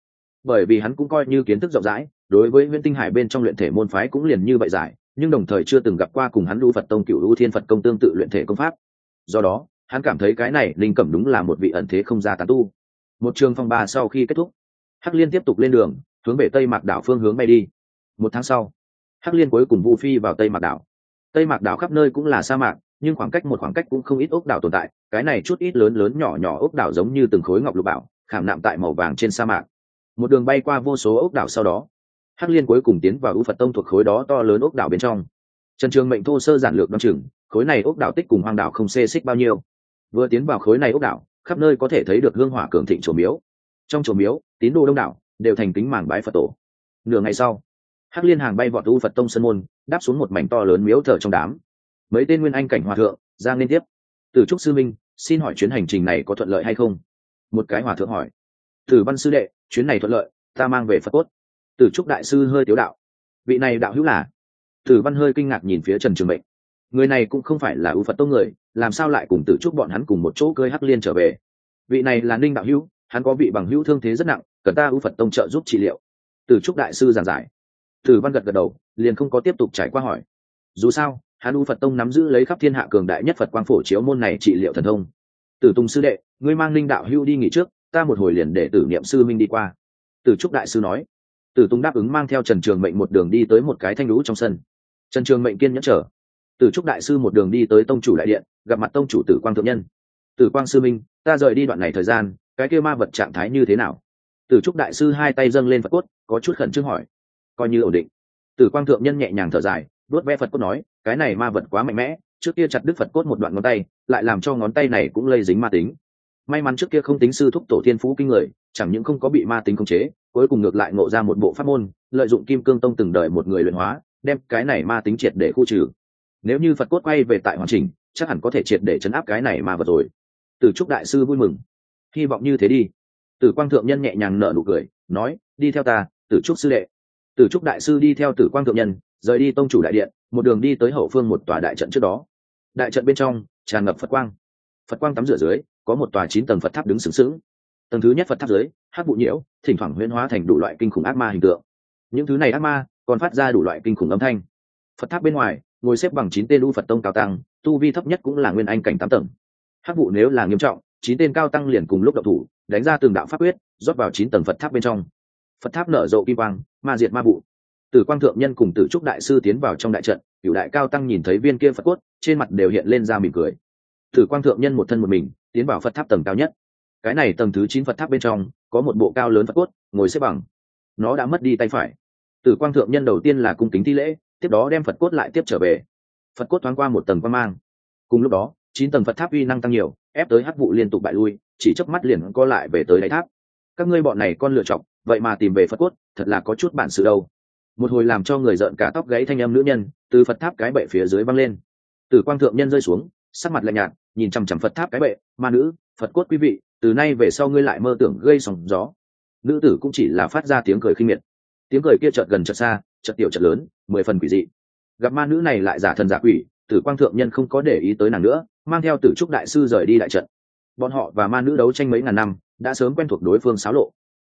[SPEAKER 1] Bởi vì hắn cũng coi như kiến thức rộng rãi, đối với nguyễn tinh hải bên trong luyện thể môn phái cũng liền như vậy giải, nhưng đồng thời chưa từng gặp qua cùng hắn lưu phật tông cửu lưu thiên phật công tương tự luyện thể công pháp. Do đó, hắn cảm thấy cái này linh cẩm đúng là một vị ẩn thế không ra tán tu. Một trường phong ba sau khi kết thúc, hắc liên tiếp tục lên đường, hướng về tây mạc đảo phương hướng bay đi. Một tháng sau, hắc liên cuối cùng vu phi vào tây mạc đảo. Tây mạc đảo khắp nơi cũng là sa mạc nhưng khoảng cách một khoảng cách cũng không ít ốc đảo tồn tại, cái này chút ít lớn lớn nhỏ nhỏ ốc đảo giống như từng khối ngọc lục bảo, khảm nạm tại màu vàng trên sa mạc. Một đường bay qua vô số ốc đảo sau đó, hắc liên cuối cùng tiến vào ưu phật tông thuộc khối đó to lớn ốc đảo bên trong. Trần trường mệnh thô sơ giản lược đ o chừng, khối này ốc đảo tích cùng hoang đảo không xê xích bao nhiêu. Vừa tiến vào khối này ốc đảo, khắp nơi có thể thấy được hương hỏa cường thịnh trổ miếu. Trong trổ miếu, tín đồ đông đảo, đều thành kính màng bái phật tổ. Nửa ngày sau, hắc liên hàng bay vọt u phật tông sơn môn, đáp xuống một mảnh to lớn miếu thờ trong đám mấy tên nguyên anh cảnh hòa thượng giang liên tiếp. Từ trúc sư minh, xin hỏi chuyến hành trình này có thuận lợi hay không? Một cái hòa thượng hỏi. Tử văn sư đệ, chuyến này thuận lợi, ta mang về phật cốt. Tử trúc đại sư hơi tiếu đạo. Vị này đạo hữu là? Tử văn hơi kinh ngạc nhìn phía trần trường mệnh. Người này cũng không phải là ưu phật tông người, làm sao lại cùng tử trúc bọn hắn cùng một chỗ cơi hắc liên trở về? Vị này là ninh đạo hữu, hắn có vị bằng hữu thương thế rất nặng, cần ta ưu phật tông trợ giúp trị liệu. Tử trúc đại sư giảng giải. Tử văn gật gật đầu, liền không có tiếp tục trải qua hỏi. Dù sao hắn u phật tông nắm giữ lấy khắp thiên hạ cường đại nhất phật quang phổ chiếu môn này trị liệu thần thông. Tử tùng sư đệ, ngươi mang linh đạo hưu đi nghỉ trước, ta một hồi liền để tử niệm sư minh đi qua. Tử trúc đại sư nói. Tử tùng đáp ứng mang theo trần trường mệnh một đường đi tới một cái thanh lũ trong sân. Trần trường mệnh kiên nhẫn trở tử trúc đại sư một đường đi tới tông chủ đại điện, gặp mặt tông chủ tử quang thượng nhân. Tử quang sư minh ta rời đi đoạn này thời gian, cái kia ma vật trạng thái như thế nào? Tử trúc đại sư hai tay dâng lên phật cốt, có chút khẩn trương hỏi. Coi như ổn định. Tử quang thượng nhân nhẹ nhàng thở dài đuốt ve phật cốt nói cái này ma vật quá mạnh mẽ, trước kia chặt đứt phật cốt một đoạn ngón tay, lại làm cho ngón tay này cũng lây dính ma tính. May mắn trước kia không tính sư thúc tổ thiên phú kinh người, chẳng những không có bị ma tính khống chế, cuối cùng ngược lại ngộ ra một bộ pháp môn, lợi dụng kim cương tông từng đời một người luyện hóa, đem cái này ma tính triệt để khu trừ. Nếu như phật cốt quay về tại hoàn chỉnh, chắc hẳn có thể triệt để chấn áp cái này ma vật rồi. Từ trúc đại sư vui mừng. Hy vọng như thế đi. Tử quang thượng nhân nhẹ nhàng nở nụ cười, nói, đi theo ta, tử trúc sư đệ. Tử trúc đại sư đi theo tử quang thượng nhân rời đi tông chủ đại điện, một đường đi tới hậu phương một tòa đại trận trước đó. Đại trận bên trong, tràn ngập phật quang. Phật quang tắm rửa dưới, có một tòa chín tầng phật tháp đứng sướng sướng tầng thứ nhất phật tháp dưới hát vụ nhiễu, thỉnh thoảng huyễn hóa thành đủ loại kinh khủng ác ma hình tượng. Những thứ này ác ma, còn phát ra đủ loại kinh khủng âm thanh. Phật tháp bên ngoài, ngồi xếp bằng chín tên u phật tông cao tăng, tu vi thấp nhất cũng là nguyên anh cảnh tám tầng. Hát vụ nếu là nghiêm trọng, chín tên cao tăng liền cùng lúc đậu thủ, đánh ra từng đạo pháp quyết, rót vào chín tầng phật tháp bên trong. Phật tháp nở rộ kim quang, ma diệt ma vụ tử quang thượng nhân cùng tử trúc đại sư tiến vào trong đại trận cựu đại cao tăng nhìn thấy viên kia phật cốt, trên mặt đều hiện lên ra mỉm cười. Tử quang thượng nhân một thân một mình, tiến vào phật tháp tầng cao nhất. Cái này tầng thứ chín phật tháp bên trong, có một bộ cao lớn phật cốt, ngồi xếp bằng. Nó đã mất đi tay phải. Tử quang thượng nhân đầu tiên là cung kính thi lễ, tiếp đó đem phật cốt lại tiếp trở về. Phật cốt thoáng qua một tầng quang mang. Cùng lúc đó, chín tầng phật tháp uy năng tăng nhiều, ép tới hắc vụ liên tục bại lui, chỉ chớp mắt liền co lại về tới đáy tháp. Các ngươi bọn này con lựa chọn, vậy mà tìm về phật cốt, thật là có chút bản sự đâu một hồi làm cho người rợn cả tóc gáy thanh âm nữ nhân, từ phật tháp cái bệ phía dưới văng lên. Từ quang thượng nhân rơi xuống, sắc mặt lạnh nhạt, nhìn chằm chằm phật tháp cái bệ, ma nữ, phật cốt quý vị, từ nay về sau ngươi lại mơ tưởng gây sóng gió. Nữ tử cũng chỉ là phát ra tiếng cười khinh miệt. Tiếng cười kia chợt gần chợt xa, chợt tiểu chợt lớn, mười phần quỷ dị. Gặp ma nữ này lại giả thần giả quỷ, tử quang thượng nhân không có để ý tới nàng nữa, mang theo tử trúc đại sư rời đi đại trận. Bọn họ và ma nữ đấu tranh mấy ngàn năm, đã sớm quen thuộc đối phương xáo lộ,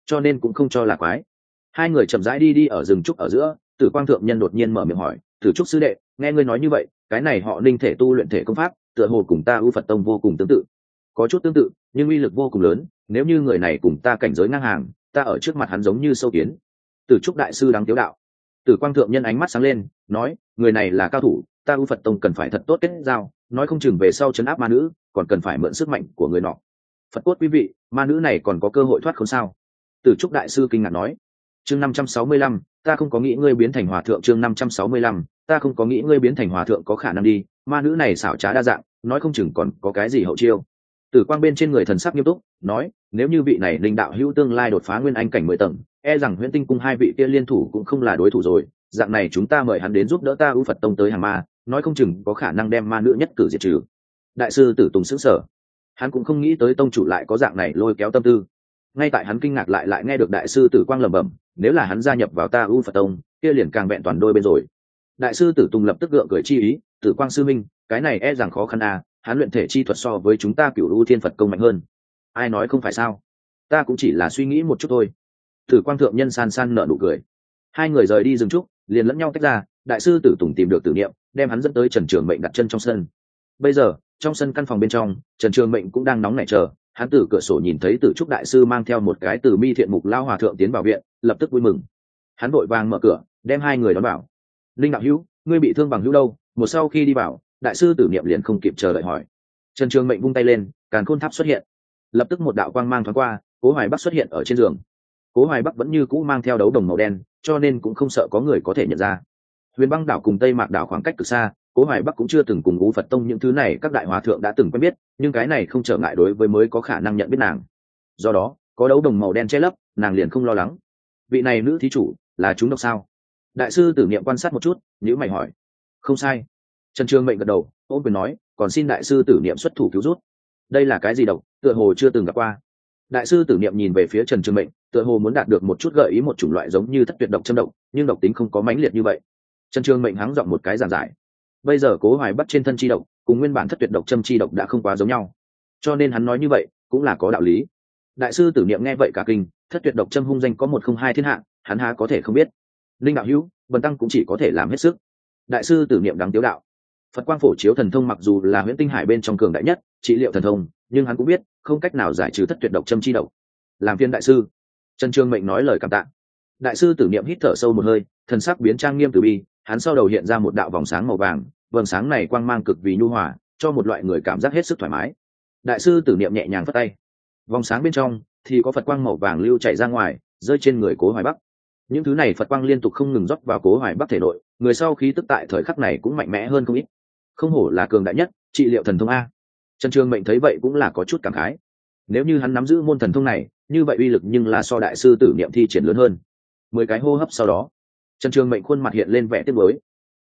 [SPEAKER 1] cho nên cũng không cho là quái hai người chậm rãi đi đi ở rừng trúc ở giữa, tử quang thượng nhân đột nhiên mở miệng hỏi, tử trúc sư đệ, nghe ngươi nói như vậy, cái này họ ninh thể tu luyện thể công pháp, tựa hồ cùng ta ưu phật tông vô cùng tương tự. Có chút tương tự, nhưng uy lực vô cùng lớn, nếu như người này cùng ta cảnh giới ngang hàng, ta ở trước mặt hắn giống như sâu kiến. Tử trúc đại sư đáng tiếu đạo. Tử quang thượng nhân ánh mắt sáng lên, nói, người này là cao thủ, ta ưu phật tông cần phải thật tốt kết giao, nói không chừng về sau chấn áp ma nữ, còn cần phải mượn sức mạnh của người nọ. Phật cốt quý vị, ma nữ này còn có cơ hội thoát không sao? Tử trúc đại sư kinh ngạc nói chương năm trăm sáu mươi lăm, ta không có nghĩ ngươi biến thành hòa thượng chương năm trăm sáu mươi lăm, ta không có nghĩ ngươi biến thành hòa thượng có khả năng đi, ma nữ này xảo trá đa dạng, nói không chừng còn có cái gì hậu chiêu. Tử quang bên trên người thần sắc nghiêm túc, nói, nếu như vị này linh đạo hữu tương lai đột phá nguyên anh cảnh mười tầng e rằng huyễn tinh cung hai vị kia liên thủ cũng không là đối thủ rồi, dạng này chúng ta mời hắn đến giúp đỡ ta ưu phật tông tới hàng ma, nói không chừng có khả năng đem ma nữ nhất cử diệt trừ. Đại sư tử tùng xứng sở hắn cũng không nghĩ tới tông chủ lại có dạng này lôi kéo tâm tư ngay tại hắn kinh ngạc lại lại nghe được đại sư tử quang lẩm bẩm, nếu là hắn gia nhập vào ta u phật tông, kia liền càng vẹn toàn đôi bên rồi. Đại sư tử tùng lập tức gượng cười chi ý, tử quang sư minh, cái này e rằng khó khăn à hắn luyện thể chi thuật so với chúng ta cựu u thiên phật công mạnh hơn. Ai nói không phải sao? Ta cũng chỉ là suy nghĩ một chút thôi. Tử quang thượng nhân san san nở nụ cười. Hai người rời đi dừng trúc, liền lẫn nhau tách ra, đại sư tử tùng tìm được tử niệm, đem hắn dẫn tới trần trường mệnh đặt chân trong sân. Bây giờ, trong sân căn phòng bên trong, trần trường mệnh cũng đang nóng nảy chờ hắn từ cửa sổ nhìn thấy tử trúc đại sư mang theo một cái từ mi thiện mục lao hòa thượng tiến vào viện, lập tức vui mừng. Hắn vội vàng mở cửa, đem hai người đón vào. Linh đạo hữu, ngươi bị thương bằng hữu đâu? Một sau khi đi vào, đại sư tử niệm liền không kịp chờ đợi hỏi. Trần trường mệnh vung tay lên, càn khôn tháp xuất hiện. Lập tức một đạo quang mang thoáng qua, cố hoài bắc xuất hiện ở trên giường. Cố hoài bắc vẫn như cũ mang theo đấu đồng màu đen, cho nên cũng không sợ có người có thể nhận ra. Huyền băng đảo cùng tây mạc đảo khoảng cách cực xa cố hoài bắc cũng chưa từng cùng ú phật tông những thứ này các đại hòa thượng đã từng quen biết, nhưng cái này không trở ngại đối với mới có khả năng nhận biết nàng. Do đó, có đấu đồng màu đen che lấp, nàng liền không lo lắng. Vị này nữ thí chủ là chúng độc sao? Đại sư tử niệm quan sát một chút nhữ mày hỏi. Không sai. Trần trương mệnh gật đầu ôm quyền nói, còn xin đại sư tử niệm xuất thủ cứu rút. Đây là cái gì độc, tựa hồ chưa từng gặp qua. Đại sư tử niệm nhìn về phía trần trương mệnh, tựa hồ muốn đạt được một chút gợi ý một chủng loại giống như thất tuyệt độc châm độc, nhưng độc tính không có mãnh liệt như vậy. Trần trương mệnh hắng giọng một cái giản giải bây giờ cố hoài bắt trên thân chi độc, cùng nguyên bản thất tuyệt độc châm chi độc đã không quá giống nhau. Cho nên hắn nói như vậy, cũng là có đạo lý. Đại sư tử niệm nghe vậy cả kinh, thất tuyệt độc châm hung danh có một không hai thiên hạ, hắn há có thể không biết. Linh đạo hữu, bần tăng cũng chỉ có thể làm hết sức. Đại sư tử niệm đáng tiếu đạo. Phật quang phổ chiếu thần thông mặc dù là nguyễn tinh hải bên trong cường đại nhất, trị liệu thần thông, nhưng hắn cũng biết, không cách nào giải trừ thất tuyệt độc châm chi độc. Làm phiên đại sư. Trần trương mệnh nói lời cảm tạ. Đại sư tử niệm hít thở sâu một hơi, thần sắc biến trang nghiêm từ bi, hắn sau đầu hiện ra một đạo vòng sáng màu vàng vầng sáng này quang mang cực vì nhu hòa, cho một loại người cảm giác hết sức thoải mái. Đại sư tử niệm nhẹ nhàng phất tay. Vòng sáng bên trong thì có phật quang màu vàng lưu chạy ra ngoài, rơi trên người cố hoài bắc. Những thứ này phật quang liên tục không ngừng rót vào cố hoài bắc thể nội, người sau khí tức tại thời khắc này cũng mạnh mẽ hơn không ít. Không hổ là cường đại nhất, trị liệu thần thông a. Trần trường mệnh thấy vậy cũng là có chút cảm khái. Nếu như hắn nắm giữ môn thần thông này, như vậy uy lực nhưng là so đại sư tử niệm thi triển lớn hơn. Mười cái hô hấp sau đó, trần trường mệnh khuôn mặt hiện lên vẻ tiếc mới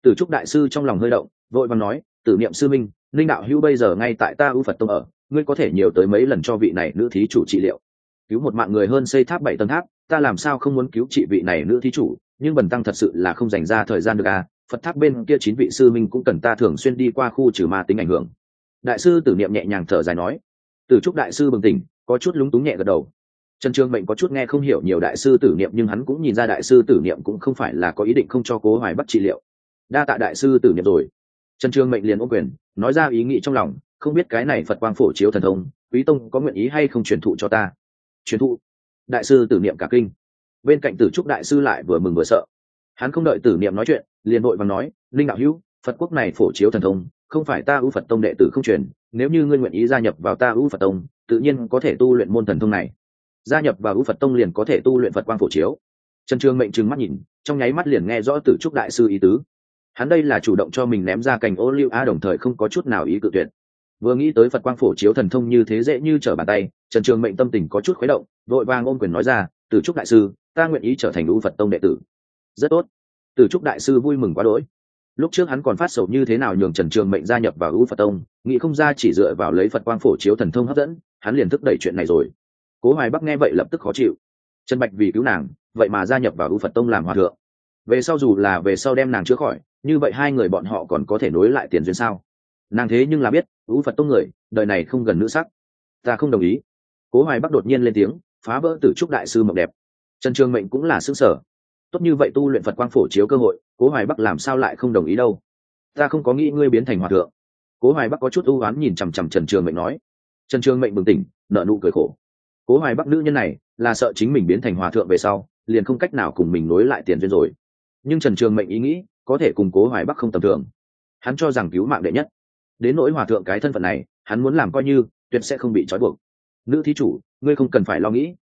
[SPEAKER 1] tử trúc đại sư trong lòng hơi động, vội vàng nói, tử niệm sư minh linh đạo hữu bây giờ ngay tại ta ưu phật tông ở, ngươi có thể nhiều tới mấy lần cho vị này nữ thí chủ trị liệu. Cứu một mạng người hơn xây tháp bảy tầng tháp, ta làm sao không muốn cứu trị vị này nữ thí chủ, nhưng bần tăng thật sự là không dành ra thời gian được à phật tháp bên kia chín vị sư minh cũng cần ta thường xuyên đi qua khu trừ ma tính ảnh hưởng. Đại sư tử niệm nhẹ nhàng thở dài nói. Tử trúc đại sư bừng tỉnh, có chút lúng túng nhẹ gật đầu. Trần trương mệnh có chút nghe không hiểu nhiều đại sư tử niệm, nhưng hắn cũng nhìn ra đại sư tử niệm cũng không phải là có ý định không cho cố hoài bắt trị liệu đa tạ đại sư tử niệm rồi. Trần trương mệnh liền ô quyền, nói ra ý nghĩ trong lòng, không biết cái này phật quang phổ chiếu thần thông, quý tông có nguyện ý hay không truyền thụ cho ta? Truyền thụ? Đại sư tử niệm cả kinh. Bên cạnh tử trúc đại sư lại vừa mừng vừa sợ. Hắn không đợi tử niệm nói chuyện, liền vội và nói, linh đạo hữu, phật quốc này phổ chiếu thần thông, không phải ta ưu phật tông đệ tử không truyền, nếu như ngươi nguyện ý gia nhập vào ta ưu phật tông, tự nhiên có thể tu luyện môn thần thông này. Gia nhập vào ưu phật tông liền có thể tu luyện phật quang phổ chiếu. Trần trương mệnh trừng mắt nhìn, trong nháy mắt liền nghe rõ tử trúc đại sư ý tứ hắn đây là chủ động cho mình ném ra cành ô liu a đồng thời không có chút nào ý cự tuyệt. Vừa nghĩ tới phật quang phổ chiếu thần thông như thế dễ như trở bàn tay, trần trường mệnh tâm tình có chút khuấy động, vội vàng ôm quyền nói ra, từ trúc đại sư, ta nguyện ý trở thành lũ phật tông đệ tử. Rất tốt. Từ trúc đại sư vui mừng quá đỗi. Lúc trước hắn còn phát sầu như thế nào nhường trần trường mệnh gia nhập vào lũ phật tông, nghĩ không ra chỉ dựa vào lấy phật quang phổ chiếu thần thông hấp dẫn, hắn liền thức đẩy chuyện này rồi. Cố hoài bắc nghe vậy lập tức khó chịu. Trần bạch vì cứu nàng, vậy mà gia nhập vào lũ phật tông làm hòa thượng. Về sau dù là về sau đem nàng chữa khỏi như vậy hai người bọn họ còn có thể nối lại tiền duyên sao? Nàng thế nhưng là biết, ưu phật tông người, đời này không gần nữ sắc. Ta không đồng ý. Cố hoài bắc đột nhiên lên tiếng, phá vỡ tử trúc đại sư mộng đẹp. Trần trường mệnh cũng là xứng sở tốt như vậy tu luyện phật quang phổ chiếu cơ hội, cố hoài bắc làm sao lại không đồng ý đâu? Ta không có nghĩ ngươi biến thành hòa thượng. Cố hoài bắc có chút ưu oán nhìn chằm chằm trần trường mệnh nói. Trần trường mệnh bừng tỉnh nợ nụ cười khổ. Cố hoài bắc nữ nhân này, là sợ chính mình biến thành hòa thượng về sau, liền không cách nào cùng mình nối lại tiền duyên rồi. Nhưng trần trường mệnh ý nghĩ có thể cùng cố hoài bắc không tầm thường. Hắn cho rằng cứu mạng đệ nhất. Đến nỗi hòa thượng cái thân phận này, hắn muốn làm coi như, tuyệt sẽ không bị trói buộc. Nữ thí chủ, ngươi không cần phải lo nghĩ.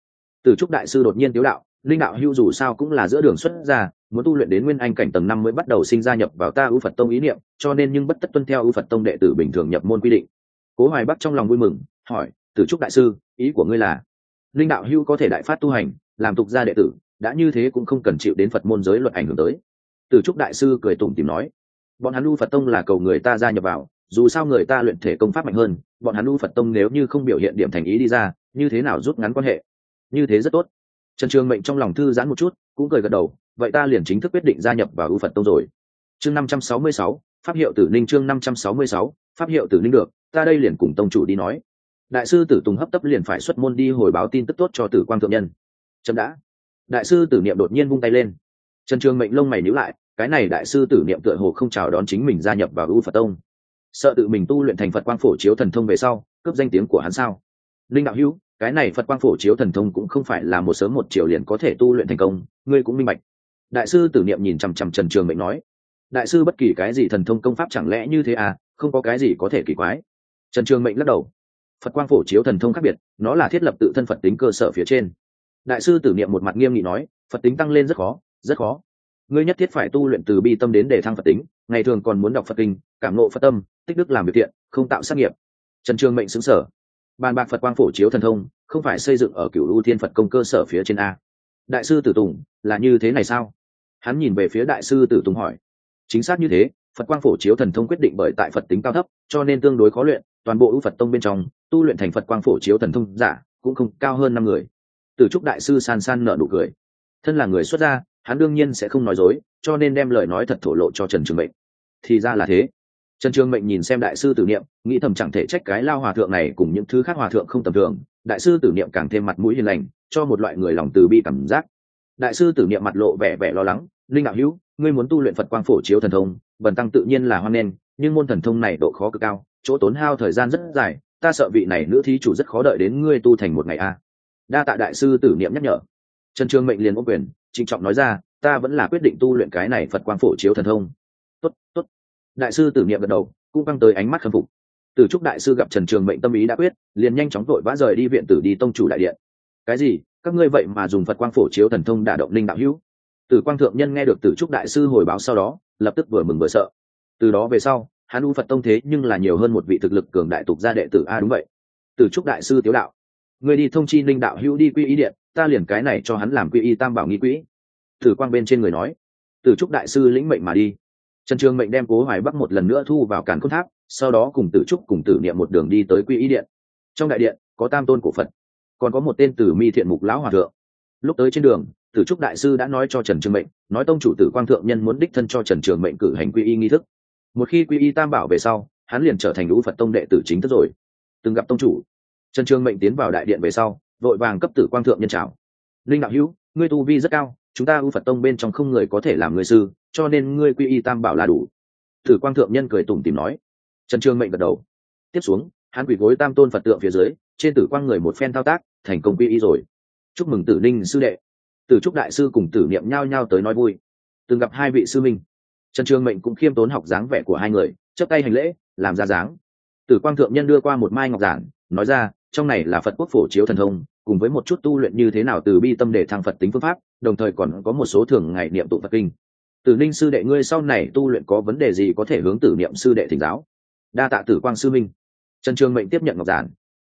[SPEAKER 1] Từ trúc đại sư đột nhiên tiếu đạo, linh đạo hưu dù sao cũng là giữa đường xuất ra muốn tu luyện đến nguyên anh cảnh tầng năm mới bắt đầu sinh ra nhập vào ta ưu phật tông ý niệm, cho nên nhưng bất tất tuân theo ưu phật tông đệ tử bình thường nhập môn quy định. Cố hoài bắc trong lòng vui mừng, hỏi, từ trúc đại sư, ý của ngươi là? Linh đạo hưu có thể đại phát tu hành, làm tục gia đệ tử, đã như thế cũng không cần chịu đến phật môn giới luật ảnh hưởng tới từ trúc đại sư cười tủm tìm nói, bọn hắn ưu phật tông là cầu người ta gia nhập vào, dù sao người ta luyện thể công pháp mạnh hơn, bọn hắn u phật tông nếu như không biểu hiện điểm thành ý đi ra, như thế nào rút ngắn quan hệ? Như thế rất tốt. Trần trường mệnh trong lòng thư giãn một chút, cũng cười gật đầu, vậy ta liền chính thức quyết định gia nhập vào u phật tông rồi. Chương năm trăm sáu mươi sáu, pháp hiệu tử ninh, chương năm trăm sáu mươi sáu, pháp hiệu tử ninh được, ta đây liền cùng tông chủ đi nói. Đại sư tử tùng hấp tấp liền phải xuất môn đi hồi báo tin tức tốt cho tử quang thượng nhân. Chậm đã. Đại sư tử niệm đột nhiên vung tay lên. Trần trường mệnh lông mày nhíu lại cái này đại sư tử niệm tựa hồ không chào đón chính mình gia nhập vào u phật tông. Sợ tự mình tu luyện thành phật quang phổ chiếu thần thông về sau, cướp danh tiếng của hắn sao? Linh đạo hữu, cái này phật quang phổ chiếu thần thông cũng không phải là một sớm một chiều liền có thể tu luyện thành công, ngươi cũng minh bạch. Đại sư tử niệm nhìn chằm chằm trần trường mệnh nói, đại sư, bất kỳ cái gì thần thông công pháp chẳng lẽ như thế à? Không có cái gì có thể kỳ quái. Trần trường mệnh lắc đầu, phật quang phổ chiếu thần thông khác biệt, nó là thiết lập tự thân phật tính cơ sở phía trên. Đại sư tử niệm một mặt nghiêm nghị nói, phật tính tăng lên rất khó rất khó ngươi nhất thiết phải tu luyện từ bi tâm đến để thăng phật tính, ngày thường còn muốn đọc phật kinh, cảm nộ phật tâm, tích đức làm việc thiện, không tạo sát nghiệp. Trần trường mệnh xứng sở. Bàn bạc phật quang phổ chiếu thần thông, không phải xây dựng ở cửu ưu thiên phật công cơ sở phía trên a. Đại sư tử tùng, là như thế này sao? Hắn nhìn về phía đại sư tử tùng hỏi. Chính xác như thế, phật quang phổ chiếu thần thông quyết định bởi tại phật tính cao thấp, cho nên tương đối khó luyện, toàn bộ ưu phật tông bên trong, tu luyện thành phật quang phổ chiếu thần thông giả, cũng không cao hơn năm người. Từ trúc đại sư san san nợ nụ cười. Thân là người xuất gia hắn đương nhiên sẽ không nói dối, cho nên đem lời nói thật thổ lộ cho trần trường mệnh. Thì ra là thế. Trần trường mệnh nhìn xem đại sư tử niệm, nghĩ thầm chẳng thể trách cái lao hòa thượng này cùng những thứ khác hòa thượng không tầm thường, đại sư tử niệm càng thêm mặt mũi hiền lành, cho một loại người lòng từ bi cảm giác. Đại sư tử niệm mặt lộ vẻ vẻ lo lắng, linh đạo hữu, ngươi muốn tu luyện phật quang phổ chiếu thần thông, bần tăng tự nhiên là hoan nghênh, nhưng môn thần thông này độ khó cực cao, chỗ tốn hao thời gian rất dài, ta sợ vị này nữ thí chủ rất khó đợi đến ngươi tu thành một ngày a. Đa tạ đại sư tử niệm nhắc nhở. Trần trường mệnh liền ô quyền trịnh trọng nói ra, ta vẫn là quyết định tu luyện cái này phật quang phổ chiếu thần thông. Tốt tốt. Đại sư tử niệm gật đầu, cũng căng tới ánh mắt khâm phục. Từ trúc đại sư gặp trần trường mệnh tâm ý đã quyết, liền nhanh chóng vội vã rời đi viện tử đi tông chủ đại điện. Cái gì? Các ngươi vậy mà dùng phật quang phổ chiếu thần thông đả động linh đạo hữu? Tử quang thượng nhân nghe được tử trúc đại sư hồi báo sau đó, lập tức vừa mừng vừa sợ. Từ đó về sau, hắn u phật tông thế nhưng là nhiều hơn một vị thực lực cường đại tục gia đệ tử a, đúng vậy. Tử trúc đại sư tiếu đạo người đi thông chi linh đạo hữu đi quy y điện ta liền cái này cho hắn làm quy y tam bảo nghi quỹ. Tử quang bên trên người nói. Tử trúc đại sư lĩnh mệnh mà đi. Trần trường mệnh đem cố hoài bắc một lần nữa thu vào càn khôn tháp, sau đó cùng tử trúc cùng tử niệm một đường đi tới quy y điện. Trong đại điện, có tam tôn cổ phật, còn có một tên tử mi thiện mục lão hòa thượng. Lúc tới trên đường, tử trúc đại sư đã nói cho trần trường mệnh, nói tông chủ tử quang thượng nhân muốn đích thân cho trần trường mệnh cử hành quy y nghi thức. Một khi quy y tam bảo về sau, hắn liền trở thành lũ phật tông đệ tử chính thức rồi. Từng gặp tông chủ, trần trường mệnh tiến vào đại điện về sau vội vàng cấp tử quang thượng nhân trào linh đạo hữu, ngươi tu vi rất cao, chúng ta u phật tông bên trong không người có thể làm người sư, cho nên ngươi quy y tam bảo là đủ. Tử quang thượng nhân cười tủm tìm nói. Trần trương mệnh gật đầu. Tiếp xuống, hắn quỳ gối tam tôn phật tượng phía dưới, trên tử quang người một phen thao tác, thành công quy y rồi. Chúc mừng tử ninh sư đệ. Tử trúc đại sư cùng tử niệm nhao nhao tới nói vui. Từng gặp hai vị sư minh. Trần trương mệnh cũng khiêm tốn học dáng vẻ của hai người chấp tay hành lễ, làm ra dáng. Tử quang thượng nhân đưa qua một mai ngọc giản, nói ra trong này là phật quốc phổ chiếu thần thông, cùng với một chút tu luyện như thế nào từ bi tâm để thăng phật tính phương pháp, đồng thời còn có một số thường ngày niệm tụ phật kinh. Tử ninh sư đệ ngươi sau này tu luyện có vấn đề gì có thể hướng tử niệm sư đệ thỉnh giáo? Đa tạ tử quang sư minh trần trường mệnh tiếp nhận ngọc giản.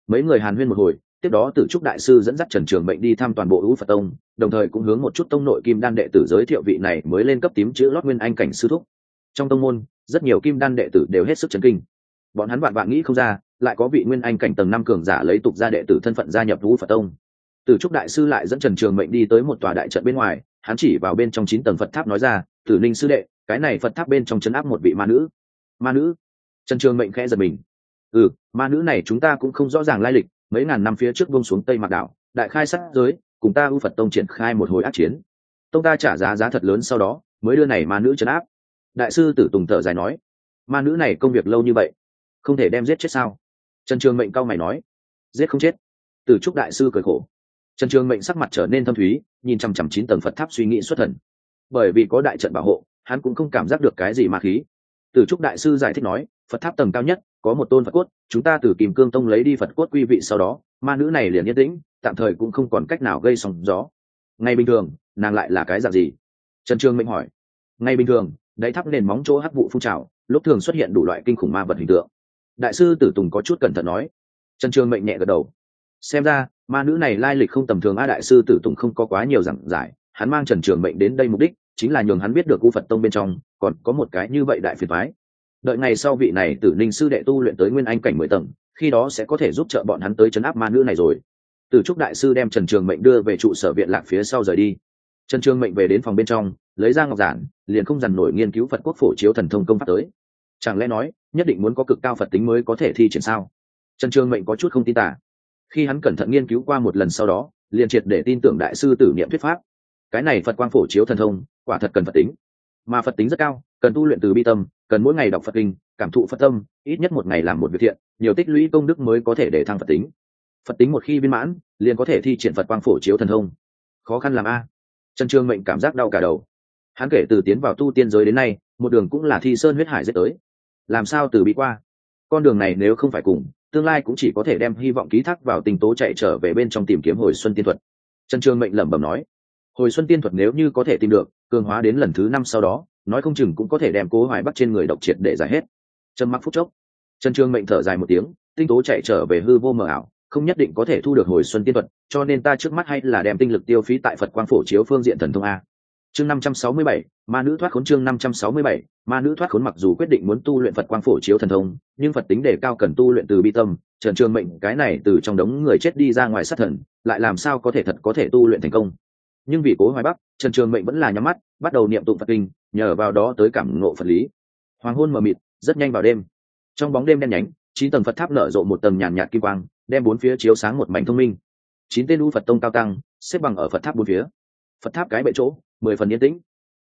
[SPEAKER 1] Mấy người hàn huyên một hồi, tiếp đó tử trúc đại sư dẫn dắt trần trường mệnh đi thăm toàn bộ U phật tông, đồng thời cũng hướng một chút tông nội kim đan đệ tử giới thiệu vị này mới lên cấp tím chữ lót nguyên anh cảnh sư thúc. Trong tông môn, rất nhiều kim đan đệ tử đều hết sức chấn kinh. Bọn hắn vạn vạn nghĩ không ra lại có vị nguyên anh cảnh tầng năm cường giả lấy tục gia đệ tử thân phận gia nhập vũ phật tông. Tử trúc đại sư lại dẫn trần trường mệnh đi tới một tòa đại trận bên ngoài, hắn chỉ vào bên trong chín tầng phật tháp nói ra, tử ninh sư đệ, cái này phật tháp bên trong chấn áp một vị ma nữ. Ma nữ? Trần trường mệnh khẽ giật mình. Ừ ma nữ này chúng ta cũng không rõ ràng lai lịch, mấy ngàn năm phía trước bông xuống tây mạc đảo, đại khai sát giới, cùng ta u phật tông triển khai một hồi át chiến. Tông ta trả giá giá thật lớn sau đó, mới đưa này ma nữ trấn áp. Đại sư tử tùng thở dài nói, ma nữ này công việc lâu như vậy, không thể đem giết chết sao? Trần trường mệnh cao mày nói, giết không chết. Tử trúc đại sư cười khổ. Trần trường mệnh sắc mặt trở nên thâm thúy, nhìn chằm chằm chín tầng phật tháp suy nghĩ xuất thần. Bởi vì có đại trận bảo hộ, hắn cũng không cảm giác được cái gì ma khí. Tử trúc đại sư giải thích nói, phật tháp tầng cao nhất, có một tôn phật cốt, chúng ta từ kìm cương tông lấy đi phật cốt quy vị sau đó, ma nữ này liền yên tĩnh, tạm thời cũng không còn cách nào gây sóng gió. Ngay bình thường, nàng lại là cái dạng gì? Trần trương mệnh hỏi. Ngay bình thường, đáy tháp nền móng chỗ hắc vụ phun trào, lúc thường xuất hiện đủ loại kinh khủng ma vật hình tượng đại sư tử tùng có chút cẩn thận nói. Trần Trường mệnh nhẹ gật đầu. Xem ra, ma nữ này lai lịch không tầm thường a, đại sư tử tùng không có quá nhiều giảng giải. Hắn mang trần trường mệnh đến đây mục đích chính là nhường hắn biết được u phật tông bên trong còn có một cái như vậy đại phiền phái đợi ngày sau vị này tử ninh sư đệ tu luyện tới nguyên anh cảnh mười tầng, khi đó sẽ có thể giúp trợ bọn hắn tới chấn áp ma nữ này rồi. Từ trúc đại sư đem trần trường mệnh đưa về trụ sở viện lạc phía sau rời đi. Trần trường mệnh về đến phòng bên trong, lấy ra ngọc giản, liền không dằn nổi nghiên cứu phật quốc phổ chiếu thần thông công pháp tới chẳng lẽ nói, nhất định muốn có cực cao phật tính mới có thể thi triển sao? Trần trường mệnh có chút không tin tả khi hắn cẩn thận nghiên cứu qua một lần sau đó, liền triệt để tin tưởng đại sư tử niệm thuyết pháp. Cái này phật quang phổ chiếu thần thông, quả thật cần phật tính. Mà phật tính rất cao, cần tu luyện từ bi tâm, cần mỗi ngày đọc phật kinh, cảm thụ phật tâm, ít nhất một ngày làm một việc thiện, nhiều tích lũy công đức mới có thể để thăng phật tính. Phật tính một khi viên mãn, liền có thể thi triển phật quang phổ chiếu thần thông. Khó khăn làm a. Trần trương mệnh cảm giác đau cả đầu. Hắn kể từ tiến vào tu tiên giới đến nay, một đường cũng là thi sơn huyết hải dết tới làm sao từ bị qua? Con đường này nếu không phải cùng, tương lai cũng chỉ có thể đem hy vọng ký thác vào tình tố chạy trở về bên trong tìm kiếm hồi xuân tiên thuật. Trần trương mệnh lẩm bẩm nói, hồi xuân tiên thuật nếu như có thể tìm được, cường hóa đến lần thứ năm sau đó, nói không chừng cũng có thể đem cố hoài bắt trên người độc triệt để giải hết. Trầm mặc phút chốc, trần trương mệnh thở dài một tiếng, tinh tố chạy trở về hư vô mờ ảo, không nhất định có thể thu được hồi xuân tiên thuật, cho nên ta trước mắt hay là đem tinh lực tiêu phí tại phật quang phổ chiếu phương diện thần thông a chương năm trăm sáu mươi bảy, ma nữ thoát khốn chương năm trăm sáu mươi bảy, ma nữ thoát khốn mặc dù quyết định muốn tu luyện phật quang phổ chiếu thần thông, nhưng phật tính đề cao cần tu luyện từ bi tâm, trần trường mệnh cái này từ trong đống người chết đi ra ngoài sát thần, lại làm sao có thể thật có thể tu luyện thành công. Nhưng vì cố hoài bắc, trần trường mệnh vẫn là nhắm mắt, bắt đầu niệm tụng phật kinh, nhờ vào đó tới cảm ngộ phật lý. Hoàng hôn mờ mịt, rất nhanh vào đêm. Trong bóng đêm đen nhánh, chín tầng phật tháp nở rộ một tầng nhàn nhạt kim quang, đem bốn phía chiếu sáng một mảnh thông minh. Chín tên u phật tông cao tăng, xếp bằng ở phật tháp bốn phía phật tháp cái bệ chỗ, mười phần yên tĩnh.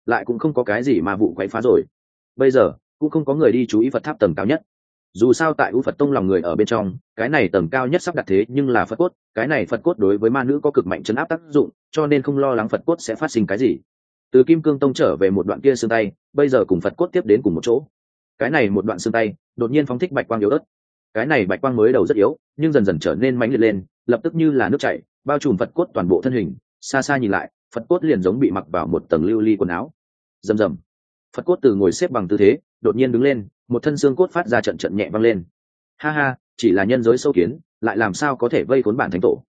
[SPEAKER 1] Lại cũng không có cái gì mà vụ quấy phá rồi. Bây giờ, cũng không có người đi chú ý phật tháp tầng cao nhất. Dù sao tại u phật tông lòng người ở bên trong, cái này tầng cao nhất sắp đặt thế nhưng là phật cốt, cái này phật cốt đối với ma nữ có cực mạnh chấn áp tác dụng, cho nên không lo lắng phật cốt sẽ phát sinh cái gì. Từ kim cương tông trở về một đoạn kia xương tay, bây giờ cùng phật cốt tiếp đến cùng một chỗ. Cái này một đoạn xương tay, đột nhiên phóng thích bạch quang yếu ớt. Cái này bạch quang mới đầu rất yếu, nhưng dần dần trở nên mãnh liệt lên, lập tức như là nước chảy, bao trùm phật cốt toàn bộ thân hình, xa xa nhìn lại phật cốt liền giống bị mặc vào một tầng lưu ly quần áo. Rầm rầm. Phật cốt từ ngồi xếp bằng tư thế, đột nhiên đứng lên, một thân xương cốt phát ra trận trận nhẹ văng lên. Ha ha, chỉ là nhân giới sâu kiến, lại làm sao có thể vây khốn bản thánh tổ?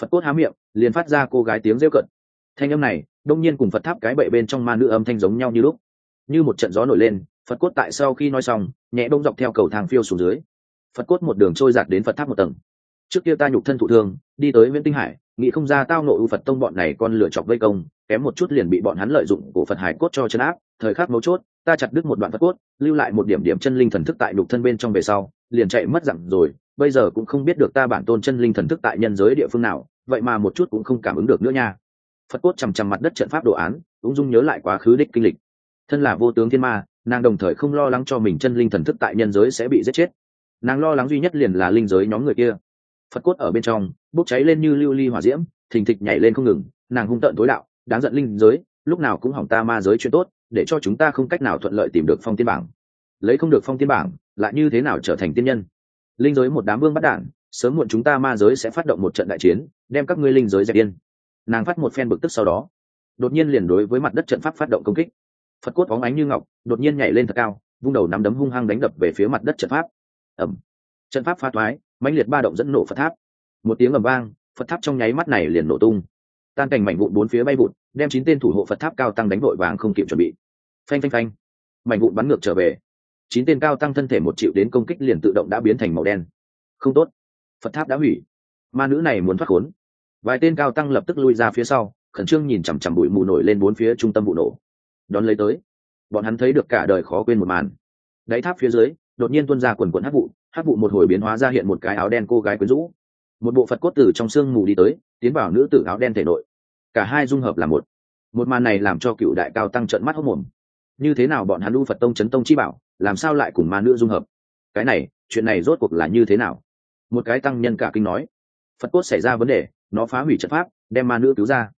[SPEAKER 1] Phật cốt há miệng, liền phát ra cô gái tiếng rêu cận thanh âm này, đông nhiên cùng phật tháp cái bậy bên trong ma nữ âm thanh giống nhau như lúc. Như một trận gió nổi lên, phật cốt tại sau khi nói xong, nhẹ đông dọc theo cầu thang phiêu xuống dưới. Phật cốt một đường trôi giạt đến phật tháp một tầng. Trước kia ta nhục thân thụ thương, đi tới nguyễn tinh hải nghĩ không ra tao nội phật tông bọn này con lựa chọc vây công, kém một chút liền bị bọn hắn lợi dụng của phật hải cốt cho chân áp, thời khắc mấu chốt, ta chặt đứt một đoạn phật cốt, lưu lại một điểm điểm chân linh thần thức tại nhục thân bên trong về sau, liền chạy mất dặn rồi, bây giờ cũng không biết được ta bản tôn chân linh thần thức tại nhân giới địa phương nào, vậy mà một chút cũng không cảm ứng được nữa nha. Phật cốt chằm chằm mặt đất trận pháp đồ án, ung dung nhớ lại quá khứ đích kinh lịch. Thân là vô tướng thiên ma, nàng đồng thời không lo lắng cho mình chân linh thần thức tại nhân giới sẽ bị giết chết. Nàng lo lắng duy nhất liền là linh giới nhóm người kia. Phật cốt ở bên trong bốc cháy lên như lưu ly hỏa diễm, thình thịch nhảy lên không ngừng, nàng hung tợn tối đạo, đáng giận linh giới, lúc nào cũng hỏng ta ma giới chuyện tốt, để cho chúng ta không cách nào thuận lợi tìm được phong tiên bảng. Lấy không được phong tiên bảng, lại như thế nào trở thành tiên nhân? Linh giới một đám vương bắt đản sớm muộn chúng ta ma giới sẽ phát động một trận đại chiến, đem các ngươi linh giới dẹp yên. Nàng phát một phen bực tức sau đó, đột nhiên liền đối với mặt đất trận pháp phát động công kích. Phật cốt bóng ánh như ngọc, đột nhiên nhảy lên thật cao, vung đầu nắm đấm hung hăng đánh đập về phía mặt đất trận pháp. Ẩm trận pháp pha toái mãnh liệt ba động dẫn nổ phật tháp một tiếng ầm vang, phật tháp trong nháy mắt này liền nổ tung. Tan cảnh mảnh vụn bốn phía bay vụn đem chín tên thủ hộ phật tháp cao tăng đánh vội vàng không kịp chuẩn bị. Phanh phanh phanh. Mảnh vụn bắn ngược trở về. Chín tên cao tăng thân thể một triệu đến công kích liền tự động đã biến thành màu đen. Không tốt. Phật tháp đã hủy. Ma nữ này muốn thoát khốn. Vài tên cao tăng lập tức lui ra phía sau, khẩn trương nhìn chằm chằm bụi mù nổi lên bốn phía trung tâm vụ nổ. Đón lấy tới, bọn hắn thấy được cả đời khó quên một màn. Đáy tháp phía dưới, đột nhiên tuôn ra quần quần hát vụ hát vụ một hồi biến hóa ra hiện một cái áo đen cô gái quyến rũ một bộ phật cốt tử trong sương mù đi tới, tiến vào nữ tử áo đen thể nội. Cả hai dung hợp là một. Một màn này làm cho cựu đại cao tăng trận mắt hốc mồm. Như thế nào bọn hắn u phật tông chấn tông chi bảo, làm sao lại cùng ma nữ dung hợp? Cái này, chuyện này rốt cuộc là như thế nào? Một cái tăng nhân cả kinh nói. Phật cốt xảy ra vấn đề, nó phá hủy trận pháp, đem ma nữ cứu ra.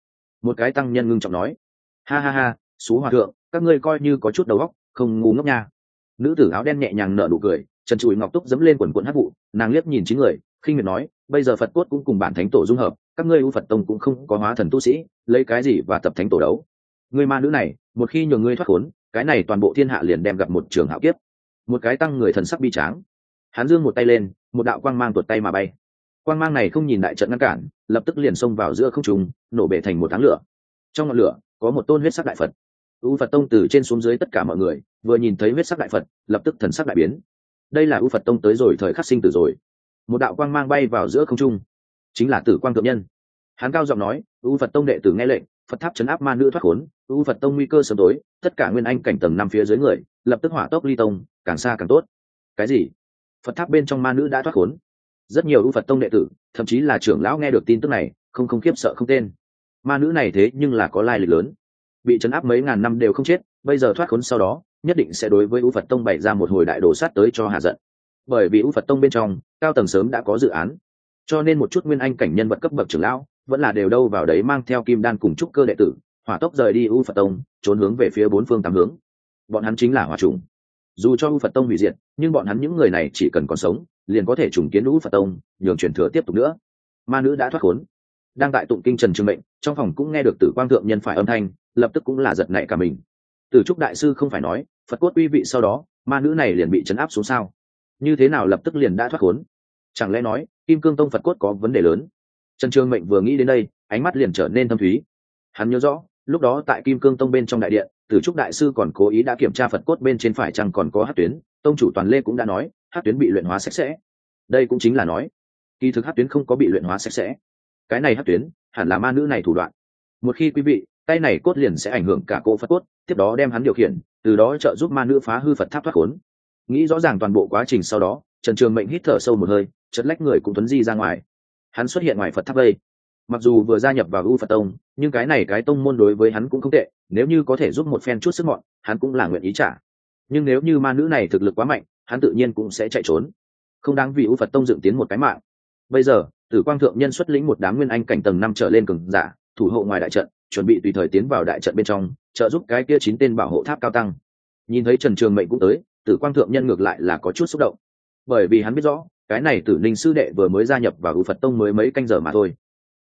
[SPEAKER 1] Một cái tăng nhân ngưng trọng nói. Ha ha ha, xú hòa thượng, các ngươi coi như có chút đầu óc, không ngu ngốc nha. Nữ tử áo đen nhẹ nhàng nở nụ cười, trần trụi ngọc túc dẫm lên quần quần hát vụ, nàng liếc nhìn chín người khinh miệt nói, bây giờ phật cốt cũng cùng bản thánh tổ dung hợp, các ngươi u phật tông cũng không có hóa thần tu sĩ, lấy cái gì và tập thánh tổ đấu? Người ma nữ này, một khi nhường ngươi thoát khốn, cái này toàn bộ thiên hạ liền đem gặp một trường hạo kiếp. Một cái tăng người thần sắc bi tráng. Hắn dương một tay lên, một đạo quang mang tuột tay mà bay. Quang mang này không nhìn đại trận ngăn cản, lập tức liền xông vào giữa không trùng nổ bể thành một tháng lửa. Trong ngọn lửa, có một tôn huyết sắc đại phật. U phật tông từ trên xuống dưới tất cả mọi người, vừa nhìn thấy huyết sắc đại phật, lập tức thần sắc đại biến. Đây là u phật tông tới rồi thời khắc sinh tử rồi một đạo quang mang bay vào giữa không trung. Chính là tử quang thượng nhân. Hắn cao giọng nói, u phật tông đệ tử nghe lệnh, phật tháp chấn áp ma nữ thoát khốn, u phật tông nguy cơ sớm tối, tất cả nguyên anh cảnh tầng năm phía dưới người, lập tức hỏa tốc ly tông, càng xa càng tốt. Cái gì? Phật tháp bên trong ma nữ đã thoát khốn. Rất nhiều u phật tông đệ tử, thậm chí là trưởng lão nghe được tin tức này, không không khiếp sợ không tên. Ma nữ này thế nhưng là có lai lịch lớn. Bị chấn áp mấy ngàn năm đều không chết, bây giờ thoát khốn sau đó, nhất định sẽ đối với u phật tông bày ra một hồi đại đồ sát tới cho hạ giận. Bởi vì u phật tông bên trong cao tầng sớm đã có dự án. Cho nên một chút nguyên anh cảnh nhân vật cấp bậc trưởng lão vẫn là đều đâu vào đấy mang theo kim đan cùng trúc cơ đệ tử, hỏa tốc rời đi u phật tông, trốn hướng về phía bốn phương tám hướng. Bọn hắn chính là hòa trùng. Dù cho u phật tông hủy diệt, nhưng bọn hắn những người này chỉ cần còn sống, liền có thể trùng kiến u phật tông, nhường truyền thừa tiếp tục nữa. Ma nữ đã thoát khốn. Đang tại tụng kinh trần trương mệnh, trong phòng cũng nghe được tử quang thượng nhân phải âm thanh, lập tức cũng là giật nảy cả mình. Tử trúc đại sư không phải nói, phật cốt uy vị sau đó, ma nữ này liền bị chấn áp xuống sao? Như thế nào lập tức liền đã thoát khốn? Chẳng lẽ nói, kim cương tông phật cốt có vấn đề lớn? Trần trương mệnh vừa nghĩ đến đây, ánh mắt liền trở nên thâm thúy. Hắn nhớ rõ, lúc đó tại kim cương tông bên trong đại điện tử trúc đại sư còn cố ý đã kiểm tra phật cốt bên trên phải chăng còn có hát tuyến, tông chủ toàn lê cũng đã nói, hát tuyến bị luyện hóa sạch sẽ. Đây cũng chính là nói, kỳ thực hát tuyến không có bị luyện hóa sạch sẽ. Cái này hát tuyến, hẳn là ma nữ này thủ đoạn. Một khi quý vị, tay này cốt liền sẽ ảnh hưởng cả cỗ phật cốt, tiếp đó đem hắn điều khiển, từ đó trợ giúp ma nữ phá hư phật tháp thoát khốn nghĩ rõ ràng toàn bộ quá trình sau đó, trần trường mệnh hít thở sâu một hơi chật lách người cũng tuấn di ra ngoài. Hắn xuất hiện ngoài phật tháp đây. Mặc dù vừa gia nhập vào u phật tông, nhưng cái này cái tông môn đối với hắn cũng không tệ, nếu như có thể giúp một phen chút sức mọn, hắn cũng là nguyện ý trả. Nhưng nếu như ma nữ này thực lực quá mạnh, hắn tự nhiên cũng sẽ chạy trốn. Không đáng vì u phật tông dựng tiến một cái mạng. Bây giờ, tử quang thượng nhân xuất lĩnh một đám nguyên anh cảnh tầng năm trở lên cường giả, thủ hộ ngoài đại trận, chuẩn bị tùy thời tiến vào đại trận bên trong, trợ giúp cái kia chín tên bảo hộ tháp cao tăng. Nhìn thấy trần trường mệnh cũng tới tử quang thượng nhân ngược lại là có chút xúc động. Bởi vì hắn biết rõ, cái này tử ninh sư đệ vừa mới gia nhập vào u phật tông mới mấy canh giờ mà thôi.